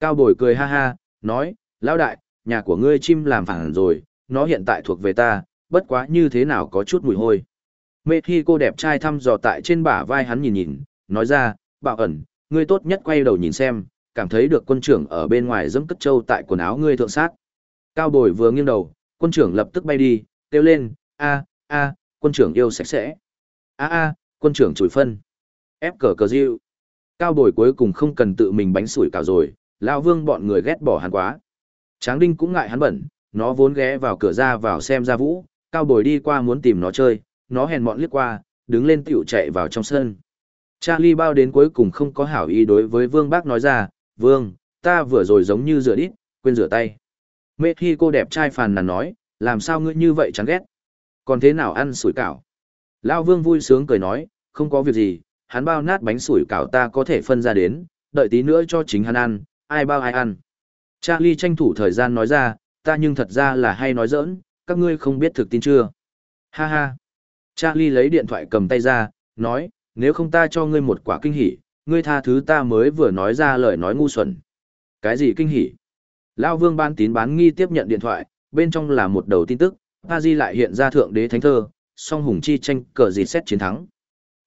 Cao bồi cười ha ha, nói, lão đại, nhà của ngươi chim làm phản rồi, nó hiện tại thuộc về ta, bất quá như thế nào có chút mùi hôi. Mê khi cô đẹp trai thăm dò tại trên bả vai hắn nhìn nhìn, nói ra, bảo ẩn, ngươi tốt nhất quay đầu nhìn xem, cảm thấy được quân trưởng ở bên ngoài dẫm cất trâu tại quần áo ngươi thượng sát. Cao bồi vừa nghiêng đầu, quân trưởng lập tức bay đi, kêu lên, a a quân trưởng yêu sạch sẽ. a a quân trưởng chùi phân. Ép cờ cờ diệu. Cao bồi cuối cùng không cần tự mình bánh sủi cảo rồi, lão vương bọn người ghét bỏ hắn quá. Tráng đinh cũng ngại hắn bẩn, nó vốn ghé vào cửa ra vào xem ra vũ, cao bồi đi qua muốn tìm nó chơi, nó hèn mọn liếc qua, đứng lên tiểu chạy vào trong sân. Charlie bao đến cuối cùng không có hảo ý đối với Vương Bác nói ra, Vương, ta vừa rồi giống như rửa đít, quên rửa tay. Mê khi cô đẹp trai phàn nàn nói, làm sao ngươi như vậy chán ghét? Còn thế nào ăn sủi cảo? Lao Vương vui sướng cười nói, không có việc gì, hắn bao nát bánh sủi cảo ta có thể phân ra đến, đợi tí nữa cho chính hắn ăn, ai bao ai ăn. Charlie tranh thủ thời gian nói ra, ta nhưng thật ra là hay nói giỡn, các ngươi không biết thực tin chưa? Ha ha. Charlie lấy điện thoại cầm tay ra, nói, nếu không ta cho ngươi một quả kinh hỉ, ngươi tha thứ ta mới vừa nói ra lời nói ngu xuẩn. Cái gì kinh hỉ? Lao vương ban tín bán nghi tiếp nhận điện thoại, bên trong là một đầu tin tức, Pa Di lại hiện ra thượng đế thánh thơ, song hùng chi tranh cờ gì xét chiến thắng.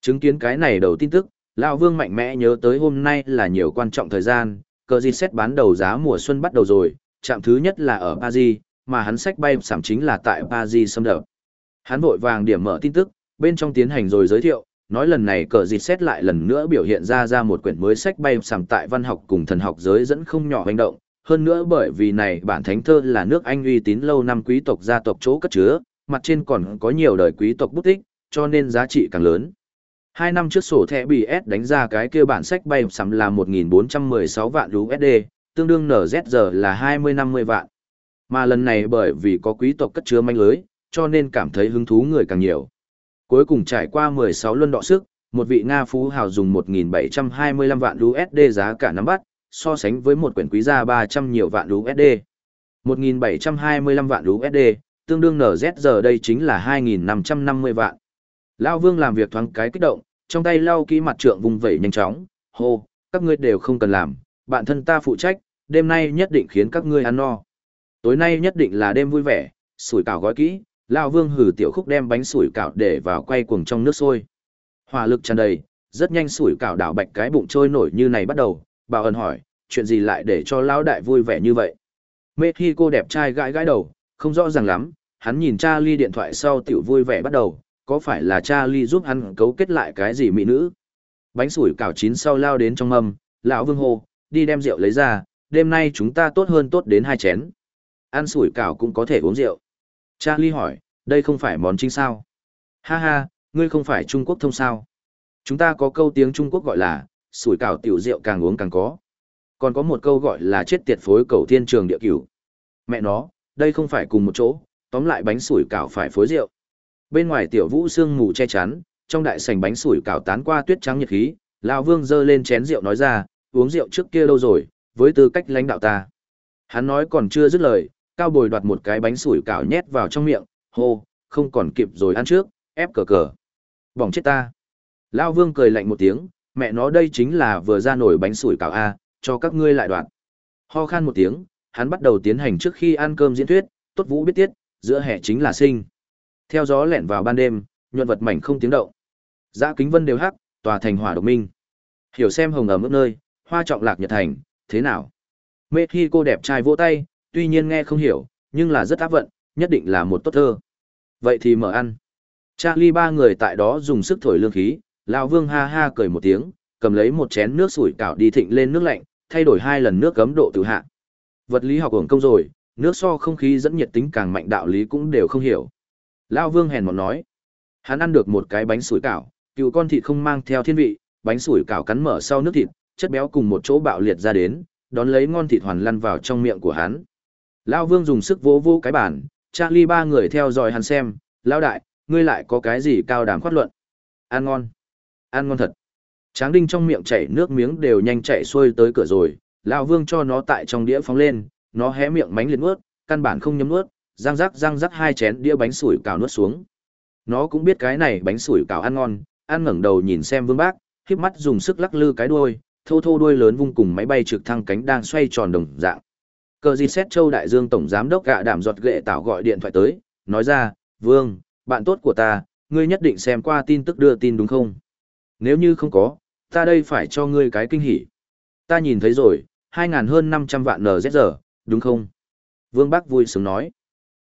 Chứng kiến cái này đầu tin tức, Lao vương mạnh mẽ nhớ tới hôm nay là nhiều quan trọng thời gian, cờ gì xét bán đầu giá mùa xuân bắt đầu rồi, chạm thứ nhất là ở Di, mà hắn sách bay sảm chính là tại Di xâm đập. Hắn vội vàng điểm mở tin tức, bên trong tiến hành rồi giới thiệu, nói lần này cờ dịt xét lại lần nữa biểu hiện ra ra một quyển mới sách bay sảm tại văn học cùng thần học giới dẫn không nhỏ hành động. Hơn nữa bởi vì này bản thánh thơ là nước Anh uy tín lâu năm quý tộc gia tộc chỗ cất chứa, mặt trên còn có nhiều đời quý tộc bút tích, cho nên giá trị càng lớn. Hai năm trước sổ thẻ BS đánh ra cái kia bản sách bay sắm là 1.416 vạn USD, tương đương NZG là 20-50 vạn. Mà lần này bởi vì có quý tộc cất chứa manh lưới, cho nên cảm thấy hứng thú người càng nhiều. Cuối cùng trải qua 16 luân đọ sức, một vị Nga phú hào dùng 1.725 vạn USD giá cả nắm bắt, so sánh với một quyển quý gia 300 nhiều vạn USD. 1.725 vạn USD, tương đương NZ giờ đây chính là 2.550 vạn. Lao Vương làm việc thoáng cái kích động, trong tay lau kỹ mặt trượng vùng vẩy nhanh chóng, hô, các ngươi đều không cần làm, bạn thân ta phụ trách, đêm nay nhất định khiến các ngươi ăn no. Tối nay nhất định là đêm vui vẻ, sủi cảo gói kỹ, Lao Vương hử tiểu khúc đem bánh sủi cảo để vào quay cuồng trong nước sôi. Hỏa lực tràn đầy, rất nhanh sủi cảo đảo bạch cái bụng trôi nổi như này bắt đầu, bảo ẩn hỏi, chuyện gì lại để cho Lao Đại vui vẻ như vậy. Mê khi cô đẹp trai gãi gãi đầu, không rõ ràng lắm, hắn nhìn cha ly điện thoại sau tiểu vui vẻ bắt đầu, có phải là cha ly giúp hắn cấu kết lại cái gì mỹ nữ. Bánh sủi cảo chín sau lao đến trong mâm, lão vương hô, đi đem rượu lấy ra, đêm nay chúng ta tốt hơn tốt đến hai chén. Ăn sủi cảo cũng có thể uống rượu. Charlie hỏi, đây không phải món chính sao? Ha ha, ngươi không phải Trung Quốc thông sao? Chúng ta có câu tiếng Trung Quốc gọi là, sủi cảo tiểu rượu càng uống càng có. Còn có một câu gọi là chết tiệt phối cầu thiên trường địa cửu. Mẹ nó, đây không phải cùng một chỗ, tóm lại bánh sủi cảo phải phối rượu. Bên ngoài tiểu vũ sương mù che chắn, trong đại sảnh bánh sủi cảo tán qua tuyết trắng nhiệt khí, lão Vương giơ lên chén rượu nói ra, uống rượu trước kia lâu rồi, với tư cách lãnh đạo ta. Hắn nói còn chưa dứt lời, cao bồi đoạt một cái bánh sủi cảo nhét vào trong miệng, hô, không còn kịp rồi ăn trước, ép cờ cờ. Bỏng chết ta. Lão Vương cười lạnh một tiếng, mẹ nó đây chính là vừa ra nổi bánh sủi cảo A, cho các ngươi lại đoạt. Ho khan một tiếng, hắn bắt đầu tiến hành trước khi ăn cơm diễn thuyết, tốt vũ biết tiết, giữa hè chính là sinh. Theo gió lẹn vào ban đêm, nhuận vật mảnh không tiếng động. Dã kính vân đều hắc, tòa thành hỏa độc minh. Hiểu xem hồng ở mức nơi, hoa trọng lạc nhật thành, thế nào? Mê khi cô đẹp trai vỗ tay, tuy nhiên nghe không hiểu, nhưng là rất áp vận, nhất định là một tốt thơ. Vậy thì mở ăn. Charlie ba người tại đó dùng sức thổi lương khí, lão vương ha ha cười một tiếng, cầm lấy một chén nước sủi cảo đi thịnh lên nước lạnh, thay đổi hai lần nước cấm độ tự hạ. Vật lý học hưởng công rồi, nước so không khí dẫn nhiệt tính càng mạnh đạo lý cũng đều không hiểu. Lão vương hèn một nói. Hắn ăn được một cái bánh sủi cảo, cựu con thịt không mang theo thiên vị, bánh sủi cảo cắn mở sau nước thịt, chất béo cùng một chỗ bạo liệt ra đến, đón lấy ngon thịt hoàn lăn vào trong miệng của hắn. Lão Vương dùng sức vỗ vỗ cái bàn, Charlie ba người theo dõi hắn xem, lão đại, ngươi lại có cái gì cao đàm khoát luận? Ăn ngon. Ăn ngon thật. Tráng đinh trong miệng chảy nước miếng đều nhanh chạy xuôi tới cửa rồi, lão Vương cho nó tại trong đĩa phóng lên, nó hé miệng mánh liệt nuốt, căn bản không nhấm nuốt, răng rắc răng rắc hai chén đĩa bánh sủi cảo nuốt xuống. Nó cũng biết cái này bánh sủi cảo ăn ngon, ăn ngẩng đầu nhìn xem Vương Bác, khép mắt dùng sức lắc lư cái đuôi, thô thô đuôi lớn vung cùng máy bay trực thăng cánh đang xoay tròn đồng dạng. Cờ gì xét châu đại dương tổng giám đốc gạ đảm giọt ghệ tạo gọi điện thoại tới, nói ra, Vương, bạn tốt của ta, ngươi nhất định xem qua tin tức đưa tin đúng không? Nếu như không có, ta đây phải cho ngươi cái kinh hỉ. Ta nhìn thấy rồi, 2.000 hơn 500 vạn NZ đúng không? Vương Bắc vui sướng nói.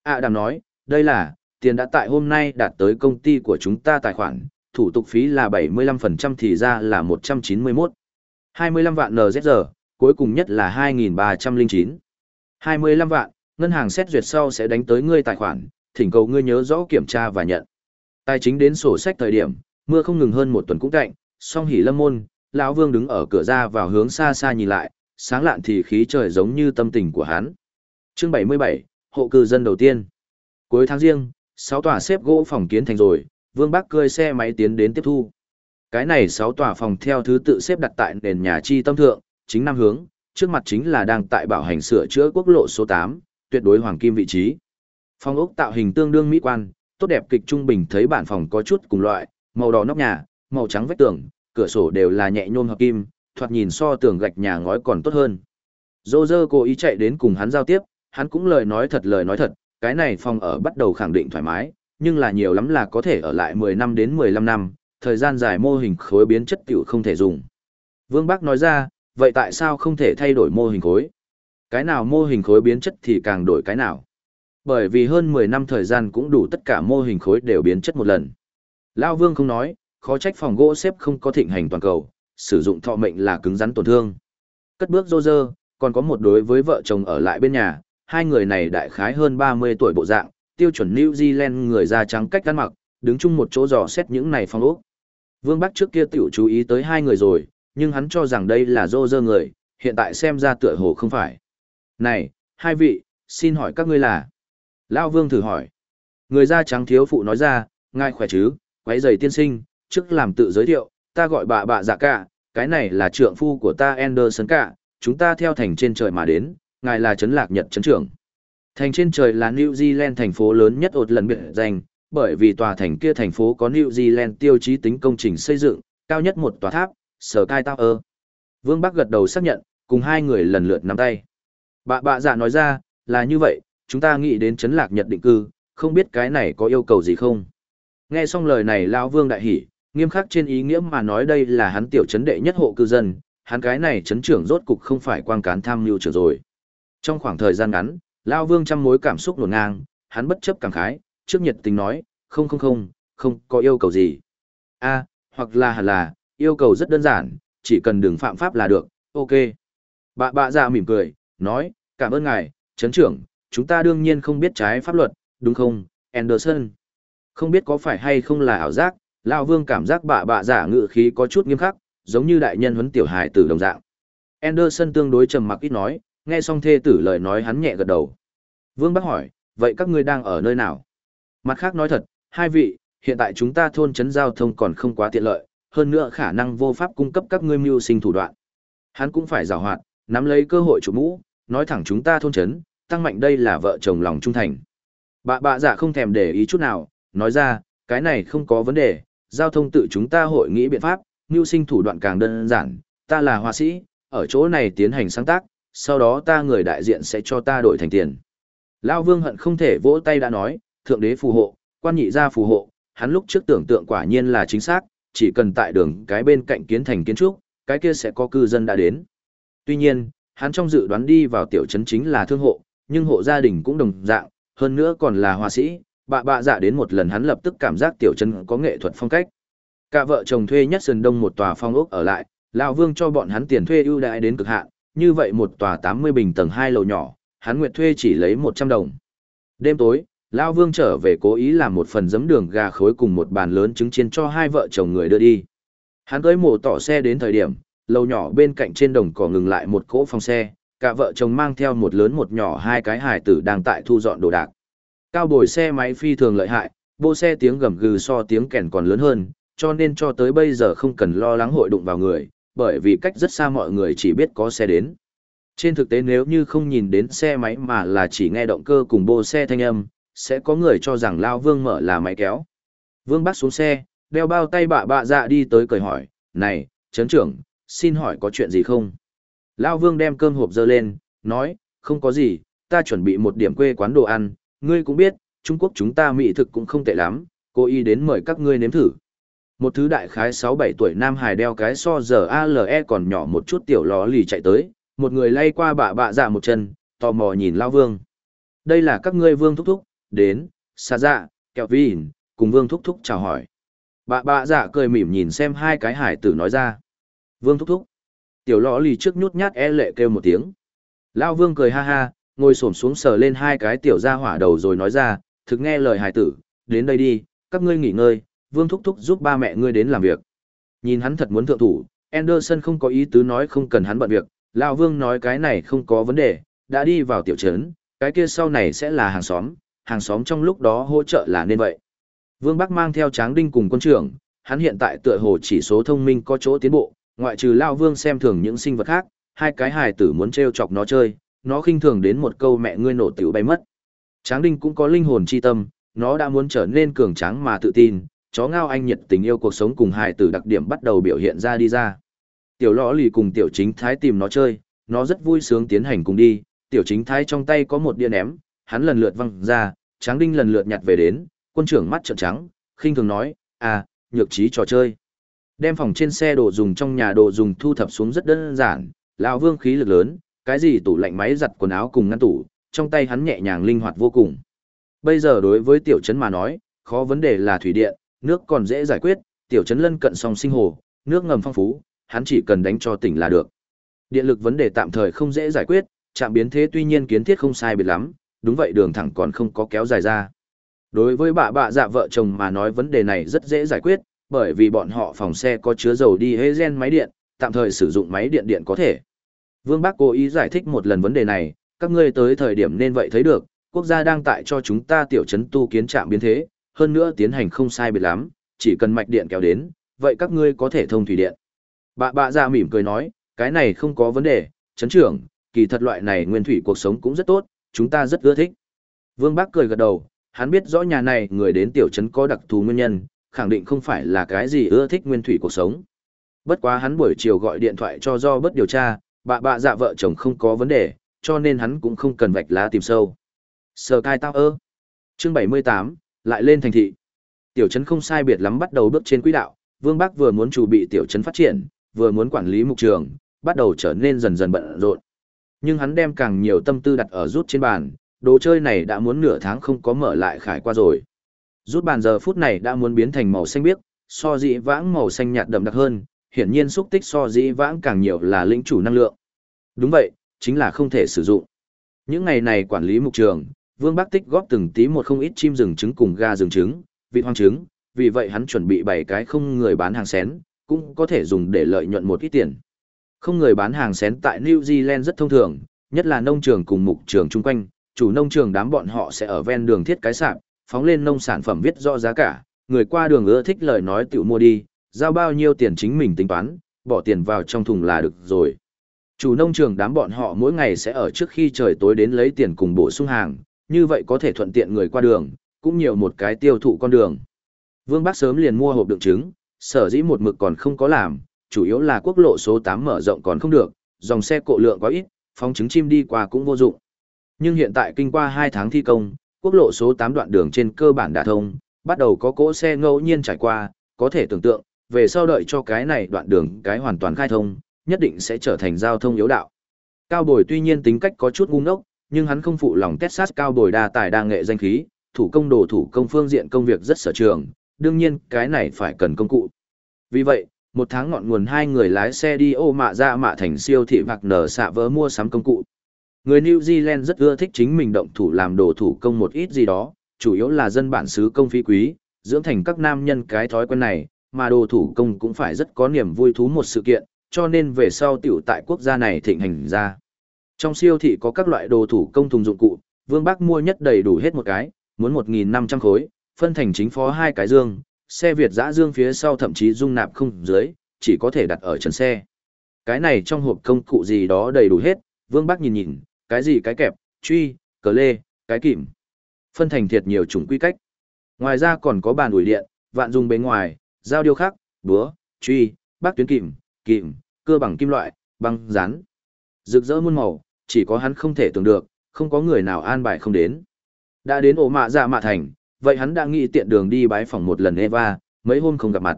À đàm nói, đây là, tiền đã tại hôm nay đạt tới công ty của chúng ta tài khoản, thủ tục phí là 75% thì ra là 191. 25 vạn NZR, cuối cùng nhất là 2.309. 25 vạn, ngân hàng xét duyệt sau sẽ đánh tới ngươi tài khoản, thỉnh cầu ngươi nhớ rõ kiểm tra và nhận. Tài chính đến sổ sách thời điểm, mưa không ngừng hơn một tuần cũng cạnh, song hỉ lâm môn, lão vương đứng ở cửa ra vào hướng xa xa nhìn lại, sáng lạn thì khí trời giống như tâm tình của hắn. Chương 77, hộ cư dân đầu tiên. Cuối tháng riêng, sáu tòa xếp gỗ phòng kiến thành rồi, Vương Bắc cơi xe máy tiến đến tiếp thu. Cái này sáu tòa phòng theo thứ tự xếp đặt tại nền nhà chi tâm thượng, chính năm hướng, trước mặt chính là đang tại bảo hành sửa chữa quốc lộ số 8, tuyệt đối hoàng kim vị trí. Phòng ốc tạo hình tương đương mỹ quan, tốt đẹp kịch trung bình thấy bản phòng có chút cùng loại, màu đỏ nóc nhà, màu trắng vách tường, cửa sổ đều là nhẹ nhôm hợp kim, thoạt nhìn so tường gạch nhà ngói còn tốt hơn. Dô dơ cố ý chạy đến cùng hắn giao tiếp, hắn cũng lời nói thật lời nói thật, cái này phòng ở bắt đầu khẳng định thoải mái, nhưng là nhiều lắm là có thể ở lại 10 năm đến 15 năm, thời gian dài mô hình khối biến chất tiểu không thể dùng. Vương Bắc nói ra, vậy tại sao không thể thay đổi mô hình khối? Cái nào mô hình khối biến chất thì càng đổi cái nào? Bởi vì hơn 10 năm thời gian cũng đủ tất cả mô hình khối đều biến chất một lần. Lao Vương không nói, khó trách phòng gỗ xếp không có thịnh hành toàn cầu, sử dụng thọ mệnh là cứng rắn tổn thương. Cất bước rô rơ, còn có một đối với vợ chồng ở lại bên nhà, hai người này đại khái hơn 30 tuổi bộ dạng, tiêu chuẩn New Zealand người da trắng cách ăn mặc, đứng chung một chỗ dò xét những này phong ốc. Vương Bắc trước kia tiểu chú ý tới hai người rồi, nhưng hắn cho rằng đây là dô dơ người, hiện tại xem ra tựa hồ không phải. Này, hai vị, xin hỏi các ngươi là? Lao Vương thử hỏi. Người da trắng thiếu phụ nói ra, ngài khỏe chứ, quấy giày tiên sinh, trước làm tự giới thiệu, ta gọi bà bà dạ cả, cái này là trượng phu của ta Anderson cả, chúng ta theo thành trên trời mà đến, ngài là trấn lạc nhật trấn trưởng. Thành trên trời là New Zealand thành phố lớn nhất ột lần biệt danh, bởi vì tòa thành kia thành phố có New Zealand tiêu chí tính công trình xây dựng, cao nhất một tòa tháp, sở cai tao ơ. Vương Bắc gật đầu xác nhận, cùng hai người lần lượt nắm tay. Bạ bạ dạ nói ra, là như vậy, chúng ta nghĩ đến chấn lạc nhật định cư, không biết cái này có yêu cầu gì không. Nghe xong lời này Lão Vương đại hỉ, nghiêm khắc trên ý nghĩa mà nói đây là hắn tiểu chấn đệ nhất hộ cư dân, hắn cái này chấn trưởng rốt cục không phải quang cán tham mưu trưởng rồi. Trong khoảng thời gian ngắn, Lão Vương trăm mối cảm xúc nổ ngang, hắn bất chấp cảm khái, trước nhiệt tình nói, không không không, không có yêu cầu gì. a hoặc là hẳn là, yêu cầu rất đơn giản, chỉ cần đừng phạm pháp là được, ok. Bà bạ dạ mỉm cười, nói, cảm ơn ngài, chấn trưởng, chúng ta đương nhiên không biết trái pháp luật, đúng không, Anderson? Không biết có phải hay không là ảo giác, Lão Vương cảm giác bà bạ giả ngự khí có chút nghiêm khắc, giống như đại nhân huấn tiểu hài tử đồng dạng. Anderson tương đối trầm mặc ít nói, nghe xong thê tử lời nói hắn nhẹ gật đầu. Vương bác hỏi, vậy các ngươi đang ở nơi nào? Mặt khác nói thật, hai vị, hiện tại chúng ta thôn trấn giao thông còn không quá tiện lợi, hơn nữa khả năng vô pháp cung cấp các ngươi mưu sinh thủ đoạn. Hắn cũng phải giảo hoạt, nắm lấy cơ hội chủ mũ, nói thẳng chúng ta thôn chấn tăng mạnh đây là vợ chồng lòng trung thành. bà bà giả không thèm để ý chút nào, nói ra, cái này không có vấn đề, giao thông tự chúng ta hội nghĩ biện pháp, mưu sinh thủ đoạn càng đơn giản, ta là họa sĩ, ở chỗ này tiến hành sáng tác, sau đó ta người đại diện sẽ cho ta đổi thành tiền. Lao vương hận không thể vỗ tay đã nói, thượng đế phù hộ, quan nhị gia phù hộ, hắn lúc trước tưởng tượng quả nhiên là chính xác, chỉ cần tại đường cái bên cạnh kiến thành kiến trúc, cái kia sẽ có cư dân đã đến. Tuy nhiên, hắn trong dự đoán đi vào tiểu trấn chính là thương hộ, nhưng hộ gia đình cũng đồng dạng, hơn nữa còn là họa sĩ, bạ bạ dạ đến một lần hắn lập tức cảm giác tiểu trấn có nghệ thuật phong cách. Cả vợ chồng thuê nhất sườn đông một tòa phong ốc ở lại, lão vương cho bọn hắn tiền thuê ưu đãi đến cực hạn, như vậy một tòa 80 bình tầng hai lầu nhỏ, hắn nguyện thuê chỉ lấy 100 đồng. Đêm tối, lão vương trở về cố ý làm một phần giấm đường gà khối cùng một bàn lớn trứng chiên cho hai vợ chồng người đưa đi. Hắn tới mổ tỏ xe đến thời điểm, lầu nhỏ bên cạnh trên đồng cỏ ngừng lại một cỗ phòng xe, cả vợ chồng mang theo một lớn một nhỏ hai cái hài tử đang tại thu dọn đồ đạc. Cao bồi xe máy phi thường lợi hại, bô xe tiếng gầm gừ so tiếng kèn còn lớn hơn, cho nên cho tới bây giờ không cần lo lắng hội đụng vào người, bởi vì cách rất xa mọi người chỉ biết có xe đến. Trên thực tế nếu như không nhìn đến xe máy mà là chỉ nghe động cơ cùng bô xe thanh âm, sẽ có người cho rằng Lao Vương mở là máy kéo. Vương bắt xuống xe, đeo bao tay bạ bạ dạ đi tới cười hỏi, này, chấn trưởng, xin hỏi có chuyện gì không? Lao Vương đem cơm hộp dơ lên, nói, không có gì, ta chuẩn bị một điểm quê quán đồ ăn, ngươi cũng biết, Trung Quốc chúng ta mỹ thực cũng không tệ lắm, cô y đến mời các ngươi nếm thử. Một thứ đại khái 6-7 tuổi Nam Hải đeo cái so giờ ALE còn nhỏ một chút tiểu ló lì chạy tới, một người lay qua bạ bạ dạ một chân, tò mò nhìn Lao Vương. Đây là các ngươi Vương thúc thúc, đến, xa dạ, kẹo Vin, cùng Vương thúc thúc chào hỏi. Bà bạ dạ cười mỉm nhìn xem hai cái hải tử nói ra. Vương thúc thúc. Tiểu lõ lì trước nhút nhát e lệ kêu một tiếng. Lao vương cười ha ha, ngồi xổm xuống sờ lên hai cái tiểu ra hỏa đầu rồi nói ra, thực nghe lời Hải tử, đến đây đi, các ngươi nghỉ ngơi, vương thúc thúc giúp ba mẹ ngươi đến làm việc. Nhìn hắn thật muốn thượng thủ, Anderson không có ý tứ nói không cần hắn bận việc, Lao vương nói cái này không có vấn đề, đã đi vào tiểu trấn, cái kia sau này sẽ là hàng xóm, hàng xóm trong lúc đó hỗ trợ là nên vậy. Vương Bắc mang theo tráng đinh cùng quân trưởng, hắn hiện tại tựa hồ chỉ số thông minh có chỗ tiến bộ, ngoại trừ Lao Vương xem thường những sinh vật khác, hai cái hài tử muốn trêu chọc nó chơi, nó khinh thường đến một câu mẹ ngươi nổ tiểu bay mất. Tráng Đinh cũng có linh hồn chi tâm, nó đã muốn trở nên cường tráng mà tự tin, chó ngao anh nhiệt tình yêu cuộc sống cùng hài tử đặc điểm bắt đầu biểu hiện ra đi ra. Tiểu lõ lì cùng tiểu chính thái tìm nó chơi, nó rất vui sướng tiến hành cùng đi, tiểu chính thái trong tay có một đĩa ném, hắn lần lượt văng ra, Tráng Đinh lần lượt nhặt về đến, quân trưởng mắt trợn trắng, khinh thường nói, à, nhược trí trò chơi. Đem phòng trên xe đồ dùng trong nhà đồ dùng thu thập xuống rất đơn giản, lão vương khí lực lớn, cái gì tủ lạnh máy giặt quần áo cùng ngăn tủ, trong tay hắn nhẹ nhàng linh hoạt vô cùng. Bây giờ đối với tiểu trấn mà nói, khó vấn đề là thủy điện, nước còn dễ giải quyết, tiểu trấn lân cận sông sinh hồ, nước ngầm phong phú, hắn chỉ cần đánh cho tỉnh là được. Điện lực vấn đề tạm thời không dễ giải quyết, trạm biến thế tuy nhiên kiến thiết không sai biệt lắm, đúng vậy đường thẳng còn không có kéo dài ra. Đối với bà bà dạ vợ chồng mà nói vấn đề này rất dễ giải quyết, bởi vì bọn họ phòng xe có chứa dầu đi hê gen máy điện, tạm thời sử dụng máy điện điện có thể. Vương Bác cố ý giải thích một lần vấn đề này, các ngươi tới thời điểm nên vậy thấy được, quốc gia đang tại cho chúng ta tiểu trấn tu kiến trạm biến thế, hơn nữa tiến hành không sai biệt lắm, chỉ cần mạch điện kéo đến, vậy các ngươi có thể thông thủy điện. Bà bà ra dạ mỉm cười nói, cái này không có vấn đề, trấn trưởng, kỳ thật loại này nguyên thủy cuộc sống cũng rất tốt, chúng ta rất ưa thích. Vương Bác cười gật đầu, hắn biết rõ nhà này người đến tiểu trấn có đặc thù nguyên nhân, khẳng định không phải là cái gì ưa thích nguyên thủy cuộc sống. Bất quá hắn buổi chiều gọi điện thoại cho do bất điều tra, bà bà dạ vợ chồng không có vấn đề, cho nên hắn cũng không cần vạch lá tìm sâu. Sờ cai tao ơ. Chương 78, lại lên thành thị. Tiểu trấn không sai biệt lắm bắt đầu bước trên quỹ đạo, Vương Bắc vừa muốn chủ bị tiểu trấn phát triển, vừa muốn quản lý mục trường, bắt đầu trở nên dần dần bận rộn. Nhưng hắn đem càng nhiều tâm tư đặt ở rút trên bàn, đồ chơi này đã muốn nửa tháng không có mở lại khải qua rồi. Rút bàn giờ phút này đã muốn biến thành màu xanh biếc, so dị vãng màu xanh nhạt đậm đặc hơn, hiển nhiên xúc tích so dị vãng càng nhiều là lĩnh chủ năng lượng. Đúng vậy, chính là không thể sử dụng. Những ngày này quản lý mục trường, Vương Bắc Tích góp từng tí một không ít chim rừng trứng cùng gà rừng trứng, vịt hoang trứng, vì vậy hắn chuẩn bị bảy cái không người bán hàng xén, cũng có thể dùng để lợi nhuận một ít tiền. Không người bán hàng xén tại New Zealand rất thông thường, nhất là nông trường cùng mục trường chung quanh, chủ nông trường đám bọn họ sẽ ở ven đường thiết cái sạp, phóng lên nông sản phẩm viết rõ giá cả, người qua đường ưa thích lời nói tiểu mua đi, giao bao nhiêu tiền chính mình tính toán, bỏ tiền vào trong thùng là được rồi. Chủ nông trường đám bọn họ mỗi ngày sẽ ở trước khi trời tối đến lấy tiền cùng bổ sung hàng, như vậy có thể thuận tiện người qua đường, cũng nhiều một cái tiêu thụ con đường. Vương Bắc sớm liền mua hộp đựng trứng, sở dĩ một mực còn không có làm, chủ yếu là quốc lộ số 8 mở rộng còn không được, dòng xe cộ lượng quá ít, phóng trứng chim đi qua cũng vô dụng. Nhưng hiện tại kinh qua 2 tháng thi công, quốc lộ số 8 đoạn đường trên cơ bản đã thông, bắt đầu có cỗ xe ngẫu nhiên trải qua, có thể tưởng tượng, về sau đợi cho cái này đoạn đường cái hoàn toàn khai thông, nhất định sẽ trở thành giao thông yếu đạo. Cao Bồi tuy nhiên tính cách có chút ngu ngốc, nhưng hắn không phụ lòng Texas Cao Bồi đa tài đa nghệ danh khí, thủ công đồ thủ công phương diện công việc rất sở trường, đương nhiên cái này phải cần công cụ. Vì vậy, một tháng ngọn nguồn hai người lái xe đi ô mạ ra mạ thành siêu thị hoặc nở xạ vỡ mua sắm công cụ. Người New Zealand rất ưa thích chính mình động thủ làm đồ thủ công một ít gì đó, chủ yếu là dân bản xứ công phí quý, dưỡng thành các nam nhân cái thói quen này, mà đồ thủ công cũng phải rất có niềm vui thú một sự kiện, cho nên về sau tiểu tại quốc gia này thịnh hành ra. Trong siêu thị có các loại đồ thủ công thùng dụng cụ, Vương Bắc mua nhất đầy đủ hết một cái, muốn 1.500 khối, phân thành chính phó hai cái dương, xe Việt dã dương phía sau thậm chí dung nạp không dưới, chỉ có thể đặt ở chân xe. Cái này trong hộp công cụ gì đó đầy đủ hết, Vương Bắc nhìn nhìn, cái gì cái kẹp, truy, cờ lê, cái kìm. Phân thành thiệt nhiều chủng quy cách. Ngoài ra còn có bàn ủi điện, vạn dùng bên ngoài, dao điêu khắc, búa, truy, bác tuyến kìm, kìm, cơ bằng kim loại, băng, rán. Rực rỡ muôn màu, chỉ có hắn không thể tưởng được, không có người nào an bài không đến. Đã đến ổ mạ dạ mạ thành, vậy hắn đã nghĩ tiện đường đi bái phòng một lần Eva, mấy hôm không gặp mặt.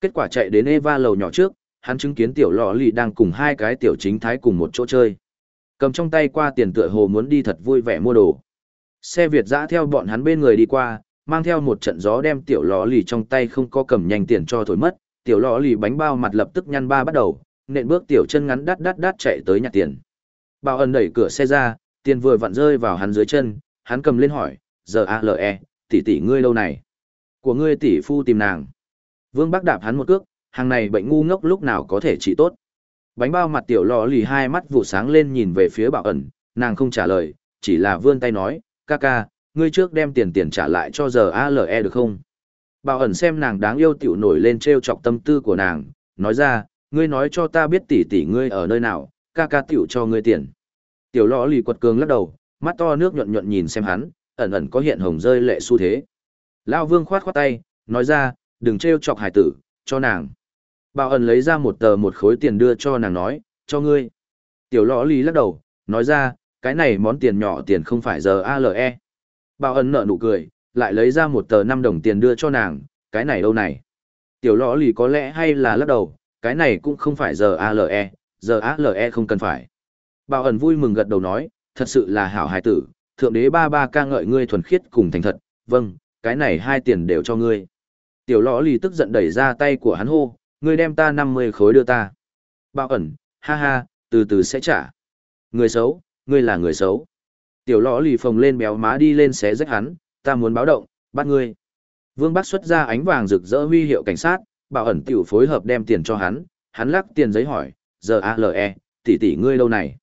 Kết quả chạy đến Eva lầu nhỏ trước, hắn chứng kiến tiểu lọ lì đang cùng hai cái tiểu chính thái cùng một chỗ chơi. Cầm trong tay qua tiền tựa hồ muốn đi thật vui vẻ mua đồ. Xe Việt dã theo bọn hắn bên người đi qua, mang theo một trận gió đem tiểu lọ lì trong tay không có cầm nhanh tiền cho thổi mất, tiểu lọ lì bánh bao mặt lập tức nhăn ba bắt đầu, nện bước tiểu chân ngắn đắt đắt đắt chạy tới nhặt tiền. Bảo ẩn đẩy cửa xe ra, tiền vừa vặn rơi vào hắn dưới chân, hắn cầm lên hỏi, giờ ALE, tỷ tỷ ngươi lâu này? Của ngươi tỷ phu tìm nàng. Vương bắc đạp hắn một cước, hàng này bệnh ngu ngốc lúc nào có thể trị tốt? Bánh bao mặt tiểu lò lì hai mắt vụ sáng lên nhìn về phía bảo ẩn, nàng không trả lời, chỉ là vươn tay nói, ca ca, ngươi trước đem tiền tiền trả lại cho giờ ale được không? Bảo ẩn xem nàng đáng yêu tiểu nổi lên t r e o chọc tâm tư của nàng, nói ra, ngươi nói cho ta biết tỷ tỷ ngươi ở nơi nào, ca ca tiểu cho ngươi tiền. Tiểu lò lì quật cường lắc đầu, mắt to nước nhuận nhuận nhìn xem hắn ẩn ẩn có hiện hồng rơi lệ xu thế. Lão vương khoát khoát tay, nói ra, đừng trêu chọc hải tử, cho nàng. Bảo ẩn lấy ra một tờ một khối tiền đưa cho nàng nói, cho ngươi. Tiểu lõ lý lắc đầu, nói ra, cái này món tiền nhỏ tiền không phải giờ ALE. Bảo ẩn nở nụ cười, lại lấy ra một tờ 5 đồng tiền đưa cho nàng, cái này đâu này. Tiểu lõ lì có lẽ hay là lắc đầu, cái này cũng không phải giờ ALE, giờ ALE không cần phải. Bảo ẩn vui mừng gật đầu nói, thật sự là hảo hài tử, thượng đế ba ba ca ngợi ngươi thuần khiết cùng thành thật, vâng, cái này hai tiền đều cho ngươi. Tiểu lõ lì tức giận đẩy ra tay của hắn hô, ngươi đem ta 50 khối đưa ta. Bao ẩn, ha ha, từ từ sẽ trả. Người xấu, ngươi là người xấu. Tiểu lõ lì phồng lên béo má đi lên xé rách hắn, ta muốn báo động, bắt ngươi. Vương Bắc xuất ra ánh vàng rực rỡ huy hiệu cảnh sát, bảo ẩn tiểu phối hợp đem tiền cho hắn, hắn lắc tiền giấy hỏi, giờ ALE, tỷ tỷ ngươi lâu này.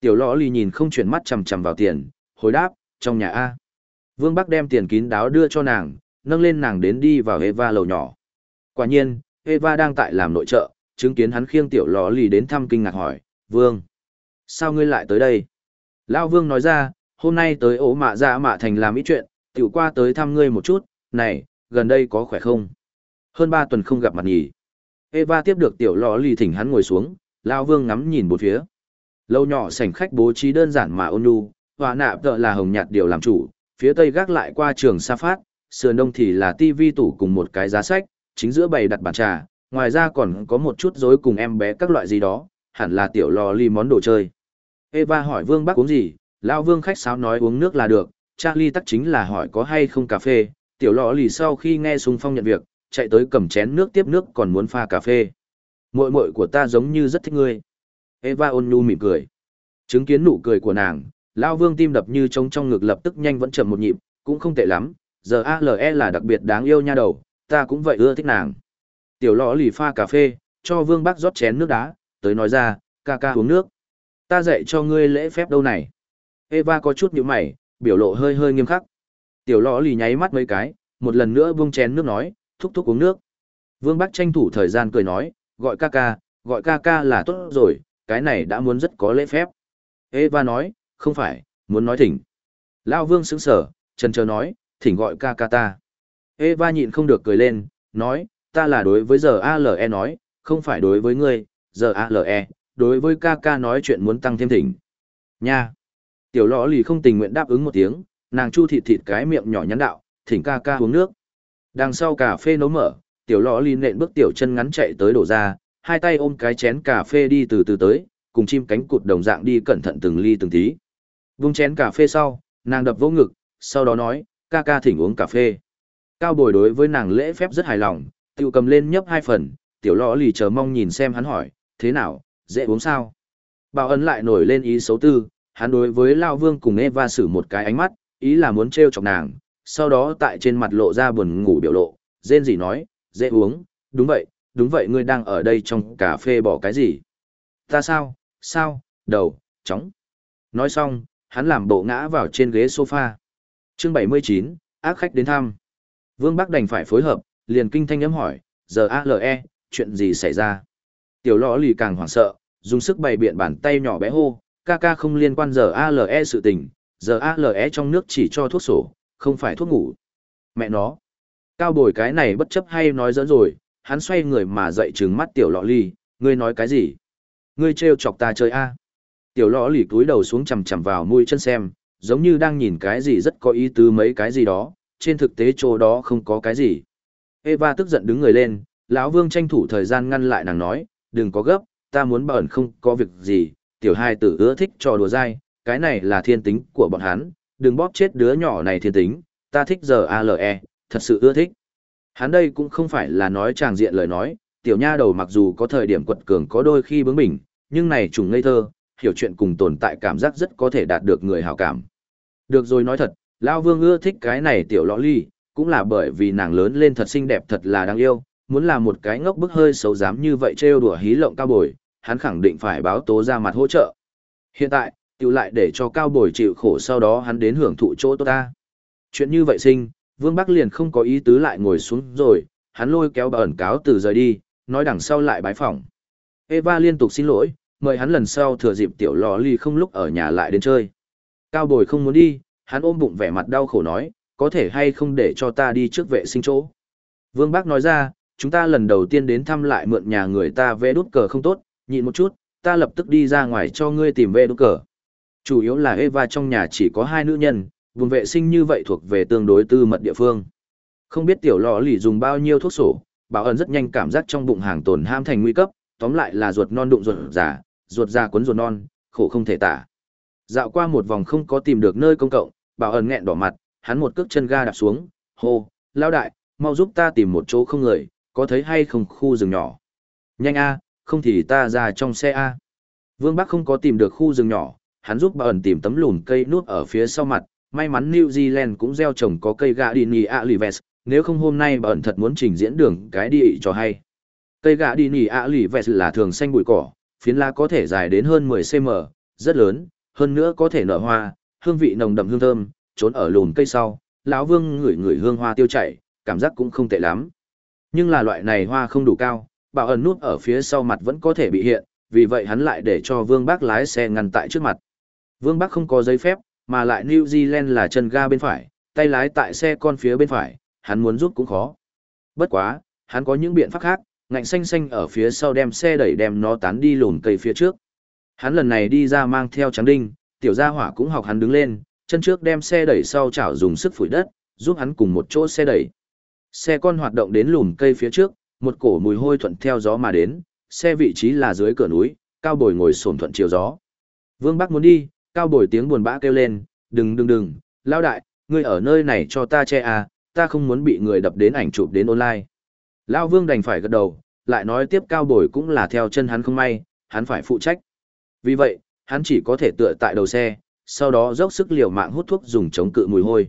Tiểu lõ lì nhìn không chuyển mắt chầm chầm vào tiền, hồi đáp, trong nhà A. Vương Bắc đem tiền kín đáo đưa cho nàng, nâng lên nàng đến đi vào Eva lầu nhỏ. Quả nhiên, Eva đang tại làm nội trợ, chứng kiến hắn khiêng tiểu lò lì đến thăm kinh ngạc hỏi, Vương, sao ngươi lại tới đây? Lao Vương nói ra, hôm nay tới ố mạ ra mạ thành làm ít chuyện, tiểu qua tới thăm ngươi một chút, này, gần đây có khỏe không? Hơn ba tuần không gặp mặt nhỉ. Eva tiếp được tiểu lò lì thỉnh hắn ngồi xuống, Lao Vương ngắm nhìn bốn phía. Lâu nhỏ sảnh khách bố trí đơn giản mà ôn nhu, hòa nạ tợ là hồng nhạt điều làm chủ, phía tây gác lại qua trường sa phát, sườn đông thì là tivi tủ cùng một cái giá sách, chính giữa bày đặt bàn trà, ngoài ra còn có một chút rối cùng em bé các loại gì đó, hẳn là tiểu lò ly món đồ chơi. Eva hỏi Vương Bắc uống gì, Lao Vương khách sáo nói uống nước là được, Charlie tắc chính là hỏi có hay không cà phê, tiểu lò lì sau khi nghe Sung Phong nhận việc, chạy tới cầm chén nước tiếp nước còn muốn pha cà phê. Muội muội của ta giống như rất thích ngươi. Eva ôn nhu mỉm cười. Chứng kiến nụ cười của nàng, Lao Vương tim đập như trống trong ngực lập tức nhanh vẫn chậm một nhịp, cũng không tệ lắm, giờ ALE là đặc biệt đáng yêu nha đầu, ta cũng vậy ưa thích nàng. Tiểu lọ lì pha cà phê, cho Vương bác rót chén nước đá, tới nói ra, ca ca uống nước. Ta dạy cho ngươi lễ phép đâu này. Eva có chút nhíu mày, biểu lộ hơi hơi nghiêm khắc. Tiểu lọ lì nháy mắt mấy cái, một lần nữa buông chén nước nói, thúc thúc uống nước. Vương bác tranh thủ thời gian cười nói, gọi ca ca, gọi ca ca là tốt rồi, cái này đã muốn rất có lễ phép. Eva nói, không phải, muốn nói thỉnh. Lao Vương sững sở, trần chờ nói, thỉnh gọi ca ca ta. Eva nhịn không được cười lên, nói, ta là đối với giờ ALE nói, không phải đối với ngươi, giờ ALE, đối với ca ca nói chuyện muốn tăng thêm thỉnh. Nha! Tiểu lõ lì không tình nguyện đáp ứng một tiếng, nàng chu thịt thịt cái miệng nhỏ nhắn đạo, thỉnh ca ca uống nước. Đằng sau cà phê nấu mở, tiểu lõ lì nện bước tiểu chân ngắn chạy tới đổ ra, hai tay ôm cái chén cà phê đi từ từ tới, cùng chim cánh cụt đồng dạng đi cẩn thận từng ly từng tí. Vung chén cà phê sau, nàng đập vô ngực, sau đó nói, ca ca thỉnh uống cà phê. Cao bồi đối với nàng lễ phép rất hài lòng, tiêu cầm lên nhấp hai phần, tiểu lõ lì chờ mong nhìn xem hắn hỏi, thế nào, dễ uống sao? Bảo ấn lại nổi lên ý xấu tư, hắn đối với Lao Vương cùng Eva xử một cái ánh mắt, ý là muốn trêu chọc nàng, sau đó tại trên mặt lộ ra buồn ngủ biểu lộ, rên gì nói, dễ uống, đúng vậy, đúng vậy ngươi đang ở đây trong cà phê bỏ cái gì? Ta sao, sao, đầu, chóng. Nói xong, hắn làm bộ ngã vào trên ghế sofa. Chương 79, ác khách đến thăm. Vương Bắc đành phải phối hợp, liền kinh thanh ấm hỏi, giờ ALE, chuyện gì xảy ra? Tiểu lõ lì càng hoảng sợ, dùng sức bày biện bàn tay nhỏ bé hô, ca ca không liên quan giờ ALE sự tình, giờ ALE trong nước chỉ cho thuốc sổ, không phải thuốc ngủ. Mẹ nó. Cao bồi cái này bất chấp hay nói dẫn rồi, hắn xoay người mà dậy trừng mắt tiểu lọ ly, ngươi nói cái gì? Ngươi trêu chọc ta chơi a? Tiểu lọ lì cúi đầu xuống chằm chằm vào mũi chân xem, giống như đang nhìn cái gì rất có ý tứ mấy cái gì đó, trên thực tế chỗ đó không có cái gì. Eva tức giận đứng người lên, lão Vương tranh thủ thời gian ngăn lại nàng nói, đừng có gấp, ta muốn bẩn không có việc gì, tiểu hai tử ưa thích trò đùa dai, cái này là thiên tính của bọn hắn, đừng bóp chết đứa nhỏ này thiên tính, ta thích giờ ALE, thật sự ưa thích. Hắn đây cũng không phải là nói tràng diện lời nói, tiểu nha đầu mặc dù có thời điểm quật cường có đôi khi bướng bỉnh, nhưng này trùng ngây thơ, hiểu chuyện cùng tồn tại cảm giác rất có thể đạt được người hảo cảm. Được rồi nói thật, Lao Vương ưa thích cái này tiểu lọ ly, cũng là bởi vì nàng lớn lên thật xinh đẹp thật là đáng yêu, muốn là một cái ngốc bức hơi xấu dám như vậy trêu đùa hí lộng cao bồi, hắn khẳng định phải báo tố ra mặt hỗ trợ. Hiện tại, tiểu lại để cho cao bồi chịu khổ sau đó hắn đến hưởng thụ chỗ tốt ta. Chuyện như vậy sinh, Vương Bắc liền không có ý tứ lại ngồi xuống rồi, hắn lôi kéo bà ẩn cáo từ rời đi, nói đằng sau lại bái phỏng. Eva liên tục xin lỗi, mời hắn lần sau thừa dịp tiểu lò ly không lúc ở nhà lại đến chơi. Cao bồi không muốn đi, hắn ôm bụng vẻ mặt đau khổ nói, có thể hay không để cho ta đi trước vệ sinh chỗ. Vương Bác nói ra, chúng ta lần đầu tiên đến thăm lại mượn nhà người ta vẽ đút cờ không tốt, nhịn một chút, ta lập tức đi ra ngoài cho ngươi tìm vẽ đút cờ. Chủ yếu là Eva trong nhà chỉ có hai nữ nhân, vùng vệ sinh như vậy thuộc về tương đối tư mật địa phương. Không biết tiểu lò lì dùng bao nhiêu thuốc sổ, bảo ẩn rất nhanh cảm giác trong bụng hàng tồn ham thành nguy cấp, tóm lại là ruột non đụng ruột già, ruột già cuốn ruột non, khổ không thể tả. Dạo qua một vòng không có tìm được nơi công cộng, bảo ẩn nghẹn đỏ mặt, hắn một cước chân ga đạp xuống, hô, lao đại, mau giúp ta tìm một chỗ không người, có thấy hay không khu rừng nhỏ. Nhanh a, không thì ta ra trong xe a. Vương Bắc không có tìm được khu rừng nhỏ, hắn giúp bảo ẩn tìm tấm lùn cây nuốt ở phía sau mặt, may mắn New Zealand cũng gieo trồng có cây gà đi nì Alives, nếu không hôm nay bảo ẩn thật muốn trình diễn đường cái đi cho hay. Cây gà đi nì Alives là thường xanh bụi cỏ, phiến lá có thể dài đến hơn 10 cm, rất lớn, hơn nữa có thể nở hoa, hương vị nồng đậm hương thơm, trốn ở lùn cây sau, lão Vương ngửi ngửi hương hoa tiêu chảy, cảm giác cũng không tệ lắm. Nhưng là loại này hoa không đủ cao, bảo ẩn nút ở phía sau mặt vẫn có thể bị hiện, vì vậy hắn lại để cho Vương Bác lái xe ngăn tại trước mặt. Vương Bác không có giấy phép, mà lại New Zealand là chân ga bên phải, tay lái tại xe con phía bên phải, hắn muốn giúp cũng khó. Bất quá, hắn có những biện pháp khác, ngạnh xanh xanh ở phía sau đem xe đẩy đem nó tán đi lùn cây phía trước. Hắn lần này đi ra mang theo trắng đinh, tiểu gia hỏa cũng học hắn đứng lên, chân trước đem xe đẩy sau chảo dùng sức phủi đất, giúp hắn cùng một chỗ xe đẩy. Xe con hoạt động đến lùn cây phía trước, một cổ mùi hôi thuận theo gió mà đến, xe vị trí là dưới cửa núi, cao bồi ngồi xổm thuận chiều gió. Vương Bắc muốn đi, cao bồi tiếng buồn bã kêu lên, đừng đừng đừng, lao đại, ngươi ở nơi này cho ta che à, ta không muốn bị người đập đến ảnh chụp đến online. Lao Vương đành phải gật đầu, lại nói tiếp cao bồi cũng là theo chân hắn không may, hắn phải phụ trách. Vì vậy, hắn chỉ có thể tựa tại đầu xe, sau đó dốc sức liều mạng hút thuốc dùng chống cự mùi hôi.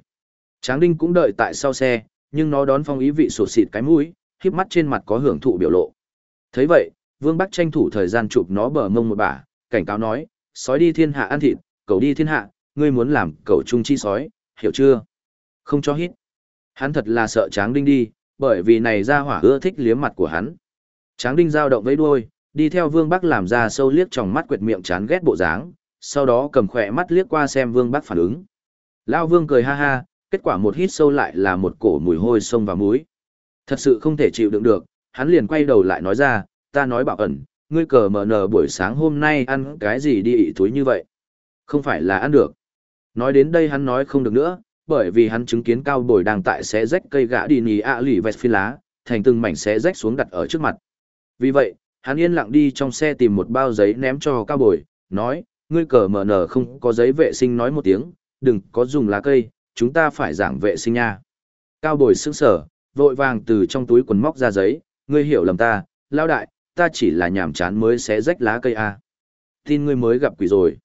Tráng Đinh cũng đợi tại sau xe, nhưng nó đón phong ý vị sổ xịt cái mũi, híp mắt trên mặt có hưởng thụ biểu lộ. Thấy vậy, Vương Bắc tranh thủ thời gian chụp nó bờ mông một bả, cảnh cáo nói, sói đi thiên hạ ăn thịt, cầu đi thiên hạ, ngươi muốn làm cầu trung chi sói, hiểu chưa? Không cho hít. Hắn thật là sợ Tráng Đinh đi, bởi vì này ra hỏa ưa thích liếm mặt của hắn. Tráng Đinh dao động với đuôi, đi theo Vương Bắc làm ra sâu liếc trong mắt quệt miệng chán ghét bộ dáng, sau đó cầm khỏe mắt liếc qua xem Vương Bắc phản ứng. Lao Vương cười ha ha, kết quả một hít sâu lại là một cổ mùi hôi sông vào mũi. Thật sự không thể chịu đựng được, hắn liền quay đầu lại nói ra, ta nói bảo ẩn, ngươi cờ mở nở buổi sáng hôm nay ăn cái gì đi ị túi như vậy. Không phải là ăn được. Nói đến đây hắn nói không được nữa, bởi vì hắn chứng kiến cao bồi đang tại xé rách cây gã đi nì ạ lì vẹt phi lá, thành từng mảnh xé rách xuống đặt ở trước mặt. Vì vậy, hắn yên lặng đi trong xe tìm một bao giấy ném cho cao bồi, nói, ngươi cờ mờ nở không có giấy vệ sinh nói một tiếng, đừng có dùng lá cây, chúng ta phải giảng vệ sinh nha. Cao bồi sững sở, vội vàng từ trong túi quần móc ra giấy, ngươi hiểu lầm ta, lao đại, ta chỉ là nhảm chán mới xé rách lá cây a. Tin ngươi mới gặp quỷ rồi.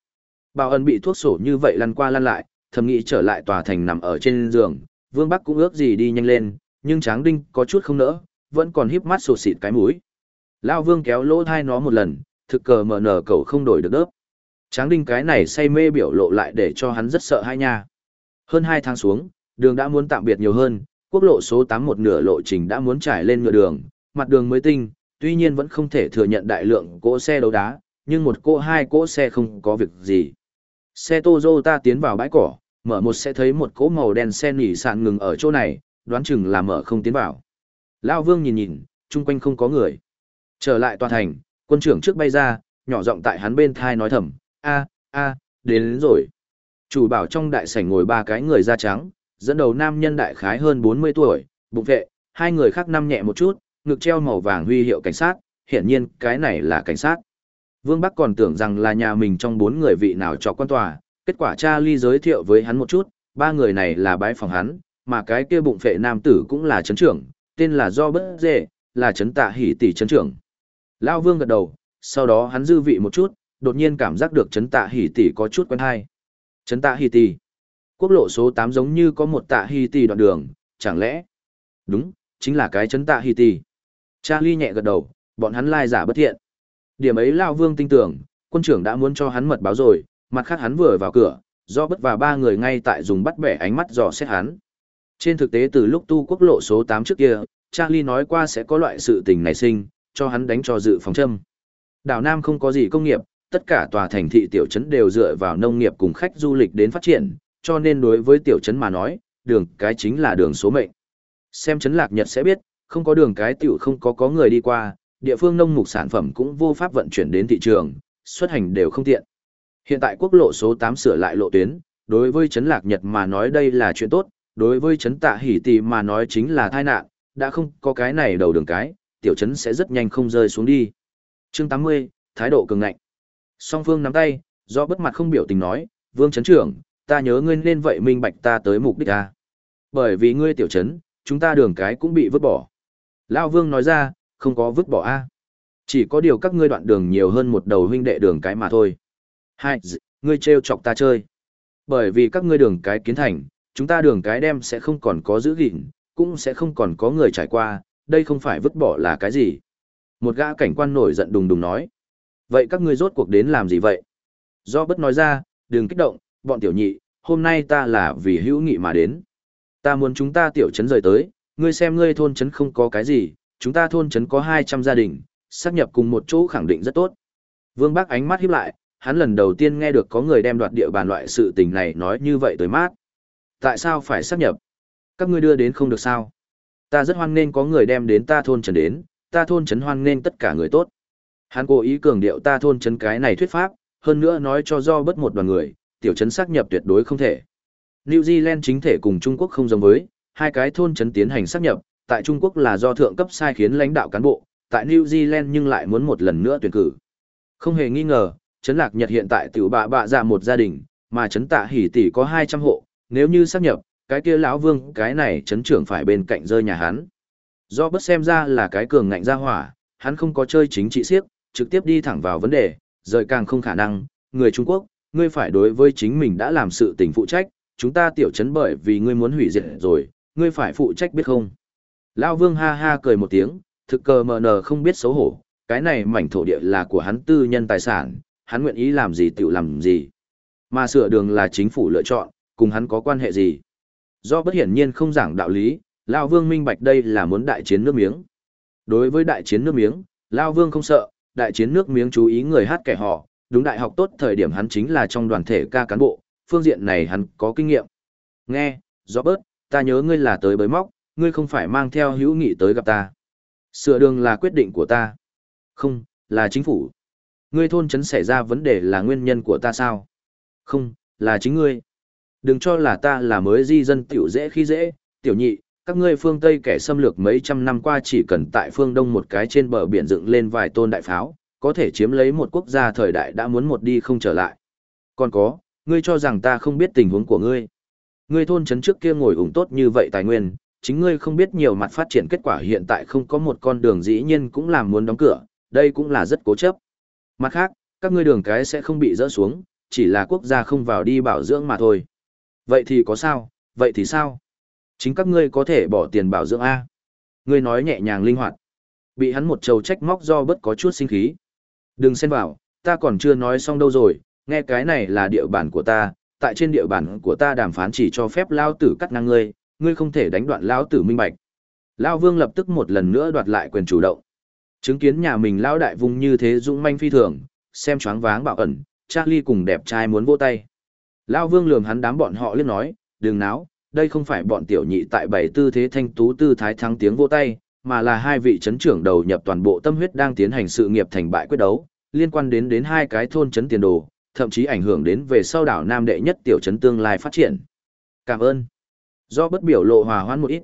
Bảo ân bị thuốc sổ như vậy lăn qua lăn lại, thầm nghĩ trở lại tòa thành nằm ở trên giường, Vương Bắc cũng ước gì đi nhanh lên, nhưng Tráng Đinh có chút không nỡ, vẫn còn híp mắt sụt xịt cái mũi. Lao Vương kéo lỗ thai nó một lần, thực cờ mở nở cậu không đổi được đớp. Tráng Đinh cái này say mê biểu lộ lại để cho hắn rất sợ hai nha. Hơn hai tháng xuống, đường đã muốn tạm biệt nhiều hơn, quốc lộ số 8 một nửa lộ trình đã muốn trải lên nhựa đường, mặt đường mới tinh, tuy nhiên vẫn không thể thừa nhận đại lượng cỗ xe đấu đá, nhưng một cỗ hai cỗ xe không có việc gì. Xe Toyota tiến vào bãi cỏ, mở một sẽ thấy một cỗ màu đen sen nỉ sạn ngừng ở chỗ này, đoán chừng là mở không tiến vào. Lao Vương nhìn nhìn, chung quanh không có người. Trở lại tòa thành, quân trưởng trước bay ra, nhỏ giọng tại hắn bên thai nói thầm, a a đến, đến rồi. Chủ bảo trong đại sảnh ngồi ba cái người da trắng, dẫn đầu nam nhân đại khái hơn 40 tuổi, bụng vệ, hai người khác năm nhẹ một chút, ngực treo màu vàng huy hiệu cảnh sát, hiển nhiên cái này là cảnh sát. Vương Bắc còn tưởng rằng là nhà mình trong bốn người vị nào cho quan tòa, kết quả cha ly giới thiệu với hắn một chút, ba người này là bái phòng hắn, mà cái kia bụng phệ nam tử cũng là chấn trưởng, tên là Do Bất Dệ, là chấn tạ hỷ tỷ chấn trưởng. Lao Vương gật đầu, sau đó hắn dư vị một chút, đột nhiên cảm giác được chấn tạ hỷ tỷ có chút quen hay. Chấn tạ hỷ tỷ. Quốc lộ số 8 giống như có một tạ hỷ tỷ đoạn đường, chẳng lẽ? Đúng, chính là cái chấn tạ hỷ tỷ. Charlie nhẹ gật đầu, bọn hắn lai giả bất thiện. Điểm ấy Lao Vương tin tưởng, quân trưởng đã muốn cho hắn mật báo rồi, mặt khác hắn vừa vào cửa, do bất và ba người ngay tại dùng bắt bẻ ánh mắt dò xét hắn. Trên thực tế từ lúc tu quốc lộ số 8 trước kia, Charlie nói qua sẽ có loại sự tình này sinh, cho hắn đánh cho dự phòng châm. Đảo Nam không có gì công nghiệp, tất cả tòa thành thị tiểu trấn đều dựa vào nông nghiệp cùng khách du lịch đến phát triển, cho nên đối với tiểu trấn mà nói, đường cái chính là đường số mệnh. Xem trấn lạc Nhật sẽ biết, không có đường cái tiểu không có có người đi qua, địa phương nông mục sản phẩm cũng vô pháp vận chuyển đến thị trường, xuất hành đều không tiện. Hiện tại quốc lộ số 8 sửa lại lộ tuyến, đối với trấn lạc Nhật mà nói đây là chuyện tốt, đối với trấn tạ hỉ Tì mà nói chính là tai nạn, đã không có cái này đầu đường cái, tiểu trấn sẽ rất nhanh không rơi xuống đi. Chương 80, thái độ cường ngạnh. Song Phương nắm tay, do bất mặt không biểu tình nói, Vương trấn trưởng, ta nhớ ngươi nên vậy minh bạch ta tới mục đích ta. Bởi vì ngươi tiểu trấn, chúng ta đường cái cũng bị vứt bỏ. Lão Vương nói ra, không có vứt bỏ a. Chỉ có điều các ngươi đoạn đường nhiều hơn một đầu huynh đệ đường cái mà thôi. Hai, ngươi trêu chọc ta chơi. Bởi vì các ngươi đường cái kiến thành, chúng ta đường cái đem sẽ không còn có giữ gìn, cũng sẽ không còn có người trải qua, đây không phải vứt bỏ là cái gì. Một gã cảnh quan nổi giận đùng đùng nói. Vậy các ngươi rốt cuộc đến làm gì vậy? Do bất nói ra, đừng kích động, bọn tiểu nhị, hôm nay ta là vì hữu nghị mà đến. Ta muốn chúng ta tiểu trấn rời tới, ngươi xem ngươi thôn trấn không có cái gì, chúng ta thôn trấn có 200 gia đình, xác nhập cùng một chỗ khẳng định rất tốt. Vương bác ánh mắt hiếp lại, hắn lần đầu tiên nghe được có người đem đoạt địa bàn loại sự tình này nói như vậy tới mát. Tại sao phải xác nhập? Các ngươi đưa đến không được sao? Ta rất hoan nghênh có người đem đến ta thôn trấn đến, ta thôn trấn hoan nghênh tất cả người tốt. Hắn cố ý cường điệu ta thôn trấn cái này thuyết pháp, hơn nữa nói cho do bất một đoàn người, tiểu trấn xác nhập tuyệt đối không thể. New Zealand chính thể cùng Trung Quốc không giống với, hai cái thôn trấn tiến hành xác nhập, tại Trung Quốc là do thượng cấp sai khiến lãnh đạo cán bộ, tại New Zealand nhưng lại muốn một lần nữa tuyển cử. Không hề nghi ngờ, trấn Lạc Nhật hiện tại tiểu bạ bạ ra một gia đình, mà trấn Tạ Hỉ tỷ có 200 hộ, nếu như xác nhập, cái kia lão Vương, cái này trấn trưởng phải bên cạnh rơi nhà hắn. Do bất xem ra là cái cường ngạnh ra hỏa, hắn không có chơi chính trị siếc, trực tiếp đi thẳng vào vấn đề, rời càng không khả năng, người Trung Quốc, ngươi phải đối với chính mình đã làm sự tình phụ trách, chúng ta tiểu trấn bởi vì ngươi muốn hủy diệt rồi, ngươi phải phụ trách biết không? Lão Vương ha ha cười một tiếng, thực cờ mờ nờ không biết xấu hổ, cái này mảnh thổ địa là của hắn tư nhân tài sản, hắn nguyện ý làm gì tự làm gì. Mà sửa đường là chính phủ lựa chọn, cùng hắn có quan hệ gì. Do bất hiển nhiên không giảng đạo lý, Lão Vương minh bạch đây là muốn đại chiến nước miếng. Đối với đại chiến nước miếng, Lão Vương không sợ, đại chiến nước miếng chú ý người hát kẻ họ, đúng đại học tốt thời điểm hắn chính là trong đoàn thể ca cán bộ, phương diện này hắn có kinh nghiệm. Nghe, do bớt, ta nhớ ngươi là tới bới móc, ngươi không phải mang theo hữu nghị tới gặp ta. Sửa đường là quyết định của ta. Không, là chính phủ. Ngươi thôn trấn xảy ra vấn đề là nguyên nhân của ta sao? Không, là chính ngươi. Đừng cho là ta là mới di dân tiểu dễ khi dễ, tiểu nhị, các ngươi phương Tây kẻ xâm lược mấy trăm năm qua chỉ cần tại phương Đông một cái trên bờ biển dựng lên vài tôn đại pháo, có thể chiếm lấy một quốc gia thời đại đã muốn một đi không trở lại. Còn có, ngươi cho rằng ta không biết tình huống của ngươi. Ngươi thôn trấn trước kia ngồi ủng tốt như vậy tài nguyên, chính ngươi không biết nhiều mặt phát triển kết quả hiện tại không có một con đường dĩ nhiên cũng làm muốn đóng cửa, đây cũng là rất cố chấp. Mặt khác, các ngươi đường cái sẽ không bị rỡ xuống, chỉ là quốc gia không vào đi bảo dưỡng mà thôi. Vậy thì có sao, vậy thì sao? Chính các ngươi có thể bỏ tiền bảo dưỡng A. Ngươi nói nhẹ nhàng linh hoạt. Bị hắn một trầu trách móc do bất có chút sinh khí. Đừng xen vào, ta còn chưa nói xong đâu rồi, nghe cái này là địa bàn của ta, tại trên địa bàn của ta đàm phán chỉ cho phép lao tử cắt ngang ngươi, ngươi không thể đánh đoạn lao tử minh bạch. Lao vương lập tức một lần nữa đoạt lại quyền chủ động. Chứng kiến nhà mình lão đại vùng như thế dũng manh phi thường, xem choáng váng bạo ẩn, Charlie cùng đẹp trai muốn vỗ tay. lão vương lườm hắn đám bọn họ liếc nói, đừng náo, đây không phải bọn tiểu nhị tại bảy tư thế thanh tú tư thái thắng tiếng vỗ tay, mà là hai vị chấn trưởng đầu nhập toàn bộ tâm huyết đang tiến hành sự nghiệp thành bại quyết đấu, liên quan đến đến hai cái thôn chấn tiền đồ, thậm chí ảnh hưởng đến về sau đảo Nam đệ nhất tiểu chấn tương lai phát triển. Cảm ơn. Do bất biểu lộ hòa hoãn một ít.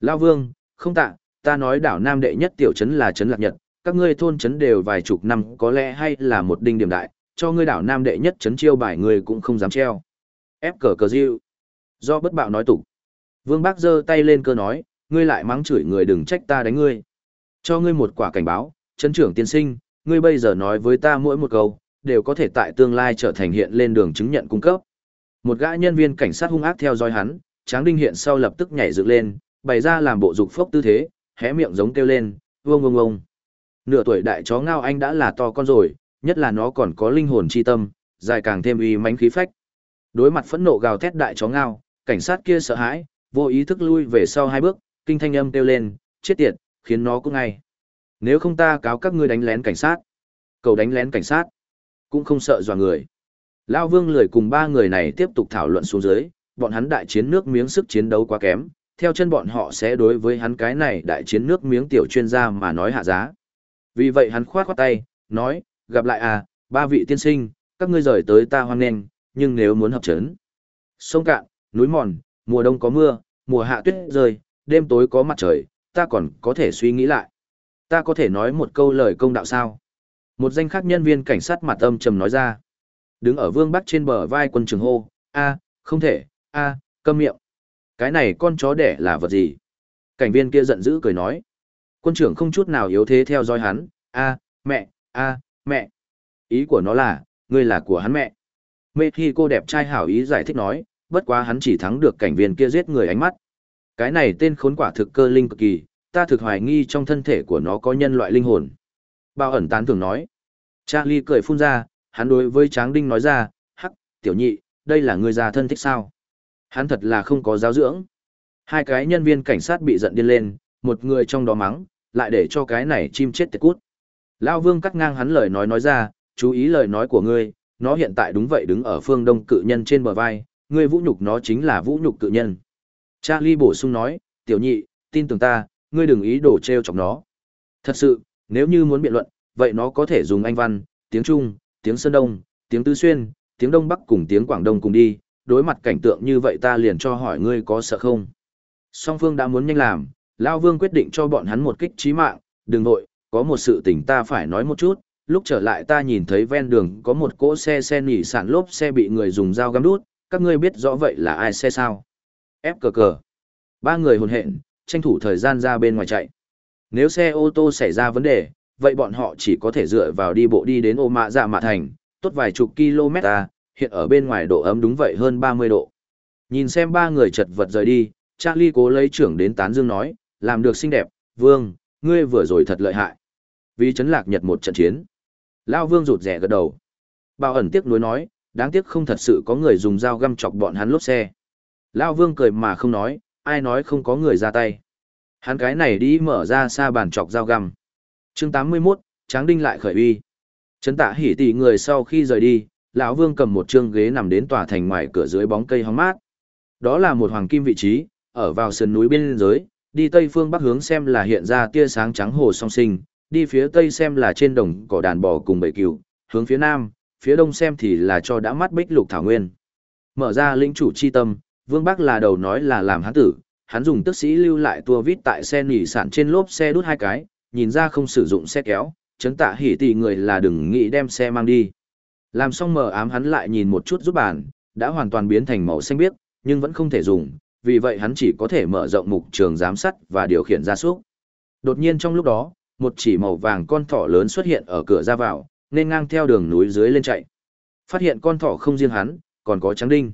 Lao Vương, không tạ, ta nói đảo Nam đệ nhất tiểu chấn là chấn lạc nhật, các ngươi thôn chấn đều vài chục năm có lẽ hay là một đinh điểm đại, cho ngươi đảo Nam đệ nhất chấn chiêu bài người cũng không dám treo. Ép cờ cờ diêu. Do bất bạo nói tục. Vương Bác giơ tay lên cơ nói, ngươi lại mắng chửi người đừng trách ta đánh ngươi. Cho ngươi một quả cảnh báo, trấn trưởng tiên sinh, ngươi bây giờ nói với ta mỗi một câu, đều có thể tại tương lai trở thành hiện lên đường chứng nhận cung cấp. Một gã nhân viên cảnh sát hung ác theo dõi hắn, Tráng Đinh hiện sau lập tức nhảy dựng lên, bày ra làm bộ dục phốc tư thế, hé miệng giống kêu lên, vông vông vông. Nửa tuổi đại chó ngao anh đã là to con rồi, nhất là nó còn có linh hồn chi tâm, dài càng thêm uy mãnh khí phách. Đối mặt phẫn nộ gào thét đại chó ngao, cảnh sát kia sợ hãi, vô ý thức lui về sau hai bước, kinh thanh âm kêu lên, chết tiệt, khiến nó cũng ngay. Nếu không ta cáo các ngươi đánh lén cảnh sát. Cầu đánh lén cảnh sát. Cũng không sợ dọa người. Lao vương lười cùng ba người này tiếp tục thảo luận xuống dưới, bọn hắn đại chiến nước miếng sức chiến đấu quá kém, theo chân bọn họ sẽ đối với hắn cái này đại chiến nước miếng tiểu chuyên gia mà nói hạ giá. Vì vậy hắn khoát khoát tay, nói, gặp lại à, ba vị tiên sinh, các ngươi rời tới ta hoan nghênh, nhưng nếu muốn hợp chấn. Sông cạn, núi mòn, mùa đông có mưa, mùa hạ tuyết rơi, đêm tối có mặt trời, ta còn có thể suy nghĩ lại. Ta có thể nói một câu lời công đạo sao? Một danh khác nhân viên cảnh sát mặt âm trầm nói ra. Đứng ở vương bắc trên bờ vai quân trường hô, a, không thể, a, câm miệng. Cái này con chó đẻ là vật gì? Cảnh viên kia giận dữ cười nói. Quân trưởng không chút nào yếu thế theo dõi hắn, a, mẹ, a, mẹ. Ý của nó là, ngươi là của hắn mẹ. Mê khi cô đẹp trai hảo ý giải thích nói, bất quá hắn chỉ thắng được cảnh viên kia giết người ánh mắt. Cái này tên khốn quả thực cơ linh cực kỳ, ta thực hoài nghi trong thân thể của nó có nhân loại linh hồn. Bao ẩn tán thường nói. Charlie cười phun ra, hắn đối với Tráng Đinh nói ra, hắc, tiểu nhị, đây là người già thân thích sao? Hắn thật là không có giáo dưỡng. Hai cái nhân viên cảnh sát bị giận điên lên, một người trong đó mắng, lại để cho cái này chim chết tiệt cút. Lao vương cắt ngang hắn lời nói nói ra, chú ý lời nói của ngươi, nó hiện tại đúng vậy đứng ở phương đông cự nhân trên bờ vai, ngươi vũ nhục nó chính là vũ nhục cự nhân. Charlie bổ sung nói, tiểu nhị, tin tưởng ta, ngươi đừng ý đồ treo chọc nó. Thật sự, nếu như muốn biện luận, vậy nó có thể dùng Anh văn, tiếng Trung, tiếng Sơn Đông, tiếng Tứ Xuyên, tiếng Đông Bắc cùng tiếng Quảng Đông cùng đi, đối mặt cảnh tượng như vậy ta liền cho hỏi ngươi có sợ không. Song Phương đã muốn nhanh làm, Lao Vương quyết định cho bọn hắn một kích trí mạng, đừng nội, có một sự tình ta phải nói một chút, lúc trở lại ta nhìn thấy ven đường có một cỗ xe xe nỉ sản lốp xe bị người dùng dao găm đút, các ngươi biết rõ vậy là ai xe sao? Ép cờ cờ. Ba người hồn hện, tranh thủ thời gian ra bên ngoài chạy. Nếu xe ô tô xảy ra vấn đề, vậy bọn họ chỉ có thể dựa vào đi bộ đi đến ô mạ dạ mạ thành, tốt vài chục km hiện ở bên ngoài độ ấm đúng vậy hơn 30 độ. Nhìn xem ba người chật vật rời đi, Charlie cố lấy trưởng đến tán dương nói, làm được xinh đẹp, vương, ngươi vừa rồi thật lợi hại. Vì chấn lạc nhật một trận chiến. Lao vương rụt rẻ gật đầu. Bao ẩn tiếc nuối nói, đáng tiếc không thật sự có người dùng dao găm chọc bọn hắn lốp xe. Lao vương cười mà không nói, ai nói không có người ra tay. Hắn cái này đi mở ra xa bàn chọc dao găm. chương 81, Tráng Đinh lại khởi uy. chấn tạ hỉ tỷ người sau khi rời đi, lão vương cầm một chương ghế nằm đến tòa thành ngoài cửa dưới bóng cây hóng mát. Đó là một hoàng kim vị trí, ở vào sườn núi biên giới, đi tây phương bắc hướng xem là hiện ra tia sáng trắng hồ song sinh, đi phía tây xem là trên đồng cỏ đàn bò cùng bầy cừu, hướng phía nam, phía đông xem thì là cho đã mắt bích lục thảo nguyên. Mở ra lĩnh chủ chi tâm, Vương Bắc là đầu nói là làm hán tử, hắn dùng tức sĩ lưu lại tua vít tại xe nỉ sản trên lốp xe đút hai cái, nhìn ra không sử dụng xe kéo, chấn tạ hỉ tỷ người là đừng nghĩ đem xe mang đi. Làm xong mờ ám hắn lại nhìn một chút giúp bàn, đã hoàn toàn biến thành màu xanh biếc, nhưng vẫn không thể dùng, vì vậy hắn chỉ có thể mở rộng mục trường giám sát và điều khiển gia súc. Đột nhiên trong lúc đó, một chỉ màu vàng con thỏ lớn xuất hiện ở cửa ra vào, nên ngang theo đường núi dưới lên chạy. Phát hiện con thỏ không riêng hắn, còn có Tráng đinh.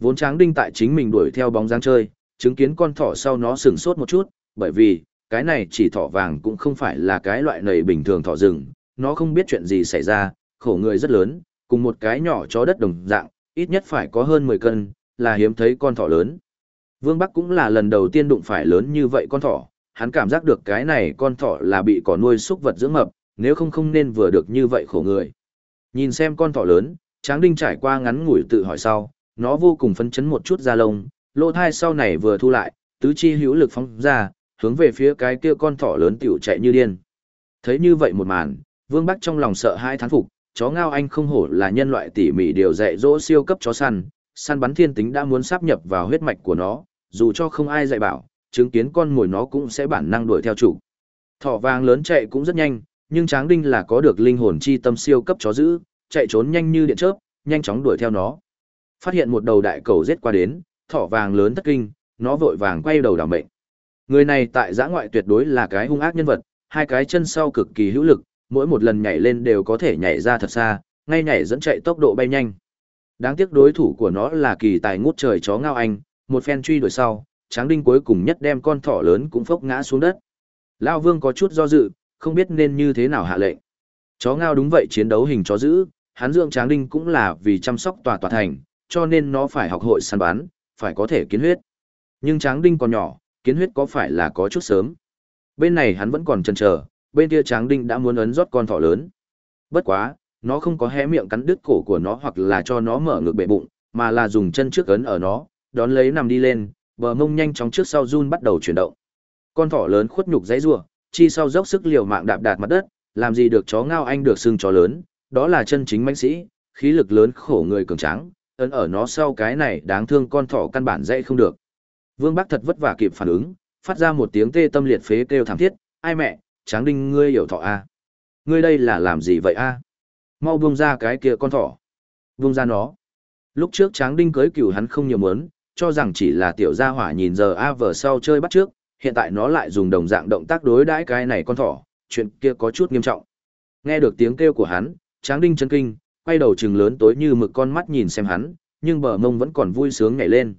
Vốn tráng đinh tại chính mình đuổi theo bóng dáng chơi, chứng kiến con thỏ sau nó sửng sốt một chút, bởi vì, cái này chỉ thỏ vàng cũng không phải là cái loại nầy bình thường thỏ rừng, nó không biết chuyện gì xảy ra, khổ người rất lớn, cùng một cái nhỏ chó đất đồng dạng, ít nhất phải có hơn 10 cân, là hiếm thấy con thỏ lớn. Vương Bắc cũng là lần đầu tiên đụng phải lớn như vậy con thỏ, hắn cảm giác được cái này con thỏ là bị cỏ nuôi súc vật dưỡng mập, nếu không không nên vừa được như vậy khổ người. Nhìn xem con thỏ lớn, Tráng Đinh trải qua ngắn ngủi tự hỏi sau, nó vô cùng phấn chấn một chút da lông, lỗ thai sau này vừa thu lại, tứ chi hữu lực phóng ra, hướng về phía cái kia con thỏ lớn tiểu chạy như điên. Thấy như vậy một màn, Vương Bắc trong lòng sợ hai thán phục, chó ngao anh không hổ là nhân loại tỉ mỉ điều dạy dỗ siêu cấp chó săn, săn bắn thiên tính đã muốn sáp nhập vào huyết mạch của nó, dù cho không ai dạy bảo, chứng kiến con mồi nó cũng sẽ bản năng đuổi theo chủ. Thỏ vàng lớn chạy cũng rất nhanh, nhưng Tráng Đinh là có được linh hồn chi tâm siêu cấp chó giữ, chạy trốn nhanh như điện chớp, nhanh chóng đuổi theo nó. Phát hiện một đầu đại cầu giết qua đến, thỏ vàng lớn thất kinh, nó vội vàng quay đầu đảm mệnh. Người này tại giã ngoại tuyệt đối là cái hung ác nhân vật, hai cái chân sau cực kỳ hữu lực, mỗi một lần nhảy lên đều có thể nhảy ra thật xa, ngay nhảy dẫn chạy tốc độ bay nhanh. Đáng tiếc đối thủ của nó là kỳ tài ngút trời chó ngao anh, một phen truy đuổi sau, tráng đinh cuối cùng nhất đem con thỏ lớn cũng phốc ngã xuống đất. Lão vương có chút do dự, không biết nên như thế nào hạ lệnh. Chó ngao đúng vậy chiến đấu hình chó dữ, hắn dưỡng tráng đinh cũng là vì chăm sóc tòa tòa thành, cho nên nó phải học hội săn bắn, phải có thể kiến huyết. Nhưng tráng đinh còn nhỏ, kiến huyết có phải là có chút sớm. Bên này hắn vẫn còn chần chờ, bên kia tráng đinh đã muốn ấn rót con thỏ lớn. Bất quá, nó không có hé miệng cắn đứt cổ của nó hoặc là cho nó mở ngược bệ bụng, mà là dùng chân trước ấn ở nó, đón lấy nằm đi lên, bờ mông nhanh chóng trước sau run bắt đầu chuyển động. Con thỏ lớn khuất nhục dãy rủa, chi sau dốc sức liều mạng đạp đạt mặt đất, làm gì được chó ngao anh được xưng chó lớn, đó là chân chính mãnh sĩ, khí lực lớn khổ người cường tráng, ấn ở nó sau cái này đáng thương con thỏ căn bản dãy không được. Vương Bắc thật vất vả kịp phản ứng, phát ra một tiếng tê tâm liệt phế kêu thảm thiết, ai mẹ, tráng đinh ngươi hiểu thọ a Ngươi đây là làm gì vậy a Mau buông ra cái kia con thỏ. Buông ra nó. Lúc trước tráng đinh cưới cửu hắn không nhiều muốn, cho rằng chỉ là tiểu gia hỏa nhìn giờ a vờ sau chơi bắt trước, hiện tại nó lại dùng đồng dạng động tác đối đãi cái này con thỏ, chuyện kia có chút nghiêm trọng. Nghe được tiếng kêu của hắn, tráng đinh chân kinh, quay đầu trừng lớn tối như mực con mắt nhìn xem hắn, nhưng bờ mông vẫn còn vui sướng nhảy lên.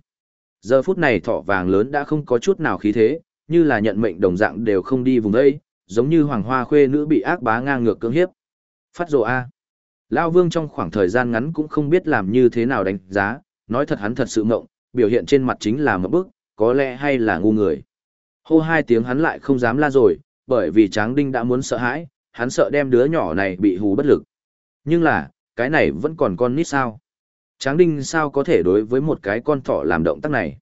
Giờ phút này thỏ vàng lớn đã không có chút nào khí thế, như là nhận mệnh đồng dạng đều không đi vùng đây, giống như hoàng hoa khuê nữ bị ác bá ngang ngược cưỡng hiếp. Phát rồ A. Lao vương trong khoảng thời gian ngắn cũng không biết làm như thế nào đánh giá, nói thật hắn thật sự mộng, biểu hiện trên mặt chính là một bức, có lẽ hay là ngu người. Hô hai tiếng hắn lại không dám la rồi, bởi vì Tráng Đinh đã muốn sợ hãi, hắn sợ đem đứa nhỏ này bị hù bất lực. Nhưng là, cái này vẫn còn con nít sao. Tráng đinh sao có thể đối với một cái con thỏ làm động tác này.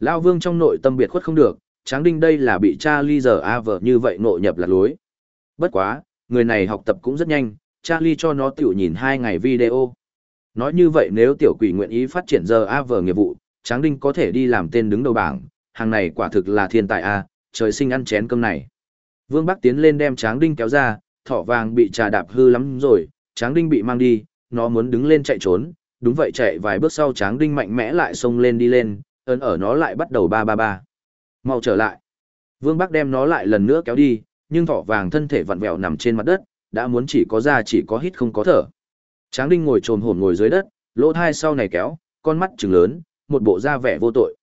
Lao vương trong nội tâm biệt khuất không được, tráng đinh đây là bị Charlie giờ a vợ như vậy nội nhập lạc lối. Bất quá, người này học tập cũng rất nhanh, Charlie cho nó tiểu nhìn hai ngày video. Nói như vậy nếu tiểu quỷ nguyện ý phát triển giờ a vợ nghiệp vụ, tráng đinh có thể đi làm tên đứng đầu bảng, hàng này quả thực là thiên tài a, trời sinh ăn chén cơm này. Vương Bắc tiến lên đem tráng đinh kéo ra, thỏ vàng bị trà đạp hư lắm rồi, tráng đinh bị mang đi, nó muốn đứng lên chạy trốn, đúng vậy chạy vài bước sau tráng đinh mạnh mẽ lại xông lên đi lên, ấn ở nó lại bắt đầu ba ba ba. Mau trở lại. Vương Bắc đem nó lại lần nữa kéo đi, nhưng thỏ vàng thân thể vặn vẹo nằm trên mặt đất, đã muốn chỉ có da chỉ có hít không có thở. Tráng đinh ngồi trồm hổm ngồi dưới đất, lỗ thai sau này kéo, con mắt trừng lớn, một bộ da vẻ vô tội.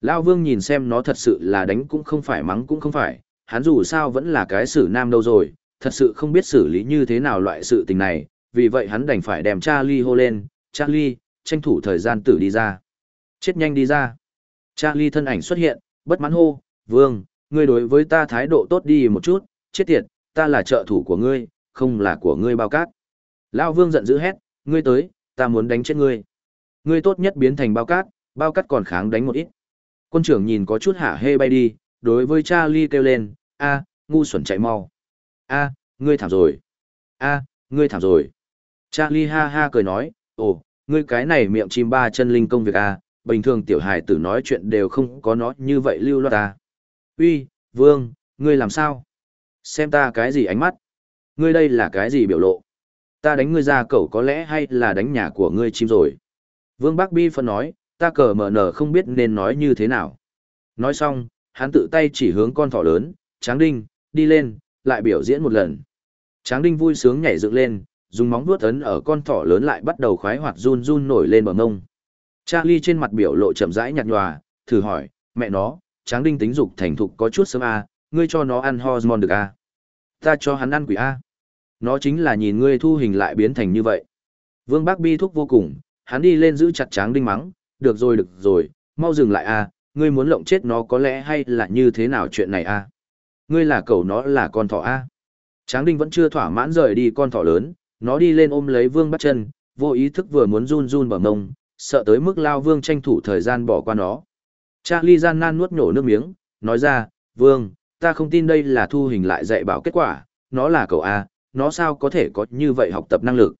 Lao Vương nhìn xem nó thật sự là đánh cũng không phải mắng cũng không phải, hắn dù sao vẫn là cái xử nam đâu rồi, thật sự không biết xử lý như thế nào loại sự tình này, vì vậy hắn đành phải đem Charlie hô lên, Charlie, tranh thủ thời gian tử đi ra. Chết nhanh đi ra. Charlie thân ảnh xuất hiện, bất mãn hô, Vương, ngươi đối với ta thái độ tốt đi một chút, chết tiệt, ta là trợ thủ của ngươi, không là của ngươi bao cát. Lao Vương giận dữ hét, ngươi tới, ta muốn đánh chết ngươi. Ngươi tốt nhất biến thành bao cát, bao cát còn kháng đánh một ít. Quân trưởng nhìn có chút hả hê bay đi, đối với Charlie kêu lên, a, ngu xuẩn chạy mau. a, ngươi thảm rồi. a, ngươi thảm rồi. Charlie ha ha cười nói, ồ, ngươi cái này miệng chim ba chân linh công việc a, bình thường tiểu hài tử nói chuyện đều không có nó như vậy lưu loát ta. Uy, Vương, ngươi làm sao? Xem ta cái gì ánh mắt? Ngươi đây là cái gì biểu lộ? Ta đánh ngươi ra cậu có lẽ hay là đánh nhà của ngươi chim rồi? Vương Bắc Bi phân nói, ta cờ mở nở không biết nên nói như thế nào. Nói xong, hắn tự tay chỉ hướng con thỏ lớn, Tráng Đinh, đi lên, lại biểu diễn một lần. Tráng Đinh vui sướng nhảy dựng lên, dùng móng vuốt ấn ở con thỏ lớn lại bắt đầu khoái hoạt run run nổi lên bờ ngông. Charlie trên mặt biểu lộ chậm rãi nhạt nhòa, thử hỏi, mẹ nó, Tráng Đinh tính dục thành thục có chút sớm à, ngươi cho nó ăn hormone được à? Ta cho hắn ăn quỷ à? Nó chính là nhìn ngươi thu hình lại biến thành như vậy. Vương Bác bi thúc vô cùng, hắn đi lên giữ chặt Tráng Đinh mắng, được rồi được rồi, mau dừng lại à, ngươi muốn lộng chết nó có lẽ hay là như thế nào chuyện này à? Ngươi là cậu nó là con thỏ à? Tráng Đinh vẫn chưa thỏa mãn rời đi con thỏ lớn, nó đi lên ôm lấy Vương bắt chân, vô ý thức vừa muốn run run bờ mông, sợ tới mức Lao Vương tranh thủ thời gian bỏ qua nó. Charlie gian nan nuốt nhổ nước miếng, nói ra, Vương, ta không tin đây là thu hình lại dạy bảo kết quả, nó là cậu A, nó sao có thể có như vậy học tập năng lực.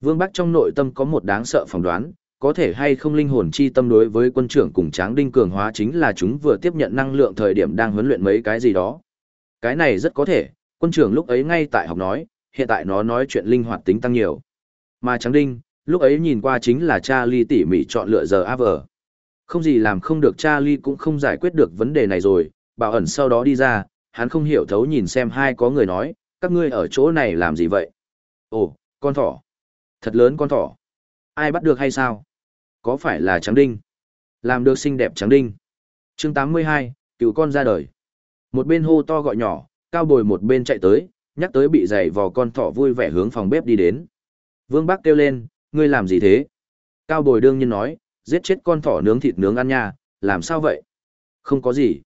Vương Bắc trong nội tâm có một đáng sợ phỏng đoán, có thể hay không linh hồn chi tâm đối với quân trưởng cùng tráng đinh cường hóa chính là chúng vừa tiếp nhận năng lượng thời điểm đang huấn luyện mấy cái gì đó. Cái này rất có thể, quân trưởng lúc ấy ngay tại học nói, hiện tại nó nói chuyện linh hoạt tính tăng nhiều. Mà tráng đinh, lúc ấy nhìn qua chính là Charlie tỉ mỉ chọn lựa giờ AV. Không gì làm không được Charlie cũng không giải quyết được vấn đề này rồi, bảo ẩn sau đó đi ra, hắn không hiểu thấu nhìn xem hai có người nói, các ngươi ở chỗ này làm gì vậy? Ồ, con thỏ. Thật lớn con thỏ. Ai bắt được hay sao? Có phải là trắng đinh? Làm được xinh đẹp trắng đinh. chương 82, cựu con ra đời. Một bên hô to gọi nhỏ, cao bồi một bên chạy tới, nhắc tới bị giày vò con thỏ vui vẻ hướng phòng bếp đi đến. Vương Bắc kêu lên, ngươi làm gì thế? Cao bồi đương nhiên nói, giết chết con thỏ nướng thịt nướng ăn nha, làm sao vậy? Không có gì.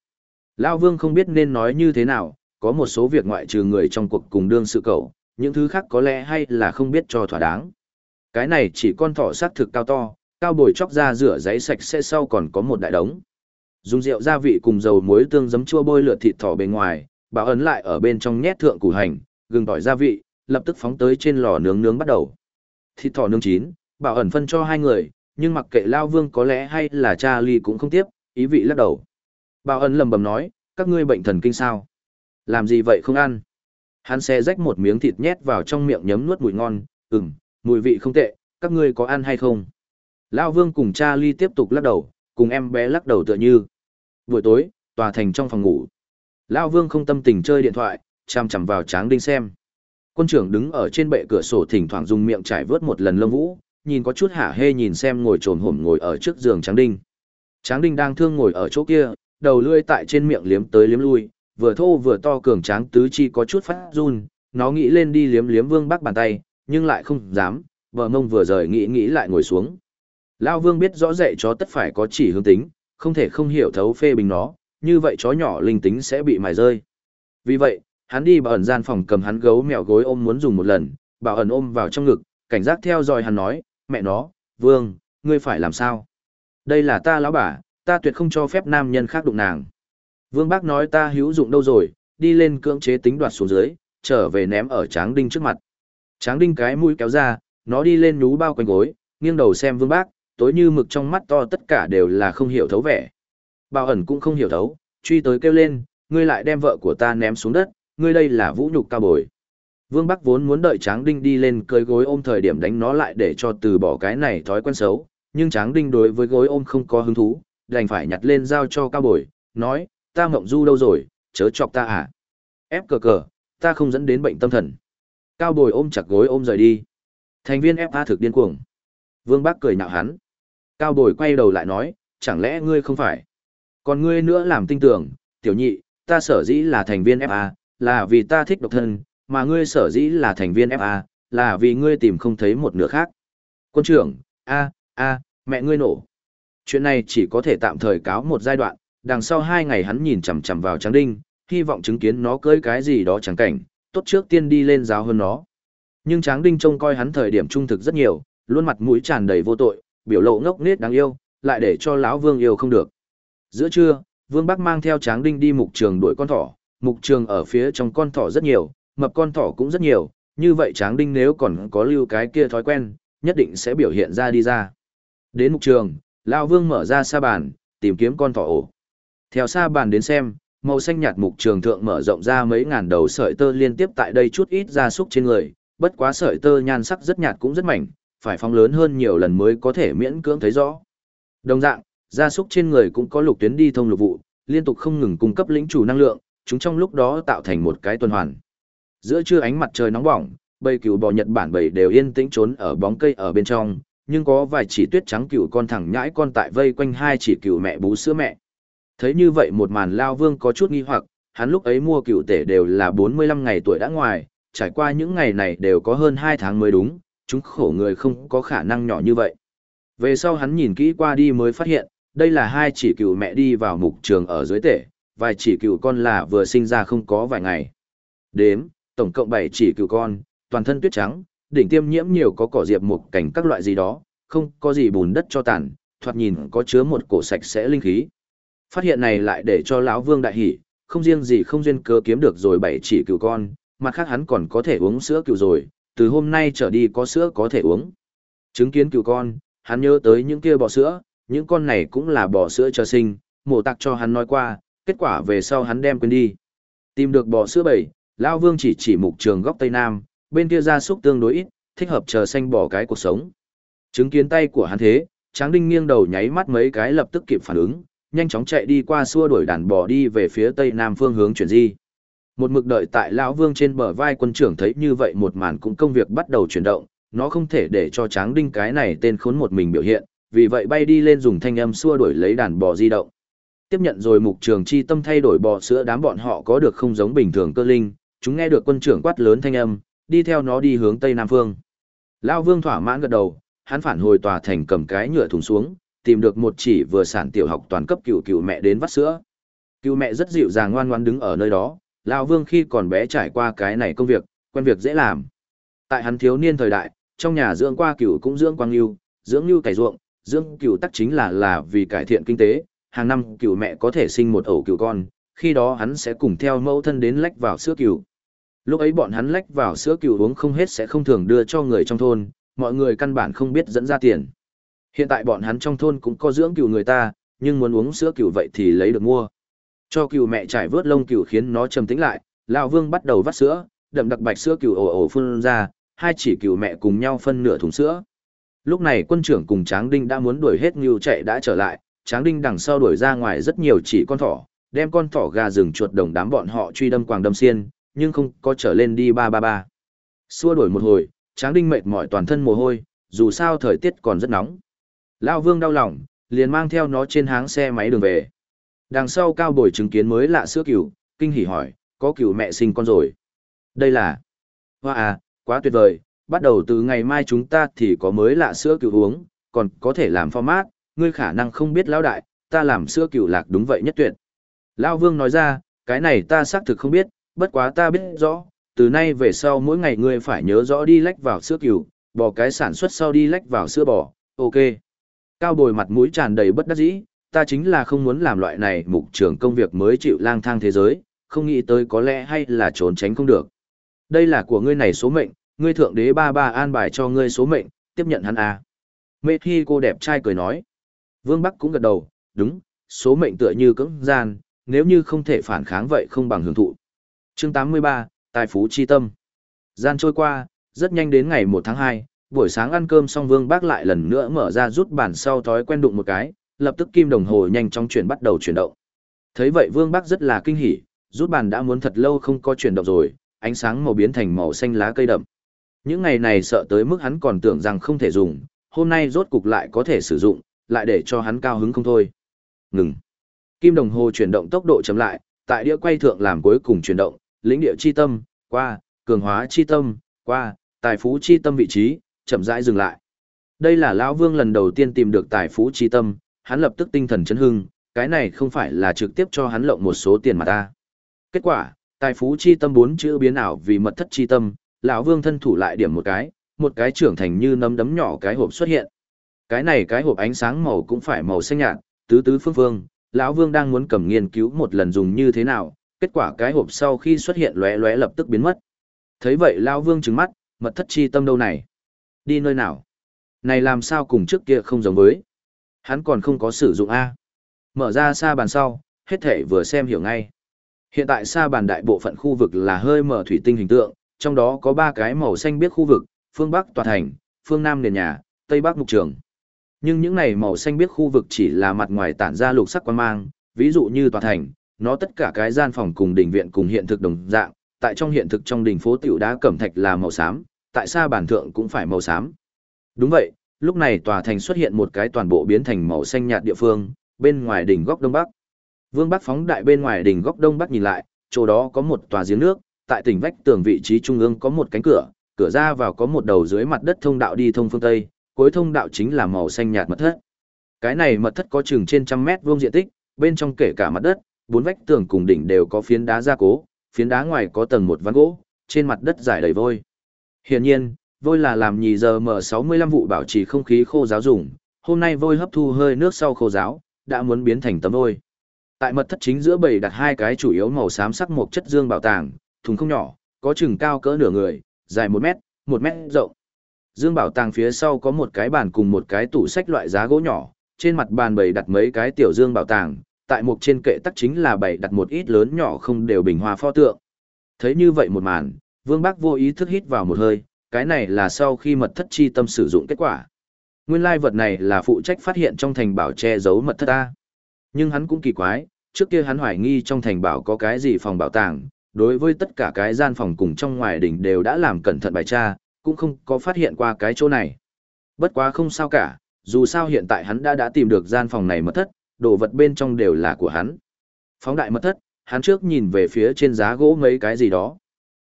Lao Vương không biết nên nói như thế nào, có một số việc ngoại trừ người trong cuộc cùng đương sự cầu, những thứ khác có lẽ hay là không biết cho thỏa đáng. Cái này chỉ con thỏ sát thực cao to, cao bồi chóc ra rửa giấy sạch sẽ sau còn có một đại đống. Dùng rượu gia vị cùng dầu muối tương giấm chua bôi lượt thịt thỏ bên ngoài, bảo ấn lại ở bên trong nhét thượng củ hành, gừng tỏi gia vị, lập tức phóng tới trên lò nướng nướng bắt đầu. Thịt thỏ nướng chín, bảo ẩn phân cho hai người, nhưng mặc kệ Lao Vương có lẽ hay là cha ly cũng không tiếp, ý vị lắc đầu. Bảo ẩn lầm bầm nói, các ngươi bệnh thần kinh sao? Làm gì vậy không ăn? Hắn xe rách một miếng thịt nhét vào trong miệng nhấm nuốt mùi ngon, ừm, mùi vị không tệ, các ngươi có ăn hay không? Lao Vương cùng cha ly tiếp tục lắc đầu, cùng em bé lắc đầu tựa như. Buổi tối, tòa thành trong phòng ngủ. Lao Vương không tâm tình chơi điện thoại, chằm chằm vào tráng đinh xem. Quân trưởng đứng ở trên bệ cửa sổ thỉnh thoảng dùng miệng trải vớt một lần lông vũ, nhìn có chút hả hê nhìn xem ngồi trồn hổm ngồi ở trước giường Tráng Đinh. Tráng Đinh đang thương ngồi ở chỗ kia, đầu lưỡi tại trên miệng liếm tới liếm lui, vừa thô vừa to cường tráng tứ chi có chút phát run, nó nghĩ lên đi liếm liếm Vương Bắc bàn tay, nhưng lại không dám, vợ mông vừa rời nghĩ nghĩ lại ngồi xuống. Lao Vương biết rõ dạy chó tất phải có chỉ hướng tính, không thể không hiểu thấu phê bình nó, như vậy chó nhỏ linh tính sẽ bị mài rơi. Vì vậy, hắn đi bảo ẩn gian phòng cầm hắn gấu mèo gối ôm muốn dùng một lần, bảo ẩn ôm vào trong ngực, cảnh giác theo dõi hắn nói, mẹ nó, vương, ngươi phải làm sao? Đây là ta lão bà, ta tuyệt không cho phép nam nhân khác đụng nàng. Vương Bác nói ta hữu dụng đâu rồi, đi lên cưỡng chế tính đoạt xuống dưới, trở về ném ở Tráng Đinh trước mặt. Tráng Đinh cái mũi kéo ra, nó đi lên nhú bao quanh gối, nghiêng đầu xem Vương Bác, tối như mực trong mắt to tất cả đều là không hiểu thấu vẻ. Bảo ẩn cũng không hiểu thấu, truy tới kêu lên, ngươi lại đem vợ của ta ném xuống đất, ngươi đây là vũ nhục cao bồi. Vương Bắc vốn muốn đợi Tráng Đinh đi lên cơi gối ôm thời điểm đánh nó lại để cho từ bỏ cái này thói quen xấu, nhưng Tráng Đinh đối với gối ôm không có hứng thú, đành phải nhặt lên giao cho cao bồi, nói, ta mộng du đâu rồi, chớ chọc ta à. Ép cờ cờ, ta không dẫn đến bệnh tâm thần. Cao bồi ôm chặt gối ôm rời đi. Thành viên FA thực điên cuồng. Vương Bắc cười nhạo hắn. Cao bồi quay đầu lại nói, chẳng lẽ ngươi không phải. Còn ngươi nữa làm tin tưởng, tiểu nhị, ta sở dĩ là thành viên FA, là vì ta thích độc thân, mà ngươi sở dĩ là thành viên FA, là vì ngươi tìm không thấy một nửa khác. Quân trưởng, a, a, mẹ ngươi nổ. Chuyện này chỉ có thể tạm thời cáo một giai đoạn, đằng sau hai ngày hắn nhìn chằm chằm vào Tráng Đinh, hy vọng chứng kiến nó cưới cái gì đó chẳng cảnh, tốt trước tiên đi lên giáo hơn nó. Nhưng Tráng Đinh trông coi hắn thời điểm trung thực rất nhiều, luôn mặt mũi tràn đầy vô tội, biểu lộ ngốc nghếch đáng yêu, lại để cho lão Vương yêu không được. Giữa trưa, Vương Bắc mang theo Tráng Đinh đi mục trường đuổi con thỏ, mục trường ở phía trong con thỏ rất nhiều, mập con thỏ cũng rất nhiều, như vậy Tráng Đinh nếu còn có lưu cái kia thói quen, nhất định sẽ biểu hiện ra đi ra. Đến mục trường, lão Vương mở ra sa bàn, tìm kiếm con thỏ ổ. Theo sa bàn đến xem, màu xanh nhạt mục trường thượng mở rộng ra mấy ngàn đầu sợi tơ liên tiếp tại đây chút ít ra súc trên người, bất quá sợi tơ nhan sắc rất nhạt cũng rất mảnh, phải phóng lớn hơn nhiều lần mới có thể miễn cưỡng thấy rõ. Đồng dạng, gia súc trên người cũng có lục tuyến đi thông lục vụ, liên tục không ngừng cung cấp lĩnh chủ năng lượng, chúng trong lúc đó tạo thành một cái tuần hoàn. Giữa trưa ánh mặt trời nóng bỏng, bầy cừu bò Nhật Bản bầy đều yên tĩnh trốn ở bóng cây ở bên trong, nhưng có vài chỉ tuyết trắng cừu con thẳng nhãi con tại vây quanh hai chỉ cừu mẹ bú sữa mẹ. Thấy như vậy một màn lao vương có chút nghi hoặc, hắn lúc ấy mua cừu tể đều là 45 ngày tuổi đã ngoài, trải qua những ngày này đều có hơn 2 tháng mới đúng, chúng khổ người không có khả năng nhỏ như vậy. Về sau hắn nhìn kỹ qua đi mới phát hiện, đây là hai chỉ cừu mẹ đi vào mục trường ở dưới tể, vài chỉ cựu con là vừa sinh ra không có vài ngày. Đếm, tổng cộng 7 chỉ cựu con, toàn thân tuyết trắng, đỉnh tiêm nhiễm nhiều có cỏ diệp mục cảnh các loại gì đó, không có gì bùn đất cho tàn, thoạt nhìn có chứa một cổ sạch sẽ linh khí. Phát hiện này lại để cho lão Vương đại hỉ, không riêng gì không duyên cơ kiếm được rồi bảy chỉ cừu con, mặt khác hắn còn có thể uống sữa cừu rồi, từ hôm nay trở đi có sữa có thể uống. Chứng kiến cừu con, hắn nhớ tới những kia bò sữa, những con này cũng là bò sữa cho sinh, mổ tạc cho hắn nói qua, kết quả về sau hắn đem quên đi. Tìm được bò sữa bầy, lão Vương chỉ chỉ mục trường góc Tây Nam, bên kia gia súc tương đối ít, thích hợp chờ xanh bò cái cuộc sống. Chứng kiến tay của hắn thế, Tráng Đinh nghiêng đầu nháy mắt mấy cái lập tức kịp phản ứng, nhanh chóng chạy đi qua xua đuổi đàn bò đi về phía tây nam phương hướng chuyển di. Một mực đợi tại lão Vương trên bờ vai quân trưởng thấy như vậy một màn cũng công việc bắt đầu chuyển động, nó không thể để cho Tráng Đinh cái này tên khốn một mình biểu hiện, vì vậy bay đi lên dùng thanh âm xua đuổi lấy đàn bò di động. Tiếp nhận rồi mục trường chi tâm thay đổi bò sữa đám bọn họ có được không giống bình thường cơ linh, chúng nghe được quân trưởng quát lớn thanh âm, đi theo nó đi hướng tây nam phương. Lão Vương thỏa mãn gật đầu, hắn phản hồi tòa thành cầm cái nhựa thùng xuống, tìm được một chỉ vừa sản tiểu học toàn cấp cựu cựu mẹ đến vắt sữa. Cựu mẹ rất dịu dàng ngoan ngoan đứng ở nơi đó, lão Vương khi còn bé trải qua cái này công việc, quen việc dễ làm. Tại hắn thiếu niên thời đại, trong nhà dưỡng qua cựu cũng dưỡng quang lưu, dưỡng lưu cải ruộng, dưỡng cựu tắc chính là là vì cải thiện kinh tế, hàng năm cựu mẹ có thể sinh một ổ cựu con, khi đó hắn sẽ cùng theo mẫu thân đến lách vào sữa cựu. Lúc ấy bọn hắn lách vào sữa cựu uống không hết sẽ không thường đưa cho người trong thôn, mọi người căn bản không biết dẫn ra tiền. Hiện tại bọn hắn trong thôn cũng có dưỡng cừu người ta, nhưng muốn uống sữa cừu vậy thì lấy được mua. Cho cừu mẹ trải vớt lông cừu khiến nó trầm tĩnh lại, lão Vương bắt đầu vắt sữa, đậm đặc bạch sữa cừu ồ ồ phun ra, hai chỉ cừu mẹ cùng nhau phân nửa thùng sữa. Lúc này quân trưởng cùng Tráng Đinh đã muốn đuổi hết Ngưu chạy đã trở lại, Tráng Đinh đằng sau đuổi ra ngoài rất nhiều chỉ con thỏ, đem con thỏ gà rừng chuột đồng đám bọn họ truy đâm quàng đâm xiên, nhưng không có trở lên đi ba ba ba. Xua đuổi một hồi, Tráng Đinh mệt mỏi toàn thân mồ hôi, dù sao thời tiết còn rất nóng. Lao vương đau lòng, liền mang theo nó trên háng xe máy đường về. Đằng sau cao bồi chứng kiến mới lạ sữa cừu, kinh hỉ hỏi, có cừu mẹ sinh con rồi. Đây là... Hoa à, quá tuyệt vời, bắt đầu từ ngày mai chúng ta thì có mới lạ sữa cừu uống, còn có thể làm format, ngươi khả năng không biết lão đại, ta làm sữa cửu lạc đúng vậy nhất tuyệt. Lão vương nói ra, cái này ta xác thực không biết, bất quá ta biết rõ, từ nay về sau mỗi ngày ngươi phải nhớ rõ đi lách vào sữa cửu, bỏ cái sản xuất sau đi lách vào sữa bò, ok. Cao bồi mặt mũi tràn đầy bất đắc dĩ, ta chính là không muốn làm loại này mục trường công việc mới chịu lang thang thế giới, không nghĩ tới có lẽ hay là trốn tránh không được. Đây là của ngươi này số mệnh, ngươi thượng đế ba ba an bài cho ngươi số mệnh, tiếp nhận hắn à. Mê Thi cô đẹp trai cười nói. Vương Bắc cũng gật đầu, đúng, số mệnh tựa như cưỡng gian, nếu như không thể phản kháng vậy không bằng hưởng thụ. chương 83, Tài Phú Chi Tâm. Gian trôi qua, rất nhanh đến ngày 1 tháng 2, buổi sáng ăn cơm xong Vương Bác lại lần nữa mở ra rút bản sau thói quen đụng một cái, lập tức kim đồng hồ nhanh chóng chuyển bắt đầu chuyển động. Thấy vậy Vương Bác rất là kinh hỉ, rút bàn đã muốn thật lâu không có chuyển động rồi, ánh sáng màu biến thành màu xanh lá cây đậm. Những ngày này sợ tới mức hắn còn tưởng rằng không thể dùng, hôm nay rốt cục lại có thể sử dụng, lại để cho hắn cao hứng không thôi. Ngừng. Kim đồng hồ chuyển động tốc độ chậm lại, tại đĩa quay thượng làm cuối cùng chuyển động, lĩnh địa chi tâm, qua, cường hóa chi tâm, qua, tài phú chi tâm vị trí, chậm rãi dừng lại. Đây là lão Vương lần đầu tiên tìm được tài phú chi tâm, hắn lập tức tinh thần chấn hưng, cái này không phải là trực tiếp cho hắn lộng một số tiền mà ta. Kết quả, tài phú chi tâm bốn chữ biến ảo vì mật thất chi tâm, lão Vương thân thủ lại điểm một cái, một cái trưởng thành như nấm đấm nhỏ cái hộp xuất hiện. Cái này cái hộp ánh sáng màu cũng phải màu xanh nhạt, tứ tứ phương phương, lão Vương đang muốn cầm nghiên cứu một lần dùng như thế nào, kết quả cái hộp sau khi xuất hiện lóe lóe lập tức biến mất. Thấy vậy lão Vương trừng mắt, mật thất chi tâm đâu này? Đi nơi nào? Này làm sao cùng trước kia không giống với? Hắn còn không có sử dụng A. Mở ra xa bàn sau, hết thể vừa xem hiểu ngay. Hiện tại xa bàn đại bộ phận khu vực là hơi mở thủy tinh hình tượng, trong đó có ba cái màu xanh biết khu vực, phương Bắc tòa thành, phương Nam nền nhà, Tây Bắc mục trường. Nhưng những này màu xanh biết khu vực chỉ là mặt ngoài tản ra lục sắc quan mang, ví dụ như tòa thành, nó tất cả cái gian phòng cùng đỉnh viện cùng hiện thực đồng dạng, tại trong hiện thực trong đỉnh phố tiểu đá cẩm thạch là màu xám, tại sao bản thượng cũng phải màu xám. Đúng vậy, lúc này tòa thành xuất hiện một cái toàn bộ biến thành màu xanh nhạt địa phương, bên ngoài đỉnh góc đông bắc. Vương Bắc phóng đại bên ngoài đỉnh góc đông bắc nhìn lại, chỗ đó có một tòa giếng nước, tại tỉnh vách tường vị trí trung ương có một cánh cửa, cửa ra vào có một đầu dưới mặt đất thông đạo đi thông phương tây, cuối thông đạo chính là màu xanh nhạt mật thất. Cái này mật thất có chừng trên trăm mét vuông diện tích, bên trong kể cả mặt đất, bốn vách tường cùng đỉnh đều có phiến đá gia cố, phiến đá ngoài có tầng một ván gỗ, trên mặt đất dài đầy vôi. Hiển nhiên, vôi là làm nhì giờ mở 65 vụ bảo trì không khí khô giáo dùng, hôm nay vôi hấp thu hơi nước sau khô giáo, đã muốn biến thành tấm vôi. Tại mật thất chính giữa bầy đặt hai cái chủ yếu màu xám sắc một chất dương bảo tàng, thùng không nhỏ, có chừng cao cỡ nửa người, dài 1 mét, 1 mét rộng. Dương bảo tàng phía sau có một cái bàn cùng một cái tủ sách loại giá gỗ nhỏ, trên mặt bàn bày đặt mấy cái tiểu dương bảo tàng, tại một trên kệ tắc chính là bày đặt một ít lớn nhỏ không đều bình hoa pho tượng. Thấy như vậy một màn, Vương Bác vô ý thức hít vào một hơi, cái này là sau khi mật thất chi tâm sử dụng kết quả. Nguyên lai vật này là phụ trách phát hiện trong thành bảo che giấu mật thất ta. Nhưng hắn cũng kỳ quái, trước kia hắn hoài nghi trong thành bảo có cái gì phòng bảo tàng, đối với tất cả cái gian phòng cùng trong ngoài đỉnh đều đã làm cẩn thận bài tra, cũng không có phát hiện qua cái chỗ này. Bất quá không sao cả, dù sao hiện tại hắn đã đã tìm được gian phòng này mật thất, đồ vật bên trong đều là của hắn. Phóng đại mật thất, hắn trước nhìn về phía trên giá gỗ mấy cái gì đó.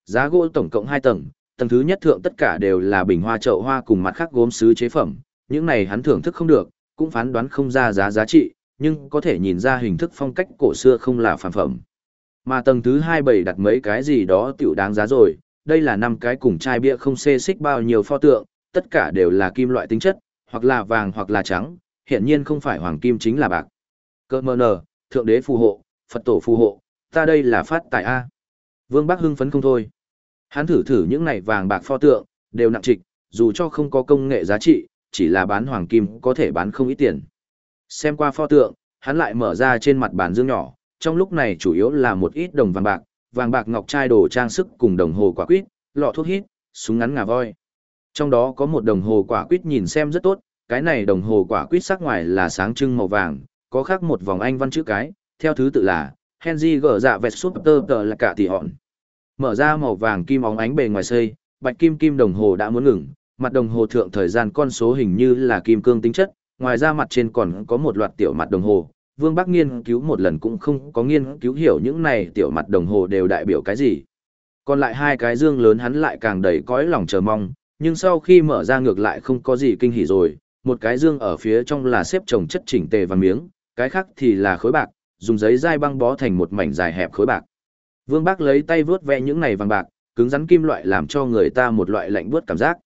Giá gỗ tổng cộng 2 tầng, tầng thứ nhất thượng tất cả đều là bình hoa chậu hoa cùng mặt khác gốm sứ chế phẩm, những này hắn thưởng thức không được, cũng phán đoán không ra giá giá trị, nhưng có thể nhìn ra hình thức phong cách cổ xưa không là phản phẩm. Mà tầng thứ hai bày đặt mấy cái gì đó tiểu đáng giá rồi, đây là năm cái cùng chai bia không xê xích bao nhiêu pho tượng, tất cả đều là kim loại tính chất, hoặc là vàng hoặc là trắng, hiện nhiên không phải hoàng kim chính là bạc. Cơ mơ nở, thượng đế phù hộ, Phật tổ phù hộ, ta đây là phát tài A. Vương Bắc hưng phấn không thôi. Hắn thử thử những này vàng bạc pho tượng, đều nặng trịch, dù cho không có công nghệ giá trị, chỉ là bán hoàng kim có thể bán không ít tiền. Xem qua pho tượng, hắn lại mở ra trên mặt bàn dương nhỏ, trong lúc này chủ yếu là một ít đồng vàng bạc, vàng bạc ngọc trai đồ trang sức cùng đồng hồ quả quýt, lọ thuốc hít, súng ngắn ngà voi. Trong đó có một đồng hồ quả quýt nhìn xem rất tốt, cái này đồng hồ quả quýt sắc ngoài là sáng trưng màu vàng, có khác một vòng anh văn chữ cái, theo thứ tự là Henry gở dạ vẹt súp tơ tờ là cả tỷ hòn. Mở ra màu vàng kim óng ánh bề ngoài xây, bạch kim kim đồng hồ đã muốn ngừng, mặt đồng hồ thượng thời gian con số hình như là kim cương tính chất, ngoài ra mặt trên còn có một loạt tiểu mặt đồng hồ, Vương Bắc nghiên cứu một lần cũng không có nghiên cứu hiểu những này tiểu mặt đồng hồ đều đại biểu cái gì. Còn lại hai cái dương lớn hắn lại càng đầy cõi lòng chờ mong, nhưng sau khi mở ra ngược lại không có gì kinh hỉ rồi, một cái dương ở phía trong là xếp chồng chất chỉnh tề và miếng, cái khác thì là khối bạc, dùng giấy dai băng bó thành một mảnh dài hẹp khối bạc. Vương Bắc lấy tay vướt vẽ những này vàng bạc, cứng rắn kim loại làm cho người ta một loại lạnh buốt cảm giác.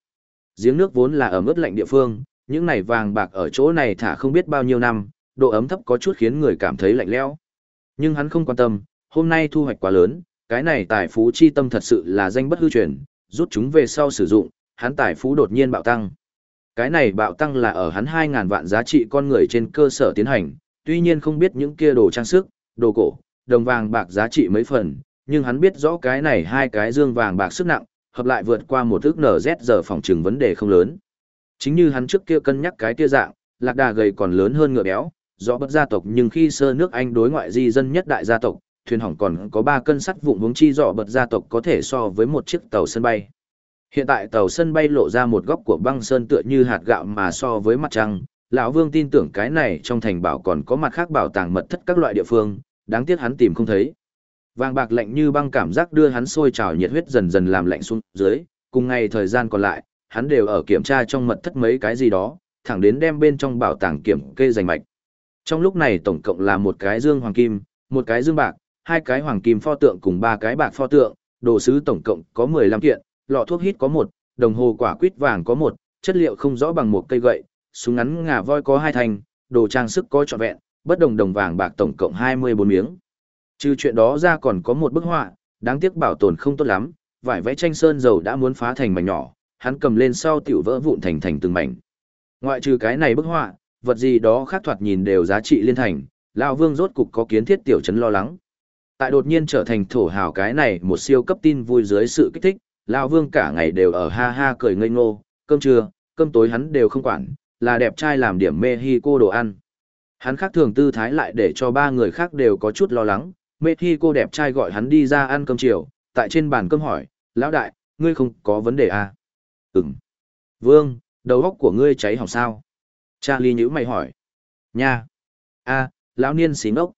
Giếng nước vốn là ở mức lạnh địa phương, Những này vàng bạc ở chỗ này thả không biết bao nhiêu năm, độ ấm thấp có chút khiến người cảm thấy lạnh lẽo. Nhưng hắn không quan tâm, hôm nay thu hoạch quá lớn, cái này tài phú chi tâm thật sự là danh bất hư truyền, rút chúng về sau sử dụng, hắn tài phú đột nhiên bạo tăng. Cái này bạo tăng là ở hắn 2000 vạn giá trị con người trên cơ sở tiến hành, tuy nhiên không biết những kia đồ trang sức, đồ cổ, đồng vàng bạc giá trị mấy phần, nhưng hắn biết rõ cái này hai cái dương vàng bạc sức nặng, hợp lại vượt qua một ước NZ giờ phòng trừng vấn đề không lớn. Chính như hắn trước kia cân nhắc cái kia dạng, lạc đà gầy còn lớn hơn ngựa béo, rõ bất gia tộc nhưng khi sơ nước Anh đối ngoại di dân nhất đại gia tộc, thuyền hỏng còn có 3 cân sắt vụn hướng chi rõ bật gia tộc có thể so với một chiếc tàu sân bay. Hiện tại tàu sân bay lộ ra một góc của băng sơn tựa như hạt gạo mà so với mặt trăng, lão Vương tin tưởng cái này trong thành bảo còn có mặt khác bảo tàng mật thất các loại địa phương, đáng tiếc hắn tìm không thấy. Vàng bạc lạnh như băng cảm giác đưa hắn sôi trào nhiệt huyết dần dần làm lạnh xuống dưới, cùng ngày thời gian còn lại, hắn đều ở kiểm tra trong mật thất mấy cái gì đó, thẳng đến đem bên trong bảo tàng kiểm kê giành mạch. Trong lúc này tổng cộng là một cái dương hoàng kim, một cái dương bạc, hai cái hoàng kim pho tượng cùng ba cái bạc pho tượng, đồ sứ tổng cộng có 15 kiện, lọ thuốc hít có một, đồng hồ quả quýt vàng có một, chất liệu không rõ bằng một cây gậy, súng ngắn ngà voi có hai thanh, đồ trang sức có trọn vẹn, bất đồng đồng vàng bạc tổng cộng 24 miếng. Trừ chuyện đó ra còn có một bức họa, đáng tiếc bảo tồn không tốt lắm, vải vẽ tranh sơn dầu đã muốn phá thành mảnh nhỏ, hắn cầm lên sau tiểu vỡ vụn thành thành từng mảnh. Ngoại trừ cái này bức họa, vật gì đó khác thoạt nhìn đều giá trị liên thành, lão Vương rốt cục có kiến thiết tiểu trấn lo lắng. Tại đột nhiên trở thành thổ hào cái này một siêu cấp tin vui dưới sự kích thích, lão Vương cả ngày đều ở ha ha cười ngây ngô, cơm trưa, cơm tối hắn đều không quản, là đẹp trai làm điểm mê hi cô đồ ăn. Hắn khác thường tư thái lại để cho ba người khác đều có chút lo lắng, mê thi cô đẹp trai gọi hắn đi ra ăn cơm chiều, tại trên bàn cơm hỏi, lão đại, ngươi không có vấn đề à? Ừm. Vương, đầu óc của ngươi cháy hỏng sao? Charlie nhữ mày hỏi. Nha. A, lão niên xí ngốc.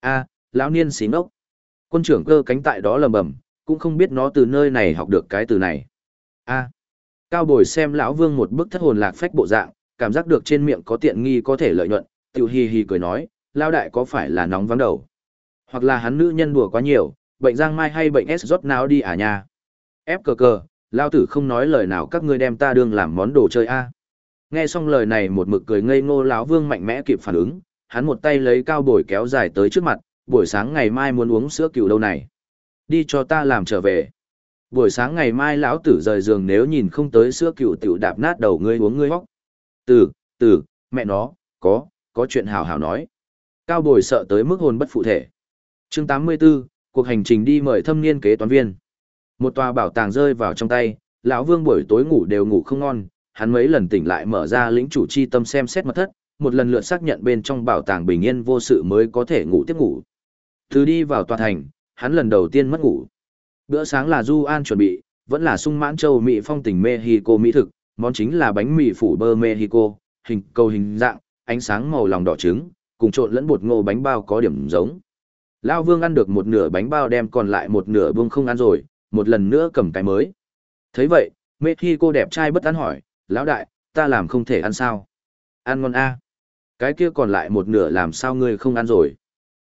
A, lão niên xí ngốc. Quân trưởng cơ cánh tại đó lầm bầm, cũng không biết nó từ nơi này học được cái từ này. A. Cao bồi xem lão vương một bức thất hồn lạc phách bộ dạng, cảm giác được trên miệng có tiện nghi có thể lợi nhuận, tiểu hi hi cười nói, lao đại có phải là nóng vắng đầu? Hoặc là hắn nữ nhân đùa quá nhiều, bệnh giang mai hay bệnh S rốt nào đi à nha? Ép cờ cờ, lao tử không nói lời nào các ngươi đem ta đương làm món đồ chơi a. Nghe xong lời này một mực cười ngây ngô lão vương mạnh mẽ kịp phản ứng, hắn một tay lấy cao bồi kéo dài tới trước mặt, buổi sáng ngày mai muốn uống sữa cừu đâu này. Đi cho ta làm trở về. Buổi sáng ngày mai lão tử rời giường nếu nhìn không tới sữa cừu tiểu đạp nát đầu ngươi uống ngươi hóc. tử tử mẹ nó, có, có chuyện hào hào nói. Cao bồi sợ tới mức hồn bất phụ thể. Chương 84, cuộc hành trình đi mời thâm niên kế toán viên. Một tòa bảo tàng rơi vào trong tay, lão Vương buổi tối ngủ đều ngủ không ngon, hắn mấy lần tỉnh lại mở ra lĩnh chủ chi tâm xem xét mật thất, một lần lượt xác nhận bên trong bảo tàng bình yên vô sự mới có thể ngủ tiếp ngủ. Từ đi vào tòa thành, hắn lần đầu tiên mất ngủ. Bữa sáng là Du An chuẩn bị, vẫn là sung mãn châu Mỹ phong tình Mexico mỹ thực, món chính là bánh mì phủ bơ Mexico, hình cầu hình dạng, ánh sáng màu lòng đỏ trứng, cùng trộn lẫn bột ngô bánh bao có điểm giống. Lão Vương ăn được một nửa bánh bao đem còn lại một nửa buông không ăn rồi, một lần nữa cầm cái mới. thấy vậy, mexico đẹp trai bất tán hỏi, lão đại, ta làm không thể ăn sao? Ăn ngon a Cái kia còn lại một nửa làm sao ngươi không ăn rồi?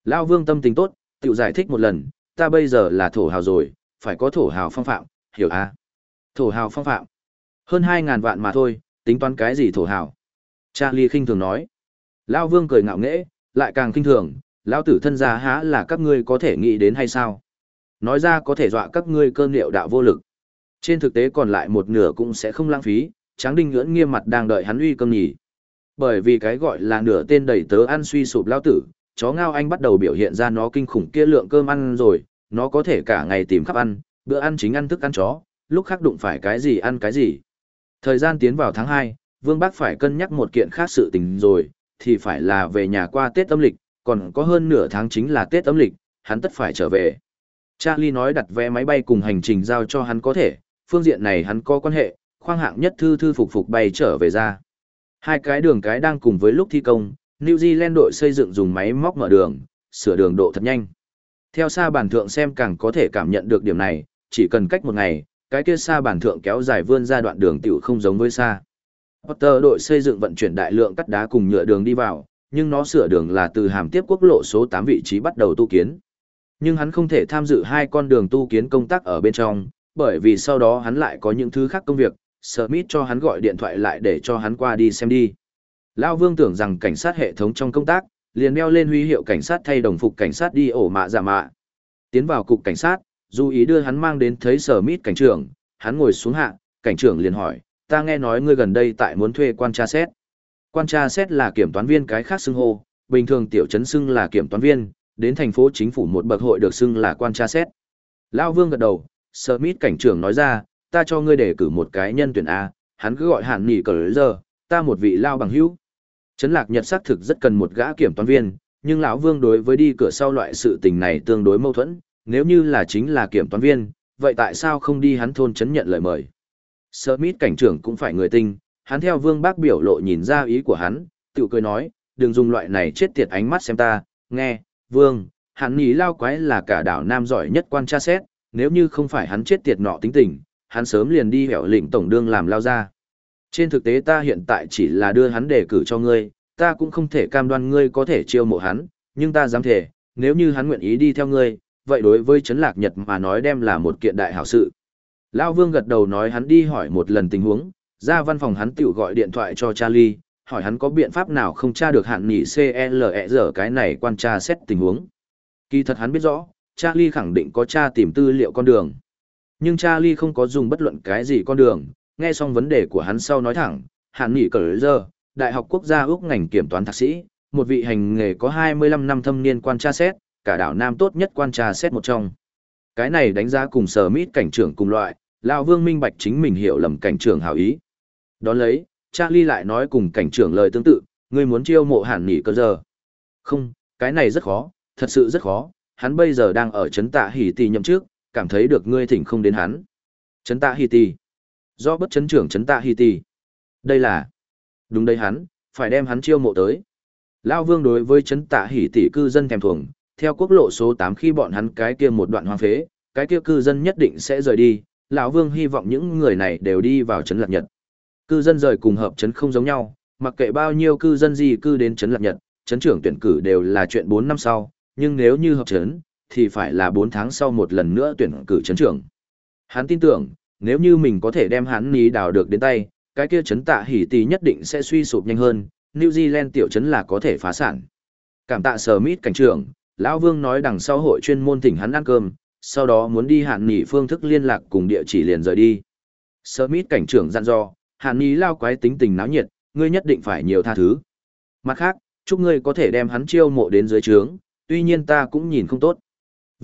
Lão vương tâm tình tốt, tự giải thích một lần, ta bây giờ là thổ hào rồi, phải có thổ hào phong phạm, hiểu a Thổ hào phong phạm. Hơn hai ngàn vạn mà thôi, tính toán cái gì thổ hào? Charlie khinh thường nói. Lão vương cười ngạo nghễ, lại càng khinh thường, lão tử thân gia há là các ngươi có thể nghĩ đến hay sao? nói ra có thể dọa các ngươi cơn liệu đạo vô lực. Trên thực tế còn lại một nửa cũng sẽ không lãng phí, Tráng Đinh ngưỡng nghiêm mặt đang đợi hắn uy cơm nhỉ. Bởi vì cái gọi là nửa tên đầy tớ ăn suy sụp lao tử, chó ngao anh bắt đầu biểu hiện ra nó kinh khủng kia lượng cơm ăn rồi, nó có thể cả ngày tìm khắp ăn, bữa ăn chính ăn thức ăn chó, lúc khác đụng phải cái gì ăn cái gì. Thời gian tiến vào tháng hai, Vương Bác phải cân nhắc một kiện khác sự tình rồi, thì phải là về nhà qua Tết âm lịch, còn có hơn nửa tháng chính là Tết âm lịch, hắn tất phải trở về. Charlie nói đặt vé máy bay cùng hành trình giao cho hắn có thể, phương diện này hắn có quan hệ, khoang hạng nhất thư thư phục phục bay trở về ra. Hai cái đường cái đang cùng với lúc thi công, New Zealand đội xây dựng dùng máy móc mở đường, sửa đường độ thật nhanh. Theo xa bản thượng xem càng có thể cảm nhận được điểm này, chỉ cần cách một ngày, cái kia xa bản thượng kéo dài vươn ra đoạn đường tiểu không giống với xa. Potter đội xây dựng vận chuyển đại lượng cắt đá cùng nhựa đường đi vào, nhưng nó sửa đường là từ hàm tiếp quốc lộ số 8 vị trí bắt đầu tu kiến. Nhưng hắn không thể tham dự hai con đường tu kiến công tác ở bên trong, bởi vì sau đó hắn lại có những thứ khác công việc, Smith cho hắn gọi điện thoại lại để cho hắn qua đi xem đi. Lao Vương tưởng rằng cảnh sát hệ thống trong công tác, liền đeo lên huy hiệu cảnh sát thay đồng phục cảnh sát đi ổ mạ giả mạ. Tiến vào cục cảnh sát, dù ý đưa hắn mang đến thấy Smith cảnh trưởng, hắn ngồi xuống hạ, cảnh trưởng liền hỏi, ta nghe nói ngươi gần đây tại muốn thuê quan tra xét. Quan tra xét là kiểm toán viên cái khác xưng hô, bình thường tiểu trấn xưng là kiểm toán viên, đến thành phố chính phủ một bậc hội được xưng là quan tra xét. Lao Vương gật đầu, Smith cảnh trưởng nói ra, ta cho ngươi đề cử một cái nhân tuyển A, hắn cứ gọi hạn nghỉ cờ giờ, ta một vị lao bằng hữu. Trấn Lạc Nhật xác thực rất cần một gã kiểm toán viên, nhưng lão Vương đối với đi cửa sau loại sự tình này tương đối mâu thuẫn, nếu như là chính là kiểm toán viên, vậy tại sao không đi hắn thôn chấn nhận lời mời? Smith cảnh trưởng cũng phải người tinh, hắn theo Vương Bác biểu lộ nhìn ra ý của hắn, tự cười nói, đừng dùng loại này chết tiệt ánh mắt xem ta, nghe, Vương, hắn nghĩ lao quái là cả đảo Nam giỏi nhất quan tra xét, nếu như không phải hắn chết tiệt nọ tính tình, hắn sớm liền đi hẻo lĩnh tổng đương làm lao ra. Trên thực tế ta hiện tại chỉ là đưa hắn đề cử cho ngươi, ta cũng không thể cam đoan ngươi có thể chiêu mộ hắn, nhưng ta dám thể, nếu như hắn nguyện ý đi theo ngươi, vậy đối với Trấn Lạc Nhật mà nói đem là một kiện đại hảo sự. Lao Vương gật đầu nói hắn đi hỏi một lần tình huống, ra văn phòng hắn tự gọi điện thoại cho Charlie, hỏi hắn có biện pháp nào không tra được hạn nghỉ CLE cái này quan tra xét tình huống. Kỳ thật hắn biết rõ, Charlie khẳng định có tra tìm tư liệu con đường. Nhưng Charlie không có dùng bất luận cái gì con đường, nghe xong vấn đề của hắn sau nói thẳng, hạn nghỉ cờ giờ, Đại học Quốc gia Úc ngành kiểm toán thạc sĩ, một vị hành nghề có 25 năm thâm niên quan tra xét, cả đảo Nam tốt nhất quan tra xét một trong. Cái này đánh giá cùng sở mít cảnh trưởng cùng loại, Lão Vương minh bạch chính mình hiểu lầm cảnh trưởng hảo ý. Đón lấy, Charlie lại nói cùng cảnh trưởng lời tương tự, ngươi muốn chiêu mộ hạn nghỉ cơ giờ. Không, cái này rất khó, thật sự rất khó, hắn bây giờ đang ở chấn tạ hỉ tì nhậm trước, cảm thấy được ngươi thỉnh không đến hắn. Chấn tạ hỉ tì. Do bất chấn trưởng chấn tạ hỉ tì. Đây là. Đúng đây hắn, phải đem hắn chiêu mộ tới. Lao vương đối với chấn tạ hỉ tỷ cư dân thèm thuồng, theo quốc lộ số 8 khi bọn hắn cái kia một đoạn hoang phế, cái kia cư dân nhất định sẽ rời đi, lão Vương hy vọng những người này đều đi vào trấn Lạc Nhật. Cư dân rời cùng hợp trấn không giống nhau, mặc kệ bao nhiêu cư dân gì cư đến trấn Lạc Nhật, trấn trưởng tuyển cử đều là chuyện 4 năm sau, nhưng nếu như hợp trấn, thì phải là 4 tháng sau một lần nữa tuyển cử chấn trưởng. Hắn tin tưởng, nếu như mình có thể đem hắn ní đào được đến tay, cái kia chấn tạ hỉ tì nhất định sẽ suy sụp nhanh hơn, New Zealand tiểu chấn là có thể phá sản. Cảm tạ Smith cảnh trưởng, lão Vương nói đằng sau hội chuyên môn thỉnh hắn ăn cơm, sau đó muốn đi hạn nghỉ phương thức liên lạc cùng địa chỉ liền rời đi. Smith cảnh trưởng dặn dò, hạn nghỉ lao quái tính tình náo nhiệt, ngươi nhất định phải nhiều tha thứ. Mặt khác, chúc ngươi có thể đem hắn chiêu mộ đến dưới trướng, tuy nhiên ta cũng nhìn không tốt.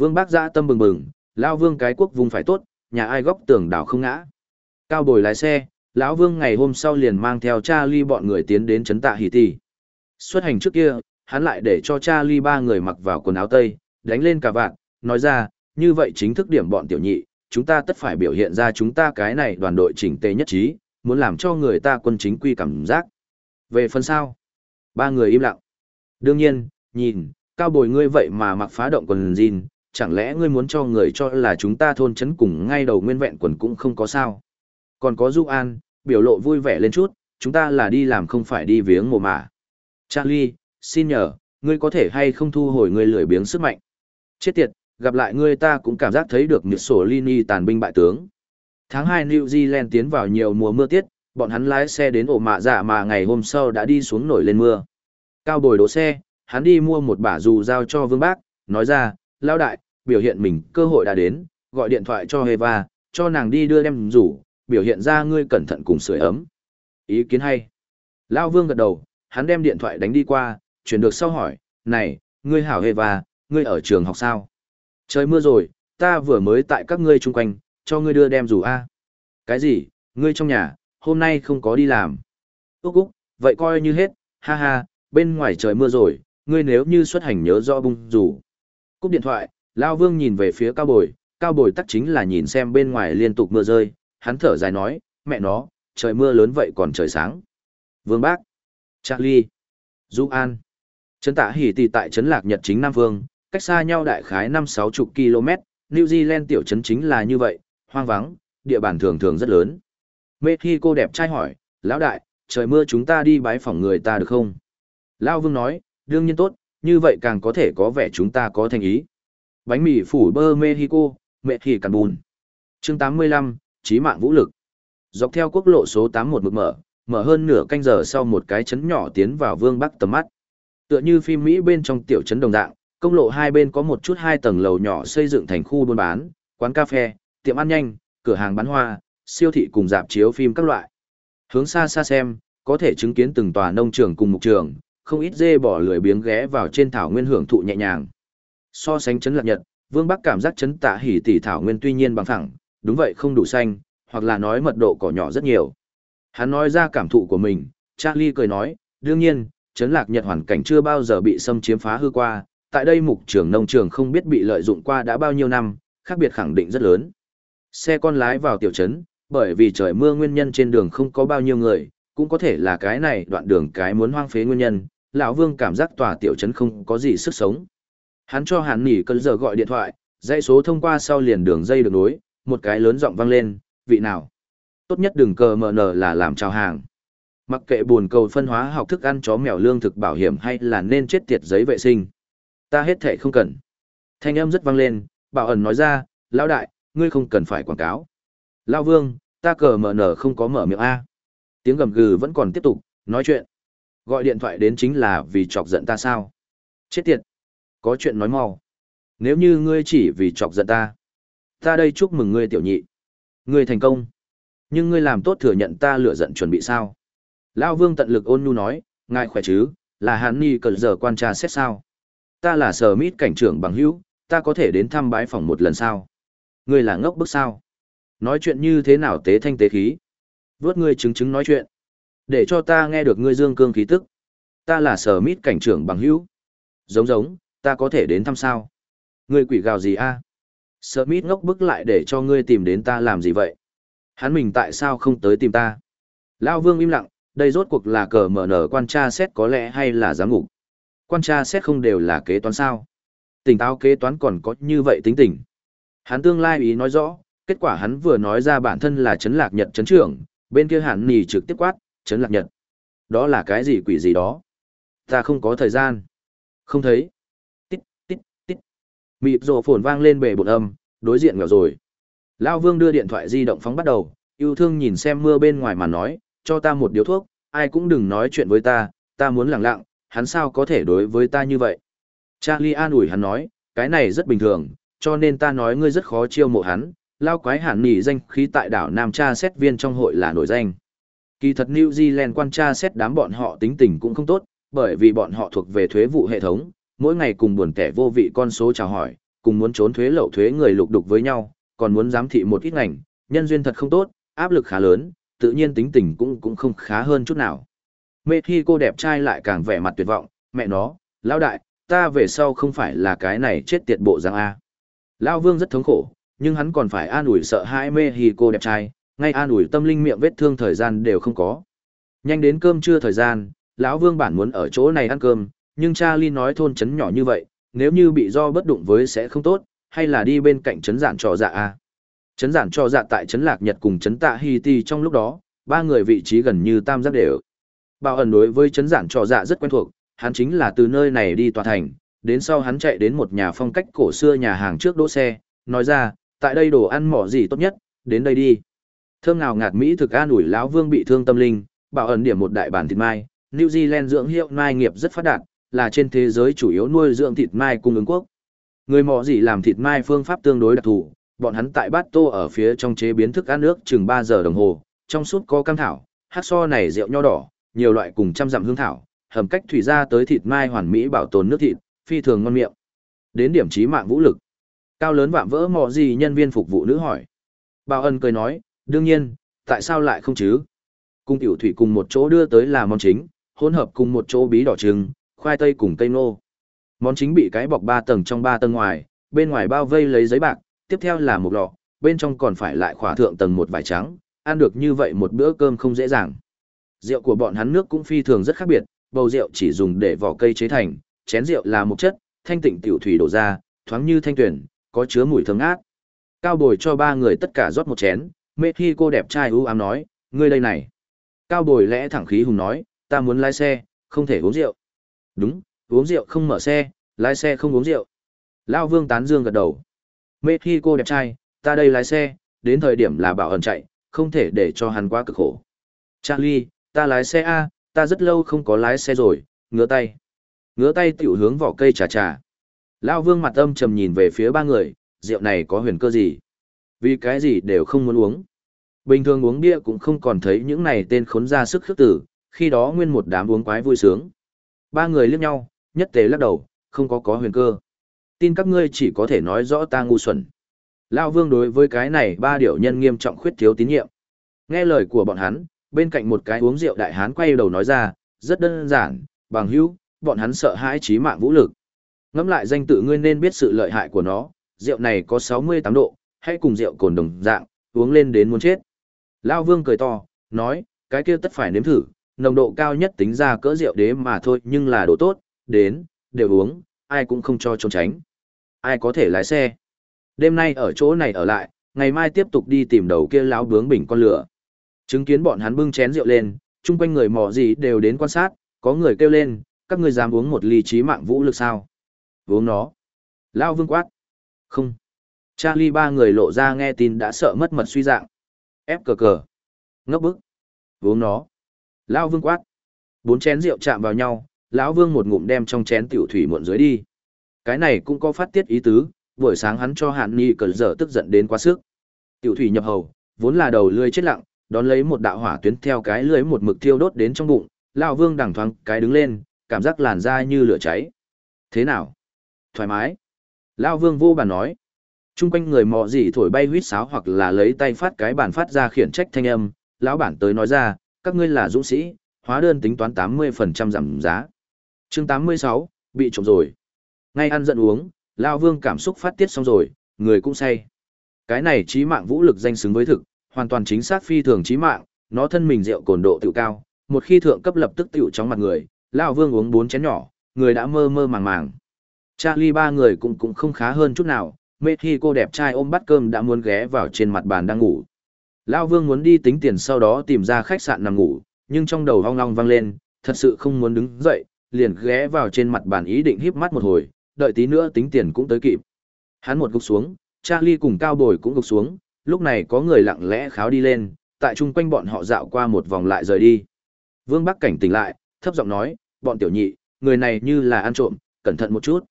Vương bác giã tâm bừng bừng, lao vương cái quốc vùng phải tốt, nhà ai góc tường đảo không ngã. Cao bồi lái xe, lão vương ngày hôm sau liền mang theo cha ly bọn người tiến đến trấn tạ hỷ tỷ. Xuất hành trước kia, hắn lại để cho cha ly ba người mặc vào quần áo tây, đánh lên cả vạn, nói ra, như vậy chính thức điểm bọn tiểu nhị, chúng ta tất phải biểu hiện ra chúng ta cái này đoàn đội chỉnh tề nhất trí, muốn làm cho người ta quân chính quy cảm giác. Về phần sau, ba người im lặng. Đương nhiên, nhìn, cao bồi ngươi vậy mà mặc phá động quần jean, chẳng lẽ ngươi muốn cho người cho là chúng ta thôn chấn cùng ngay đầu nguyên vẹn quần cũng không có sao. Còn có Du An, biểu lộ vui vẻ lên chút, chúng ta là đi làm không phải đi viếng mồ mả. Charlie, xin nhờ, ngươi có thể hay không thu hồi ngươi lười biếng sức mạnh. Chết tiệt, gặp lại ngươi ta cũng cảm giác thấy được nhật sổ Lini tàn binh bại tướng. Tháng 2 New Zealand tiến vào nhiều mùa mưa tiết, bọn hắn lái xe đến ổ mạ dạ mà ngày hôm sau đã đi xuống nổi lên mưa. Cao bồi đỗ xe, hắn đi mua một bả dù giao cho vương bác, nói ra, lao đại, biểu hiện mình cơ hội đã đến, gọi điện thoại cho Heva, cho nàng đi đưa đem rủ, biểu hiện ra ngươi cẩn thận cùng sưởi ấm. Ý kiến hay. Lao vương gật đầu, hắn đem điện thoại đánh đi qua, chuyển được sau hỏi, này, ngươi hảo Heva, ngươi ở trường học sao? Trời mưa rồi, ta vừa mới tại các ngươi chung quanh, cho ngươi đưa đem rủ A. Cái gì, ngươi trong nhà, hôm nay không có đi làm. Úc Úc, vậy coi như hết, ha ha, bên ngoài trời mưa rồi, ngươi nếu như xuất hành nhớ rõ bung rủ. Cúp điện thoại, Lao Vương nhìn về phía cao bồi, cao bồi tắc chính là nhìn xem bên ngoài liên tục mưa rơi, hắn thở dài nói, mẹ nó, trời mưa lớn vậy còn trời sáng. Vương Bác, Charlie, Du An, Trấn Tạ Hỉ Tì tại Trấn Lạc Nhật chính Nam Vương, cách xa nhau đại khái năm sáu chục km, New Zealand tiểu trấn chính là như vậy, hoang vắng, địa bàn thường thường rất lớn. Mê Thy cô đẹp trai hỏi, lão đại, trời mưa chúng ta đi bái phỏng người ta được không? Lão Vương nói, đương nhiên tốt, như vậy càng có thể có vẻ chúng ta có thành ý. Bánh mì phủ bơ Mexico, mẹ thì cằn bùn. Chương 85, Chí mạng vũ lực. Dọc theo quốc lộ số 81 mực mở, mở hơn nửa canh giờ sau một cái chấn nhỏ tiến vào Vương Bắc tầm mắt. Tựa như phim Mỹ bên trong tiểu trấn đồng dạng, công lộ hai bên có một chút hai tầng lầu nhỏ xây dựng thành khu buôn bán, quán cà phê, tiệm ăn nhanh, cửa hàng bán hoa, siêu thị cùng dạp chiếu phim các loại. Hướng xa xa xem, có thể chứng kiến từng tòa nông trường cùng mục trường, không ít dê bỏ lười biếng ghé vào trên thảo nguyên hưởng thụ nhẹ nhàng. So sánh chấn lạc nhật, Vương Bắc cảm giác chấn tạ hỉ tỷ thảo nguyên tuy nhiên bằng phẳng, đúng vậy không đủ xanh, hoặc là nói mật độ cỏ nhỏ rất nhiều. Hắn nói ra cảm thụ của mình, Charlie cười nói, đương nhiên, chấn lạc nhật hoàn cảnh chưa bao giờ bị xâm chiếm phá hư qua, tại đây mục trường nông trường không biết bị lợi dụng qua đã bao nhiêu năm, khác biệt khẳng định rất lớn. Xe con lái vào tiểu trấn, bởi vì trời mưa nguyên nhân trên đường không có bao nhiêu người, cũng có thể là cái này đoạn đường cái muốn hoang phế nguyên nhân, lão Vương cảm giác tòa tiểu trấn không có gì sức sống. Hắn cho Hàn Nỉ cơn giờ gọi điện thoại, dãy số thông qua sau liền đường dây được nối, một cái lớn giọng vang lên, vị nào? Tốt nhất đừng cờ mờ nở là làm chào hàng. Mặc kệ buồn cầu phân hóa học thức ăn chó mèo lương thực bảo hiểm hay là nên chết tiệt giấy vệ sinh. Ta hết thệ không cần. Thanh âm rất vang lên, bảo ẩn nói ra, lão đại, ngươi không cần phải quảng cáo. Lão vương, ta cờ mở nở không có mở miệng A. Tiếng gầm gừ vẫn còn tiếp tục, nói chuyện. Gọi điện thoại đến chính là vì chọc giận ta sao? Chết tiệt. Có chuyện nói mau. Nếu như ngươi chỉ vì chọc giận ta. Ta đây chúc mừng ngươi tiểu nhị. Ngươi thành công. Nhưng ngươi làm tốt thừa nhận ta lựa giận chuẩn bị sao? Lão vương tận lực ôn nhu nói, ngài khỏe chứ, là hắn ni cần giờ quan tra xét sao? Ta là sở mít cảnh trưởng bằng hữu, ta có thể đến thăm bái phòng một lần sao? Ngươi là ngốc bức sao? Nói chuyện như thế nào tế thanh tế khí? Vốt ngươi chứng chứng nói chuyện. Để cho ta nghe được ngươi dương cương khí tức. Ta là sở mít cảnh trưởng bằng hữu. Giống giống, ta có thể đến thăm sao? Ngươi quỷ gào gì a? Sở mít ngốc bức lại để cho ngươi tìm đến ta làm gì vậy? Hắn mình tại sao không tới tìm ta? Lao vương im lặng, đây rốt cuộc là cờ mở nở quan tra xét có lẽ hay là giám ngục. Quan tra xét không đều là kế toán sao. Tỉnh táo kế toán còn có như vậy tính tình. Hắn tương lai ý nói rõ, kết quả hắn vừa nói ra bản thân là chấn lạc nhật chấn trưởng, bên kia hắn nì trực tiếp quát, chấn lạc nhật. Đó là cái gì quỷ gì đó? Ta không có thời gian. Không thấy. Tít, tít, tít. Mịp rồ phồn vang lên bề bột âm, đối diện nghèo rồi. Lao vương đưa điện thoại di động phóng bắt đầu, yêu thương nhìn xem mưa bên ngoài mà nói, cho ta một điếu thuốc, ai cũng đừng nói chuyện với ta, ta muốn lặng lặng, hắn sao có thể đối với ta như vậy. Charlie an ủi hắn nói, cái này rất bình thường, cho nên ta nói ngươi rất khó chiêu mộ hắn, lao quái hẳn nỉ danh khí tại đảo Nam Cha xét viên trong hội là nổi danh. Kỳ thật New Zealand quan tra xét đám bọn họ tính tình cũng không tốt, bởi vì bọn họ thuộc về thuế vụ hệ thống, mỗi ngày cùng buồn tẻ vô vị con số chào hỏi, cùng muốn trốn thuế lậu thuế người lục đục với nhau, còn muốn giám thị một ít ngành, nhân duyên thật không tốt, áp lực khá lớn, tự nhiên tính tình cũng cũng không khá hơn chút nào. Mê khi cô đẹp trai lại càng vẻ mặt tuyệt vọng, mẹ nó, lão đại, ta về sau không phải là cái này chết tiệt bộ giang A. Lão vương rất thống khổ, nhưng hắn còn phải an ủi sợ hãi mê hi cô đẹp trai, ngay an ủi tâm linh miệng vết thương thời gian đều không có. Nhanh đến cơm trưa thời gian, lão vương bản muốn ở chỗ này ăn cơm, nhưng Charlie nói thôn trấn nhỏ như vậy, nếu như bị do bất đụng với sẽ không tốt, hay là đi bên cạnh trấn giản trò dạ a. Trấn giản trò dạ tại trấn lạc Nhật cùng trấn tạ Hi Ti trong lúc đó, ba người vị trí gần như tam giác đều. Bảo ẩn đối với trấn giản trò dạ rất quen thuộc, hắn chính là từ nơi này đi tòa thành, đến sau hắn chạy đến một nhà phong cách cổ xưa nhà hàng trước đỗ xe, nói ra, tại đây đồ ăn mỏ gì tốt nhất, đến đây đi. Thơm nào ngạt Mỹ thực an ủi lão vương bị thương tâm linh, bảo ẩn điểm một đại bản thịt mai, New Zealand dưỡng hiệu mai nghiệp rất phát đạt, là trên thế giới chủ yếu nuôi dưỡng thịt mai cung ứng quốc. Người mỏ gì làm thịt mai phương pháp tương đối đặc thù, bọn hắn tại bát tô ở phía trong chế biến thức ăn nước chừng 3 giờ đồng hồ, trong suốt có cam thảo, hát so này rượu nho đỏ, nhiều loại cùng trăm dặm hương thảo, hầm cách thủy ra tới thịt mai hoàn mỹ bảo tồn nước thịt, phi thường ngon miệng. Đến điểm trí mạng vũ lực. Cao lớn vạm vỡ mò gì nhân viên phục vụ nữ hỏi. Bảo ân cười nói, đương nhiên, tại sao lại không chứ? Cung tiểu thủy cùng một chỗ đưa tới là món chính, hỗn hợp cùng một chỗ bí đỏ trứng, khoai tây cùng cây nô. Món chính bị cái bọc ba tầng trong ba tầng ngoài, bên ngoài bao vây lấy giấy bạc, tiếp theo là một lọ, bên trong còn phải lại khỏa thượng tầng một vải trắng, ăn được như vậy một bữa cơm không dễ dàng. Rượu của bọn hắn nước cũng phi thường rất khác biệt, bầu rượu chỉ dùng để vỏ cây chế thành, chén rượu là một chất, thanh tịnh tiểu thủy đổ ra, thoáng như thanh tuyển, có chứa mùi thơm ngát. Cao bồi cho ba người tất cả rót một chén, mê khi cô đẹp trai ưu ám nói, ngươi đây này. Cao bồi lẽ thẳng khí hùng nói, ta muốn lái xe, không thể uống rượu. Đúng, uống rượu không mở xe, lái xe không uống rượu. Lao vương tán dương gật đầu. Mê khi cô đẹp trai, ta đây lái xe, đến thời điểm là bảo ẩn chạy, không thể để cho hắn quá cực khổ. Charlie, ta lái xe A, ta rất lâu không có lái xe rồi, ngứa tay. Ngứa tay tiểu hướng vỏ cây trà trà. Lao vương mặt âm trầm nhìn về phía ba người, rượu này có huyền cơ gì? Vì cái gì đều không muốn uống. Bình thường uống bia cũng không còn thấy những này tên khốn ra sức khước tử, khi đó nguyên một đám uống quái vui sướng. Ba người liếc nhau, nhất tế lắc đầu, không có có huyền cơ. Tin các ngươi chỉ có thể nói rõ ta ngu xuẩn. Lão vương đối với cái này ba điệu nhân nghiêm trọng khuyết thiếu tín nhiệm. Nghe lời của bọn hắn, bên cạnh một cái uống rượu đại hán quay đầu nói ra, rất đơn giản, bằng hữu, bọn hắn sợ hãi chí mạng vũ lực. Ngẫm lại danh tự ngươi nên biết sự lợi hại của nó, rượu này có 68 độ, hãy cùng rượu cồn đồng dạng, uống lên đến muốn chết. Lao vương cười to, nói, cái kia tất phải nếm thử, nồng độ cao nhất tính ra cỡ rượu đế mà thôi nhưng là đồ tốt, đến, đều uống, ai cũng không cho trốn tránh. Ai có thể lái xe. Đêm nay ở chỗ này ở lại, ngày mai tiếp tục đi tìm đầu kia lão bướng bình con lửa. Chứng kiến bọn hắn bưng chén rượu lên, chung quanh người mò gì đều đến quan sát, có người kêu lên, các ngươi dám uống một ly trí mạng vũ lực sao? Uống nó. Lao vương quát. Không. Charlie ba người lộ ra nghe tin đã sợ mất mật suy dạng. Ép cờ cờ. Ngốc bức. Uống nó. Lão vương quát. Bốn chén rượu chạm vào nhau, lão vương một ngụm đem trong chén tiểu thủy muộn dưới đi. Cái này cũng có phát tiết ý tứ, buổi sáng hắn cho hạn ni cờ dở tức giận đến quá sức. Tiểu thủy nhập hầu, vốn là đầu lươi chết lặng, đón lấy một đạo hỏa tuyến theo cái lưới một mực thiêu đốt đến trong bụng, lão vương đằng thoáng cái đứng lên, cảm giác làn da như lửa cháy. Thế nào? Thoải mái. Lão vương vô bàn nói. Trung quanh người mò gì thổi bay huýt sáo hoặc là lấy tay phát cái bàn phát ra khiển trách thanh âm, lão bản tới nói ra, các ngươi là dũng sĩ, hóa đơn tính toán 80% giảm giá. chương 86, bị trộm rồi. Ngay ăn giận uống, lão vương cảm xúc phát tiết xong rồi, người cũng say. Cái này trí mạng vũ lực danh xứng với thực, hoàn toàn chính xác phi thường trí mạng, nó thân mình rượu cồn độ tiểu cao, một khi thượng cấp lập tức tiểu chóng mặt người, lão vương uống bốn chén nhỏ, người đã mơ mơ màng màng. Charlie ba người cũng cũng không khá hơn chút nào, mê khi cô đẹp trai ôm bát cơm đã muốn ghé vào trên mặt bàn đang ngủ. Lão vương muốn đi tính tiền sau đó tìm ra khách sạn nằm ngủ, nhưng trong đầu hoang long vang lên, thật sự không muốn đứng dậy, liền ghé vào trên mặt bàn ý định híp mắt một hồi, đợi tí nữa tính tiền cũng tới kịp. Hắn một gục xuống, Charlie cùng cao bồi cũng gục xuống, lúc này có người lặng lẽ kháo đi lên, tại chung quanh bọn họ dạo qua một vòng lại rời đi. Vương Bắc cảnh tỉnh lại, thấp giọng nói, bọn tiểu nhị, người này như là ăn trộm, cẩn thận một chút.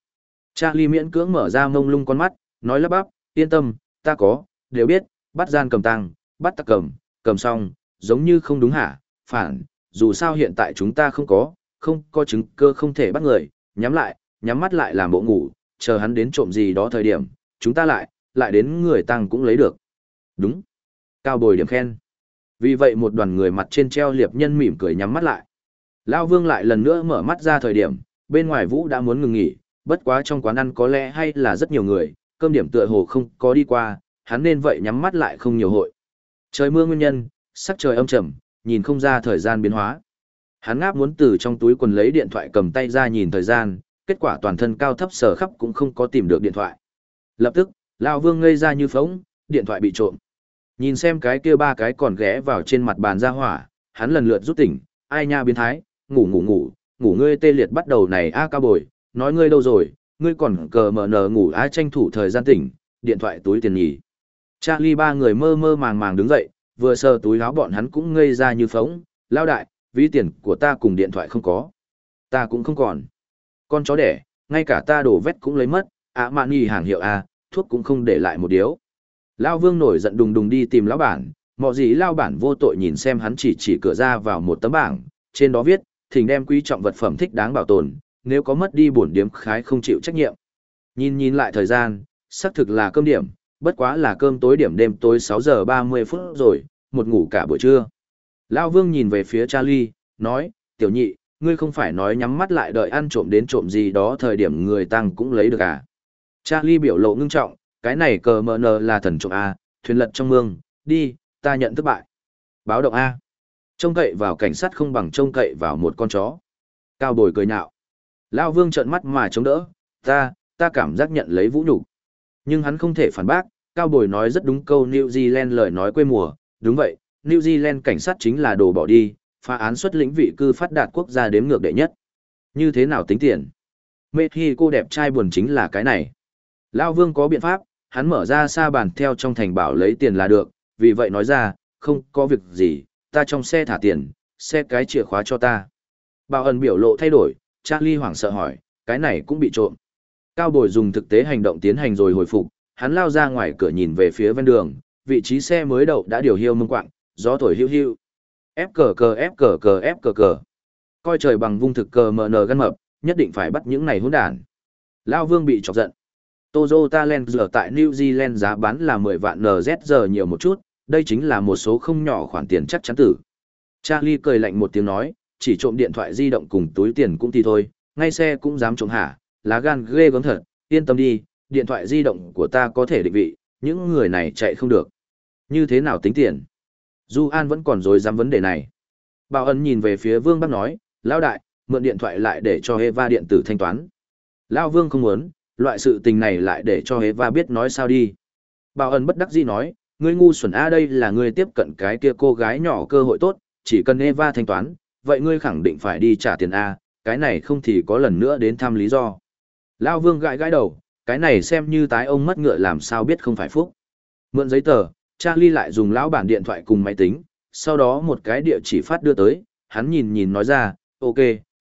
Charlie miễn cưỡng mở ra mông lung con mắt, nói lắp bắp, yên tâm, ta có, đều biết, bắt gian cầm tăng, bắt ta cầm, cầm xong, giống như không đúng hả, phản, dù sao hiện tại chúng ta không có, không có chứng cơ không thể bắt người, nhắm lại, nhắm mắt lại làm bộ ngủ, chờ hắn đến trộm gì đó thời điểm, chúng ta lại, lại đến người tăng cũng lấy được. Đúng. Cao bồi điểm khen. Vì vậy một đoàn người mặt trên treo liệp nhân mỉm cười nhắm mắt lại. Lao vương lại lần nữa mở mắt ra thời điểm, bên ngoài vũ đã muốn ngừng nghỉ, bất quá trong quán ăn có lẽ hay là rất nhiều người, cơm điểm tựa hồ không có đi qua, hắn nên vậy nhắm mắt lại không nhiều hội. Trời mưa nguyên nhân, sắc trời âm trầm, nhìn không ra thời gian biến hóa. Hắn ngáp muốn từ trong túi quần lấy điện thoại cầm tay ra nhìn thời gian, kết quả toàn thân cao thấp sở khắp cũng không có tìm được điện thoại. Lập tức, Lão Vương ngây ra như phóng, điện thoại bị trộm. Nhìn xem cái kia ba cái còn ghé vào trên mặt bàn ra hỏa, hắn lần lượt rút tỉnh, ai nha biến thái, ngủ ngủ ngủ, ngủ ngươi tê liệt bắt đầu này a ca bồi, nói ngươi đâu rồi, ngươi còn cờ mờ nờ ngủ á tranh thủ thời gian tỉnh, điện thoại túi tiền nhỉ. Charlie ba người mơ mơ màng màng đứng dậy, vừa sờ túi áo bọn hắn cũng ngây ra như phóng, lao đại, ví tiền của ta cùng điện thoại không có. Ta cũng không còn. Con chó đẻ, ngay cả ta đổ vét cũng lấy mất, ạ mạn nghi hàng hiệu A, thuốc cũng không để lại một điếu. Lao vương nổi giận đùng đùng đi tìm lão bản, mọi gì lao bản vô tội nhìn xem hắn chỉ chỉ cửa ra vào một tấm bảng, trên đó viết, thỉnh đem quý trọng vật phẩm thích đáng bảo tồn, nếu có mất đi bổn điếm khái không chịu trách nhiệm. Nhìn nhìn lại thời gian, xác thực là cơm điểm, bất quá là cơm tối điểm đêm tối 6 giờ 30 phút rồi, một ngủ cả buổi trưa. Lao Vương nhìn về phía Charlie, nói, tiểu nhị, ngươi không phải nói nhắm mắt lại đợi ăn trộm đến trộm gì đó thời điểm người tăng cũng lấy được à. Charlie biểu lộ ngưng trọng, cái này cờ mờ nờ là thần trộm A, thuyền lật trong mương, đi, ta nhận thất bại. Báo động A. Trông cậy vào cảnh sát không bằng trông cậy vào một con chó. Cao bồi cười nhạo. Lao vương trợn mắt mà chống đỡ, ta, ta cảm giác nhận lấy vũ nhục Nhưng hắn không thể phản bác, Cao bồi nói rất đúng câu New Zealand lời nói quê mùa, đúng vậy, New Zealand cảnh sát chính là đồ bỏ đi, phá án xuất lĩnh vị cư phát đạt quốc gia đếm ngược đệ nhất. Như thế nào tính tiền? Mê thi cô đẹp trai buồn chính là cái này. Lao vương có biện pháp, hắn mở ra xa bàn theo trong thành bảo lấy tiền là được, vì vậy nói ra, không có việc gì, ta trong xe thả tiền, xe cái chìa khóa cho ta. Bảo ẩn biểu lộ thay đổi, Charlie hoảng sợ hỏi, cái này cũng bị trộm. Cao bồi dùng thực tế hành động tiến hành rồi hồi phục, hắn lao ra ngoài cửa nhìn về phía ven đường, vị trí xe mới đậu đã điều hiu mông quạng, gió thổi hiu hiu. Ép cờ cờ ép cờ cờ ép cờ cờ. Coi trời bằng vung thực cờ mờ nờ gân mập, nhất định phải bắt những này hỗn đản. Lao Vương bị chọc giận. Toyota Land giờ tại New Zealand giá bán là 10 vạn NZ giờ nhiều một chút, đây chính là một số không nhỏ khoản tiền chắc chắn tử. Charlie cười lạnh một tiếng nói, chỉ trộm điện thoại di động cùng túi tiền cũng thì thôi, ngay xe cũng dám trộm hả, lá gan ghê gớm thật, yên tâm đi, điện thoại di động của ta có thể định vị, những người này chạy không được. Như thế nào tính tiền? Du An vẫn còn dối dám vấn đề này. Bảo ân nhìn về phía Vương Bắc nói, Lão đại, mượn điện thoại lại để cho Eva điện tử thanh toán. Lão Vương không muốn, loại sự tình này lại để cho Eva biết nói sao đi. Bảo ân bất đắc dĩ nói, ngươi ngu xuẩn A đây là ngươi tiếp cận cái kia cô gái nhỏ cơ hội tốt, chỉ cần Eva thanh toán, vậy ngươi khẳng định phải đi trả tiền A, cái này không thì có lần nữa đến thăm lý do. Lão Vương gãi gãi đầu, cái này xem như tái ông mất ngựa làm sao biết không phải phúc. Mượn giấy tờ, Charlie lại dùng lão bản điện thoại cùng máy tính, sau đó một cái địa chỉ phát đưa tới, hắn nhìn nhìn nói ra, ok,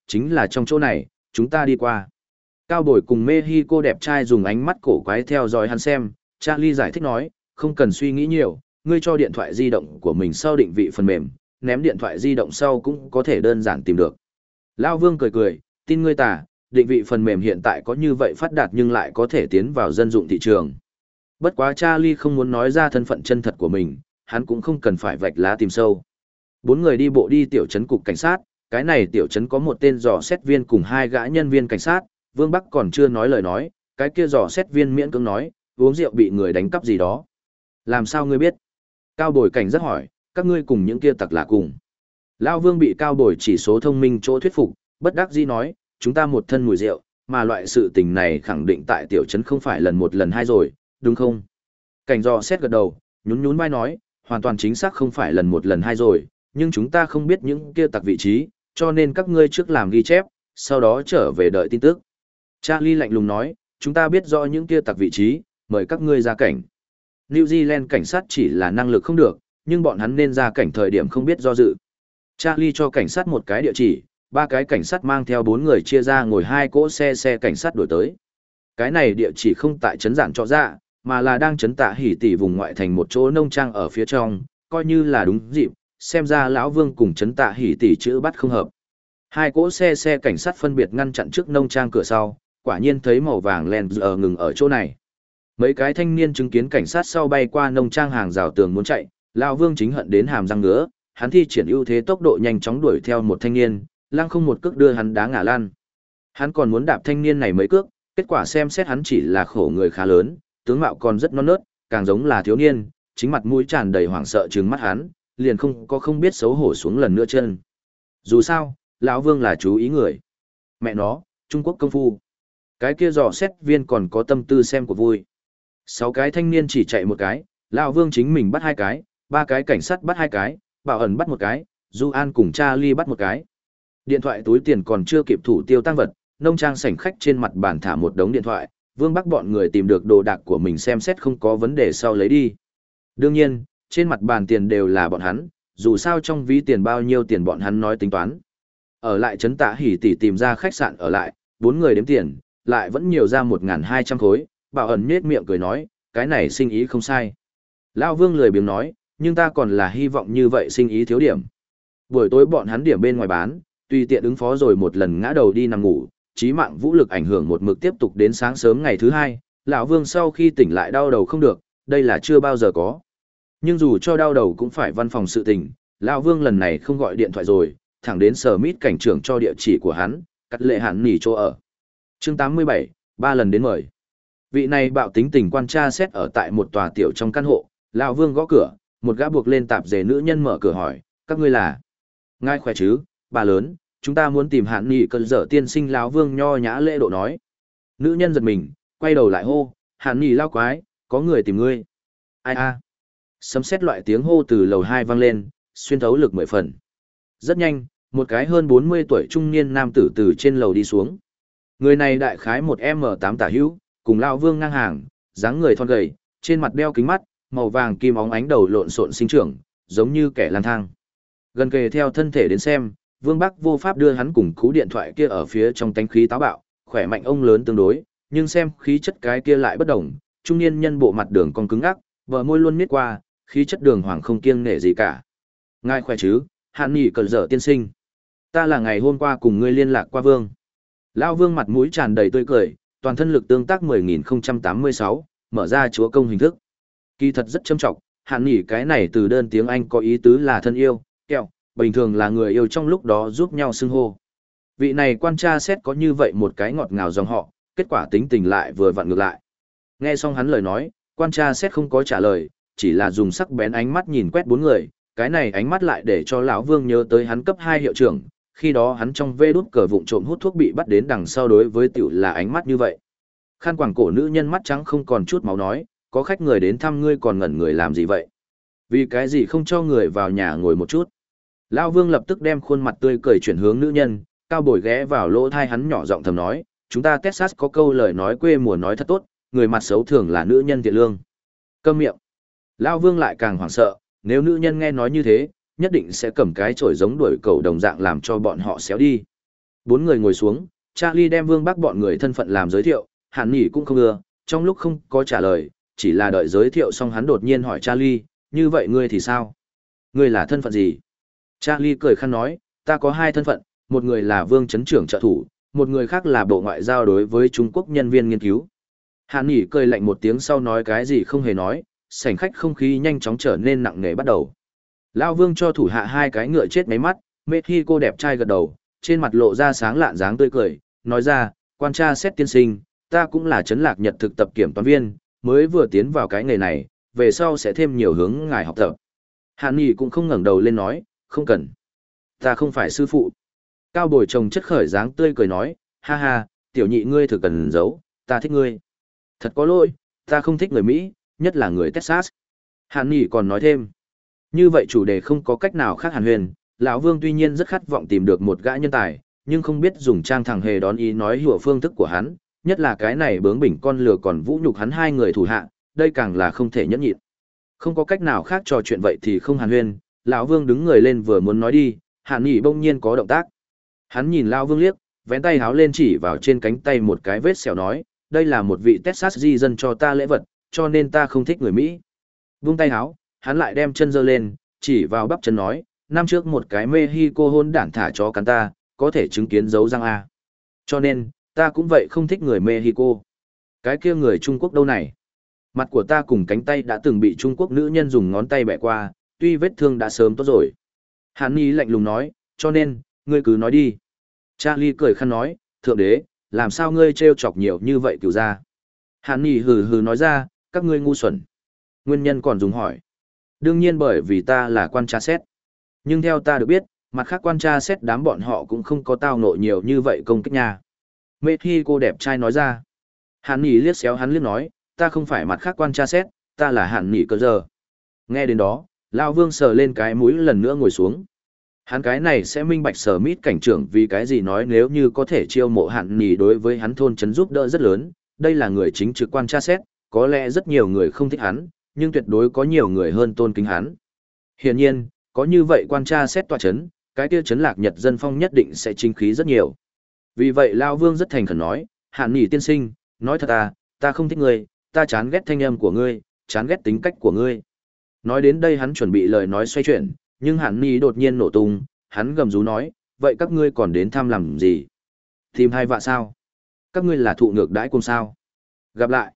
chính là trong chỗ này, chúng ta đi qua. Cao bồi cùng Mexico đẹp trai dùng ánh mắt cổ quái theo dõi hắn xem, Charlie giải thích nói, không cần suy nghĩ nhiều, ngươi cho điện thoại di động của mình sau định vị phần mềm, ném điện thoại di động sau cũng có thể đơn giản tìm được. Lao Vương cười cười, tin ngươi tà, định vị phần mềm hiện tại có như vậy phát đạt nhưng lại có thể tiến vào dân dụng thị trường. Bất quá Charlie không muốn nói ra thân phận chân thật của mình, hắn cũng không cần phải vạch lá tìm sâu. Bốn người đi bộ đi tiểu trấn cục cảnh sát, cái này tiểu trấn có một tên dò xét viên cùng hai gã nhân viên cảnh sát, Vương Bắc còn chưa nói lời nói, cái kia dò xét viên miễn cưỡng nói, uống rượu bị người đánh cắp gì đó. Làm sao ngươi biết? Cao bồi cảnh rất hỏi, các ngươi cùng những kia tặc là cùng. Lao Vương bị cao bồi chỉ số thông minh chỗ thuyết phục, bất đắc dĩ nói, chúng ta một thân mùi rượu, mà loại sự tình này khẳng định tại tiểu trấn không phải lần một lần hai rồi, đúng không? Cảnh dò xét gật đầu, nhún nhún vai nói, hoàn toàn chính xác không phải lần một lần hai rồi, nhưng chúng ta không biết những kia tặc vị trí, cho nên các ngươi trước làm ghi chép, sau đó trở về đợi tin tức. Charlie lạnh lùng nói, chúng ta biết rõ những kia tặc vị trí, mời các ngươi ra cảnh. New Zealand cảnh sát chỉ là năng lực không được, nhưng bọn hắn nên ra cảnh thời điểm không biết do dự. Charlie cho cảnh sát một cái địa chỉ, ba cái cảnh sát mang theo bốn người chia ra ngồi hai cỗ xe xe cảnh sát đổi tới. Cái này địa chỉ không tại trấn giản cho ra, dạ, mà là đang trấn tạ hỉ tỷ vùng ngoại thành một chỗ nông trang ở phía trong, coi như là đúng dịp, xem ra lão vương cùng trấn tạ hỉ tỷ chữ bắt không hợp. Hai cỗ xe xe cảnh sát phân biệt ngăn chặn trước nông trang cửa sau, quả nhiên thấy màu vàng len ở ngừng ở chỗ này. Mấy cái thanh niên chứng kiến cảnh sát sau bay qua nông trang hàng rào tường muốn chạy, lão vương chính hận đến hàm răng ngứa, hắn thi triển ưu thế tốc độ nhanh chóng đuổi theo một thanh niên, lăng không một cước đưa hắn đá ngã lan. Hắn còn muốn đạp thanh niên này mấy cước, kết quả xem xét hắn chỉ là khổ người khá lớn, tướng mạo còn rất non nớt, càng giống là thiếu niên, chính mặt mũi tràn đầy hoảng sợ trừng mắt hắn, liền không có không biết xấu hổ xuống lần nữa chân. Dù sao, lão Vương là chú ý người. Mẹ nó, Trung Quốc công phu. Cái kia dò xét viên còn có tâm tư xem của vui. Sáu cái thanh niên chỉ chạy một cái, lão Vương chính mình bắt hai cái, ba cái cảnh sát bắt hai cái, bảo ẩn bắt một cái, Du An cùng Charlie bắt một cái. Điện thoại túi tiền còn chưa kịp thủ tiêu tăng vật, nông trang sảnh khách trên mặt bàn thả một đống điện thoại, Vương Bắc bọn người tìm được đồ đạc của mình xem xét không có vấn đề sau lấy đi. Đương nhiên, trên mặt bàn tiền đều là bọn hắn, dù sao trong ví tiền bao nhiêu tiền bọn hắn nói tính toán. Ở lại trấn tạ hỉ tỷ tìm ra khách sạn ở lại, bốn người đếm tiền, lại vẫn nhiều ra 1.200 khối, bảo ẩn nhết miệng cười nói, cái này sinh ý không sai. Lao Vương lười biếng nói, nhưng ta còn là hy vọng như vậy sinh ý thiếu điểm. Buổi tối bọn hắn điểm bên ngoài bán, tùy tiện ứng phó rồi một lần ngã đầu đi nằm ngủ, trí mạng vũ lực ảnh hưởng một mực tiếp tục đến sáng sớm ngày thứ hai, lão Vương sau khi tỉnh lại đau đầu không được, đây là chưa bao giờ có. Nhưng dù cho đau đầu cũng phải văn phòng sự tình, lão Vương lần này không gọi điện thoại rồi, thẳng đến sở mít cảnh trưởng cho địa chỉ của hắn, cắt lệ hắn nỉ chỗ ở. Chương 87, ba lần đến mời. Vị này bạo tính tình quan tra xét ở tại một tòa tiểu trong căn hộ, lão Vương gõ cửa, một gã buộc lên tạp dề nữ nhân mở cửa hỏi, các ngươi là? Ngài khỏe chứ, bà lớn, chúng ta muốn tìm hạn nghị cơn dở tiên sinh lão vương nho nhã lễ độ nói. Nữ nhân giật mình quay đầu lại hô hạn nghị lao quái có người tìm ngươi. Ai a? Sấm xét loại tiếng hô từ lầu hai vang lên xuyên thấu lực mười phần. Rất nhanh một cái hơn bốn mươi tuổi trung niên nam tử từ trên lầu đi xuống. Người này đại khái một m tám tả hữu cùng lao vương ngang hàng dáng người thon gầy trên mặt đeo kính mắt màu vàng kim óng ánh đầu lộn xộn sinh trưởng giống như kẻ lang thang. Gần kề theo thân thể đến xem, Vương Bắc vô pháp đưa hắn cùng cú điện thoại kia ở phía trong tánh khí táo bạo, khỏe mạnh ông lớn tương đối, nhưng xem khí chất cái kia lại bất đồng, trung niên nhân bộ mặt đường còn cứng ngắc, vợ môi luôn miết qua, khí chất đường hoàng không kiêng nể gì cả. Ngài khỏe chứ, hạn nghỉ cẩn dở tiên sinh. Ta là ngày hôm qua cùng ngươi liên lạc qua vương. Lao vương mặt mũi tràn đầy tươi cười, toàn thân lực tương tác 10.086, mở ra chúa công hình thức. Kỳ thật rất châm trọng, hạn nghỉ cái này từ đơn tiếng Anh có ý tứ là thân yêu, kẹo, bình thường là người yêu trong lúc đó giúp nhau xưng hô. Vị này quan tra xét có như vậy một cái ngọt ngào dòng họ, kết quả tính tình lại vừa vặn ngược lại. Nghe xong hắn lời nói, quan tra xét không có trả lời, chỉ là dùng sắc bén ánh mắt nhìn quét bốn người, cái này ánh mắt lại để cho lão Vương nhớ tới hắn cấp hai hiệu trưởng, khi đó hắn trong vê đút cờ vụng trộm hút thuốc bị bắt đến đằng sau đối với tiểu là ánh mắt như vậy. Khăn quảng cổ nữ nhân mắt trắng không còn chút máu nói, có khách người đến thăm ngươi còn ngẩn người làm gì vậy? Vì cái gì không cho người vào nhà ngồi một chút? Lão Vương lập tức đem khuôn mặt tươi cười chuyển hướng nữ nhân, cao bồi ghé vào lỗ thai hắn nhỏ giọng thầm nói, chúng ta Texas có câu lời nói quê mùa nói thật tốt, người mặt xấu thường là nữ nhân thiện lương. Câm miệng. Lão Vương lại càng hoảng sợ, nếu nữ nhân nghe nói như thế, nhất định sẽ cầm cái chổi giống đuổi cầu đồng dạng làm cho bọn họ xéo đi. Bốn người ngồi xuống, Charlie đem Vương Bắc bọn người thân phận làm giới thiệu, Hàn Nghị cũng không ưa, trong lúc không có trả lời, chỉ là đợi giới thiệu xong hắn đột nhiên hỏi Charlie, như vậy ngươi thì sao? Ngươi là thân phận gì? Charlie cười khăn nói, ta có hai thân phận, một người là vương chấn trưởng trợ thủ, một người khác là bộ ngoại giao đối với Trung Quốc nhân viên nghiên cứu. Hàn Nghị cười lạnh một tiếng sau nói cái gì không hề nói, sảnh khách không khí nhanh chóng trở nên nặng nề bắt đầu. Lão Vương cho thủ hạ hai cái ngựa chết mấy mắt, Mệt khi cô đẹp trai gật đầu, trên mặt lộ ra sáng lạn dáng tươi cười, nói ra, quan tra xét tiên sinh, ta cũng là chấn lạc nhật thực tập kiểm toán viên, mới vừa tiến vào cái nghề này, về sau sẽ thêm nhiều hướng ngài học tập. Hàn Nghị cũng không ngẩng đầu lên nói, không cần. Ta không phải sư phụ. Cao bồi chồng chất khởi dáng tươi cười nói, ha ha, tiểu nhị ngươi thử cần giấu, ta thích ngươi. Thật có lỗi, ta không thích người Mỹ, nhất là người Texas. Hàn Nghị còn nói thêm, như vậy chủ đề không có cách nào khác hàn huyền, lão Vương tuy nhiên rất khát vọng tìm được một gã nhân tài, nhưng không biết dùng trang thẳng hề đón ý nói hiểu phương thức của hắn, nhất là cái này bướng bỉnh con lừa còn vũ nhục hắn hai người thủ hạ, đây càng là không thể nhẫn nhịn. Không có cách nào khác trò chuyện vậy thì không hàn huyên lão Vương đứng người lên vừa muốn nói đi, Hàn Nghị bỗng nhiên có động tác. Hắn nhìn lão Vương liếc, vén tay háo lên chỉ vào trên cánh tay một cái vết sẹo nói, đây là một vị Texas di dân cho ta lễ vật, cho nên ta không thích người Mỹ. Vung tay háo, hắn lại đem chân giơ lên, chỉ vào bắp chân nói, năm trước một cái Mexico hôn đản thả chó cắn ta, có thể chứng kiến dấu răng A. Cho nên, ta cũng vậy không thích người Mexico. Cái kia người Trung Quốc đâu này? Mặt của ta cùng cánh tay đã từng bị Trung Quốc nữ nhân dùng ngón tay bẻ qua, tuy vết thương đã sớm tốt rồi. Hàn Nhi lạnh lùng nói, cho nên, ngươi cứ nói đi. Charlie cười khăn nói, thượng đế, làm sao ngươi trêu chọc nhiều như vậy cửu ra. Hàn Nhi hừ hừ nói ra, các ngươi ngu xuẩn. Nguyên nhân còn dùng hỏi. Đương nhiên bởi vì ta là quan tra xét. Nhưng theo ta được biết, mặt khác quan tra xét đám bọn họ cũng không có tao nộ nhiều như vậy công kích nha. Mê thi cô đẹp trai nói ra. Hàn Nhi liếc xéo hắn liếc nói, ta không phải mặt khác quan tra xét, ta là Hàn Nhi cơ giờ. Nghe đến đó, Lao Vương sờ lên cái mũi lần nữa ngồi xuống. Hắn cái này sẽ minh bạch sở mít cảnh trưởng vì cái gì nói nếu như có thể chiêu mộ hạn nỉ đối với hắn thôn chấn giúp đỡ rất lớn, đây là người chính trực quan tra xét, có lẽ rất nhiều người không thích hắn, nhưng tuyệt đối có nhiều người hơn tôn kính hắn. Hiển nhiên, có như vậy quan tra xét tòa chấn, cái kia chấn lạc Nhật dân phong nhất định sẽ chính khí rất nhiều. Vì vậy Lao Vương rất thành khẩn nói, hạn nỉ tiên sinh, nói thật à, ta không thích ngươi, ta chán ghét thanh âm của ngươi, chán ghét tính cách của ngươi. Nói đến đây hắn chuẩn bị lời nói xoay chuyển, nhưng hạn nỉ đột nhiên nổ tung, hắn gầm rú nói, vậy các ngươi còn đến thăm làm gì? Tìm hai vạ sao? Các ngươi là thụ ngược đãi cùng sao? Gặp lại.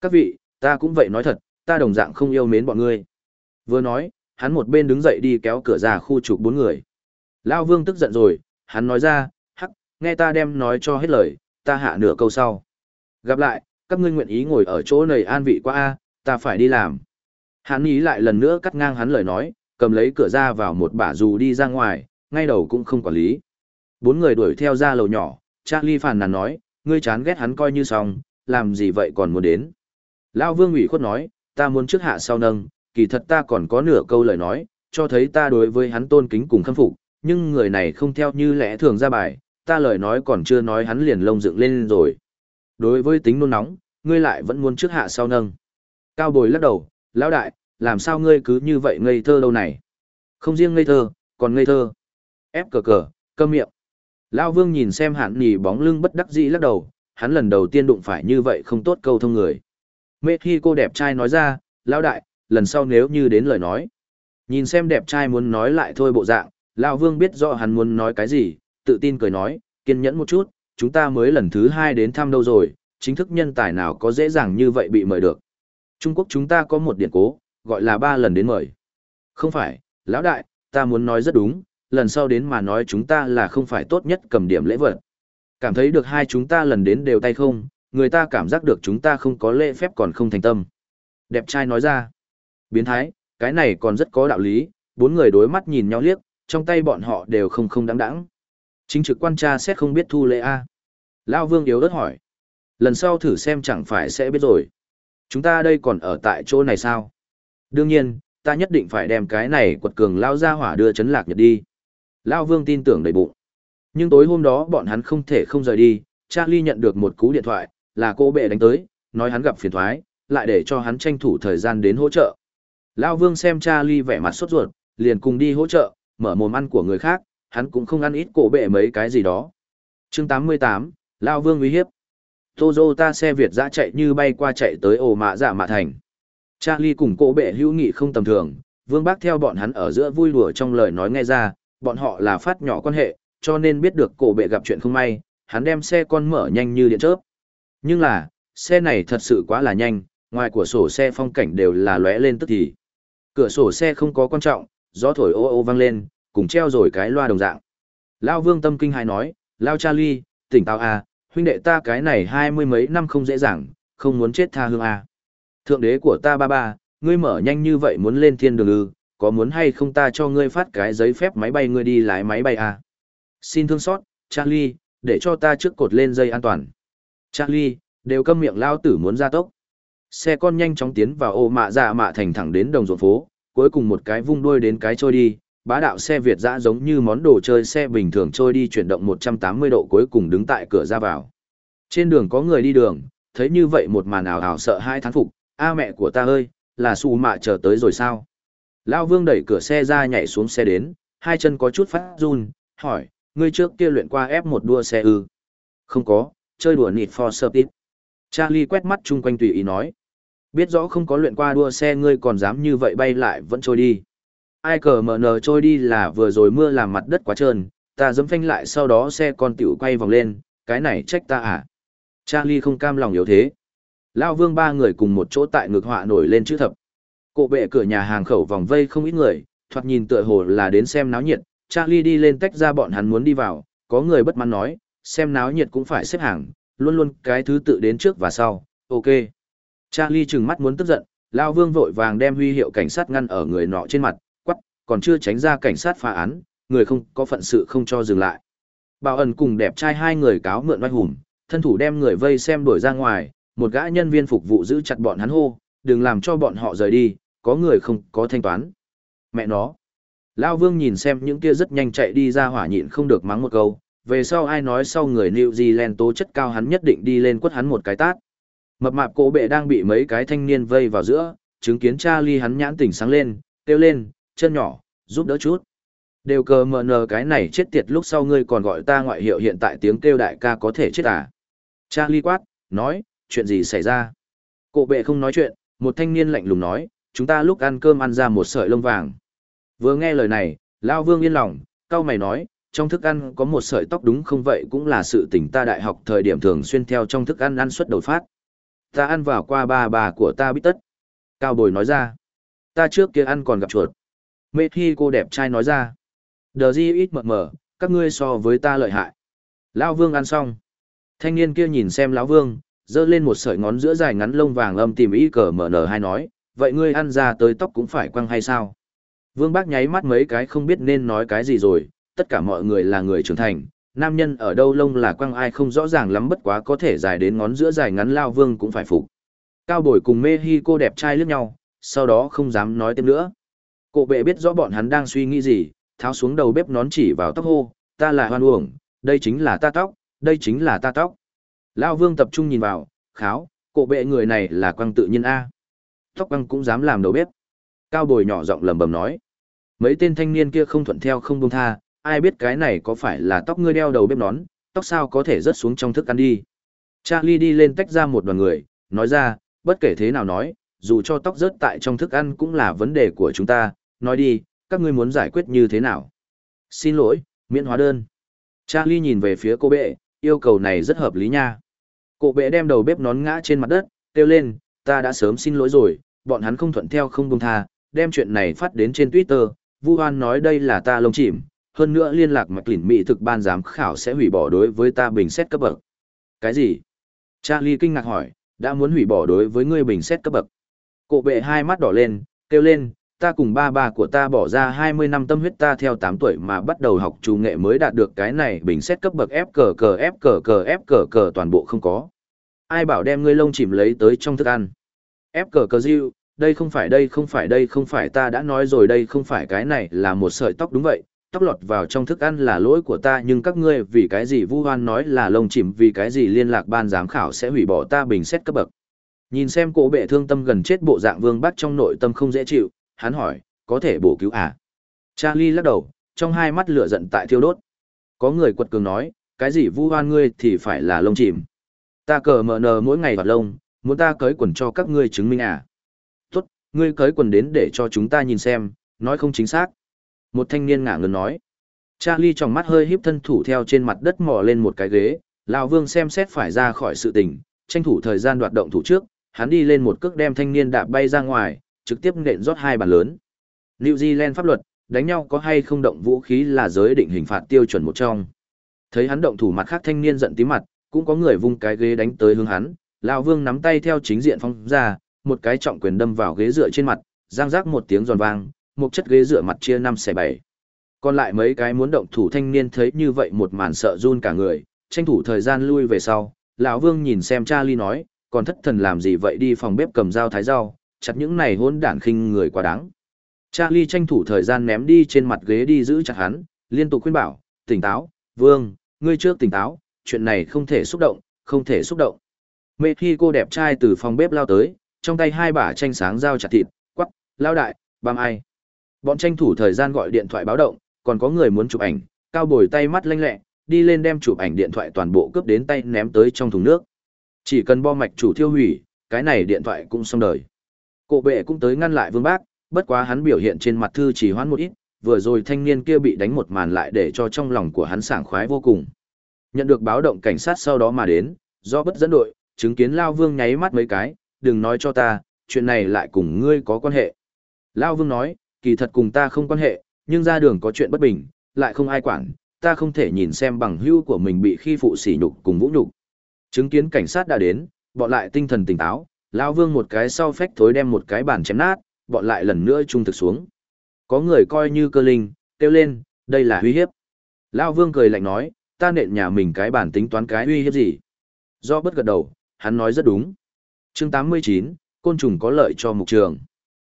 Các vị, ta cũng vậy nói thật, ta đồng dạng không yêu mến bọn ngươi. Vừa nói, hắn một bên đứng dậy đi kéo cửa ra khu trục bốn người. Lao vương tức giận rồi, hắn nói ra, nghe ta đem nói cho hết lời, ta hạ nửa câu sau. Gặp lại, các ngươi nguyện ý ngồi ở chỗ này an vị qua a, ta phải đi làm. Hắn ý lại lần nữa cắt ngang hắn lời nói, cầm lấy cửa ra vào một bả dù đi ra ngoài, ngay đầu cũng không quản lý. Bốn người đuổi theo ra lầu nhỏ, Charlie phàn nàn nói, ngươi chán ghét hắn coi như xong, làm gì vậy còn muốn đến. Lao vương ủy khuất nói, ta muốn trước hạ sau nâng, kỳ thật ta còn có nửa câu lời nói, cho thấy ta đối với hắn tôn kính cùng khâm phục, nhưng người này không theo như lẽ thường ra bài, ta lời nói còn chưa nói hắn liền lông dựng lên rồi. Đối với tính nôn nóng, ngươi lại vẫn muốn trước hạ sau nâng. Cao bồi lắc đầu, lão đại, làm sao ngươi cứ như vậy ngây thơ lâu này? Không riêng ngây thơ, còn ngây thơ. Ép cờ cờ, câm miệng. Lão vương nhìn xem hạn nỉ bóng lưng bất đắc dĩ lắc đầu, hắn lần đầu tiên đụng phải như vậy không tốt câu thông người. Mê khi cô đẹp trai nói ra, Lão đại, lần sau nếu như đến lời nói. Nhìn xem đẹp trai muốn nói lại thôi bộ dạng, Lão vương biết rõ hắn muốn nói cái gì, tự tin cười nói, kiên nhẫn một chút, chúng ta mới lần thứ hai đến thăm đâu rồi, chính thức nhân tài nào có dễ dàng như vậy bị mời được. Trung Quốc chúng ta có một điện cố, gọi là ba lần đến mời. Không phải, lão đại, ta muốn nói rất đúng, lần sau đến mà nói chúng ta là không phải tốt nhất cầm điểm lễ vật. Cảm thấy được hai chúng ta lần đến đều tay không, người ta cảm giác được chúng ta không có lễ phép còn không thành tâm. Đẹp trai nói ra, biến thái, cái này còn rất có đạo lý, bốn người đối mắt nhìn nhau liếc, trong tay bọn họ đều không không đáng đáng. Chính trực quan tra xét không biết thu lễ A. Lao vương yếu ớt hỏi. Lần sau thử xem chẳng phải sẽ biết rồi. Chúng ta đây còn ở tại chỗ này sao? Đương nhiên, ta nhất định phải đem cái này quật cường lao ra hỏa đưa chấn lạc nhật đi. Lao vương tin tưởng đầy bụng. Nhưng tối hôm đó bọn hắn không thể không rời đi, Charlie nhận được một cú điện thoại, là cô bệ đánh tới, nói hắn gặp phiền thoái, lại để cho hắn tranh thủ thời gian đến hỗ trợ. Lao vương xem Charlie vẻ mặt sốt ruột, liền cùng đi hỗ trợ, mở mồm ăn của người khác, hắn cũng không ăn ít cổ bệ mấy cái gì đó. chương 88, Lao vương uy hiếp. Toyota xe Việt dã chạy như bay qua chạy tới ổ mạ giả mạ thành. Charlie cùng cổ bệ hữu nghị không tầm thường, vương bác theo bọn hắn ở giữa vui đùa trong lời nói nghe ra, bọn họ là phát nhỏ quan hệ, cho nên biết được cổ bệ gặp chuyện không may, hắn đem xe con mở nhanh như điện chớp. Nhưng là, xe này thật sự quá là nhanh, ngoài của sổ xe phong cảnh đều là lóe lên tức thì. Cửa sổ xe không có quan trọng, gió thổi ô ô vang lên, cùng treo rồi cái loa đồng dạng. Lao vương tâm kinh hài nói, Lao Charlie, tỉnh táo à, huynh đệ ta cái này hai mươi mấy năm không dễ dàng, không muốn chết tha hương à. Thượng đế của ta ba ba, ngươi mở nhanh như vậy muốn lên thiên đường ư, có muốn hay không ta cho ngươi phát cái giấy phép máy bay ngươi đi lái máy bay à? Xin thương xót, Charlie, để cho ta trước cột lên dây an toàn. Charlie, đều câm miệng lao tử muốn ra tốc. Xe con nhanh chóng tiến vào ô mạ dạ mạ thành thẳng đến đồng ruộng phố, cuối cùng một cái vung đuôi đến cái trôi đi, bá đạo xe Việt dã giống như món đồ chơi xe bình thường trôi đi chuyển động 180 độ cuối cùng đứng tại cửa ra vào. Trên đường có người đi đường, thấy như vậy một màn ảo ảo sợ hai thán phục, a mẹ của ta ơi, là su mạ chờ tới rồi sao? Lao vương đẩy cửa xe ra nhảy xuống xe đến, hai chân có chút phát run, hỏi, ngươi trước kia luyện qua ép một đua xe ư? Không có, chơi đùa Need for Speed. Charlie quét mắt chung quanh tùy ý nói. Biết rõ không có luyện qua đua xe ngươi còn dám như vậy bay lại vẫn trôi đi. Ai cờ mở nờ trôi đi là vừa rồi mưa làm mặt đất quá trơn, ta dấm phanh lại sau đó xe con tiểu quay vòng lên, cái này trách ta à? Charlie không cam lòng yếu thế. Lao vương ba người cùng một chỗ tại ngược họa nổi lên chữ thập. Cộ bệ cửa nhà hàng khẩu vòng vây không ít người, thoạt nhìn tựa hồ là đến xem náo nhiệt, Charlie đi lên tách ra bọn hắn muốn đi vào, có người bất mãn nói, xem náo nhiệt cũng phải xếp hàng, luôn luôn cái thứ tự đến trước và sau, ok. Charlie trừng mắt muốn tức giận, Lao Vương vội vàng đem huy hiệu cảnh sát ngăn ở người nọ trên mặt, còn chưa tránh ra cảnh sát phá án, người không có phận sự không cho dừng lại. Bảo ẩn cùng đẹp trai hai người cáo mượn oai hùng, thân thủ đem người vây xem đuổi ra ngoài, một gã nhân viên phục vụ giữ chặt bọn hắn hô, đừng làm cho bọn họ rời đi, có người không có thanh toán. Mẹ nó. Lao Vương nhìn xem những kia rất nhanh chạy đi ra hỏa nhịn không được mắng một câu, về sau ai nói sau người New Zealand tố chất cao hắn nhất định đi lên quất hắn một cái tát. Mập mạp cổ bệ đang bị mấy cái thanh niên vây vào giữa, chứng kiến Charlie hắn nhãn tỉnh sáng lên, kêu lên, chân nhỏ, giúp đỡ chút. Đều cờ mờ nờ cái này chết tiệt lúc sau ngươi còn gọi ta ngoại hiệu hiện tại tiếng kêu đại ca có thể chết à. Charlie quát, nói, chuyện gì xảy ra? Cổ bệ không nói chuyện, một thanh niên lạnh lùng nói, chúng ta lúc ăn cơm ăn ra một sợi lông vàng. Vừa nghe lời này, Lao Vương yên lòng, cao mày nói, trong thức ăn có một sợi tóc đúng không vậy cũng là sự tỉnh ta đại học thời điểm thường xuyên theo trong thức ăn ăn suất đầu phát. Ta ăn vào qua ba bà của ta biết tất. Cao Bồi nói ra, ta trước kia ăn còn gặp chuột. Mê thi cô đẹp trai nói ra, đờ di ít mờ mờ, các ngươi so với ta lợi hại. Lão Vương ăn xong. Thanh niên kia nhìn xem Lão Vương, giơ lên một sợi ngón giữa dài ngắn lông vàng âm tìm ý cờ mở nở hai nói, vậy ngươi ăn ra tới tóc cũng phải quăng hay sao? Vương Bác nháy mắt mấy cái không biết nên nói cái gì rồi, tất cả mọi người là người trưởng thành, nam nhân ở đâu lông là quăng ai không rõ ràng lắm bất quá có thể dài đến ngón giữa dài ngắn lao vương cũng phải phục. Cao bồi cùng mê hi cô đẹp trai lướt nhau, sau đó không dám nói thêm nữa. Cổ bệ biết rõ bọn hắn đang suy nghĩ gì, tháo xuống đầu bếp nón chỉ vào tóc hô, ta là hoan uổng, đây chính là ta tóc, đây chính là ta tóc. Lao vương tập trung nhìn vào, kháo, cổ bệ người này là quăng tự nhiên A. Tóc quăng cũng dám làm đầu bếp. Cao bồi nhỏ giọng lầm bầm nói. Mấy tên thanh niên kia không thuận theo không buông tha, ai biết cái này có phải là tóc ngươi đeo đầu bếp nón, tóc sao có thể rớt xuống trong thức ăn đi. Charlie đi lên tách ra một đoàn người, nói ra, bất kể thế nào nói, dù cho tóc rớt tại trong thức ăn cũng là vấn đề của chúng ta, nói đi, các ngươi muốn giải quyết như thế nào. Xin lỗi, miễn hóa đơn. Charlie nhìn về phía cô bệ, yêu cầu này rất hợp lý nha. Cô bệ đem đầu bếp nón ngã trên mặt đất, kêu lên, ta đã sớm xin lỗi rồi, bọn hắn không thuận theo không buông tha, đem chuyện này phát đến trên Twitter, Vu Hoan nói đây là ta lông chìm, hơn nữa liên lạc mạch lỉnh mỹ thực ban giám khảo sẽ hủy bỏ đối với ta bình xét cấp bậc. Cái gì? Charlie kinh ngạc hỏi, đã muốn hủy bỏ đối với ngươi bình xét cấp bậc. Cổ bệ hai mắt đỏ lên, kêu lên, ta cùng ba ba của ta bỏ ra 20 năm tâm huyết ta theo 8 tuổi mà bắt đầu học chủ nghệ mới đạt được cái này bình xét cấp bậc F cờ cờ F cờ cờ F cờ cờ toàn bộ không có. Ai bảo đem ngươi lông chìm lấy tới trong thức ăn. F cờ cờ diêu, đây không phải đây không phải đây không phải ta đã nói rồi đây không phải cái này là một sợi tóc đúng vậy, tóc lọt vào trong thức ăn là lỗi của ta nhưng các ngươi vì cái gì vu hoan nói là lông chìm vì cái gì liên lạc ban giám khảo sẽ hủy bỏ ta bình xét cấp bậc. Nhìn xem cổ bệ thương tâm gần chết bộ dạng vương bắt trong nội tâm không dễ chịu, hắn hỏi, có thể bổ cứu à? Charlie lắc đầu, trong hai mắt lửa giận tại thiêu đốt. Có người quật cường nói, cái gì vu hoan ngươi thì phải là lông chìm. Ta cờ mờ nờ mỗi ngày hoạt lông, muốn ta cởi quần cho các ngươi chứng minh à? Tốt, ngươi cởi quần đến để cho chúng ta nhìn xem, nói không chính xác. Một thanh niên ngả ngớn nói. Charlie trong mắt hơi híp thân thủ theo trên mặt đất mò lên một cái ghế, lão vương xem xét phải ra khỏi sự tình, tranh thủ thời gian đoạt động thủ trước, hắn đi lên một cước đem thanh niên đạp bay ra ngoài, trực tiếp nện rót hai bàn lớn. New Zealand pháp luật, đánh nhau có hay không động vũ khí là giới định hình phạt tiêu chuẩn một trong. Thấy hắn động thủ mặt khác thanh niên giận tím mặt, cũng có người vung cái ghế đánh tới hướng hắn, lão vương nắm tay theo chính diện phong ra, một cái trọng quyền đâm vào ghế dựa trên mặt, giang rác một tiếng giòn vang, một chất ghế dựa mặt chia năm xẻ bảy. Còn lại mấy cái muốn động thủ thanh niên thấy như vậy một màn sợ run cả người, tranh thủ thời gian lui về sau, lão Vương nhìn xem Charlie nói, còn thất thần làm gì vậy đi phòng bếp cầm dao thái rau, chặt những này hỗn đản khinh người quá đáng. Charlie tranh thủ thời gian ném đi trên mặt ghế đi giữ chặt hắn, liên tục khuyên bảo, tỉnh táo, Vương, ngươi trước tỉnh táo, chuyện này không thể xúc động, không thể xúc động. Mẹ khi cô đẹp trai từ phòng bếp lao tới, trong tay hai bả tranh sáng dao chặt thịt, quắc, lao đại, băm ai. Bọn tranh thủ thời gian gọi điện thoại báo động, còn có người muốn chụp ảnh, cao bồi tay mắt lanh lẹ, đi lên đem chụp ảnh điện thoại toàn bộ cướp đến tay ném tới trong thùng nước. Chỉ cần bo mạch chủ thiêu hủy, cái này điện thoại cũng xong đời. Cổ bệ cũng tới ngăn lại Vương Bác, bất quá hắn biểu hiện trên mặt thư chỉ hoãn một ít, vừa rồi thanh niên kia bị đánh một màn lại để cho trong lòng của hắn sảng khoái vô cùng. Nhận được báo động cảnh sát sau đó mà đến, do bất dẫn đội, chứng kiến Lao Vương nháy mắt mấy cái, đừng nói cho ta, chuyện này lại cùng ngươi có quan hệ. Lao Vương nói, kỳ thật cùng ta không quan hệ, nhưng ra đường có chuyện bất bình, lại không ai quản, ta không thể nhìn xem bằng hưu của mình bị khi phụ sỉ nhục cùng vũ nhục. Chứng kiến cảnh sát đã đến, bọn lại tinh thần tỉnh táo, lão vương một cái sau phách thối đem một cái bàn chém nát, bọn lại lần nữa trung thực xuống. Có người coi như cơ linh, kêu lên, đây là uy hiếp. Lão vương cười lạnh nói, ta nện nhà mình cái bản tính toán cái uy hiếp gì. Do bất gật đầu, hắn nói rất đúng. chương 89, côn trùng có lợi cho mục trường.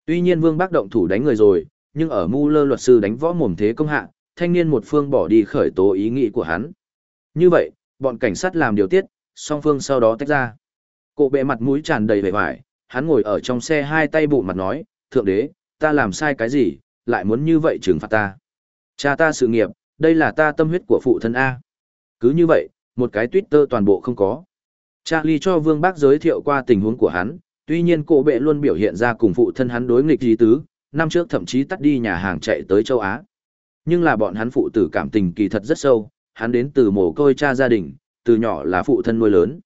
Tuy nhiên Vương Bác động thủ đánh người rồi, nhưng ở mu lơ luật sư đánh võ mồm thế công hạ, thanh niên một phương bỏ đi khởi tố ý nghĩ của hắn. Như vậy, bọn cảnh sát làm điều tiết, song phương sau đó tách ra. Cô bệ mặt mũi tràn đầy vẻ vải, hắn ngồi ở trong xe hai tay bụng mặt nói, thượng đế, ta làm sai cái gì, lại muốn như vậy trừng phạt ta. Cha ta sự nghiệp, đây là ta tâm huyết của phụ thân A. Cứ như vậy, một cái Twitter toàn bộ không có. Charlie cho Vương Bác giới thiệu qua tình huống của hắn, tuy nhiên cổ bệ luôn biểu hiện ra cùng phụ thân hắn đối nghịch gì tứ, năm trước thậm chí tắt đi nhà hàng chạy tới châu Á. Nhưng là bọn hắn phụ tử cảm tình kỳ thật rất sâu, hắn đến từ mồ côi cha gia đình, từ nhỏ là phụ thân nuôi lớn.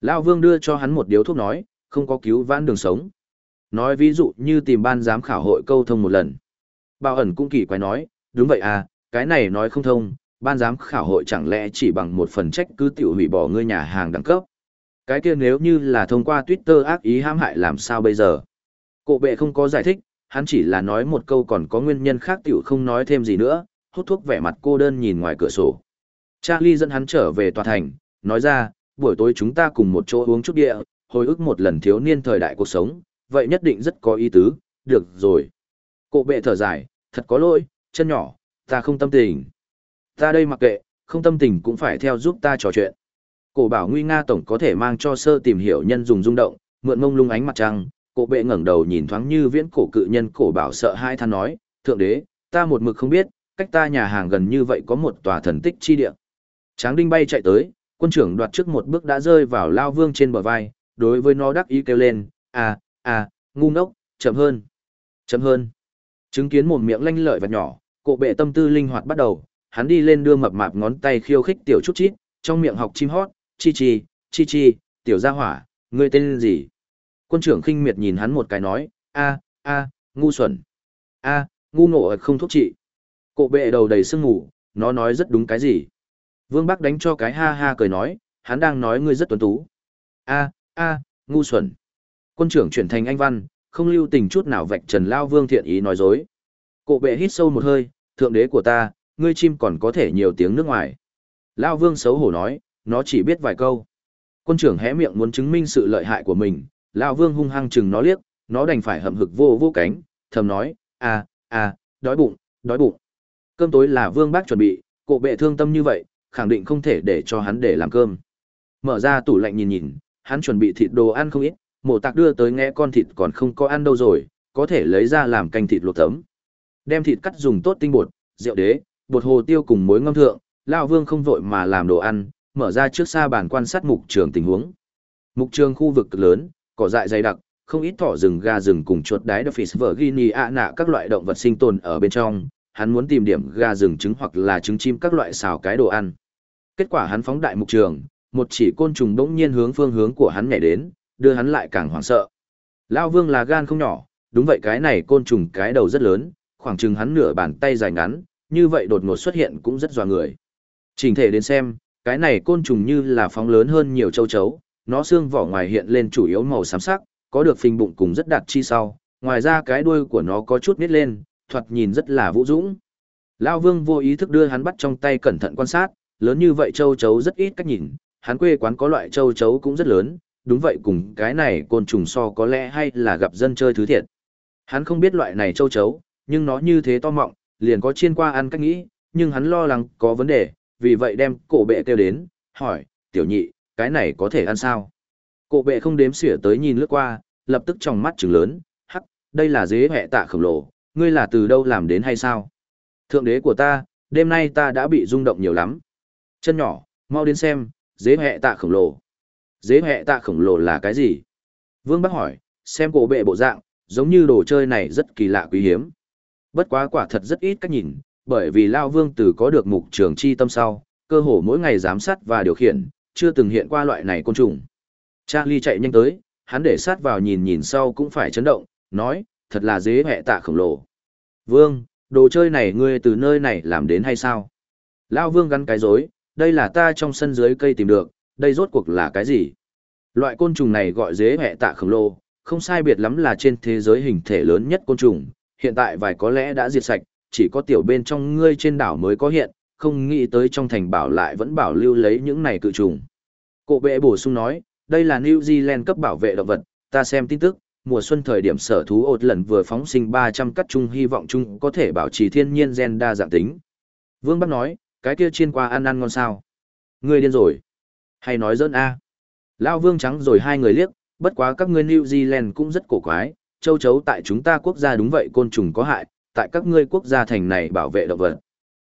Lão Vương đưa cho hắn một điếu thuốc nói, không có cứu vãn đường sống. Nói ví dụ như tìm ban giám khảo hội câu thông một lần. Bao ẩn cũng kỳ quái nói, đúng vậy à, cái này nói không thông, ban giám khảo hội chẳng lẽ chỉ bằng một phần trách cứ tiểu hủy bỏ ngươi nhà hàng đẳng cấp. Cái kia nếu như là thông qua Twitter ác ý hãm hại làm sao bây giờ? Cổ bệ không có giải thích, hắn chỉ là nói một câu còn có nguyên nhân khác tiểu không nói thêm gì nữa, hút thuốc vẻ mặt cô đơn nhìn ngoài cửa sổ. Charlie dẫn hắn trở về tòa thành, nói ra, buổi tối chúng ta cùng một chỗ uống chút địa, hồi ức một lần thiếu niên thời đại cuộc sống, vậy nhất định rất có ý tứ, được rồi. Cổ bệ thở dài, thật có lỗi, chân nhỏ, ta không tâm tình. Ta đây mặc kệ, không tâm tình cũng phải theo giúp ta trò chuyện. Cổ bảo nguy nga tổng có thể mang cho sơ tìm hiểu nhân dùng rung động, mượn mông lung ánh mặt trăng, cổ bệ ngẩng đầu nhìn thoáng như viễn cổ cự nhân cổ bảo sợ hai than nói, thượng đế, ta một mực không biết, cách ta nhà hàng gần như vậy có một tòa thần tích chi địa. Tráng đinh bay chạy tới, quân trưởng đoạt trước một bước đã rơi vào lao vương trên bờ vai, đối với nó đắc ý kêu lên, à, à, ngu ngốc, chậm hơn, chậm hơn. Chứng kiến một miệng lanh lợi và nhỏ, cộ bệ tâm tư linh hoạt bắt đầu, hắn đi lên đưa mập mạp ngón tay khiêu khích tiểu chút chít, trong miệng học chim hót, chi chi, chi chi, tiểu gia hỏa, ngươi tên gì? Quân trưởng khinh miệt nhìn hắn một cái nói, a, a, ngu xuẩn, a, ngu ngộ không thuốc trị. Cộ bệ đầu đầy sương ngủ, nó nói rất đúng cái gì? Vương Bắc đánh cho cái ha ha cười nói, hắn đang nói ngươi rất tuấn tú. A, a, ngu xuẩn. Quân trưởng chuyển thành anh văn, không lưu tình chút nào vạch trần lao vương thiện ý nói dối. Cổ bệ hít sâu một hơi, thượng đế của ta, ngươi chim còn có thể nhiều tiếng nước ngoài. Lao vương xấu hổ nói, nó chỉ biết vài câu. Quân trưởng hé miệng muốn chứng minh sự lợi hại của mình, Lao vương hung hăng chừng nó liếc, nó đành phải hậm hực vô vô cánh, thầm nói, à, à, đói bụng, đói bụng. Cơm tối là vương bác chuẩn bị, cổ bệ thương tâm như vậy, khẳng định không thể để cho hắn để làm cơm. Mở ra tủ lạnh nhìn nhìn, hắn chuẩn bị thịt đồ ăn không ít, mổ tạc đưa tới nghe con thịt còn không có ăn đâu rồi, có thể lấy ra làm canh thịt luộc tấm. Đem thịt cắt dùng tốt tinh bột, rượu đế, bột hồ tiêu cùng muối ngâm thượng, Lão Vương không vội mà làm đồ ăn, mở ra trước xa bàn quan sát mục trường tình huống. Mục trường khu vực cực lớn, cỏ dại dày đặc, không ít thỏ rừng gà rừng cùng chuột đái đờ Virginia ạ nạ các loại động vật sinh tồn ở bên trong, hắn muốn tìm điểm gà rừng trứng hoặc là trứng chim các loại xào cái đồ ăn. Kết quả hắn phóng đại mục trường, một chỉ côn trùng đống nhiên hướng phương hướng của hắn nhảy đến, đưa hắn lại càng hoảng sợ. Lão Vương là gan không nhỏ, đúng vậy cái này côn trùng cái đầu rất lớn, khoảng chừng hắn nửa bàn tay dài ngắn, như vậy đột ngột xuất hiện cũng rất dọa người. Trình thể đến xem, cái này côn trùng như là phóng lớn hơn nhiều châu chấu, nó xương vỏ ngoài hiện lên chủ yếu màu xám sắc, có được phình bụng cùng rất đặc chi sau, ngoài ra cái đuôi của nó có chút nít lên, thoạt nhìn rất là vũ dũng. Lão Vương vô ý thức đưa hắn bắt trong tay cẩn thận quan sát, lớn như vậy châu chấu rất ít cách nhìn, hắn quê quán có loại châu chấu cũng rất lớn, đúng vậy cùng cái này côn trùng so có lẽ hay là gặp dân chơi thứ thiệt. Hắn không biết loại này châu chấu, nhưng nó như thế to mọng, liền có chiên qua ăn cách nghĩ, nhưng hắn lo lắng có vấn đề, vì vậy đem cổ bệ kêu đến, hỏi, tiểu nhị, cái này có thể ăn sao? Cổ bệ không đếm xỉa tới nhìn lướt qua, lập tức trong mắt trừng lớn, hắc, đây là dế hệ tạ khổng lồ, ngươi là từ đâu làm đến hay sao? Thượng đế của ta, đêm nay ta đã bị rung động nhiều lắm. Chân nhỏ, mau đến xem, dế hẹ tạ khổng lồ. Dế hẹ tạ khổng lồ là cái gì? Vương Bắc hỏi, xem cổ bệ bộ dạng, giống như đồ chơi này rất kỳ lạ quý hiếm. Bất quá quả thật rất ít cách nhìn, bởi vì Lao Vương từ có được mục trường chi tâm sau, cơ hồ mỗi ngày giám sát và điều khiển, chưa từng hiện qua loại này côn trùng. Charlie chạy nhanh tới, hắn để sát vào nhìn nhìn sau cũng phải chấn động, nói, thật là dế hẹ tạ khổng lồ. Vương, đồ chơi này ngươi từ nơi này làm đến hay sao? Lao Vương gắn cái rối, đây là ta trong sân dưới cây tìm được, đây rốt cuộc là cái gì? Loại côn trùng này gọi dế hệ tạ khổng lồ, không sai biệt lắm là trên thế giới hình thể lớn nhất côn trùng, hiện tại vài có lẽ đã diệt sạch, chỉ có tiểu bên trong ngươi trên đảo mới có hiện, không nghĩ tới trong thành bảo lại vẫn bảo lưu lấy những này cự trùng. Cổ bệ bổ sung nói, đây là New Zealand cấp bảo vệ động vật, ta xem tin tức, mùa xuân thời điểm sở thú ột lần vừa phóng sinh 300 cắt chung hy vọng chung có thể bảo trì thiên nhiên gen đa dạng tính. Vương Bắc nói, cái kia chiên qua ăn ăn ngon sao? Ngươi điên rồi. Hay nói dỡn a? Lão Vương trắng rồi hai người liếc, bất quá các ngươi New Zealand cũng rất cổ quái, châu chấu tại chúng ta quốc gia đúng vậy côn trùng có hại, tại các ngươi quốc gia thành này bảo vệ động vật.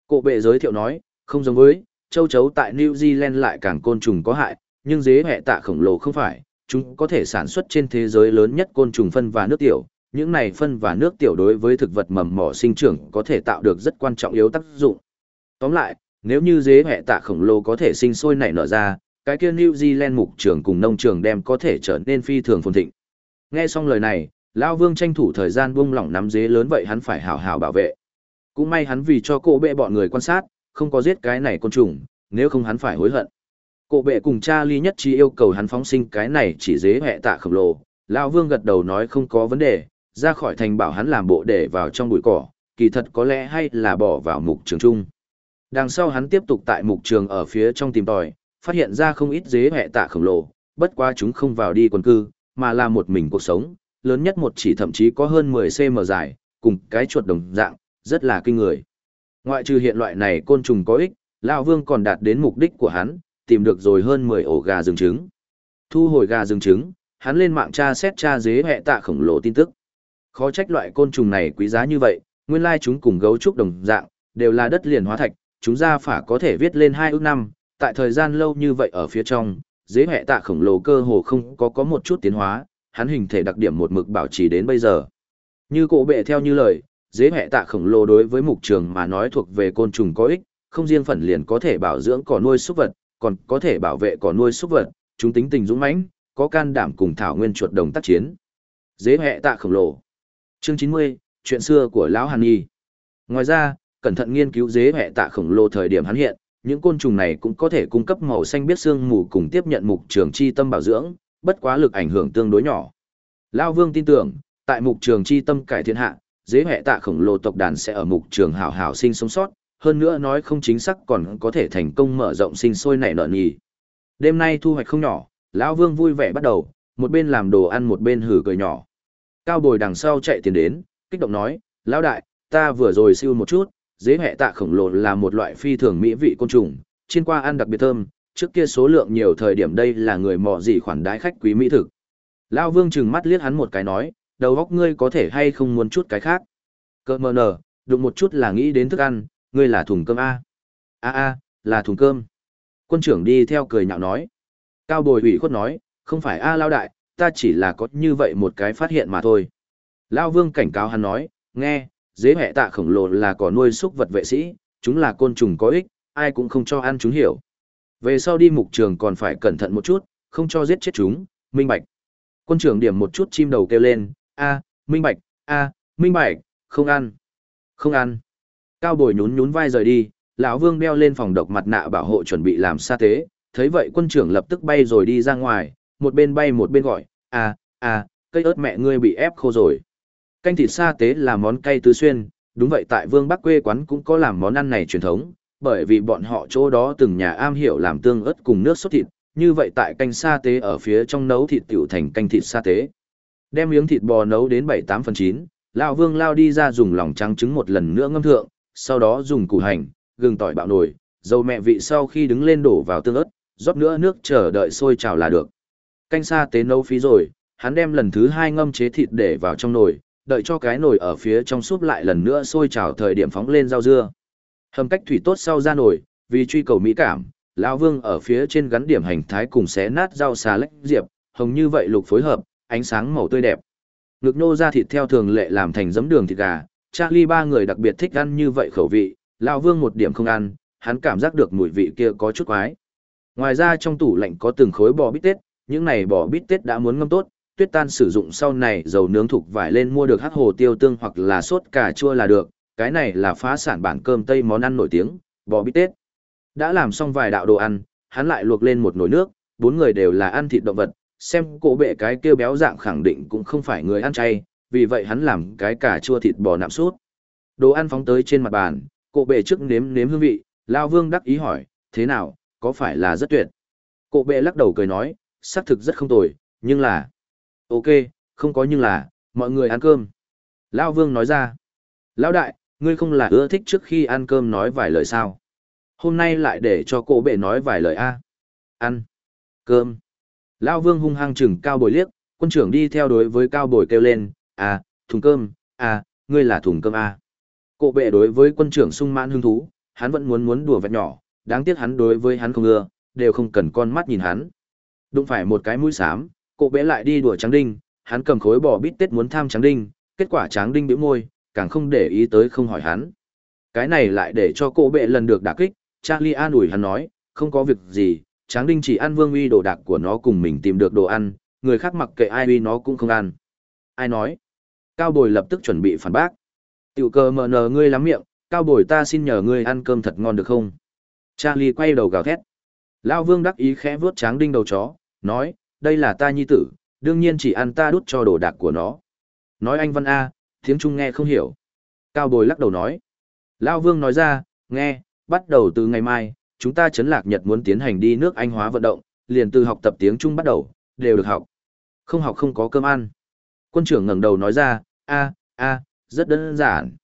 cộ bệ giới thiệu nói, không giống với, châu chấu tại New Zealand lại càng côn trùng có hại, nhưng dế hệ tạ khổng lồ không phải, chúng có thể sản xuất trên thế giới lớn nhất côn trùng phân và nước tiểu. Những này phân và nước tiểu đối với thực vật mầm mỏ sinh trưởng có thể tạo được rất quan trọng yếu tác dụng. Tóm lại, nếu như dế hệ tạ khổng lồ có thể sinh sôi nảy nở ra, cái kia New Zealand mục trường cùng nông trường đem có thể trở nên phi thường phồn thịnh. Nghe xong lời này, Lão Vương tranh thủ thời gian buông lỏng nắm dế lớn vậy hắn phải hào hào bảo vệ. Cũng may hắn vì cho cổ bệ bọn người quan sát, không có giết cái này côn trùng, nếu không hắn phải hối hận. Cổ bệ cùng cha ly nhất trí yêu cầu hắn phóng sinh cái này chỉ dế hệ tạ khổng lồ. Lão Vương gật đầu nói không có vấn đề, ra khỏi thành bảo hắn làm bộ để vào trong bụi cỏ, kỳ thật có lẽ hay là bỏ vào mục trường chung. Đằng sau hắn tiếp tục tại mục trường ở phía trong tìm tòi, phát hiện ra không ít dế hệ tạ khổng lồ, bất quá chúng không vào đi quần cư, mà là một mình cuộc sống, lớn nhất một chỉ thậm chí có hơn 10cm dài, cùng cái chuột đồng dạng, rất là kinh người. Ngoại trừ hiện loại này côn trùng có ích, lão Vương còn đạt đến mục đích của hắn, tìm được rồi hơn 10 ổ gà rừng trứng. Thu hồi gà rừng trứng, hắn lên mạng tra xét tra dế hệ tạ khổng lồ tin tức. Khó trách loại côn trùng này quý giá như vậy, nguyên lai chúng cùng gấu trúc đồng dạng, đều là đất liền hóa thạch, chúng ra phả có thể viết lên hai ước năm, tại thời gian lâu như vậy ở phía trong, dế hệ tạ khổng lồ cơ hồ không có có một chút tiến hóa, hắn hình thể đặc điểm một mực bảo trì đến bây giờ. Như cổ bệ theo như lời, dế hệ tạ khổng lồ đối với mục trường mà nói thuộc về côn trùng có ích, không riêng phần liền có thể bảo dưỡng cỏ nuôi súc vật, còn có thể bảo vệ cỏ nuôi súc vật, chúng tính tình dũng mãnh, có can đảm cùng thảo nguyên chuột đồng tác chiến. Dế hệ tạ khổng lồ. Chương 90, chuyện xưa của lão Hàn Nhi. Ngoài ra, cẩn thận nghiên cứu dế hệ tạ khổng lồ thời điểm hắn hiện, những côn trùng này cũng có thể cung cấp màu xanh biết xương mù cùng tiếp nhận mục trường chi tâm bảo dưỡng, bất quá lực ảnh hưởng tương đối nhỏ. Lão Vương tin tưởng, tại mục trường chi tâm cải thiện hạ, dế hệ tạ khổng lồ tộc đàn sẽ ở mục trường hảo hảo sinh sống sót, hơn nữa nói không chính xác còn có thể thành công mở rộng sinh sôi nảy nở nhì. Đêm nay thu hoạch không nhỏ, lão Vương vui vẻ bắt đầu, một bên làm đồ ăn một bên hử cười nhỏ. Cao Bồi đằng sau chạy tiền đến, kích động nói, lão đại, ta vừa rồi siêu một chút, dế hệ tạ khổng lồ là một loại phi thường mỹ vị côn trùng, chiên qua ăn đặc biệt thơm, trước kia số lượng nhiều thời điểm đây là người mò gì khoản đái khách quý mỹ thực. Lão Vương chừng mắt liếc hắn một cái nói, đầu óc ngươi có thể hay không muốn chút cái khác. Cơ mờ nở, đụng một chút là nghĩ đến thức ăn, ngươi là thùng cơm A. A A, là thùng cơm. Quân trưởng đi theo cười nhạo nói. Cao bồi ủy khuất nói, không phải A lao đại, ta chỉ là có như vậy một cái phát hiện mà thôi. Lao vương cảnh cáo hắn nói, nghe, dế hệ tạ khổng lồ là cỏ nuôi súc vật vệ sĩ, chúng là côn trùng có ích, ai cũng không cho ăn chúng hiểu. Về sau đi mục trường còn phải cẩn thận một chút, không cho giết chết chúng, minh bạch. Quân trưởng điểm một chút chim đầu kêu lên, a, minh bạch, a, minh bạch, không ăn, không ăn. Cao bồi nhún nhún vai rời đi, lão vương đeo lên phòng độc mặt nạ bảo hộ chuẩn bị làm sa tế, thấy vậy quân trưởng lập tức bay rồi đi ra ngoài, một bên bay một bên gọi, a, a, cây ớt mẹ ngươi bị ép khô rồi. Canh thịt sa tế là món cay tứ xuyên, đúng vậy tại vương bắc quê quán cũng có làm món ăn này truyền thống, bởi vì bọn họ chỗ đó từng nhà am hiểu làm tương ớt cùng nước sốt thịt, như vậy tại canh sa tế ở phía trong nấu thịt tiểu thành canh thịt sa tế. Đem miếng thịt bò nấu đến 7-8 phần chín, lão vương lao đi ra dùng lòng trắng trứng một lần nữa ngâm thượng, sau đó dùng củ hành, gừng tỏi bạo nồi, dầu mẹ vị sau khi đứng lên đổ vào tương ớt, rót nữa nước chờ đợi sôi trào là được. Canh sa tế nấu phí rồi, hắn đem lần thứ hai ngâm chế thịt để vào trong nồi, đợi cho cái nồi ở phía trong súp lại lần nữa sôi trào thời điểm phóng lên rau dưa. Hầm cách thủy tốt sau ra nồi, vì truy cầu mỹ cảm, lão vương ở phía trên gắn điểm hành thái cùng xé nát rau xà lách diệp, hồng như vậy lục phối hợp, ánh sáng màu tươi đẹp. Ngực nô ra thịt theo thường lệ làm thành giấm đường thịt gà, Charlie ba người đặc biệt thích ăn như vậy khẩu vị, lão vương một điểm không ăn, hắn cảm giác được mùi vị kia có chút quái. Ngoài ra trong tủ lạnh có từng khối bò bít tết, những này bò bít tết đã muốn ngâm tốt, tuyết tan sử dụng sau này dầu nướng thục vải lên mua được hắc hồ tiêu tương hoặc là sốt cà chua là được, cái này là phá sản bản cơm tây món ăn nổi tiếng, bò bít tết. Đã làm xong vài đạo đồ ăn, hắn lại luộc lên một nồi nước, bốn người đều là ăn thịt động vật, xem cổ bệ cái kêu béo dạng khẳng định cũng không phải người ăn chay, vì vậy hắn làm cái cà chua thịt bò nạm sút. Đồ ăn phóng tới trên mặt bàn, cổ bệ trước nếm nếm hương vị, Lao Vương đắc ý hỏi, thế nào, có phải là rất tuyệt? Cổ bệ lắc đầu cười nói, xác thực rất không tồi, nhưng là... Ok, không có nhưng là, mọi người ăn cơm. Lão Vương nói ra. Lão đại, ngươi không là ưa thích trước khi ăn cơm nói vài lời sao? Hôm nay lại để cho cổ bệ nói vài lời a. Ăn. Cơm. Lão Vương hung hăng chừng cao bồi liếc, quân trưởng đi theo đối với cao bồi kêu lên, à, thùng cơm, à, ngươi là thùng cơm à. Cổ bệ đối với quân trưởng sung mãn hứng thú, hắn vẫn muốn muốn đùa vẹt nhỏ, đáng tiếc hắn đối với hắn không ưa, đều không cần con mắt nhìn hắn. Đụng phải một cái mũi xám, cô bé lại đi đùa Tráng đinh, hắn cầm khối bò bít tết muốn tham Tráng đinh, kết quả Tráng đinh bĩu môi, càng không để ý tới không hỏi hắn. Cái này lại để cho cô bệ lần được đả kích, Charlie an ủi hắn nói, không có việc gì, tráng đinh chỉ ăn vương uy đồ đạc của nó cùng mình tìm được đồ ăn, người khác mặc kệ ai uy nó cũng không ăn. Ai nói? Cao bồi lập tức chuẩn bị phản bác. Tiểu cơ mờ nờ ngươi lắm miệng, cao bồi ta xin nhờ ngươi ăn cơm thật ngon được không? Charlie quay đầu gào thét. Lao vương đắc ý khẽ vuốt tráng đinh đầu chó, nói, đây là ta nhi tử, đương nhiên chỉ ăn ta đút cho đồ đạc của nó. Nói anh Văn A, tiếng Trung nghe không hiểu. Cao bồi lắc đầu nói. Lao vương nói ra, nghe, bắt đầu từ ngày mai, chúng ta chấn lạc Nhật muốn tiến hành đi nước Anh hóa vận động, liền từ học tập tiếng Trung bắt đầu, đều được học. Không học không có cơm ăn. Quân trưởng ngẩng đầu nói ra, a, a, rất đơn giản.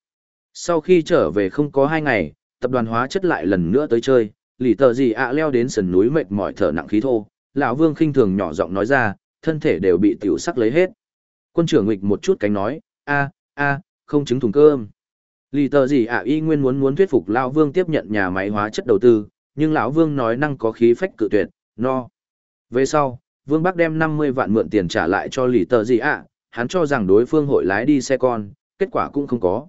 Sau khi trở về không có hai ngày, tập đoàn hóa chất lại lần nữa tới chơi, lì tờ gì ạ leo đến sườn núi mệt mỏi thở nặng khí thô, lão vương khinh thường nhỏ giọng nói ra, thân thể đều bị tiểu sắc lấy hết. Quân trưởng nghịch một chút cánh nói, a, a, không chứng thùng cơm. Lì tờ gì ạ y nguyên muốn muốn thuyết phục Lão Vương tiếp nhận nhà máy hóa chất đầu tư, nhưng lão Vương nói năng có khí phách cự tuyệt, no. Về sau, Vương Bắc đem 50 vạn mượn tiền trả lại cho lì tờ gì ạ, hắn cho rằng đối phương hội lái đi xe con, kết quả cũng không có.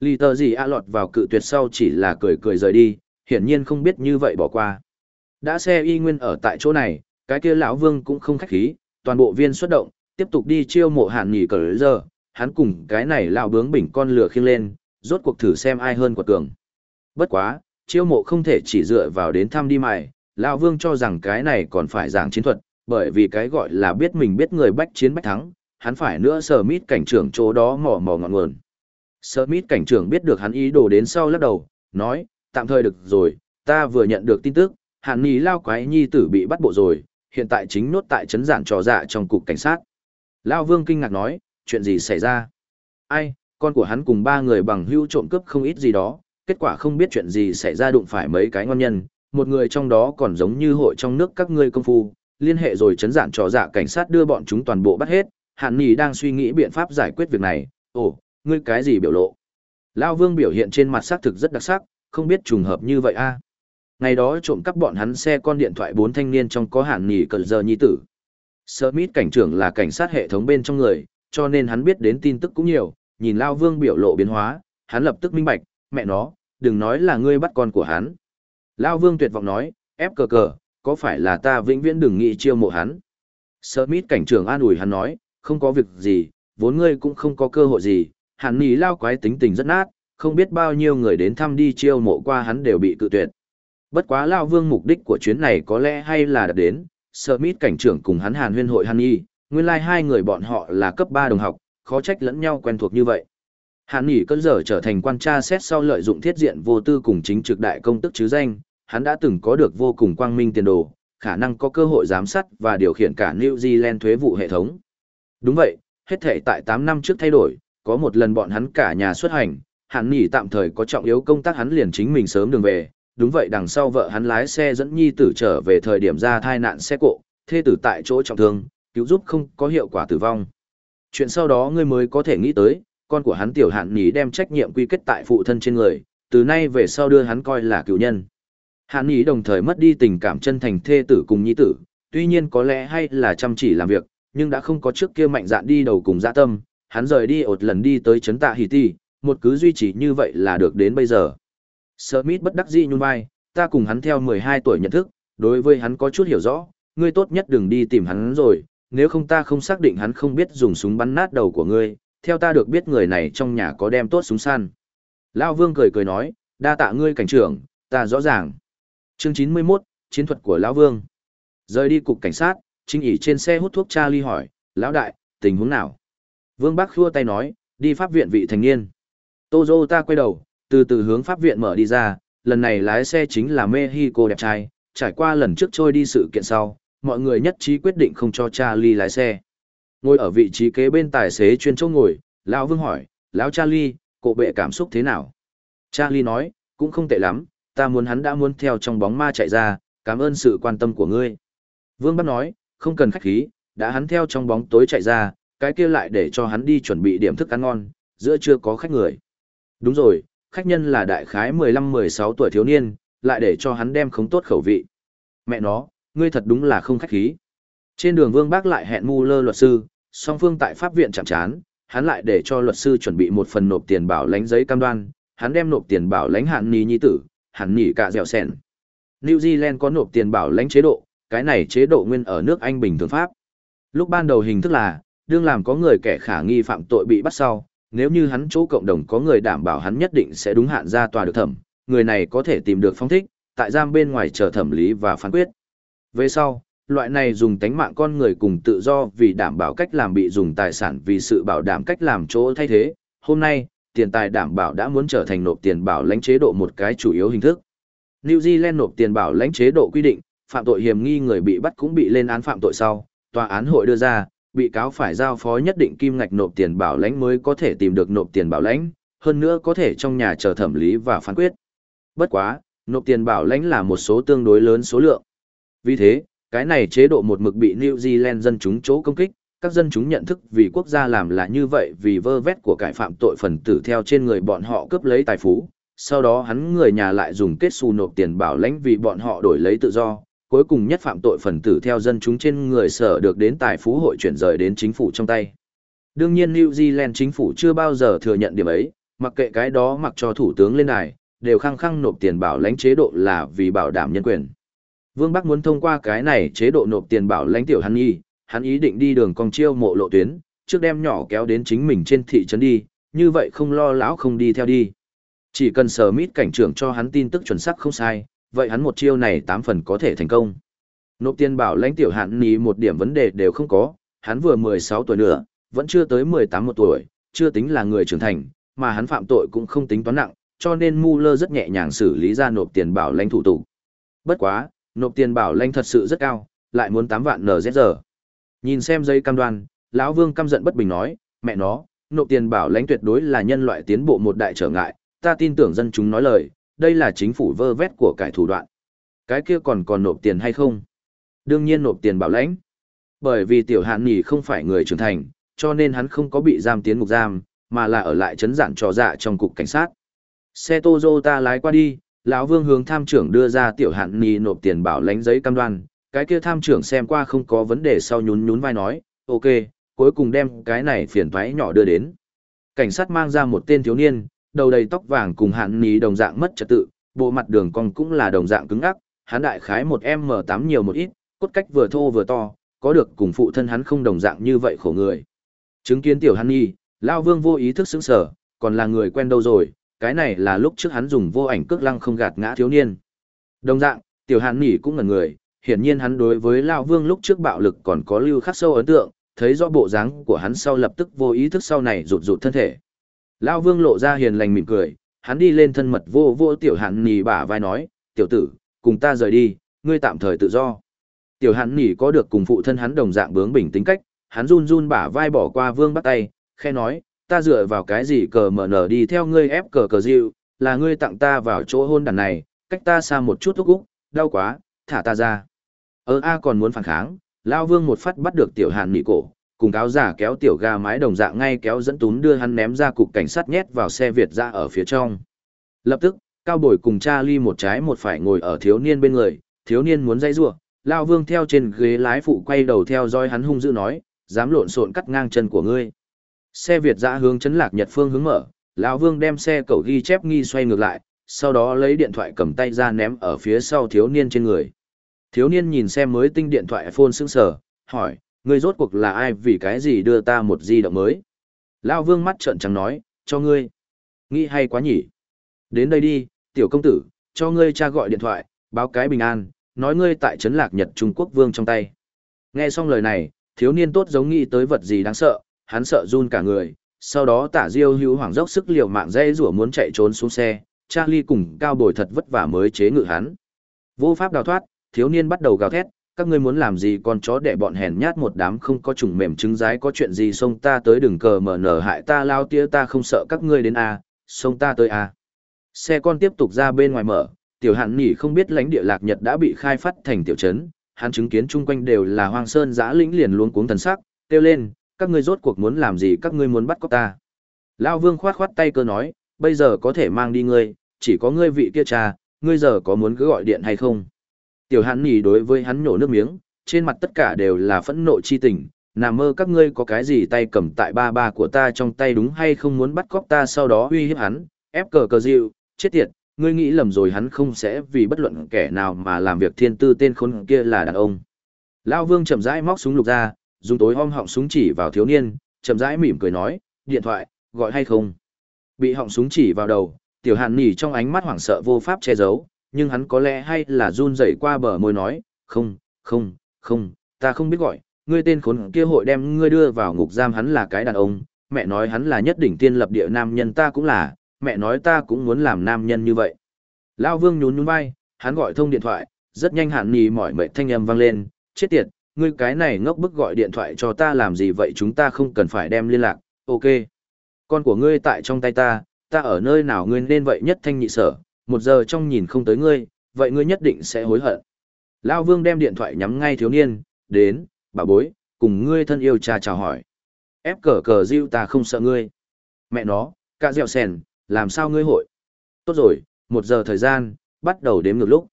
Lì tờ gì ạ lọt vào cự tuyệt sau chỉ là cười cười rời đi, hiển nhiên không biết như vậy bỏ qua. Đã xe y nguyên ở tại chỗ này, cái kia lão Vương cũng không khách khí, toàn bộ viên xuất động, tiếp tục đi chiêu mộ hạn nghỉ cờ giờ, hắn cùng cái này lão bướng bỉnh con lửa khiêng lên, rốt cuộc thử xem ai hơn quật cường. Bất quá, chiêu mộ không thể chỉ dựa vào đến thăm đi mài, lão Vương cho rằng cái này còn phải giảng chiến thuật, bởi vì cái gọi là biết mình biết người bách chiến bách thắng, hắn phải nữa sờ mít cảnh trưởng chỗ đó mò mò ngọn nguồn. sờ mít cảnh trưởng biết được hắn ý đồ đến sau lắc đầu, nói, tạm thời được rồi, ta vừa nhận được tin tức, hạn nghỉ lao quái nhi tử bị bắt bộ rồi, hiện tại chính nốt tại trấn giản trò dạ trong cục cảnh sát. Lao vương kinh ngạc nói, chuyện gì xảy ra? Ai, con của hắn cùng ba người bằng hữu trộm cướp không ít gì đó, kết quả không biết chuyện gì xảy ra đụng phải mấy cái ngon nhân, một người trong đó còn giống như hội trong nước các ngươi công phu, liên hệ rồi chấn giản trò dạ cảnh sát đưa bọn chúng toàn bộ bắt hết, Hàn Nhi đang suy nghĩ biện pháp giải quyết việc này, ồ, ngươi cái gì biểu lộ? Lao Vương biểu hiện trên mặt sắc thực rất đặc sắc, không biết trùng hợp như vậy a. Ngày đó trộm cắp bọn hắn xe con điện thoại bốn thanh niên trong có hạn nghỉ cận giờ nhi tử. Smith cảnh trưởng là cảnh sát hệ thống bên trong người, cho nên hắn biết đến tin tức cũng nhiều, nhìn Lao Vương biểu lộ biến hóa, hắn lập tức minh bạch, mẹ nó, đừng nói là ngươi bắt con của hắn. Lao Vương tuyệt vọng nói, ép cờ cờ, có phải là ta vĩnh viễn đừng nghĩ chiêu mộ hắn. Smith cảnh trưởng an ủi hắn nói, không có việc gì, vốn ngươi cũng không có cơ hội gì, hắn nì lao quái tính tình rất nát, không biết bao nhiêu người đến thăm đi chiêu mộ qua hắn đều bị cự tuyệt. Bất quá Lao Vương mục đích của chuyến này có lẽ hay là đạt đến, Smith cảnh trưởng cùng hắn hàn huyên hội Hàn Nhi, nguyên lai like hai người bọn họ là cấp 3 đồng học, khó trách lẫn nhau quen thuộc như vậy. Hàn Nghị cơn giờ trở thành quan tra xét sau lợi dụng thiết diện vô tư cùng chính trực đại công tức chứ danh, hắn đã từng có được vô cùng quang minh tiền đồ, khả năng có cơ hội giám sát và điều khiển cả New Zealand thuế vụ hệ thống. Đúng vậy, hết thể tại 8 năm trước thay đổi, có một lần bọn hắn cả nhà xuất hành, hắn Nghị tạm thời có trọng yếu công tác hắn liền chính mình sớm đường về. Đúng vậy đằng sau vợ hắn lái xe dẫn nhi tử trở về thời điểm ra thai nạn xe cộ, thê tử tại chỗ trọng thương, cứu giúp không có hiệu quả tử vong. Chuyện sau đó ngươi mới có thể nghĩ tới, con của hắn tiểu hạn nhí đem trách nhiệm quy kết tại phụ thân trên người, từ nay về sau đưa hắn coi là cựu nhân. Hạn nhí đồng thời mất đi tình cảm chân thành thê tử cùng nhi tử, tuy nhiên có lẽ hay là chăm chỉ làm việc, nhưng đã không có trước kia mạnh dạn đi đầu cùng dạ tâm, hắn rời đi ột lần đi tới chấn tạ hỷ ti, một cứ duy trì như vậy là được đến bây giờ. Smith bất đắc dĩ nhún vai, ta cùng hắn theo 12 tuổi nhận thức, đối với hắn có chút hiểu rõ, ngươi tốt nhất đừng đi tìm hắn rồi, nếu không ta không xác định hắn không biết dùng súng bắn nát đầu của ngươi, theo ta được biết người này trong nhà có đem tốt súng săn. Lão Vương cười cười nói, đa tạ ngươi cảnh trưởng, ta rõ ràng. Chương 91, chiến thuật của Lão Vương. Rời đi cục cảnh sát, chính ỉ trên xe hút thuốc Charlie hỏi, Lão đại, tình huống nào? Vương Bắc khua tay nói, đi pháp viện vị thành niên. Tozo ta quay đầu, từ từ hướng pháp viện mở đi ra, lần này lái xe chính là Mexico đẹp trai, trải qua lần trước trôi đi sự kiện sau, mọi người nhất trí quyết định không cho Charlie lái xe. Ngồi ở vị trí kế bên tài xế chuyên chỗ ngồi, Lão Vương hỏi, Lão Charlie, cổ bệ cảm xúc thế nào? Charlie nói, cũng không tệ lắm, ta muốn hắn đã muốn theo trong bóng ma chạy ra, cảm ơn sự quan tâm của ngươi. Vương Bắc nói, không cần khách khí, đã hắn theo trong bóng tối chạy ra, cái kia lại để cho hắn đi chuẩn bị điểm thức ăn ngon, giữa chưa có khách người. Đúng rồi, khách nhân là đại khái 15-16 tuổi thiếu niên, lại để cho hắn đem không tốt khẩu vị. Mẹ nó, ngươi thật đúng là không khách khí. Trên đường Vương Bác lại hẹn mu lơ luật sư, song phương tại pháp viện chạm chán, hắn lại để cho luật sư chuẩn bị một phần nộp tiền bảo lãnh giấy cam đoan, hắn đem nộp tiền bảo lãnh hạn ni nhi tử, hẳn nhỉ cả dẻo sen. New Zealand có nộp tiền bảo lãnh chế độ, cái này chế độ nguyên ở nước Anh bình thường pháp. Lúc ban đầu hình thức là, đương làm có người kẻ khả nghi phạm tội bị bắt sau, nếu như hắn chỗ cộng đồng có người đảm bảo hắn nhất định sẽ đúng hạn ra tòa được thẩm, người này có thể tìm được phong thích, tại giam bên ngoài chờ thẩm lý và phán quyết. Về sau, loại này dùng tánh mạng con người cùng tự do vì đảm bảo cách làm bị dùng tài sản vì sự bảo đảm cách làm chỗ thay thế. Hôm nay, tiền tài đảm bảo đã muốn trở thành nộp tiền bảo lãnh chế độ một cái chủ yếu hình thức. New Zealand nộp tiền bảo lãnh chế độ quy định, phạm tội hiểm nghi người bị bắt cũng bị lên án phạm tội sau, tòa án hội đưa ra, bị cáo phải giao phó nhất định kim ngạch nộp tiền bảo lãnh mới có thể tìm được nộp tiền bảo lãnh, hơn nữa có thể trong nhà chờ thẩm lý và phán quyết. Bất quá, nộp tiền bảo lãnh là một số tương đối lớn số lượng. Vì thế, cái này chế độ một mực bị New Zealand dân chúng chỗ công kích, các dân chúng nhận thức vì quốc gia làm là như vậy vì vơ vét của cải phạm tội phần tử theo trên người bọn họ cướp lấy tài phú, sau đó hắn người nhà lại dùng kết xu nộp tiền bảo lãnh vì bọn họ đổi lấy tự do, cuối cùng nhất phạm tội phần tử theo dân chúng trên người sở được đến tài phú hội chuyển rời đến chính phủ trong tay. Đương nhiên New Zealand chính phủ chưa bao giờ thừa nhận điểm ấy, mặc kệ cái đó mặc cho thủ tướng lên đài, đều khăng khăng nộp tiền bảo lãnh chế độ là vì bảo đảm nhân quyền. Vương Bắc muốn thông qua cái này chế độ nộp tiền bảo lãnh tiểu hắn y, hắn ý định đi đường cong chiêu mộ lộ tuyến, trước đem nhỏ kéo đến chính mình trên thị trấn đi, như vậy không lo lão không đi theo đi. Chỉ cần sở mít cảnh trưởng cho hắn tin tức chuẩn xác không sai, vậy hắn một chiêu này tám phần có thể thành công. Nộp tiền bảo lãnh tiểu hạn ní một điểm vấn đề đều không có, hắn vừa 16 tuổi nữa, vẫn chưa tới 18 một tuổi, chưa tính là người trưởng thành, mà hắn phạm tội cũng không tính toán nặng, cho nên Muller rất nhẹ nhàng xử lý ra nộp tiền bảo lãnh thủ tục. Bất quá, nộp tiền bảo lãnh thật sự rất cao, lại muốn 8 vạn NZR. Nhìn xem giấy cam đoan, lão Vương căm giận bất bình nói, mẹ nó, nộp tiền bảo lãnh tuyệt đối là nhân loại tiến bộ một đại trở ngại, ta tin tưởng dân chúng nói lời, đây là chính phủ vơ vét của cải thủ đoạn. Cái kia còn còn nộp tiền hay không? Đương nhiên nộp tiền bảo lãnh. Bởi vì tiểu hạn Nỉ không phải người trưởng thành, cho nên hắn không có bị giam tiến ngục giam, mà là ở lại chấn giản trò dạ trong cục cảnh sát. Xe Toyota lái qua đi, lão Vương hướng tham trưởng đưa ra tiểu hạn Nỉ nộp tiền bảo lãnh giấy cam đoan, cái kia tham trưởng xem qua không có vấn đề sau nhún nhún vai nói, ok, cuối cùng đem cái này phiền thoái nhỏ đưa đến. Cảnh sát mang ra một tên thiếu niên, đầu đầy tóc vàng cùng hạn ní đồng dạng mất trật tự, bộ mặt đường cong cũng là đồng dạng cứng ắc, hắn đại khái một M8 nhiều một ít, cốt cách vừa thô vừa to, có được cùng phụ thân hắn không đồng dạng như vậy khổ người. Chứng kiến tiểu hắn nhi, Lao Vương vô ý thức sững sở, còn là người quen đâu rồi, cái này là lúc trước hắn dùng vô ảnh cước lăng không gạt ngã thiếu niên. Đồng dạng, tiểu hàn nỉ cũng ngẩn người, hiển nhiên hắn đối với Lao Vương lúc trước bạo lực còn có lưu khắc sâu ấn tượng, thấy rõ bộ dáng của hắn sau lập tức vô ý thức sau này rụt rụt thân thể. Lao Vương lộ ra hiền lành mỉm cười, hắn đi lên thân mật vô vô tiểu hàn nỉ bả vai nói, tiểu tử, cùng ta rời đi, ngươi tạm thời tự do. Tiểu hàn nỉ có được cùng phụ thân hắn đồng dạng bướng bình tính cách, hắn run run bả vai bỏ qua Vương bắt tay, khe nói, ta dựa vào cái gì cờ mở nở đi theo ngươi ép cờ cờ dịu, là ngươi tặng ta vào chỗ hôn đàn này, cách ta xa một chút thúc úc, đau quá, thả ta ra. Ơ A còn muốn phản kháng, Lao Vương một phát bắt được tiểu hàn nỉ cổ, cùng cáo giả kéo tiểu ga mái đồng dạng ngay kéo dẫn túm đưa hắn ném ra cục cảnh sát nhét vào xe Việt ra ở phía trong. Lập tức, Cao Bồi cùng cha ly một trái một phải ngồi ở thiếu niên bên người, thiếu niên muốn dây rủa, Lao Vương theo trên ghế lái phụ quay đầu theo dõi hắn hung dữ nói, dám lộn xộn cắt ngang chân của ngươi. Xe Việt ra hướng chấn lạc Nhật phương hướng mở, lão Vương đem xe cậu ghi chép nghi xoay ngược lại, sau đó lấy điện thoại cầm tay ra ném ở phía sau thiếu niên trên người. Thiếu niên nhìn xem mới tinh điện thoại iPhone sững sờ, hỏi, ngươi rốt cuộc là ai vì cái gì đưa ta một di động mới? Lão Vương mắt trợn trắng nói, cho ngươi. Nghĩ hay quá nhỉ? Đến đây đi, tiểu công tử, cho ngươi cha gọi điện thoại, báo cái bình an, nói ngươi tại trấn lạc Nhật Trung Quốc Vương trong tay. Nghe xong lời này, thiếu niên tốt giống nghĩ tới vật gì đáng sợ, hắn sợ run cả người, sau đó tả diêu hữu hoảng dốc sức liều mạng dây rủa muốn chạy trốn xuống xe, Charlie cùng cao bồi thật vất vả mới chế ngự hắn. Vô pháp đào thoát, thiếu niên bắt đầu gào thét, các ngươi muốn làm gì con chó để bọn hèn nhát một đám không có trùng mềm trứng rái có chuyện gì xông ta tới đừng cờ mở nở hại ta lao tía ta không sợ các ngươi đến a à, xông ta tới a à. xe con tiếp tục ra bên ngoài mở tiểu hạn nhỉ không biết lãnh địa lạc nhật đã bị khai phát thành tiểu trấn hắn chứng kiến chung quanh đều là hoang sơn giã lĩnh liền luôn cuống thần sắc kêu lên các ngươi rốt cuộc muốn làm gì các ngươi muốn bắt cóc ta lao vương khoát khoát tay cơ nói bây giờ có thể mang đi ngươi chỉ có ngươi vị kia cha ngươi giờ có muốn cứ gọi điện hay không Tiểu hàn nhỉ đối với hắn nhổ nước miếng, trên mặt tất cả đều là phẫn nộ chi tình, nằm mơ các ngươi có cái gì tay cầm tại ba ba của ta trong tay đúng hay không muốn bắt cóc ta sau đó uy hiếp hắn, ép cờ cờ dịu, chết tiệt, ngươi nghĩ lầm rồi hắn không sẽ vì bất luận kẻ nào mà làm việc thiên tư tên khốn kia là đàn ông. Lão Vương chậm rãi móc súng lục ra, dùng tối om họng súng chỉ vào thiếu niên, chậm rãi mỉm cười nói, điện thoại, gọi hay không. Bị họng súng chỉ vào đầu, tiểu hàn nỉ trong ánh mắt hoảng sợ vô pháp che giấu, nhưng hắn có lẽ hay là run rẩy qua bờ môi nói, không, không, không, ta không biết gọi, ngươi tên khốn kia hội đem ngươi đưa vào ngục giam hắn là cái đàn ông, mẹ nói hắn là nhất đỉnh tiên lập địa nam nhân ta cũng là, mẹ nói ta cũng muốn làm nam nhân như vậy. Lão vương nhún nhún vai, hắn gọi thông điện thoại, rất nhanh hạn nì mỏi mệt thanh âm vang lên, chết tiệt, ngươi cái này ngốc bức gọi điện thoại cho ta làm gì vậy chúng ta không cần phải đem liên lạc, ok. Con của ngươi tại trong tay ta, ta ở nơi nào ngươi nên vậy nhất thanh nhị sở, một giờ trong nhìn không tới ngươi, vậy ngươi nhất định sẽ hối hận. Lao vương đem điện thoại nhắm ngay thiếu niên, đến, bà bối, cùng ngươi thân yêu cha chào hỏi. Ép cờ cờ diêu ta không sợ ngươi. Mẹ nó, cả dẻo sèn, làm sao ngươi hội? Tốt rồi, một giờ thời gian, bắt đầu đếm ngược lúc.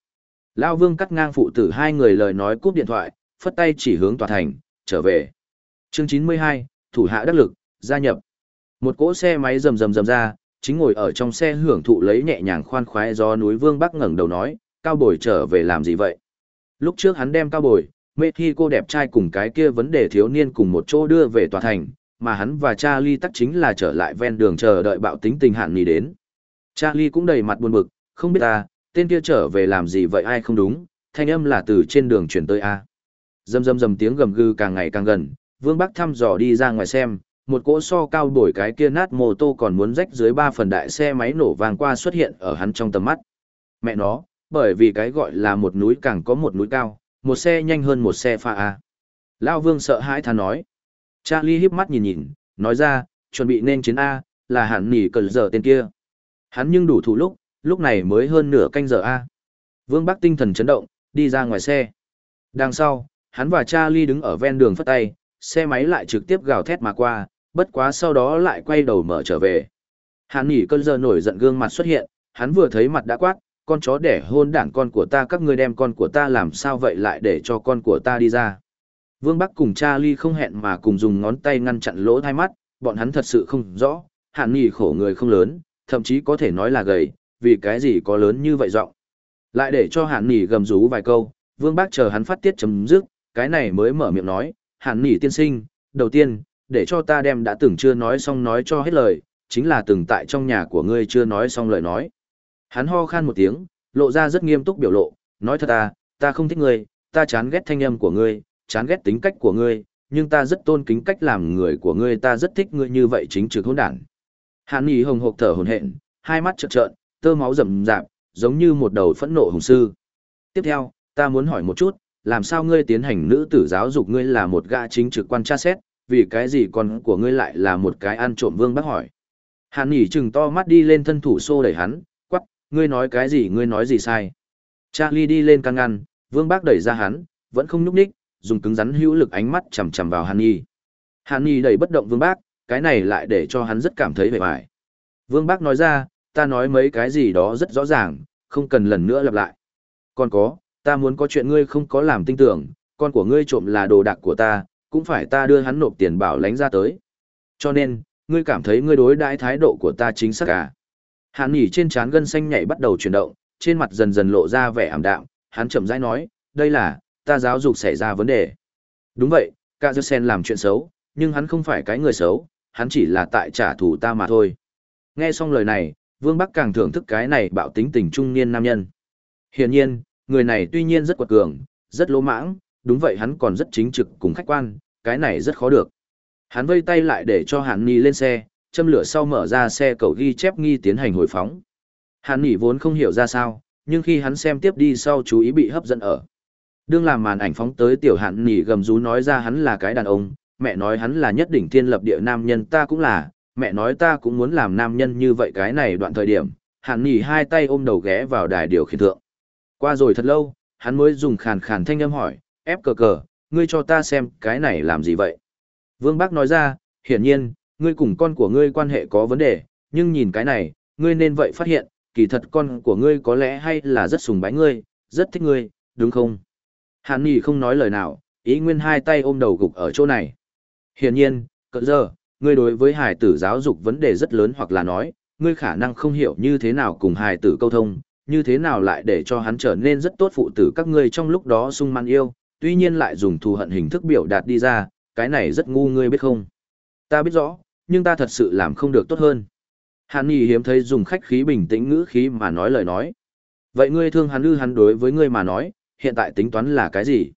Lao vương cắt ngang phụ tử hai người lời nói cúp điện thoại, phất tay chỉ hướng tòa thành, trở về. Chương 92, thủ hạ đắc lực, gia nhập. Một cỗ xe máy rầm rầm rầm ra, chính ngồi ở trong xe hưởng thụ lấy nhẹ nhàng khoan khoái do núi vương bắc ngẩng đầu nói, cao bồi trở về làm gì vậy? Lúc trước hắn đem cao bồi, mê thi cô đẹp trai cùng cái kia vấn đề thiếu niên cùng một chỗ đưa về tòa thành, mà hắn và Charlie tắc chính là trở lại ven đường chờ đợi bạo tính tình hạn nghỉ đến. Charlie cũng đầy mặt buồn bực, không biết ta, tên kia trở về làm gì vậy ai không đúng, thanh âm là từ trên đường chuyển tới A. Dầm dầm dầm tiếng gầm gừ càng ngày càng gần, Vương Bắc thăm dò đi ra ngoài xem, một cỗ so cao bổi cái kia nát mô tô còn muốn rách dưới ba phần đại xe máy nổ vàng qua xuất hiện ở hắn trong tầm mắt. Mẹ nó, bởi vì cái gọi là một núi càng có một núi cao, một xe nhanh hơn một xe pha A. Lao Vương sợ hãi thà nói. Charlie híp mắt nhìn nhìn, nói ra, chuẩn bị nên chiến A, là hẳn nỉ cần giờ tên kia. Hắn nhưng đủ thủ lúc, lúc này mới hơn nửa canh giờ A. Vương Bắc tinh thần chấn động, đi ra ngoài xe. Đằng sau, hắn và Charlie đứng ở ven đường phất tay, xe máy lại trực tiếp gào thét mà qua, bất quá sau đó lại quay đầu mở trở về. Hàn nỉ cơn giờ nổi giận gương mặt xuất hiện, hắn vừa thấy mặt đã quát, con chó đẻ hôn đảng con của ta các ngươi đem con của ta làm sao vậy lại để cho con của ta đi ra. Vương Bắc cùng Charlie không hẹn mà cùng dùng ngón tay ngăn chặn lỗ thai mắt, bọn hắn thật sự không rõ, hàn nỉ khổ người không lớn, thậm chí có thể nói là gầy, vì cái gì có lớn như vậy giọng Lại để cho hàn nỉ gầm rú vài câu, Vương Bắc chờ hắn phát tiết chấm dứt, cái này mới mở miệng nói, hàn nỉ tiên sinh, đầu tiên, để cho ta đem đã từng chưa nói xong nói cho hết lời, chính là từng tại trong nhà của ngươi chưa nói xong lời nói. Hắn ho khan một tiếng, lộ ra rất nghiêm túc biểu lộ, nói thật à, ta không thích ngươi, ta chán ghét thanh âm của ngươi, chán ghét tính cách của ngươi, nhưng ta rất tôn kính cách làm người của ngươi, ta rất thích ngươi như vậy chính trực hỗn đản. Hàn Nghị hồng hộc thở hổn hển, hai mắt trợn trợn, tơ máu rầm rạp, giống như một đầu phẫn nộ hùng sư. Tiếp theo, ta muốn hỏi một chút, làm sao ngươi tiến hành nữ tử giáo dục ngươi là một gã chính trực quan tra xét, vì cái gì con của ngươi lại là một cái ăn trộm vương bác hỏi. Hàn nhỉ chừng to mắt đi lên thân thủ xô đẩy hắn, quắc, ngươi nói cái gì ngươi nói gì sai. Charlie đi lên căn ngăn, vương bác đẩy ra hắn, vẫn không nhúc ních, dùng cứng rắn hữu lực ánh mắt chằm chằm vào Hàn nhỉ. Hàn nhỉ đẩy bất động vương bác, cái này lại để cho hắn rất cảm thấy vẻ vải. Vương bác nói ra, ta nói mấy cái gì đó rất rõ ràng, không cần lần nữa lặp lại. Còn có, ta muốn có chuyện ngươi không có làm tin tưởng, con của ngươi trộm là đồ đạc của ta, cũng phải ta đưa hắn nộp tiền bảo lãnh ra tới. Cho nên, ngươi cảm thấy ngươi đối đãi thái độ của ta chính xác à? Hàn nhỉ trên trán gân xanh nhảy bắt đầu chuyển động, trên mặt dần dần lộ ra vẻ ảm đạm, hắn chậm rãi nói, đây là, ta giáo dục xảy ra vấn đề. Đúng vậy, cả sen làm chuyện xấu, nhưng hắn không phải cái người xấu, hắn chỉ là tại trả thù ta mà thôi. Nghe xong lời này, Vương Bắc càng thưởng thức cái này bạo tính tình trung niên nam nhân. Hiển nhiên, người này tuy nhiên rất quật cường, rất lỗ mãng, đúng vậy hắn còn rất chính trực cùng khách quan, cái này rất khó được. Hắn vây tay lại để cho Hàn Nhi lên xe, châm lửa sau mở ra xe cầu ghi chép nghi tiến hành hồi phóng. Hàn Nhi vốn không hiểu ra sao, nhưng khi hắn xem tiếp đi sau chú ý bị hấp dẫn ở. Đương làm màn ảnh phóng tới tiểu Hàn Nhi gầm rú nói ra hắn là cái đàn ông, mẹ nói hắn là nhất đỉnh thiên lập địa nam nhân ta cũng là, mẹ nói ta cũng muốn làm nam nhân như vậy cái này đoạn thời điểm. Hàn Nhi hai tay ôm đầu ghé vào đài điều khiển thượng. Qua rồi thật lâu, hắn mới dùng khàn khàn thanh âm hỏi, ép cờ cờ, ngươi cho ta xem cái này làm gì vậy? Vương Bác nói ra, hiển nhiên, ngươi cùng con của ngươi quan hệ có vấn đề, nhưng nhìn cái này, ngươi nên vậy phát hiện, kỳ thật con của ngươi có lẽ hay là rất sùng bái ngươi, rất thích ngươi, đúng không? Hàn Nhi không nói lời nào, ý nguyên hai tay ôm đầu gục ở chỗ này. Hiển nhiên, cỡ giờ, ngươi đối với hài tử giáo dục vấn đề rất lớn hoặc là nói, ngươi khả năng không hiểu như thế nào cùng hài tử câu thông, như thế nào lại để cho hắn trở nên rất tốt phụ tử các ngươi trong lúc đó sung man yêu, tuy nhiên lại dùng thù hận hình thức biểu đạt đi ra, cái này rất ngu ngươi biết không? Ta biết rõ, nhưng ta thật sự làm không được tốt hơn. Hàn Nghị hiếm thấy dùng khách khí bình tĩnh ngữ khí mà nói lời nói. Vậy ngươi thương hắn ư hắn đối với ngươi mà nói, hiện tại tính toán là cái gì?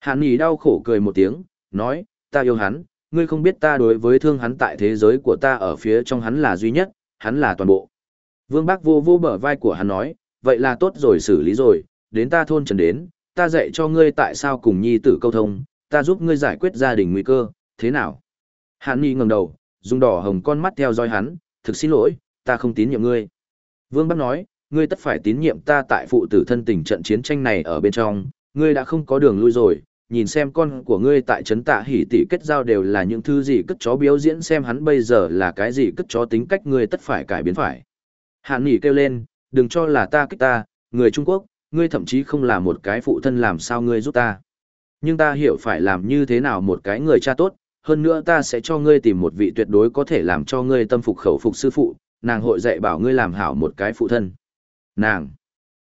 Hàn Nghị đau khổ cười một tiếng, nói, ta yêu hắn, ngươi không biết ta đối với thương hắn tại thế giới của ta ở phía trong hắn là duy nhất, hắn là toàn bộ. Vương Bác vô vô bờ vai của hắn nói, vậy là tốt rồi xử lý rồi, đến ta thôn trần đến, ta dạy cho ngươi tại sao cùng nhi tử câu thông, ta giúp ngươi giải quyết gia đình nguy cơ, thế nào? Hàn Nhi ngẩng đầu, dùng đỏ hồng con mắt theo dõi hắn, thực xin lỗi, ta không tín nhiệm ngươi. Vương Bắc nói, ngươi tất phải tín nhiệm ta tại phụ tử thân tình trận chiến tranh này ở bên trong, ngươi đã không có đường lui rồi, nhìn xem con của ngươi tại trấn tạ hỉ tỷ kết giao đều là những thứ gì cất chó biểu diễn xem hắn bây giờ là cái gì cất chó tính cách ngươi tất phải cải biến phải. Hạn Nhi kêu lên, đừng cho là ta kích ta, người Trung Quốc, ngươi thậm chí không là một cái phụ thân làm sao ngươi giúp ta. Nhưng ta hiểu phải làm như thế nào một cái người cha tốt, hơn nữa ta sẽ cho ngươi tìm một vị tuyệt đối có thể làm cho ngươi tâm phục khẩu phục sư phụ, nàng hội dạy bảo ngươi làm hảo một cái phụ thân. Nàng.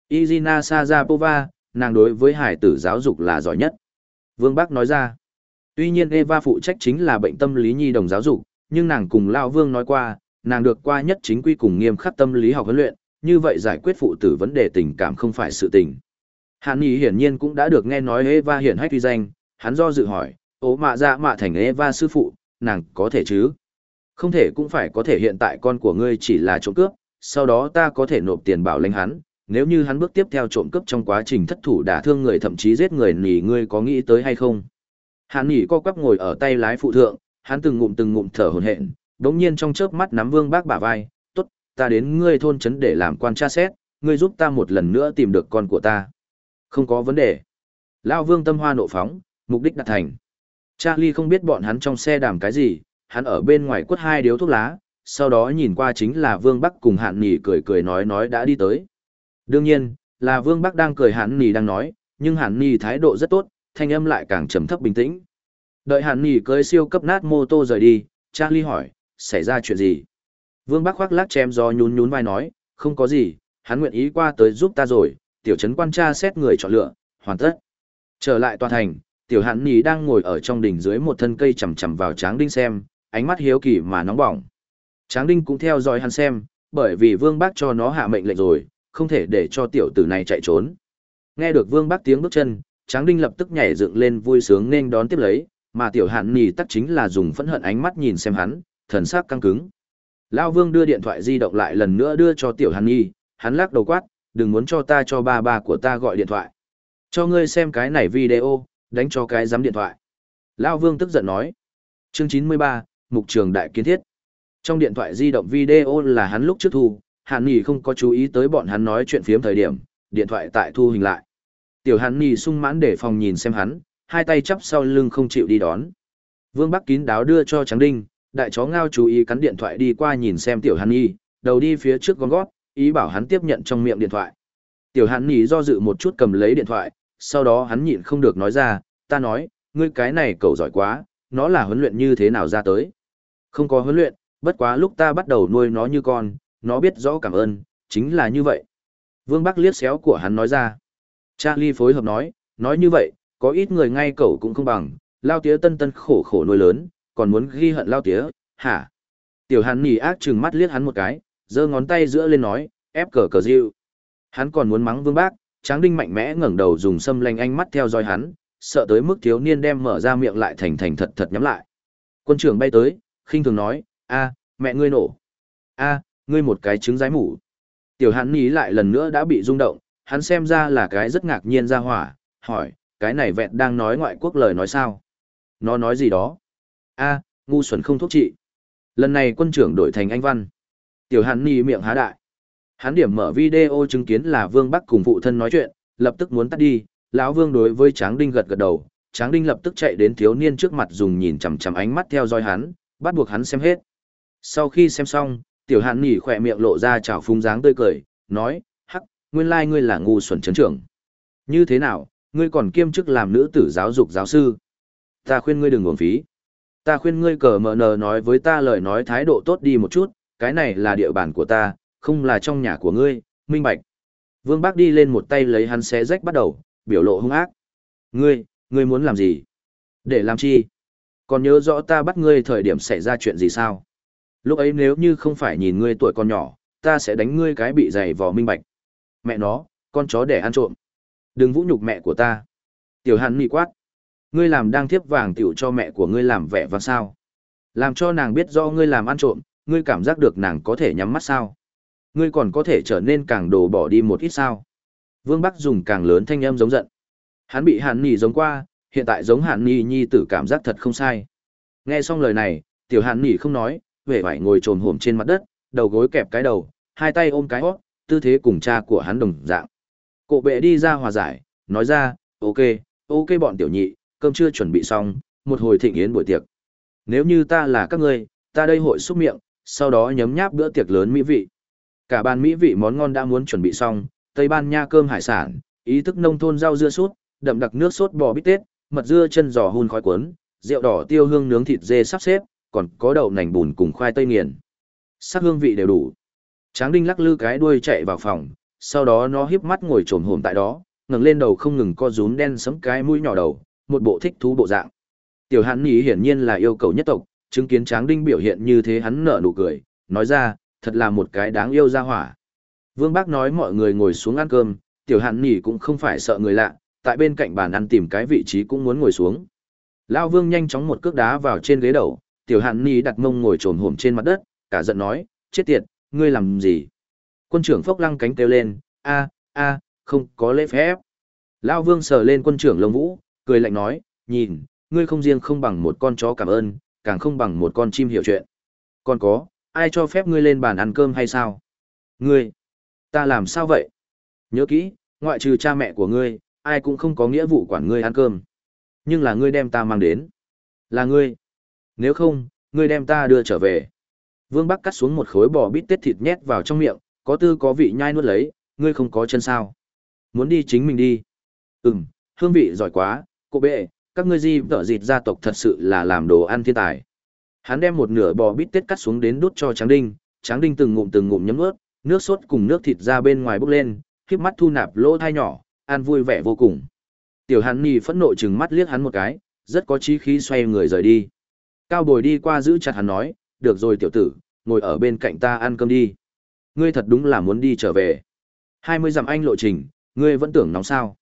Izina Sajapova, nàng đối với hải tử giáo dục là giỏi nhất. Vương Bắc nói ra. Tuy nhiên Eva phụ trách chính là bệnh tâm lý nhi đồng giáo dục, nhưng nàng cùng Lao Vương nói qua, nàng được qua nhất chính quy cùng nghiêm khắc tâm lý học huấn luyện, như vậy giải quyết phụ tử vấn đề tình cảm không phải sự tình. Hàn Nghị hiển nhiên cũng đã được nghe nói Eva hiển hách uy danh, hắn do dự hỏi, ố mạ dạ mạ thành Eva sư phụ, nàng có thể chứ? Không thể cũng phải có thể hiện tại con của ngươi chỉ là trộm cướp, sau đó ta có thể nộp tiền bảo lãnh hắn, nếu như hắn bước tiếp theo trộm cướp trong quá trình thất thủ đả thương người thậm chí giết người nỉ ngươi có nghĩ tới hay không? Hàn Nghị co quắp ngồi ở tay lái phụ thượng, hắn từng ngụm từng ngụm thở hổn hển, đống nhiên trong chớp mắt nắm vương bác bả vai, ta đến ngươi thôn trấn để làm quan tra xét, ngươi giúp ta một lần nữa tìm được con của ta. Không có vấn đề. Lao vương tâm hoa nộ phóng, mục đích đạt thành. Charlie không biết bọn hắn trong xe đàm cái gì, hắn ở bên ngoài quất hai điếu thuốc lá, sau đó nhìn qua chính là Vương Bắc cùng Hạn Nỉ cười cười nói nói đã đi tới. Đương nhiên, là Vương Bắc đang cười Hạn Nỉ đang nói, nhưng Hạn Nỉ thái độ rất tốt, thanh âm lại càng trầm thấp bình tĩnh. Đợi Hạn Nỉ cưới siêu cấp nát mô tô rời đi, Charlie hỏi, xảy ra chuyện gì? Vương Bắc khoác lác chém gió nhún nhún vai nói, không có gì, hắn nguyện ý qua tới giúp ta rồi, tiểu trấn quan tra xét người chọn lựa, hoàn tất. Trở lại tòa thành, tiểu hạn nhì đang ngồi ở trong đỉnh dưới một thân cây chầm chầm vào tráng đinh xem, ánh mắt hiếu kỳ mà nóng bỏng. Tráng đinh cũng theo dõi hắn xem, bởi vì vương bác cho nó hạ mệnh lệnh rồi, không thể để cho tiểu tử này chạy trốn. Nghe được vương bác tiếng bước chân, tráng đinh lập tức nhảy dựng lên vui sướng nên đón tiếp lấy, mà tiểu hạn nhì tắc chính là dùng phẫn hận ánh mắt nhìn xem hắn, thần sắc căng cứng. Lao vương đưa điện thoại di động lại lần nữa đưa cho tiểu hàn nhi, hắn lắc đầu quát, đừng muốn cho ta cho ba ba của ta gọi điện thoại. Cho ngươi xem cái này video, đánh cho cái giám điện thoại. Lao vương tức giận nói. Chương 93, Mục trường đại kiến thiết. Trong điện thoại di động video là hắn lúc trước thu, Hàn Nhi không có chú ý tới bọn hắn nói chuyện phiếm thời điểm, điện thoại tại thu hình lại. Tiểu Hàn Nhi sung mãn để phòng nhìn xem hắn, hai tay chắp sau lưng không chịu đi đón. Vương Bắc kín đáo đưa cho Tráng Đinh, đại chó ngao chú ý cắn điện thoại đi qua nhìn xem Tiểu Hàn Nhi, đầu đi phía trước con gót, ý bảo hắn tiếp nhận trong miệng điện thoại. Tiểu Hàn Nhi do dự một chút cầm lấy điện thoại, sau đó hắn nhịn không được nói ra, ta nói, ngươi cái này cậu giỏi quá, nó là huấn luyện như thế nào ra tới. Không có huấn luyện, bất quá lúc ta bắt đầu nuôi nó như con, nó biết rõ cảm ơn, chính là như vậy. Vương Bắc liếc xéo của hắn nói ra. Charlie phối hợp nói, nói như vậy, có ít người ngay cậu cũng không bằng, lao tía tân tân khổ khổ nuôi lớn, còn muốn ghi hận lao tía, hả? Tiểu hắn nỉ ác chừng mắt liếc hắn một cái, giơ ngón tay giữa lên nói, ép cờ cờ dịu. Hắn còn muốn mắng vương bác, tráng đinh mạnh mẽ ngẩng đầu dùng xâm lanh ánh mắt theo dõi hắn, sợ tới mức thiếu niên đem mở ra miệng lại thành thành thật thật nhắm lại. Quân trưởng bay tới, khinh thường nói, a, mẹ ngươi nổ. a, ngươi một cái trứng rái mủ. Tiểu hắn ní lại lần nữa đã bị rung động, hắn xem ra là cái rất ngạc nhiên ra hỏa, hỏi, cái này vẹn đang nói ngoại quốc lời nói sao? Nó nói gì đó? A, ngu xuẩn không thuốc trị. Lần này quân trưởng đổi thành anh văn. Tiểu hàn ni miệng há đại. Hắn điểm mở video chứng kiến là Vương Bắc cùng phụ thân nói chuyện, lập tức muốn tắt đi, lão Vương đối với Tráng Đinh gật gật đầu, Tráng Đinh lập tức chạy đến thiếu niên trước mặt dùng nhìn chằm chằm ánh mắt theo dõi hắn, bắt buộc hắn xem hết. Sau khi xem xong, Tiểu Hàn ni khỏe miệng lộ ra chảo phúng dáng tươi cười, nói, hắc, nguyên lai ngươi là ngu xuẩn trấn trưởng. Như thế nào, ngươi còn kiêm chức làm nữ tử giáo dục giáo sư. Ta khuyên ngươi đừng uổng phí. Ta khuyên ngươi cờ mở nờ nói với ta lời nói thái độ tốt đi một chút, cái này là địa bàn của ta, không là trong nhà của ngươi, minh bạch. Vương Bác đi lên một tay lấy hắn xé rách bắt đầu, biểu lộ hung ác. Ngươi, ngươi muốn làm gì? Để làm chi? Còn nhớ rõ ta bắt ngươi thời điểm xảy ra chuyện gì sao? Lúc ấy nếu như không phải nhìn ngươi tuổi còn nhỏ, ta sẽ đánh ngươi cái bị dày vò minh bạch. Mẹ nó, con chó để ăn trộm. Đừng vũ nhục mẹ của ta. Tiểu Hàn mị quát. Ngươi làm đang thiếp vàng tiểu cho mẹ của ngươi làm vẻ vang sao? Làm cho nàng biết do ngươi làm ăn trộm, ngươi cảm giác được nàng có thể nhắm mắt sao? Ngươi còn có thể trở nên càng đồ bỏ đi một ít sao? Vương Bắc dùng càng lớn thanh âm giống giận. Hắn bị Hàn Nghị giống qua, hiện tại giống Hàn Nghị nhi tử cảm giác thật không sai. Nghe xong lời này, tiểu Hàn Nghị không nói, vẻ vải ngồi trồn hổm trên mặt đất, đầu gối kẹp cái đầu, hai tay ôm cái hót, tư thế cùng cha của hắn đồng dạng. Cổ bệ đi ra hòa giải, nói ra, ok, ok bọn tiểu nhị, cơm chưa chuẩn bị xong, một hồi thịnh yến buổi tiệc. Nếu như ta là các ngươi, ta đây hội xúc miệng, sau đó nhấm nháp bữa tiệc lớn mỹ vị. Cả bàn mỹ vị món ngon đã muốn chuẩn bị xong, Tây Ban Nha cơm hải sản, ý thức nông thôn rau dưa sốt, đậm đặc nước sốt bò bít tết, mật dưa chân giò hun khói cuốn, rượu đỏ tiêu hương nướng thịt dê sắp xếp, còn có đậu nành bùn cùng khoai tây nghiền. Sắc hương vị đều đủ. Tráng Đinh lắc lư cái đuôi chạy vào phòng, sau đó nó híp mắt ngồi trồm hổm tại đó, ngẩng lên đầu không ngừng co rúm đen sẫm cái mũi nhỏ đầu, một bộ thích thú bộ dạng. Tiểu Hàn Nghị hiển nhiên là yêu cầu nhất tộc, chứng kiến Tráng Đinh biểu hiện như thế hắn nở nụ cười, nói ra, thật là một cái đáng yêu ra hỏa. Vương Bác nói mọi người ngồi xuống ăn cơm, Tiểu Hàn Nghị cũng không phải sợ người lạ, tại bên cạnh bàn ăn tìm cái vị trí cũng muốn ngồi xuống. Lao Vương nhanh chóng một cước đá vào trên ghế đầu, Tiểu Hàn Nghị đặt mông ngồi trồm hổm trên mặt đất, cả giận nói, chết tiệt, ngươi làm gì? Quân trưởng Phốc Lăng cánh kêu lên, a, a, không có lễ phép. Lao Vương sờ lên quân trưởng Lông Vũ, cười lạnh nói, nhìn, ngươi không riêng không bằng một con chó cảm ơn, càng không bằng một con chim hiểu chuyện. Còn có, ai cho phép ngươi lên bàn ăn cơm hay sao? Ngươi, ta làm sao vậy? Nhớ kỹ, ngoại trừ cha mẹ của ngươi, ai cũng không có nghĩa vụ quản ngươi ăn cơm. Nhưng là ngươi đem ta mang đến. Là ngươi. Nếu không, ngươi đem ta đưa trở về. Vương Bắc cắt xuống một khối bò bít tết thịt nhét vào trong miệng, có tư có vị nhai nuốt lấy, ngươi không có chân sao. Muốn đi chính mình đi. Ừm, hương vị giỏi quá, cô bệ, các ngươi di vợ dịt gia tộc thật sự là làm đồ ăn thiên tài. Hắn đem một nửa bò bít tết cắt xuống đến đút cho Tráng Đinh, Tráng Đinh từng ngụm từng ngụm nhấm ướt nước sốt cùng nước thịt ra bên ngoài bốc lên, khép mắt thu nạp lỗ thai nhỏ, ăn vui vẻ vô cùng. Tiểu hắn Nhi phẫn nộ chừng mắt liếc hắn một cái, rất có trí khí xoay người rời đi. Cao Bồi đi qua giữ chặt hắn nói, được rồi tiểu tử, ngồi ở bên cạnh ta ăn cơm đi. Ngươi thật đúng là muốn đi trở về. 20 dặm anh lộ trình, ngươi vẫn tưởng nóng sao.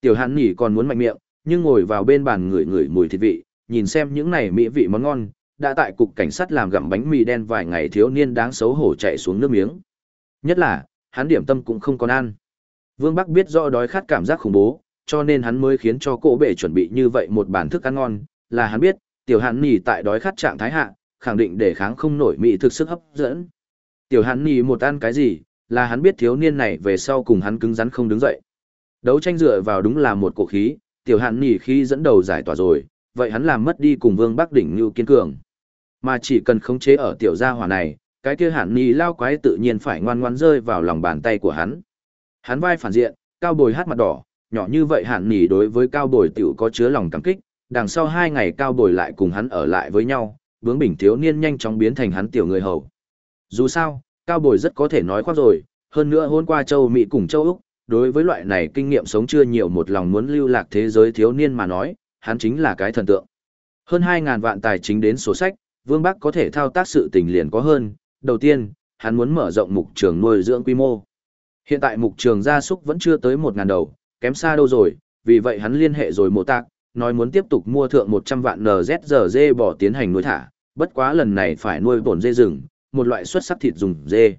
Tiểu hắn Nhi còn muốn mạnh miệng, nhưng ngồi vào bên bàn ngửi ngửi mùi thịt vị, nhìn xem những này mỹ vị món ngon, đã tại cục cảnh sát làm gặm bánh mì đen vài ngày thiếu niên đáng xấu hổ chạy xuống nước miếng. Nhất là, hắn điểm tâm cũng không còn ăn. Vương Bắc biết rõ đói khát cảm giác khủng bố, cho nên hắn mới khiến cho cổ bệ chuẩn bị như vậy một bản thức ăn ngon, là hắn biết, tiểu hắn nì tại đói khát trạng thái hạ, khẳng định để kháng không nổi mỹ thực sức hấp dẫn. Tiểu hắn nì một ăn cái gì, là hắn biết thiếu niên này về sau cùng hắn cứng rắn không đứng dậy. Đấu tranh dựa vào đúng là một cổ khí, tiểu Hạn nỉ khi dẫn đầu giải tỏa rồi, vậy hắn làm mất đi cùng vương bắc đỉnh như kiên cường. Mà chỉ cần khống chế ở tiểu gia hỏa này, cái kia Hạn nỉ lao quái tự nhiên phải ngoan ngoan rơi vào lòng bàn tay của hắn. Hắn vai phản diện, cao bồi hát mặt đỏ, nhỏ như vậy hạn nỉ đối với cao bồi tiểu có chứa lòng cảm kích, đằng sau hai ngày cao bồi lại cùng hắn ở lại với nhau, bướng bình thiếu niên nhanh chóng biến thành hắn tiểu người hầu. Dù sao, cao bồi rất có thể nói khoác rồi, hơn nữa hôn qua châu Mỹ cùng châu Úc, đối với loại này kinh nghiệm sống chưa nhiều một lòng muốn lưu lạc thế giới thiếu niên mà nói, hắn chính là cái thần tượng. Hơn 2.000 vạn tài chính đến sổ sách, Vương Bắc có thể thao tác sự tình liền có hơn. Đầu tiên, hắn muốn mở rộng mục trường nuôi dưỡng quy mô. Hiện tại mục trường gia súc vẫn chưa tới 1.000 đầu, kém xa đâu rồi, vì vậy hắn liên hệ rồi mộ tạc, nói muốn tiếp tục mua thượng 100 vạn NZG dê bỏ tiến hành nuôi thả, bất quá lần này phải nuôi bổn dê rừng, một loại xuất sắc thịt dùng dê.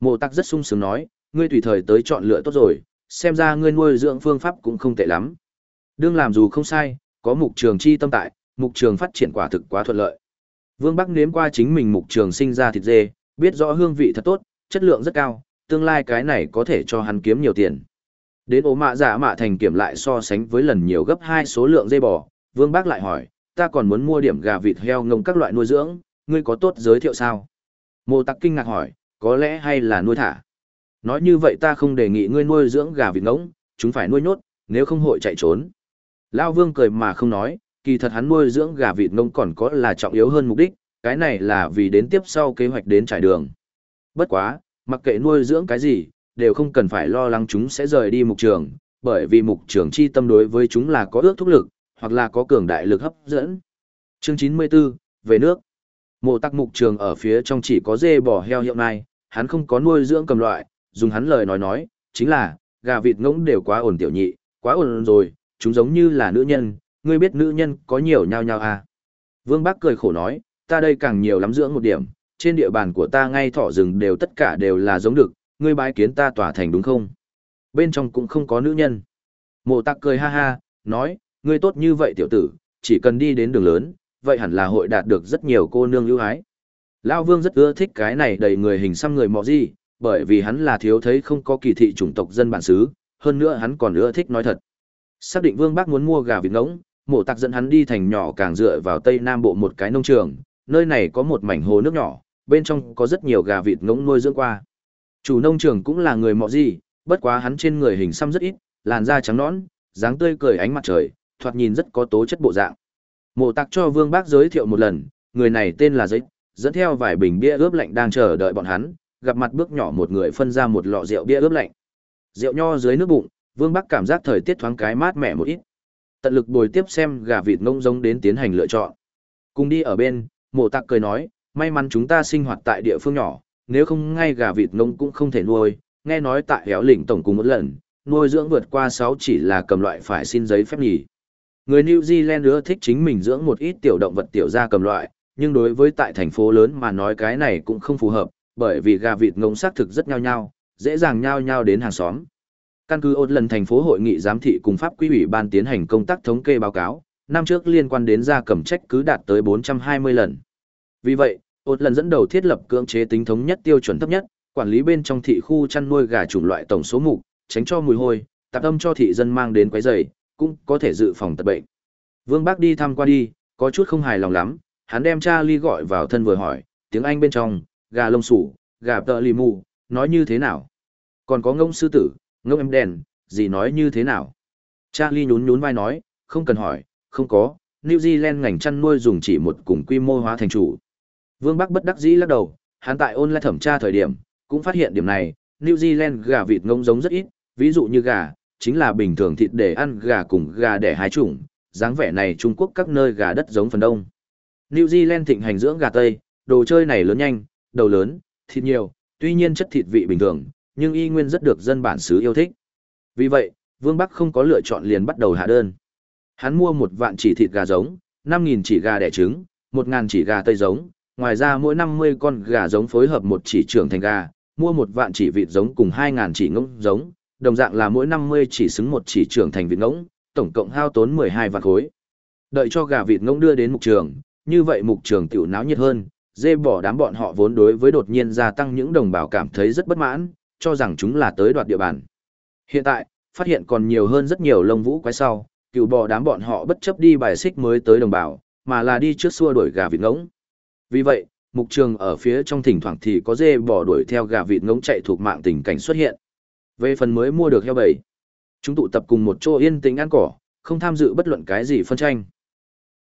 Mộ tạc rất sung sướng nói, ngươi tùy thời tới chọn lựa tốt rồi, xem ra ngươi nuôi dưỡng phương pháp cũng không tệ lắm. Đương làm dù không sai, có mục trường chi tâm tại, mục trường phát triển quả thực quá thuận lợi. Vương Bắc nếm qua chính mình mục trường sinh ra thịt dê, biết rõ hương vị thật tốt, chất lượng rất cao, tương lai cái này có thể cho hắn kiếm nhiều tiền. Đến ố mạ giả mạ thành kiểm lại so sánh với lần nhiều gấp hai số lượng dê bò, Vương Bắc lại hỏi, ta còn muốn mua điểm gà vịt heo ngông các loại nuôi dưỡng, ngươi có tốt giới thiệu sao? Mô tắc kinh ngạc hỏi, có lẽ hay là nuôi thả? Nói như vậy ta không đề nghị ngươi nuôi dưỡng gà vịt ngỗng, chúng phải nuôi nhốt, nếu không hội chạy trốn. Lao Vương cười mà không nói, kỳ thật hắn nuôi dưỡng gà vịt ngỗng còn có là trọng yếu hơn mục đích, cái này là vì đến tiếp sau kế hoạch đến trải đường. Bất quá, Mặc kệ nuôi dưỡng cái gì, đều không cần phải lo lắng chúng sẽ rời đi mục trường, bởi vì mục trường chi tâm đối với chúng là có ước thúc lực, hoặc là có cường đại lực hấp dẫn. Chương 94, về nước. Mộ tắc mục trường ở phía trong chỉ có dê bò heo hiệu này, hắn không có nuôi dưỡng cầm loại, dùng hắn lời nói nói, chính là, gà vịt ngỗng đều quá ổn tiểu nhị, quá ổn rồi, chúng giống như là nữ nhân, ngươi biết nữ nhân có nhiều nhau nhau à. Vương Bác cười khổ nói, ta đây càng nhiều lắm dưỡng một điểm, trên địa bàn của ta ngay thỏ rừng đều tất cả đều là giống được, ngươi bái kiến ta tỏa thành đúng không? Bên trong cũng không có nữ nhân. Mộ tắc cười ha ha, nói, ngươi tốt như vậy tiểu tử, chỉ cần đi đến đường lớn, vậy hẳn là hội đạt được rất nhiều cô nương ưu ái. Lao vương rất ưa thích cái này đầy người hình xăm người mọ gì, bởi vì hắn là thiếu thấy không có kỳ thị chủng tộc dân bản xứ, hơn nữa hắn còn ưa thích nói thật. Xác định vương bác muốn mua gà vịt ngỗng, mộ tạc dẫn hắn đi thành nhỏ càng dựa vào tây nam bộ một cái nông trường, nơi này có một mảnh hồ nước nhỏ, bên trong có rất nhiều gà vịt ngỗng nuôi dưỡng qua. Chủ nông trường cũng là người mọ gì, bất quá hắn trên người hình xăm rất ít, làn da trắng nõn, dáng tươi cười ánh mặt trời, thoạt nhìn rất có tố chất bộ dạng. Mộ tạc cho Vương Bác giới thiệu một lần, người này tên là Giấy, dẫn theo vài bình bia ướp lạnh đang chờ đợi bọn hắn, gặp mặt bước nhỏ một người phân ra một lọ rượu bia ướp lạnh. Rượu nho dưới nước bụng, Vương Bắc cảm giác thời tiết thoáng cái mát mẻ một ít. Tận lực bồi tiếp xem gà vịt ngông giống đến tiến hành lựa chọn. Cùng đi ở bên, mộ tạc cười nói, may mắn chúng ta sinh hoạt tại địa phương nhỏ, nếu không ngay gà vịt ngông cũng không thể nuôi, nghe nói tại héo lĩnh tổng cùng một lần, nuôi dưỡng vượt qua 6 chỉ là cầm loại phải xin giấy phép nghỉ. Người New Zealand ưa thích chính mình dưỡng một ít tiểu động vật tiểu gia cầm loại, nhưng đối với tại thành phố lớn mà nói cái này cũng không phù hợp, bởi vì gà vịt ngông xác thực rất nhau nhau, dễ dàng nhau nhau đến hàng xóm. Căn cứ ôn lần thành phố hội nghị giám thị cùng pháp quy ủy ban tiến hành công tác thống kê báo cáo, năm trước liên quan đến gia cầm trách cứ đạt tới 420 lần. Vì vậy, ôn lần dẫn đầu thiết lập cưỡng chế tính thống nhất tiêu chuẩn thấp nhất, quản lý bên trong thị khu chăn nuôi gà chủng loại tổng số mục, tránh cho mùi hôi, tạp âm cho thị dân mang đến quấy rầy, cũng có thể dự phòng tật bệnh. Vương Bác đi thăm qua đi, có chút không hài lòng lắm, hắn đem Charlie gọi vào thân vừa hỏi, tiếng Anh bên trong, gà lông sủ, gà tợ lì mù, nói như thế nào? Còn có ngông sư tử, ngông em đèn, gì nói như thế nào? Charlie nhún nhún vai nói, không cần hỏi, không có, New Zealand ngành chăn nuôi dùng chỉ một cùng quy mô hóa thành chủ. Vương Bắc bất đắc dĩ lắc đầu, hắn tại ôn lại thẩm tra thời điểm, cũng phát hiện điểm này, New Zealand gà vịt ngông giống rất ít, ví dụ như gà, chính là bình thường thịt để ăn gà cùng gà để hái chủng, dáng vẻ này Trung Quốc các nơi gà đất giống phần đông. New Zealand thịnh hành dưỡng gà Tây, đồ chơi này lớn nhanh, đầu lớn, thịt nhiều, tuy nhiên chất thịt vị bình thường, nhưng y nguyên rất được dân bản xứ yêu thích. Vì vậy, Vương Bắc không có lựa chọn liền bắt đầu hạ đơn. Hắn mua một vạn chỉ thịt gà giống, 5.000 chỉ gà đẻ trứng, 1.000 chỉ gà tây giống, ngoài ra mỗi 50 con gà giống phối hợp một chỉ trưởng thành gà, mua một vạn chỉ vịt giống cùng 2.000 chỉ ngỗng giống, đồng dạng là mỗi 50 chỉ xứng một chỉ trưởng thành vịt ngỗng, tổng cộng hao tốn 12 vạn khối. Đợi cho gà vịt ngỗng đưa đến mục trường, như vậy mục trường tiểu náo nhiệt hơn, dê bỏ đám bọn họ vốn đối với đột nhiên gia tăng những đồng bào cảm thấy rất bất mãn, cho rằng chúng là tới đoạt địa bàn. Hiện tại, phát hiện còn nhiều hơn rất nhiều lông vũ quái sau, cựu bò đám bọn họ bất chấp đi bài xích mới tới đồng bào, mà là đi trước xua đuổi gà vịt ngỗng. Vì vậy, mục trường ở phía trong thỉnh thoảng thì có dê bò đuổi theo gà vịt ngỗng chạy thuộc mạng tình cảnh xuất hiện. Về phần mới mua được heo bầy, chúng tụ tập cùng một chỗ yên tĩnh ăn cỏ, không tham dự bất luận cái gì phân tranh.